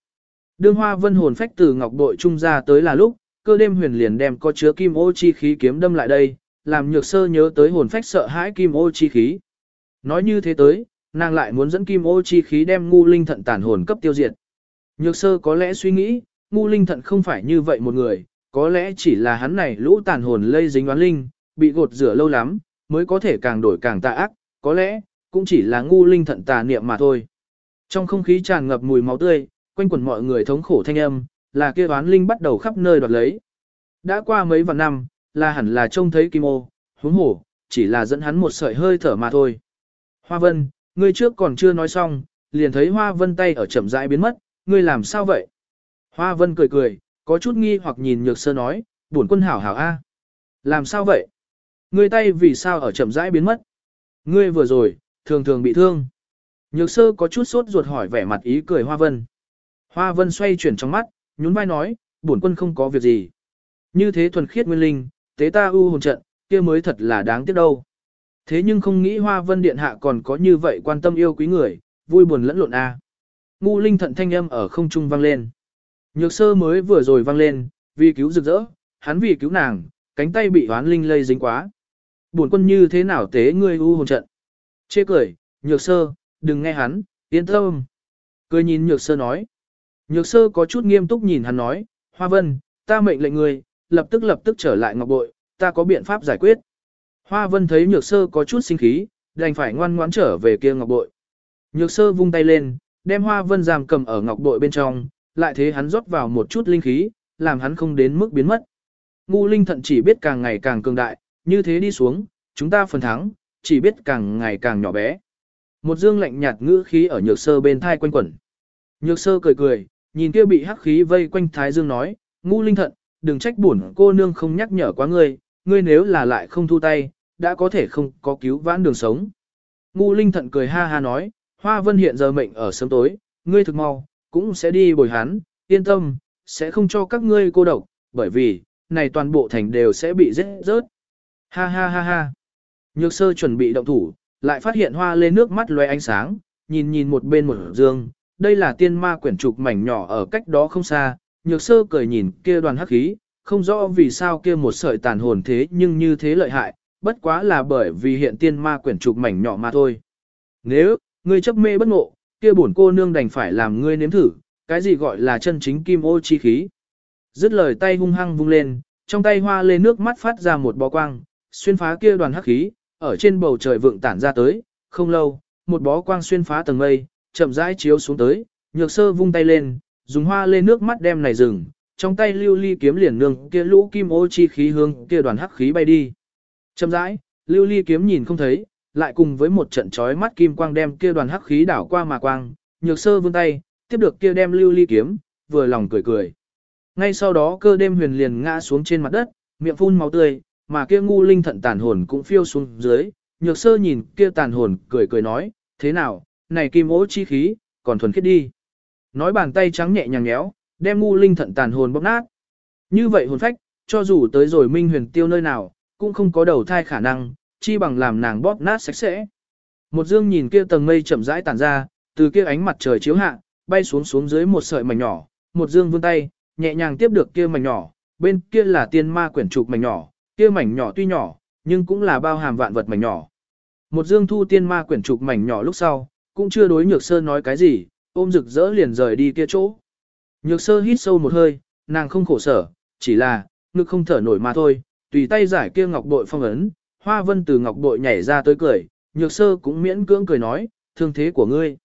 Đương hoa vân hồn phách từ ngọc bội trung ra tới là lúc, cơ đêm huyền liền đem có chứa kim ô chi khí kiếm đâm lại đây, làm nhược sơ nhớ tới hồn phách sợ hãi kim ô chi khí. Nói như thế tới, nàng lại muốn dẫn kim ô chi khí đem ngu linh thận tàn hồn cấp tiêu diệt. Nhược sơ có lẽ suy nghĩ, ngu linh thận không phải như vậy một người, có lẽ chỉ là hắn này lũ tàn hồn lây dính oán linh, bị gột rửa lâu lắm, mới có thể càng đổi càng tà ác, có lẽ, cũng chỉ là ngu linh thận tà niệm mà thôi. Trong không khí tràn ngập mùi máu tươi, quanh quẩn mọi người thống khổ thanh âm, là kia oán linh bắt đầu khắp nơi đoạt lấy. Đã qua mấy vạn năm, là hẳn là trông thấy kim ô, huống hổ, chỉ là dẫn hắn một sợi hơi thở mà thôi. Hoa Vân, ngươi trước còn chưa nói xong, liền thấy Hoa Vân tay ở chậm rãi biến mất, ngươi làm sao vậy? Hoa Vân cười cười, có chút nghi hoặc nhìn Nhược Sơ nói, buồn quân hảo hảo a. Làm sao vậy? Ngươi tay vì sao ở chậm rãi biến mất? Ngươi vừa rồi, thường thường bị thương. Nhược Sơ có chút sốt ruột hỏi vẻ mặt ý cười Hoa Vân. Hoa Vân xoay chuyển trong mắt, nhún vai nói, bổn quân không có việc gì. Như thế thuần khiết nguyên linh, tế ta ưu hồn trận, kia mới thật là đáng tiếc đâu. Thế nhưng không nghĩ Hoa Vân Điện Hạ còn có như vậy quan tâm yêu quý người, vui buồn lẫn lộn a. Ngu linh thận thanh âm ở không trung vang lên. Nhược sơ mới vừa rồi vang lên, vì cứu rực rỡ, hắn vì cứu nàng, cánh tay bị hoán linh lây dính quá. Buồn quân như thế nào tế ngươi u hồn trận. Chê cười, nhược sơ, đừng nghe hắn, yên tâm. Cười nhìn nhược sơ nói. Nhược sơ có chút nghiêm túc nhìn hắn nói, Hoa Vân, ta mệnh lệnh ngươi, lập tức lập tức trở lại ngọc bội, ta có biện pháp giải quyết. Hoa Vân thấy nhược sơ có chút sinh khí, đành phải ngoan ngoãn trở về kia ngọc bội. Nhược sơ vung tay lên, đem Hoa Vân giam cầm ở ngọc bội bên trong, lại thế hắn rót vào một chút linh khí, làm hắn không đến mức biến mất. Ngu linh thận chỉ biết càng ngày càng cường đại, như thế đi xuống, chúng ta phần thắng, chỉ biết càng ngày càng nhỏ bé. Một dương lạnh nhạt ngữ khí ở nhược sơ bên thai quanh quẩn. Nhược sơ cười cười, nhìn kia bị hắc khí vây quanh thái dương nói, ngu linh thận, đừng trách bổn cô nương không nhắc nhở quá ngươi, ngươi nếu là lại không thu tay, đã có thể không có cứu vãn đường sống. Ngu linh thận cười ha ha nói, hoa vân hiện giờ mệnh ở sớm tối, ngươi thực mau, cũng sẽ đi bồi hắn, yên tâm, sẽ không cho các ngươi cô độc, bởi vì, này toàn bộ thành đều sẽ bị giết rớt. Ha ha ha ha. Nhược sơ chuẩn bị động thủ, lại phát hiện hoa lê nước mắt loe ánh sáng, nhìn nhìn một bên một dương, đây là tiên ma quyển trục mảnh nhỏ ở cách đó không xa, nhược sơ cười nhìn kia đoàn hắc khí, không rõ vì sao kia một sợi tàn hồn thế nhưng như thế lợi hại, bất quá là bởi vì hiện tiên ma quyển trục mảnh nhỏ mà thôi. Nếu, ngươi chấp mê bất ngộ, kia bổn cô nương đành phải làm ngươi nếm thử, cái gì gọi là chân chính kim ô chi khí. Dứt lời tay hung hăng vung lên, trong tay hoa lê nước mắt phát ra một bó quang, xuyên phá kia đoàn hắc khí, ở trên bầu trời vượng tản ra tới, không lâu, một bó quang xuyên phá tầng mây, chậm rãi chiếu xuống tới, nhược sơ vung tay lên, dùng hoa lên nước mắt đem này rừng, trong tay lưu ly kiếm liền nương kia lũ kim ô chi khí hương kia đoàn hắc khí bay đi. Chậm rãi, lưu ly kiếm nhìn không thấy, lại cùng với một trận chói mắt kim quang đem kia đoàn hắc khí đảo qua mà quang, nhược sơ vươn tay, tiếp được kia đem lưu ly kiếm, vừa lòng cười cười. Ngay sau đó cơ đêm huyền liền ngã xuống trên mặt đất, miệng phun máu tươi, mà kia ngu linh thận tàn hồn cũng phiêu xuống dưới, nhược sơ nhìn kia tàn hồn cười cười nói, thế nào, này kim ố chi khí, còn thuần khiết đi. Nói bàn tay trắng nhẹ nhàng nhéo, đem ngu linh thận tàn hồn bóc nát. Như vậy hồn phách, cho dù tới rồi minh huyền tiêu nơi nào, cũng không có đầu thai khả năng, chi bằng làm nàng bóp nát sạch sẽ. Một dương nhìn kia tầng mây chậm rãi tàn ra, từ kia ánh mặt trời chiếu hạ, bay xuống xuống dưới một sợi mảnh nhỏ, một dương vươn tay, nhẹ nhàng tiếp được kia mảnh nhỏ, bên kia là tiên ma quyển trục mảnh nhỏ, kia mảnh nhỏ tuy nhỏ, nhưng cũng là bao hàm vạn vật mảnh nhỏ. Một dương thu tiên ma quyển trục mảnh nhỏ lúc sau, cũng chưa đối nhược sơ nói cái gì, ôm rực rỡ liền rời đi kia chỗ. Nhược sơ hít sâu một hơi, nàng không khổ sở, chỉ là, ngực không thở nổi mà thôi, tùy tay giải kia ngọc bội phong ấn, hoa vân từ ngọc bội nhảy ra tới cười, nhược sơ cũng miễn cưỡng cười nói, thương thế của ngươi.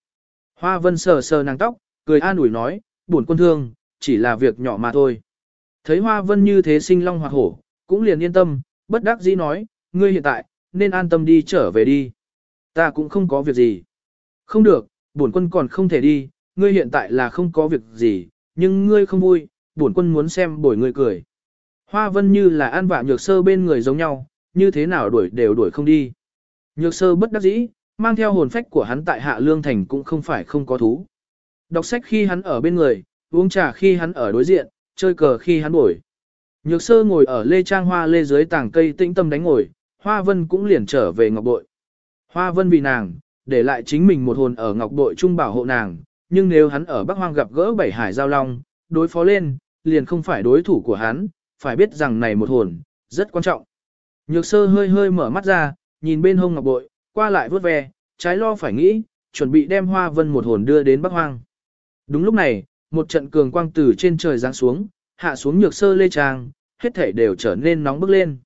Hoa vân sờ sờ nàng tóc, cười an ủi nói, buồn quân thương, chỉ là việc nhỏ mà thôi. Thấy hoa vân như thế sinh long hoặc hổ, cũng liền yên tâm, bất đắc dĩ nói, ngươi hiện tại, nên an tâm đi trở về đi. Ta cũng không có việc gì. Không được, bổn quân còn không thể đi, ngươi hiện tại là không có việc gì, nhưng ngươi không vui, bổn quân muốn xem bổi ngươi cười. Hoa vân như là an vạ nhược sơ bên người giống nhau, như thế nào đuổi đều đuổi không đi. Nhược sơ bất đắc dĩ, mang theo hồn phách của hắn tại hạ lương thành cũng không phải không có thú. Đọc sách khi hắn ở bên người, uống trà khi hắn ở đối diện, chơi cờ khi hắn bổi. Nhược sơ ngồi ở lê trang hoa lê dưới tảng cây tĩnh tâm đánh ngồi, hoa vân cũng liền trở về ngọc bội. Hoa vân vì nàng, để lại chính mình một hồn ở ngọc bội trung bảo hộ nàng, nhưng nếu hắn ở Bắc Hoang gặp gỡ bảy hải giao long, đối phó lên, liền không phải đối thủ của hắn, phải biết rằng này một hồn, rất quan trọng. Nhược sơ hơi hơi mở mắt ra, nhìn bên hông ngọc bội, qua lại vớt ve, trái lo phải nghĩ, chuẩn bị đem hoa vân một hồn đưa đến Bắc Hoang. Đúng lúc này, một trận cường quang từ trên trời giáng xuống, hạ xuống nhược sơ lê trang, hết thể đều trở nên nóng bức lên.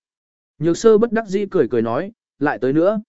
Nhược sơ bất đắc dĩ cười cười nói, lại tới nữa.